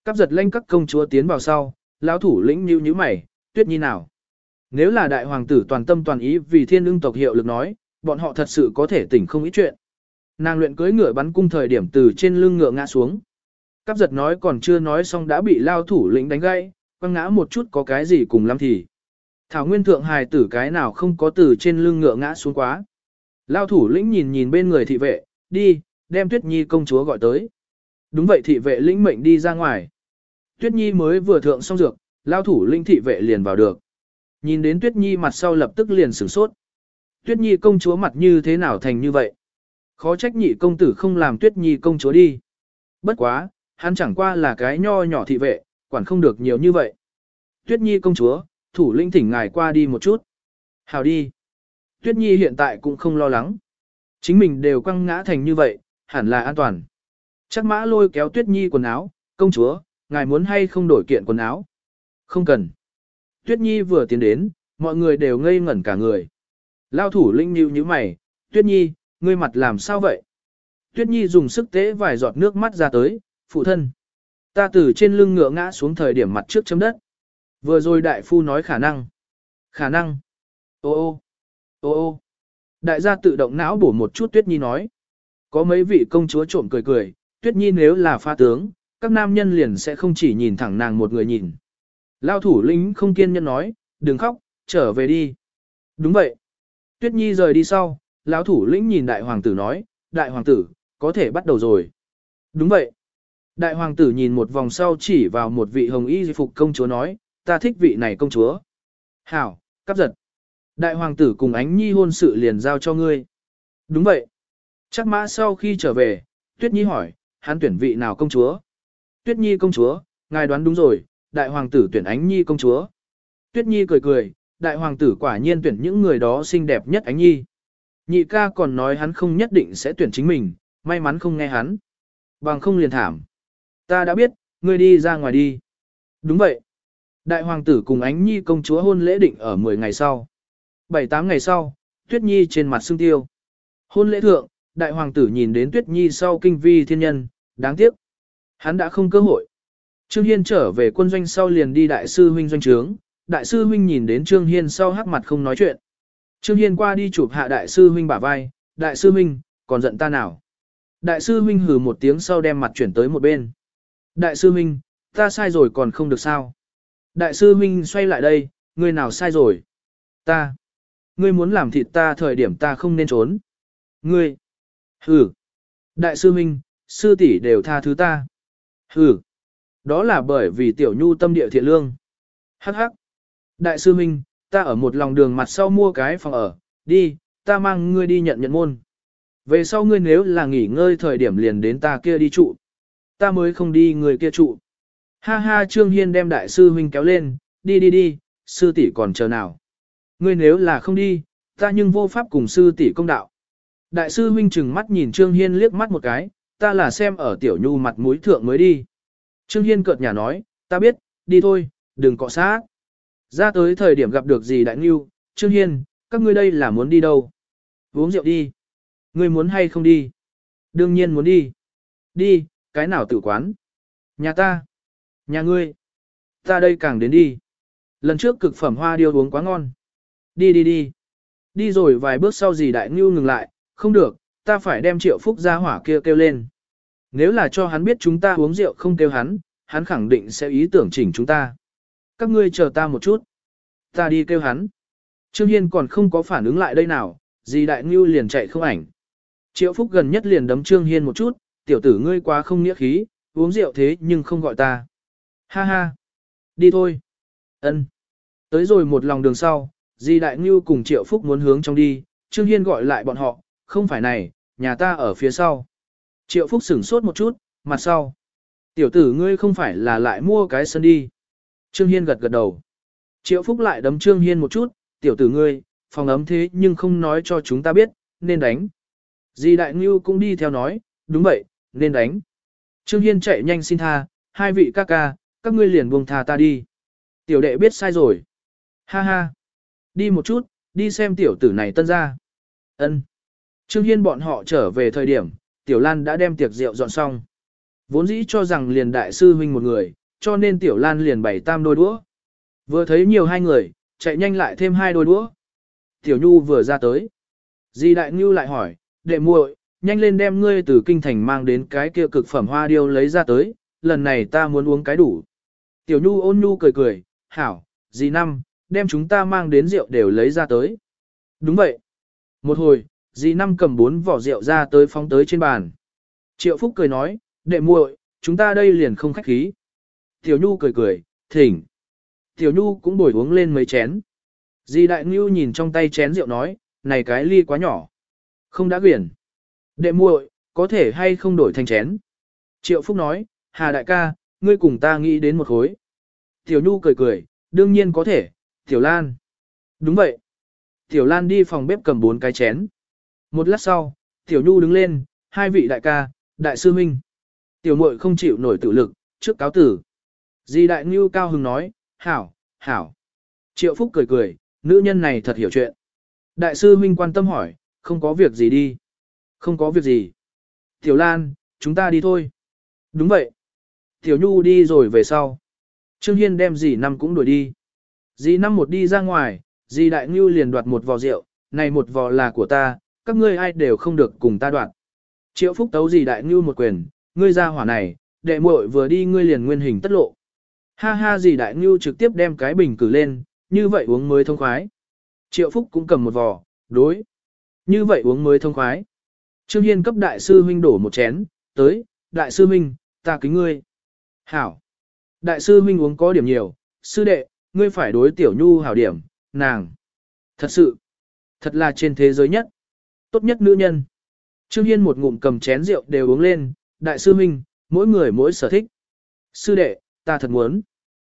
Cắp giật lanh các công chúa tiến vào sau, lão thủ lĩnh nhíu nhíu mày, tuyết nhi nào. Nếu là đại hoàng tử toàn tâm toàn ý vì thiên lương tộc hiệu lực nói, bọn họ thật sự có thể tỉnh không ít chuyện. Nàng luyện cưới ngựa bắn cung thời điểm từ trên lưng ngựa ngã xuống. Cắp giật nói còn chưa nói xong đã bị lao thủ lĩnh đánh gãy, quăng ngã một chút có cái gì cùng lắm thì. Thảo nguyên thượng hài tử cái nào không có từ trên lưng ngựa ngã xuống quá. Lao thủ lĩnh nhìn nhìn bên người thị vệ, đi, đem Tuyết Nhi công chúa gọi tới. Đúng vậy thị vệ lĩnh mệnh đi ra ngoài. Tuyết Nhi mới vừa thượng xong dược, lao thủ lĩnh thị vệ liền vào được. Nhìn đến Tuyết Nhi mặt sau lập tức liền sửng sốt. Tuyết Nhi công chúa mặt như thế nào thành như vậy? Khó trách nhị công tử không làm Tuyết Nhi công chúa đi. Bất quá, hắn chẳng qua là cái nho nhỏ thị vệ, quản không được nhiều như vậy. Tuyết Nhi công chúa, thủ linh thỉnh ngài qua đi một chút. Hào đi. Tuyết Nhi hiện tại cũng không lo lắng. Chính mình đều quăng ngã thành như vậy, hẳn là an toàn. Chắc mã lôi kéo Tuyết Nhi quần áo, công chúa, ngài muốn hay không đổi kiện quần áo? Không cần. Tuyết Nhi vừa tiến đến, mọi người đều ngây ngẩn cả người. Lao thủ linh nhíu như mày, Tuyết Nhi, ngươi mặt làm sao vậy? Tuyết Nhi dùng sức tế vài giọt nước mắt ra tới, phụ thân. Ta từ trên lưng ngựa ngã xuống thời điểm mặt trước chấm đất. Vừa rồi đại phu nói khả năng. Khả năng. Ô ô. Ô ô. Đại gia tự động não bổ một chút Tuyết Nhi nói. Có mấy vị công chúa trộm cười cười, Tuyết Nhi nếu là pha tướng, các nam nhân liền sẽ không chỉ nhìn thẳng nàng một người nhìn. Lao thủ lĩnh không kiên nhẫn nói, đừng khóc, trở về đi. Đúng vậy. Tuyết Nhi rời đi sau, lão thủ lĩnh nhìn đại hoàng tử nói, đại hoàng tử, có thể bắt đầu rồi. Đúng vậy. Đại hoàng tử nhìn một vòng sau chỉ vào một vị hồng y phục công chúa nói, ta thích vị này công chúa. Hảo, cắp giật. Đại hoàng tử cùng ánh nhi hôn sự liền giao cho ngươi. Đúng vậy. Chắc mã sau khi trở về, Tuyết Nhi hỏi, hắn tuyển vị nào công chúa? Tuyết Nhi công chúa, ngài đoán đúng rồi, đại hoàng tử tuyển ánh nhi công chúa. Tuyết Nhi cười cười, đại hoàng tử quả nhiên tuyển những người đó xinh đẹp nhất ánh nhi. Nhị ca còn nói hắn không nhất định sẽ tuyển chính mình, may mắn không nghe hắn. Bằng không liền thảm. Ta đã biết, ngươi đi ra ngoài đi. Đúng vậy. Đại hoàng tử cùng ánh nhi công chúa hôn lễ định ở 10 ngày sau. 7-8 ngày sau, Tuyết Nhi trên mặt sưng tiêu. Hôn lễ thượng, đại hoàng tử nhìn đến Tuyết Nhi sau kinh vi thiên nhân, đáng tiếc. Hắn đã không cơ hội. Trương Hiên trở về quân doanh sau liền đi đại sư huynh doanh trướng. Đại sư huynh nhìn đến Trương Hiên sau hắc mặt không nói chuyện. Trương Hiên qua đi chụp hạ đại sư huynh bả vai, đại sư huynh, còn giận ta nào? Đại sư huynh hừ một tiếng sau đem mặt chuyển tới một bên. Đại sư huynh, ta sai rồi còn không được sao? Đại sư huynh xoay lại đây, ngươi nào sai rồi? Ta. Ngươi muốn làm thịt ta thời điểm ta không nên trốn. Ngươi. Hừ. Đại sư Minh, sư tỷ đều tha thứ ta. Hừ. Đó là bởi vì tiểu nhu tâm địa thiện lương. Hắc hắc. Đại sư Minh, ta ở một lòng đường mặt sau mua cái phòng ở, đi, ta mang ngươi đi nhận nhận môn. Về sau ngươi nếu là nghỉ ngơi thời điểm liền đến ta kia đi trụ. Ta mới không đi người kia trụ. Ha ha Trương Hiên đem đại sư huynh kéo lên, đi đi đi, sư tỷ còn chờ nào. Ngươi nếu là không đi, ta nhưng vô pháp cùng sư tỷ công đạo. Đại sư huynh chừng mắt nhìn Trương Hiên liếc mắt một cái, ta là xem ở tiểu nhu mặt mũi thượng mới đi. Trương Hiên cợt nhà nói, ta biết, đi thôi, đừng cọ sát. Ra tới thời điểm gặp được gì đại nghiêu, Trương Hiên, các ngươi đây là muốn đi đâu? Uống rượu đi. Ngươi muốn hay không đi? Đương nhiên muốn đi. Đi, cái nào tử quán? Nhà ta. Nhà ngươi. Ta đây càng đến đi. Lần trước cực phẩm hoa điêu uống quá ngon. Đi đi đi. Đi rồi vài bước sau gì đại ngưu ngừng lại, không được, ta phải đem triệu phúc ra hỏa kia kêu lên. Nếu là cho hắn biết chúng ta uống rượu không kêu hắn, hắn khẳng định sẽ ý tưởng chỉnh chúng ta. Các ngươi chờ ta một chút. Ta đi kêu hắn. Trương Hiên còn không có phản ứng lại đây nào, dì đại ngưu liền chạy không ảnh. Triệu Phúc gần nhất liền đấm Trương Hiên một chút, tiểu tử ngươi quá không nghĩa khí, uống rượu thế nhưng không gọi ta. Ha ha. Đi thôi. Ân. Tới rồi một lòng đường sau, Di đại ngưu cùng Triệu Phúc muốn hướng trong đi, Trương Hiên gọi lại bọn họ, không phải này, nhà ta ở phía sau. Triệu Phúc sửng sốt một chút, mặt sau. Tiểu tử ngươi không phải là lại mua cái sân đi. Trương Hiên gật gật đầu. Triệu Phúc lại đấm Trương Hiên một chút, tiểu tử ngươi, phòng ấm thế nhưng không nói cho chúng ta biết, nên đánh. Di Đại Ngưu cũng đi theo nói, đúng vậy, nên đánh. Trương Hiên chạy nhanh xin tha, hai vị ca ca, các ngươi liền buông tha ta đi. Tiểu đệ biết sai rồi. Ha ha. Đi một chút, đi xem tiểu tử này tân ra. Ân. Trương Hiên bọn họ trở về thời điểm, Tiểu Lan đã đem tiệc rượu dọn xong. Vốn dĩ cho rằng liền đại sư huynh một người, cho nên Tiểu Lan liền bày tam đôi đũa. Vừa thấy nhiều hai người, chạy nhanh lại thêm hai đôi đũa. Tiểu Nhu vừa ra tới. Di Đại Nhu lại hỏi, đệ muội, nhanh lên đem ngươi từ kinh thành mang đến cái kia cực phẩm hoa điêu lấy ra tới, lần này ta muốn uống cái đủ. Tiểu Nhu ôn nhu cười cười, hảo, Dì Năm, đem chúng ta mang đến rượu đều lấy ra tới. Đúng vậy. Một hồi, Dì Năm cầm bốn vỏ rượu ra tới phóng tới trên bàn. Triệu Phúc cười nói, đệ muội, chúng ta đây liền không khách khí. Tiểu Nhu cười cười, thỉnh. Tiểu Nhu cũng bồi uống lên mấy chén. Dì Đại Ngưu nhìn trong tay chén rượu nói, này cái ly quá nhỏ. Không đã quyển. Đệ muội, có thể hay không đổi thành chén. Triệu Phúc nói, Hà đại ca, ngươi cùng ta nghĩ đến một khối. Tiểu Nhu cười cười, đương nhiên có thể, Tiểu Lan. Đúng vậy. Tiểu Lan đi phòng bếp cầm bốn cái chén. Một lát sau, Tiểu Nhu đứng lên, hai vị đại ca, đại sư minh. Tiểu muội không chịu nổi tự lực, trước cáo tử. Di đại ngưu cao hứng nói, hảo, hảo. Triệu Phúc cười cười, nữ nhân này thật hiểu chuyện. Đại sư huynh quan tâm hỏi, không có việc gì đi. Không có việc gì. Tiểu Lan, chúng ta đi thôi. Đúng vậy. Tiểu Nhu đi rồi về sau. Trương Hiên đem dì năm cũng đuổi đi. Dì năm một đi ra ngoài, dì đại Nhu liền đoạt một vò rượu, này một vò là của ta, các ngươi ai đều không được cùng ta đoạt. Triệu Phúc tấu dì đại Nhu một quyền, ngươi ra hỏa này, đệ muội vừa đi ngươi liền nguyên hình tất lộ. Ha ha dì đại Nhu trực tiếp đem cái bình cử lên, như vậy uống mới thông khoái. Triệu Phúc cũng cầm một vò, đối. Như vậy uống mới thông khoái. Trương Hiên cấp đại sư huynh đổ một chén, tới, đại sư huynh, ta kính ngươi. Hảo. Đại sư huynh uống có điểm nhiều, sư đệ, ngươi phải đối tiểu nhu hảo điểm, nàng. Thật sự, thật là trên thế giới nhất. Tốt nhất nữ nhân. Trương Hiên một ngụm cầm chén rượu đều uống lên, đại sư huynh, mỗi người mỗi sở thích. Sư đệ, ta thật muốn,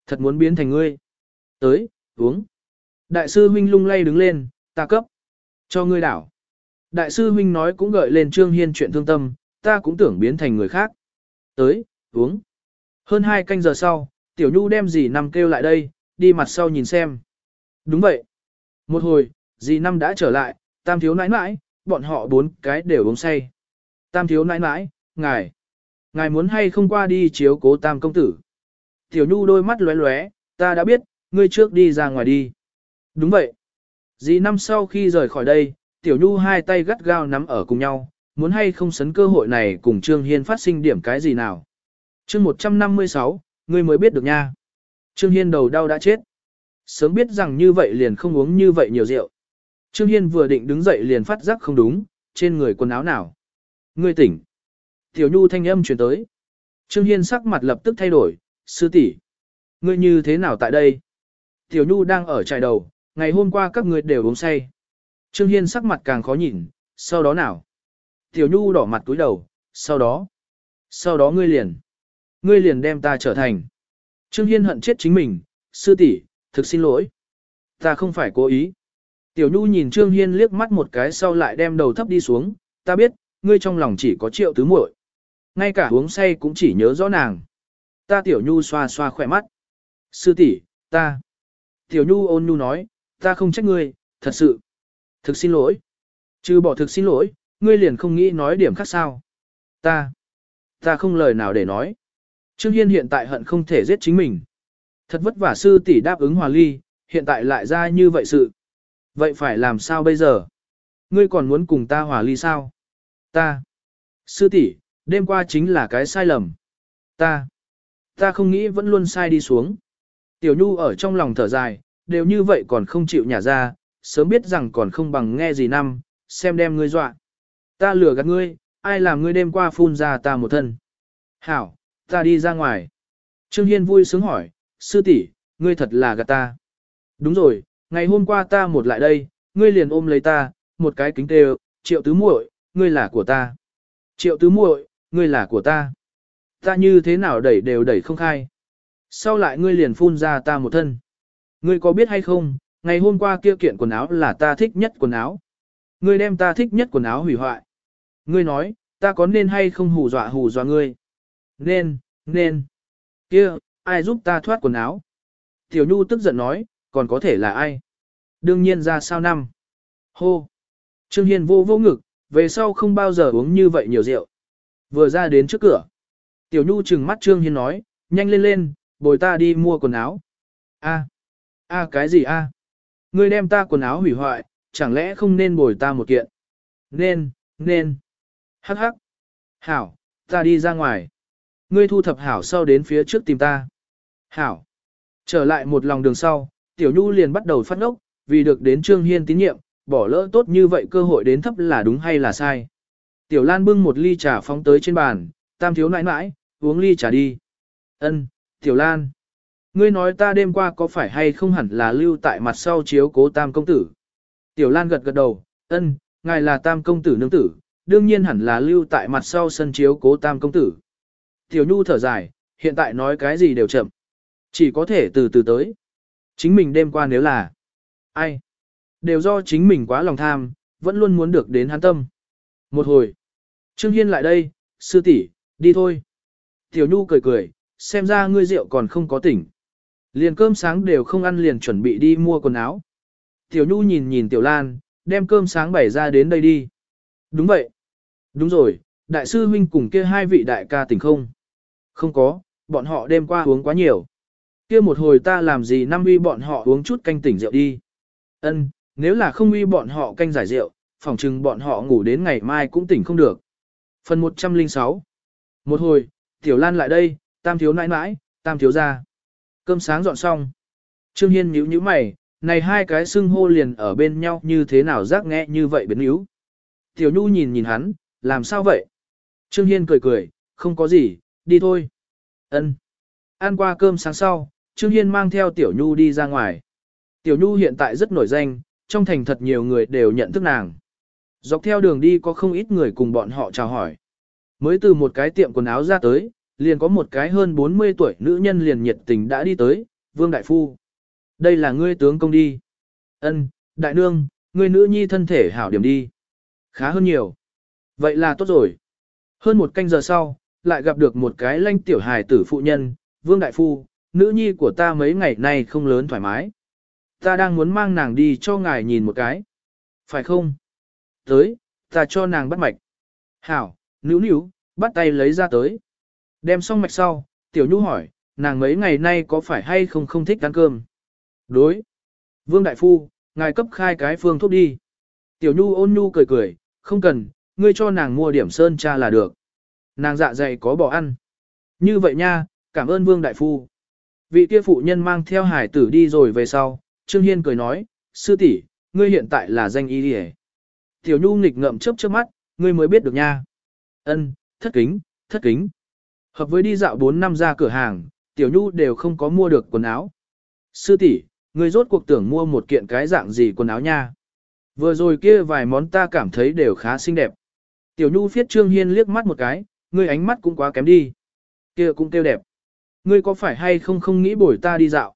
thật muốn biến thành ngươi. Tới, uống. Đại sư huynh lung lay đứng lên, ta cấp. Cho ngươi đảo. Đại sư huynh nói cũng gợi lên Trương Hiên chuyện thương tâm, ta cũng tưởng biến thành người khác. Tới, uống. Hơn hai canh giờ sau, Tiểu Nhu đem dì năm kêu lại đây, đi mặt sau nhìn xem. Đúng vậy. Một hồi, dì năm đã trở lại, tam thiếu nãi nãi, bọn họ bốn cái đều uống say. Tam thiếu nãi nãi, ngài. Ngài muốn hay không qua đi chiếu cố tam công tử. Tiểu Nhu đôi mắt lóe lóe, ta đã biết, ngươi trước đi ra ngoài đi. Đúng vậy. Dì năm sau khi rời khỏi đây, Tiểu Nhu hai tay gắt gao nắm ở cùng nhau, muốn hay không sấn cơ hội này cùng Trương Hiên phát sinh điểm cái gì nào. Chương 156, ngươi mới biết được nha. Trương Hiên đầu đau đã chết. Sớm biết rằng như vậy liền không uống như vậy nhiều rượu. Trương Hiên vừa định đứng dậy liền phát giác không đúng, trên người quần áo nào. Ngươi tỉnh. Tiểu Nhu thanh âm truyền tới. Trương Hiên sắc mặt lập tức thay đổi, sư tỷ, Ngươi như thế nào tại đây? Tiểu Nhu đang ở trại đầu, ngày hôm qua các ngươi đều uống say. Trương Hiên sắc mặt càng khó nhìn, sau đó nào? Tiểu Nhu đỏ mặt túi đầu, sau đó. Sau đó ngươi liền. Ngươi liền đem ta trở thành. Trương Hiên hận chết chính mình, sư tỷ, thực xin lỗi. Ta không phải cố ý. Tiểu Nhu nhìn Trương Hiên liếc mắt một cái sau lại đem đầu thấp đi xuống, ta biết, ngươi trong lòng chỉ có triệu tứ muội. Ngay cả uống say cũng chỉ nhớ rõ nàng. Ta Tiểu Nhu xoa xoa khỏe mắt. Sư tỷ, ta. Tiểu Nhu ôn nhu nói, ta không trách ngươi, thật sự. Thực xin lỗi. Trừ bỏ thực xin lỗi, ngươi liền không nghĩ nói điểm khác sao. Ta. Ta không lời nào để nói. Trương Hiên hiện tại hận không thể giết chính mình. Thật vất vả sư tỷ đáp ứng hòa ly, hiện tại lại ra như vậy sự. Vậy phải làm sao bây giờ? Ngươi còn muốn cùng ta hòa ly sao? Ta. Sư tỷ, đêm qua chính là cái sai lầm. Ta. Ta không nghĩ vẫn luôn sai đi xuống. Tiểu Nhu ở trong lòng thở dài, đều như vậy còn không chịu nhả ra, sớm biết rằng còn không bằng nghe gì năm, xem đem ngươi dọa. Ta lừa gạt ngươi, ai làm ngươi đêm qua phun ra ta một thân. Hảo, ta đi ra ngoài. Trương Hiên vui sướng hỏi, sư tỷ, ngươi thật là gạt ta. Đúng rồi, ngày hôm qua ta một lại đây, ngươi liền ôm lấy ta, một cái kính tê triệu tứ muội, ngươi là của ta. Triệu tứ muội, ngươi là của ta. Ta như thế nào đẩy đều đẩy không khai. Sau lại ngươi liền phun ra ta một thân. Ngươi có biết hay không, ngày hôm qua kia kiện quần áo là ta thích nhất quần áo. Ngươi đem ta thích nhất quần áo hủy hoại. Ngươi nói, ta có nên hay không hù dọa hù dọa ngươi? Nên, nên. Kia, ai giúp ta thoát quần áo? Tiểu Nhu tức giận nói, còn có thể là ai? Đương nhiên ra sao năm? Hô! Trương Hiền vô vô ngực, về sau không bao giờ uống như vậy nhiều rượu. Vừa ra đến trước cửa. Tiểu Nhu trừng mắt Trương Hiên nói, nhanh lên lên, bồi ta đi mua quần áo. A, a cái gì a? Ngươi đem ta quần áo hủy hoại, chẳng lẽ không nên bồi ta một kiện? Nên, nên. Hắc hắc. Hảo, ta đi ra ngoài. Ngươi thu thập hảo sau đến phía trước tìm ta. Hảo. Trở lại một lòng đường sau, Tiểu Nhu liền bắt đầu phát ngốc, vì được đến Trương Hiên tín nhiệm, bỏ lỡ tốt như vậy cơ hội đến thấp là đúng hay là sai. Tiểu Lan bưng một ly trà phóng tới trên bàn, tam thiếu nãi nãi, uống ly trà đi. Ân, Tiểu Lan. Ngươi nói ta đêm qua có phải hay không hẳn là lưu tại mặt sau chiếu cố tam công tử. Tiểu Lan gật gật đầu, ân, ngài là tam công tử nương tử, đương nhiên hẳn là lưu tại mặt sau sân chiếu cố tam công tử. Tiểu Nhu thở dài, hiện tại nói cái gì đều chậm. Chỉ có thể từ từ tới. Chính mình đêm qua nếu là ai, đều do chính mình quá lòng tham, vẫn luôn muốn được đến hắn tâm. Một hồi, Trương Hiên lại đây, sư tỷ, đi thôi. Tiểu Nhu cười cười, xem ra ngươi rượu còn không có tỉnh. Liền cơm sáng đều không ăn liền chuẩn bị đi mua quần áo. Tiểu Nhu nhìn nhìn Tiểu Lan, đem cơm sáng bày ra đến đây đi. Đúng vậy. Đúng rồi, đại sư huynh cùng kia hai vị đại ca tỉnh không? Không có, bọn họ đêm qua uống quá nhiều. Kia một hồi ta làm gì năm uy bọn họ uống chút canh tỉnh rượu đi. Ân, nếu là không uy bọn họ canh giải rượu, phòng chừng bọn họ ngủ đến ngày mai cũng tỉnh không được. Phần 106 Một hồi, Tiểu Lan lại đây, tam thiếu nãi nãi, tam thiếu ra. Cơm sáng dọn xong. Trương Hiên nhíu nhíu mày, này hai cái xưng hô liền ở bên nhau như thế nào giác nghe như vậy biến yếu. Tiểu Nhu nhìn nhìn hắn, làm sao vậy? Trương Hiên cười cười, không có gì, đi thôi. Ân. Ăn qua cơm sáng sau, Trương Hiên mang theo Tiểu Nhu đi ra ngoài. Tiểu Nhu hiện tại rất nổi danh, trong thành thật nhiều người đều nhận thức nàng. Dọc theo đường đi có không ít người cùng bọn họ chào hỏi. Mới từ một cái tiệm quần áo ra tới, liền có một cái hơn 40 tuổi nữ nhân liền nhiệt tình đã đi tới, Vương Đại Phu. Đây là ngươi tướng công đi. Ân, Đại Nương, ngươi nữ nhi thân thể hảo điểm đi. Khá hơn nhiều. Vậy là tốt rồi. Hơn một canh giờ sau, lại gặp được một cái lanh tiểu hài tử phụ nhân, Vương Đại Phu, nữ nhi của ta mấy ngày nay không lớn thoải mái. Ta đang muốn mang nàng đi cho ngài nhìn một cái. Phải không? Tới, ta cho nàng bắt mạch. Hảo, nữ nữ, bắt tay lấy ra tới. Đem xong mạch sau, tiểu nhu hỏi, nàng mấy ngày nay có phải hay không không thích ăn cơm? Đối. Vương Đại Phu, ngài cấp khai cái phương thuốc đi. Tiểu nhu ôn nhu cười cười, không cần, ngươi cho nàng mua điểm sơn cha là được. Nàng dạ dày có bỏ ăn. Như vậy nha, cảm ơn Vương Đại Phu. Vị kia phụ nhân mang theo hải tử đi rồi về sau, Trương Hiên cười nói, sư tỷ, ngươi hiện tại là danh y đi Tiểu Nhu nghịch ngậm chớp chớp mắt, ngươi mới biết được nha. Ân, thất kính, thất kính. Hợp với đi dạo 4 năm ra cửa hàng, Tiểu Nhu đều không có mua được quần áo. Sư tỷ, ngươi rốt cuộc tưởng mua một kiện cái dạng gì quần áo nha. Vừa rồi kia vài món ta cảm thấy đều khá xinh đẹp. Tiểu Nhu phiết Trương Hiên liếc mắt một cái, ngươi ánh mắt cũng quá kém đi. Kia cũng kêu đẹp. Ngươi có phải hay không không nghĩ bổi ta đi dạo?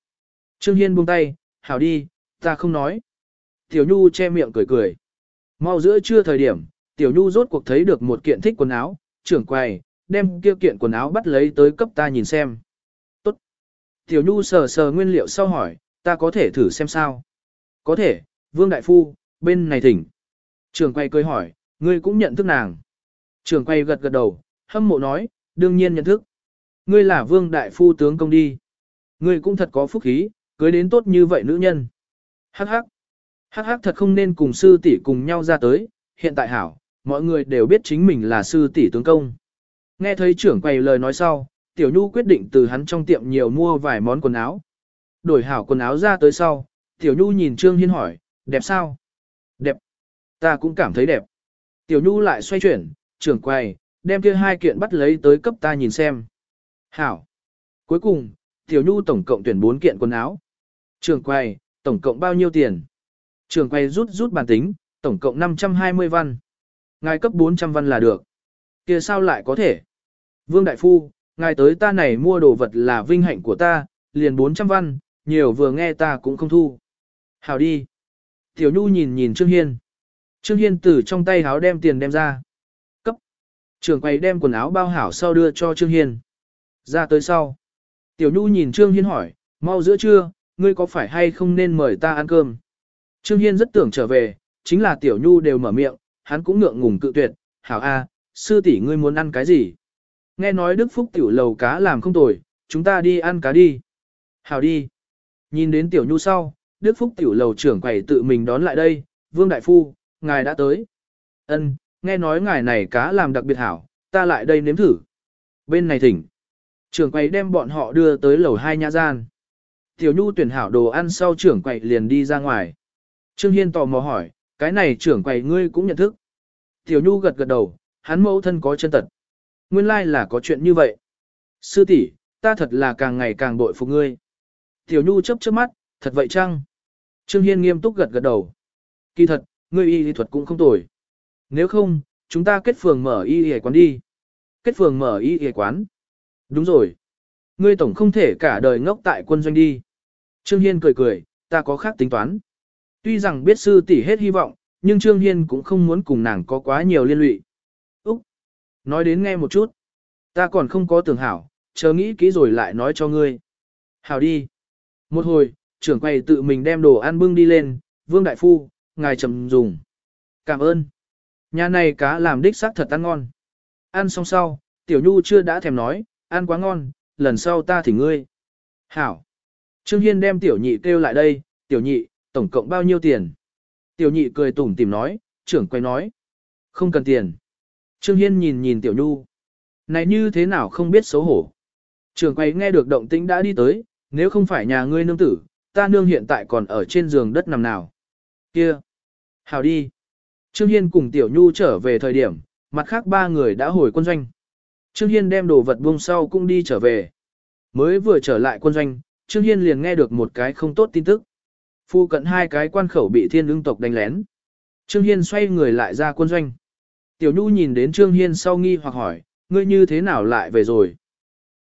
Trương Hiên buông tay, hảo đi, ta không nói. Tiểu Nhu che miệng cười cười. Mau giữa trưa thời điểm, Tiểu Nhu rốt cuộc thấy được một kiện thích quần áo, trưởng quầy, đem kia kiện quần áo bắt lấy tới cấp ta nhìn xem. Tốt. Tiểu Nhu sờ sờ nguyên liệu sau hỏi, ta có thể thử xem sao? Có thể, Vương Đại Phu, bên này thỉnh. Trưởng quầy cười hỏi, ngươi cũng nhận thức nàng. Trưởng quầy gật gật đầu, hâm mộ nói, đương nhiên nhận thức. Ngươi là Vương Đại Phu tướng công đi. Ngươi cũng thật có phúc khí, cưới đến tốt như vậy nữ nhân. Hắc hắc. Hắc hắc thật không nên cùng sư tỷ cùng nhau ra tới, hiện tại hảo, mọi người đều biết chính mình là sư tỷ tướng công. Nghe thấy trưởng quầy lời nói sau, Tiểu Nhu quyết định từ hắn trong tiệm nhiều mua vài món quần áo. Đổi hảo quần áo ra tới sau, Tiểu Nhu nhìn Trương Hiên hỏi, đẹp sao? Đẹp. Ta cũng cảm thấy đẹp. Tiểu Nhu lại xoay chuyển, trưởng quầy, đem kia hai kiện bắt lấy tới cấp ta nhìn xem. Hảo. Cuối cùng, Tiểu Nhu tổng cộng tuyển 4 kiện quần áo. Trường quầy, tổng cộng bao nhiêu tiền? Trường quầy rút rút bản tính, tổng cộng 520 văn. Ngài cấp 400 văn là được. kia sao lại có thể? Vương Đại Phu, ngài tới ta này mua đồ vật là vinh hạnh của ta, liền 400 văn, nhiều vừa nghe ta cũng không thu. Hảo đi. Tiểu Nhu nhìn nhìn Trương Hiên. Trương Hiên từ trong tay háo đem tiền đem ra. Trường Trưởng quầy đem quần áo bao hảo sau đưa cho Trương Hiên. Ra tới sau. Tiểu Nhu nhìn Trương Hiên hỏi, mau giữa trưa, ngươi có phải hay không nên mời ta ăn cơm? Trương Hiên rất tưởng trở về, chính là Tiểu Nhu đều mở miệng, hắn cũng ngượng ngùng cự tuyệt, hảo a, sư tỷ ngươi muốn ăn cái gì? Nghe nói Đức Phúc tiểu lầu cá làm không tồi, chúng ta đi ăn cá đi. Hảo đi. Nhìn đến Tiểu Nhu sau, Đức Phúc tiểu lầu trưởng quầy tự mình đón lại đây, Vương Đại Phu, ngài đã tới. Ân, nghe nói ngài này cá làm đặc biệt hảo, ta lại đây nếm thử. Bên này thỉnh. Trưởng quầy đem bọn họ đưa tới lầu hai nhà gian. Tiểu Nhu tuyển hảo đồ ăn sau trưởng quầy liền đi ra ngoài. Trương Hiên tò mò hỏi, cái này trưởng quầy ngươi cũng nhận thức. Tiểu Nhu gật gật đầu, hắn mẫu thân có chân tật. Nguyên lai là có chuyện như vậy. Sư tỷ, ta thật là càng ngày càng bội phục ngươi. Tiểu Nhu chớp chớp mắt, thật vậy chăng? Trương Hiên nghiêm túc gật gật đầu. Kỳ thật, ngươi y lý thuật cũng không tồi. Nếu không, chúng ta kết phường mở y y quán đi. Kết phường mở y y quán. Đúng rồi. Ngươi tổng không thể cả đời ngốc tại quân doanh đi. Trương Hiên cười cười, ta có khác tính toán. Tuy rằng biết sư tỷ hết hy vọng, nhưng Trương Hiên cũng không muốn cùng nàng có quá nhiều liên lụy. Úc! Nói đến nghe một chút. Ta còn không có tưởng hảo, chờ nghĩ kỹ rồi lại nói cho ngươi. Hảo đi. Một hồi, trưởng quầy tự mình đem đồ ăn bưng đi lên, Vương Đại Phu, ngài trầm dùng. Cảm ơn. Nhà này cá làm đích xác thật ăn ngon. Ăn xong sau, Tiểu Nhu chưa đã thèm nói, ăn quá ngon, lần sau ta thì ngươi. Hảo. Trương Hiên đem Tiểu Nhị kêu lại đây, Tiểu Nhị, tổng cộng bao nhiêu tiền? Tiểu Nhị cười tủm tìm nói, trưởng quay nói. Không cần tiền. Trương Hiên nhìn nhìn Tiểu Nhu. Này như thế nào không biết xấu hổ. Trưởng quay nghe được động tĩnh đã đi tới, nếu không phải nhà ngươi nương tử, ta nương hiện tại còn ở trên giường đất nằm nào. Kia. Hảo đi. Trương Hiên cùng Tiểu Nhu trở về thời điểm, mặt khác ba người đã hồi quân doanh. Trương Hiên đem đồ vật buông sau cũng đi trở về. Mới vừa trở lại quân doanh, Trương Hiên liền nghe được một cái không tốt tin tức. Phu cận hai cái quan khẩu bị thiên Lương tộc đánh lén. Trương Hiên xoay người lại ra quân doanh. Tiểu Nhu nhìn đến Trương Hiên sau nghi hoặc hỏi, ngươi như thế nào lại về rồi?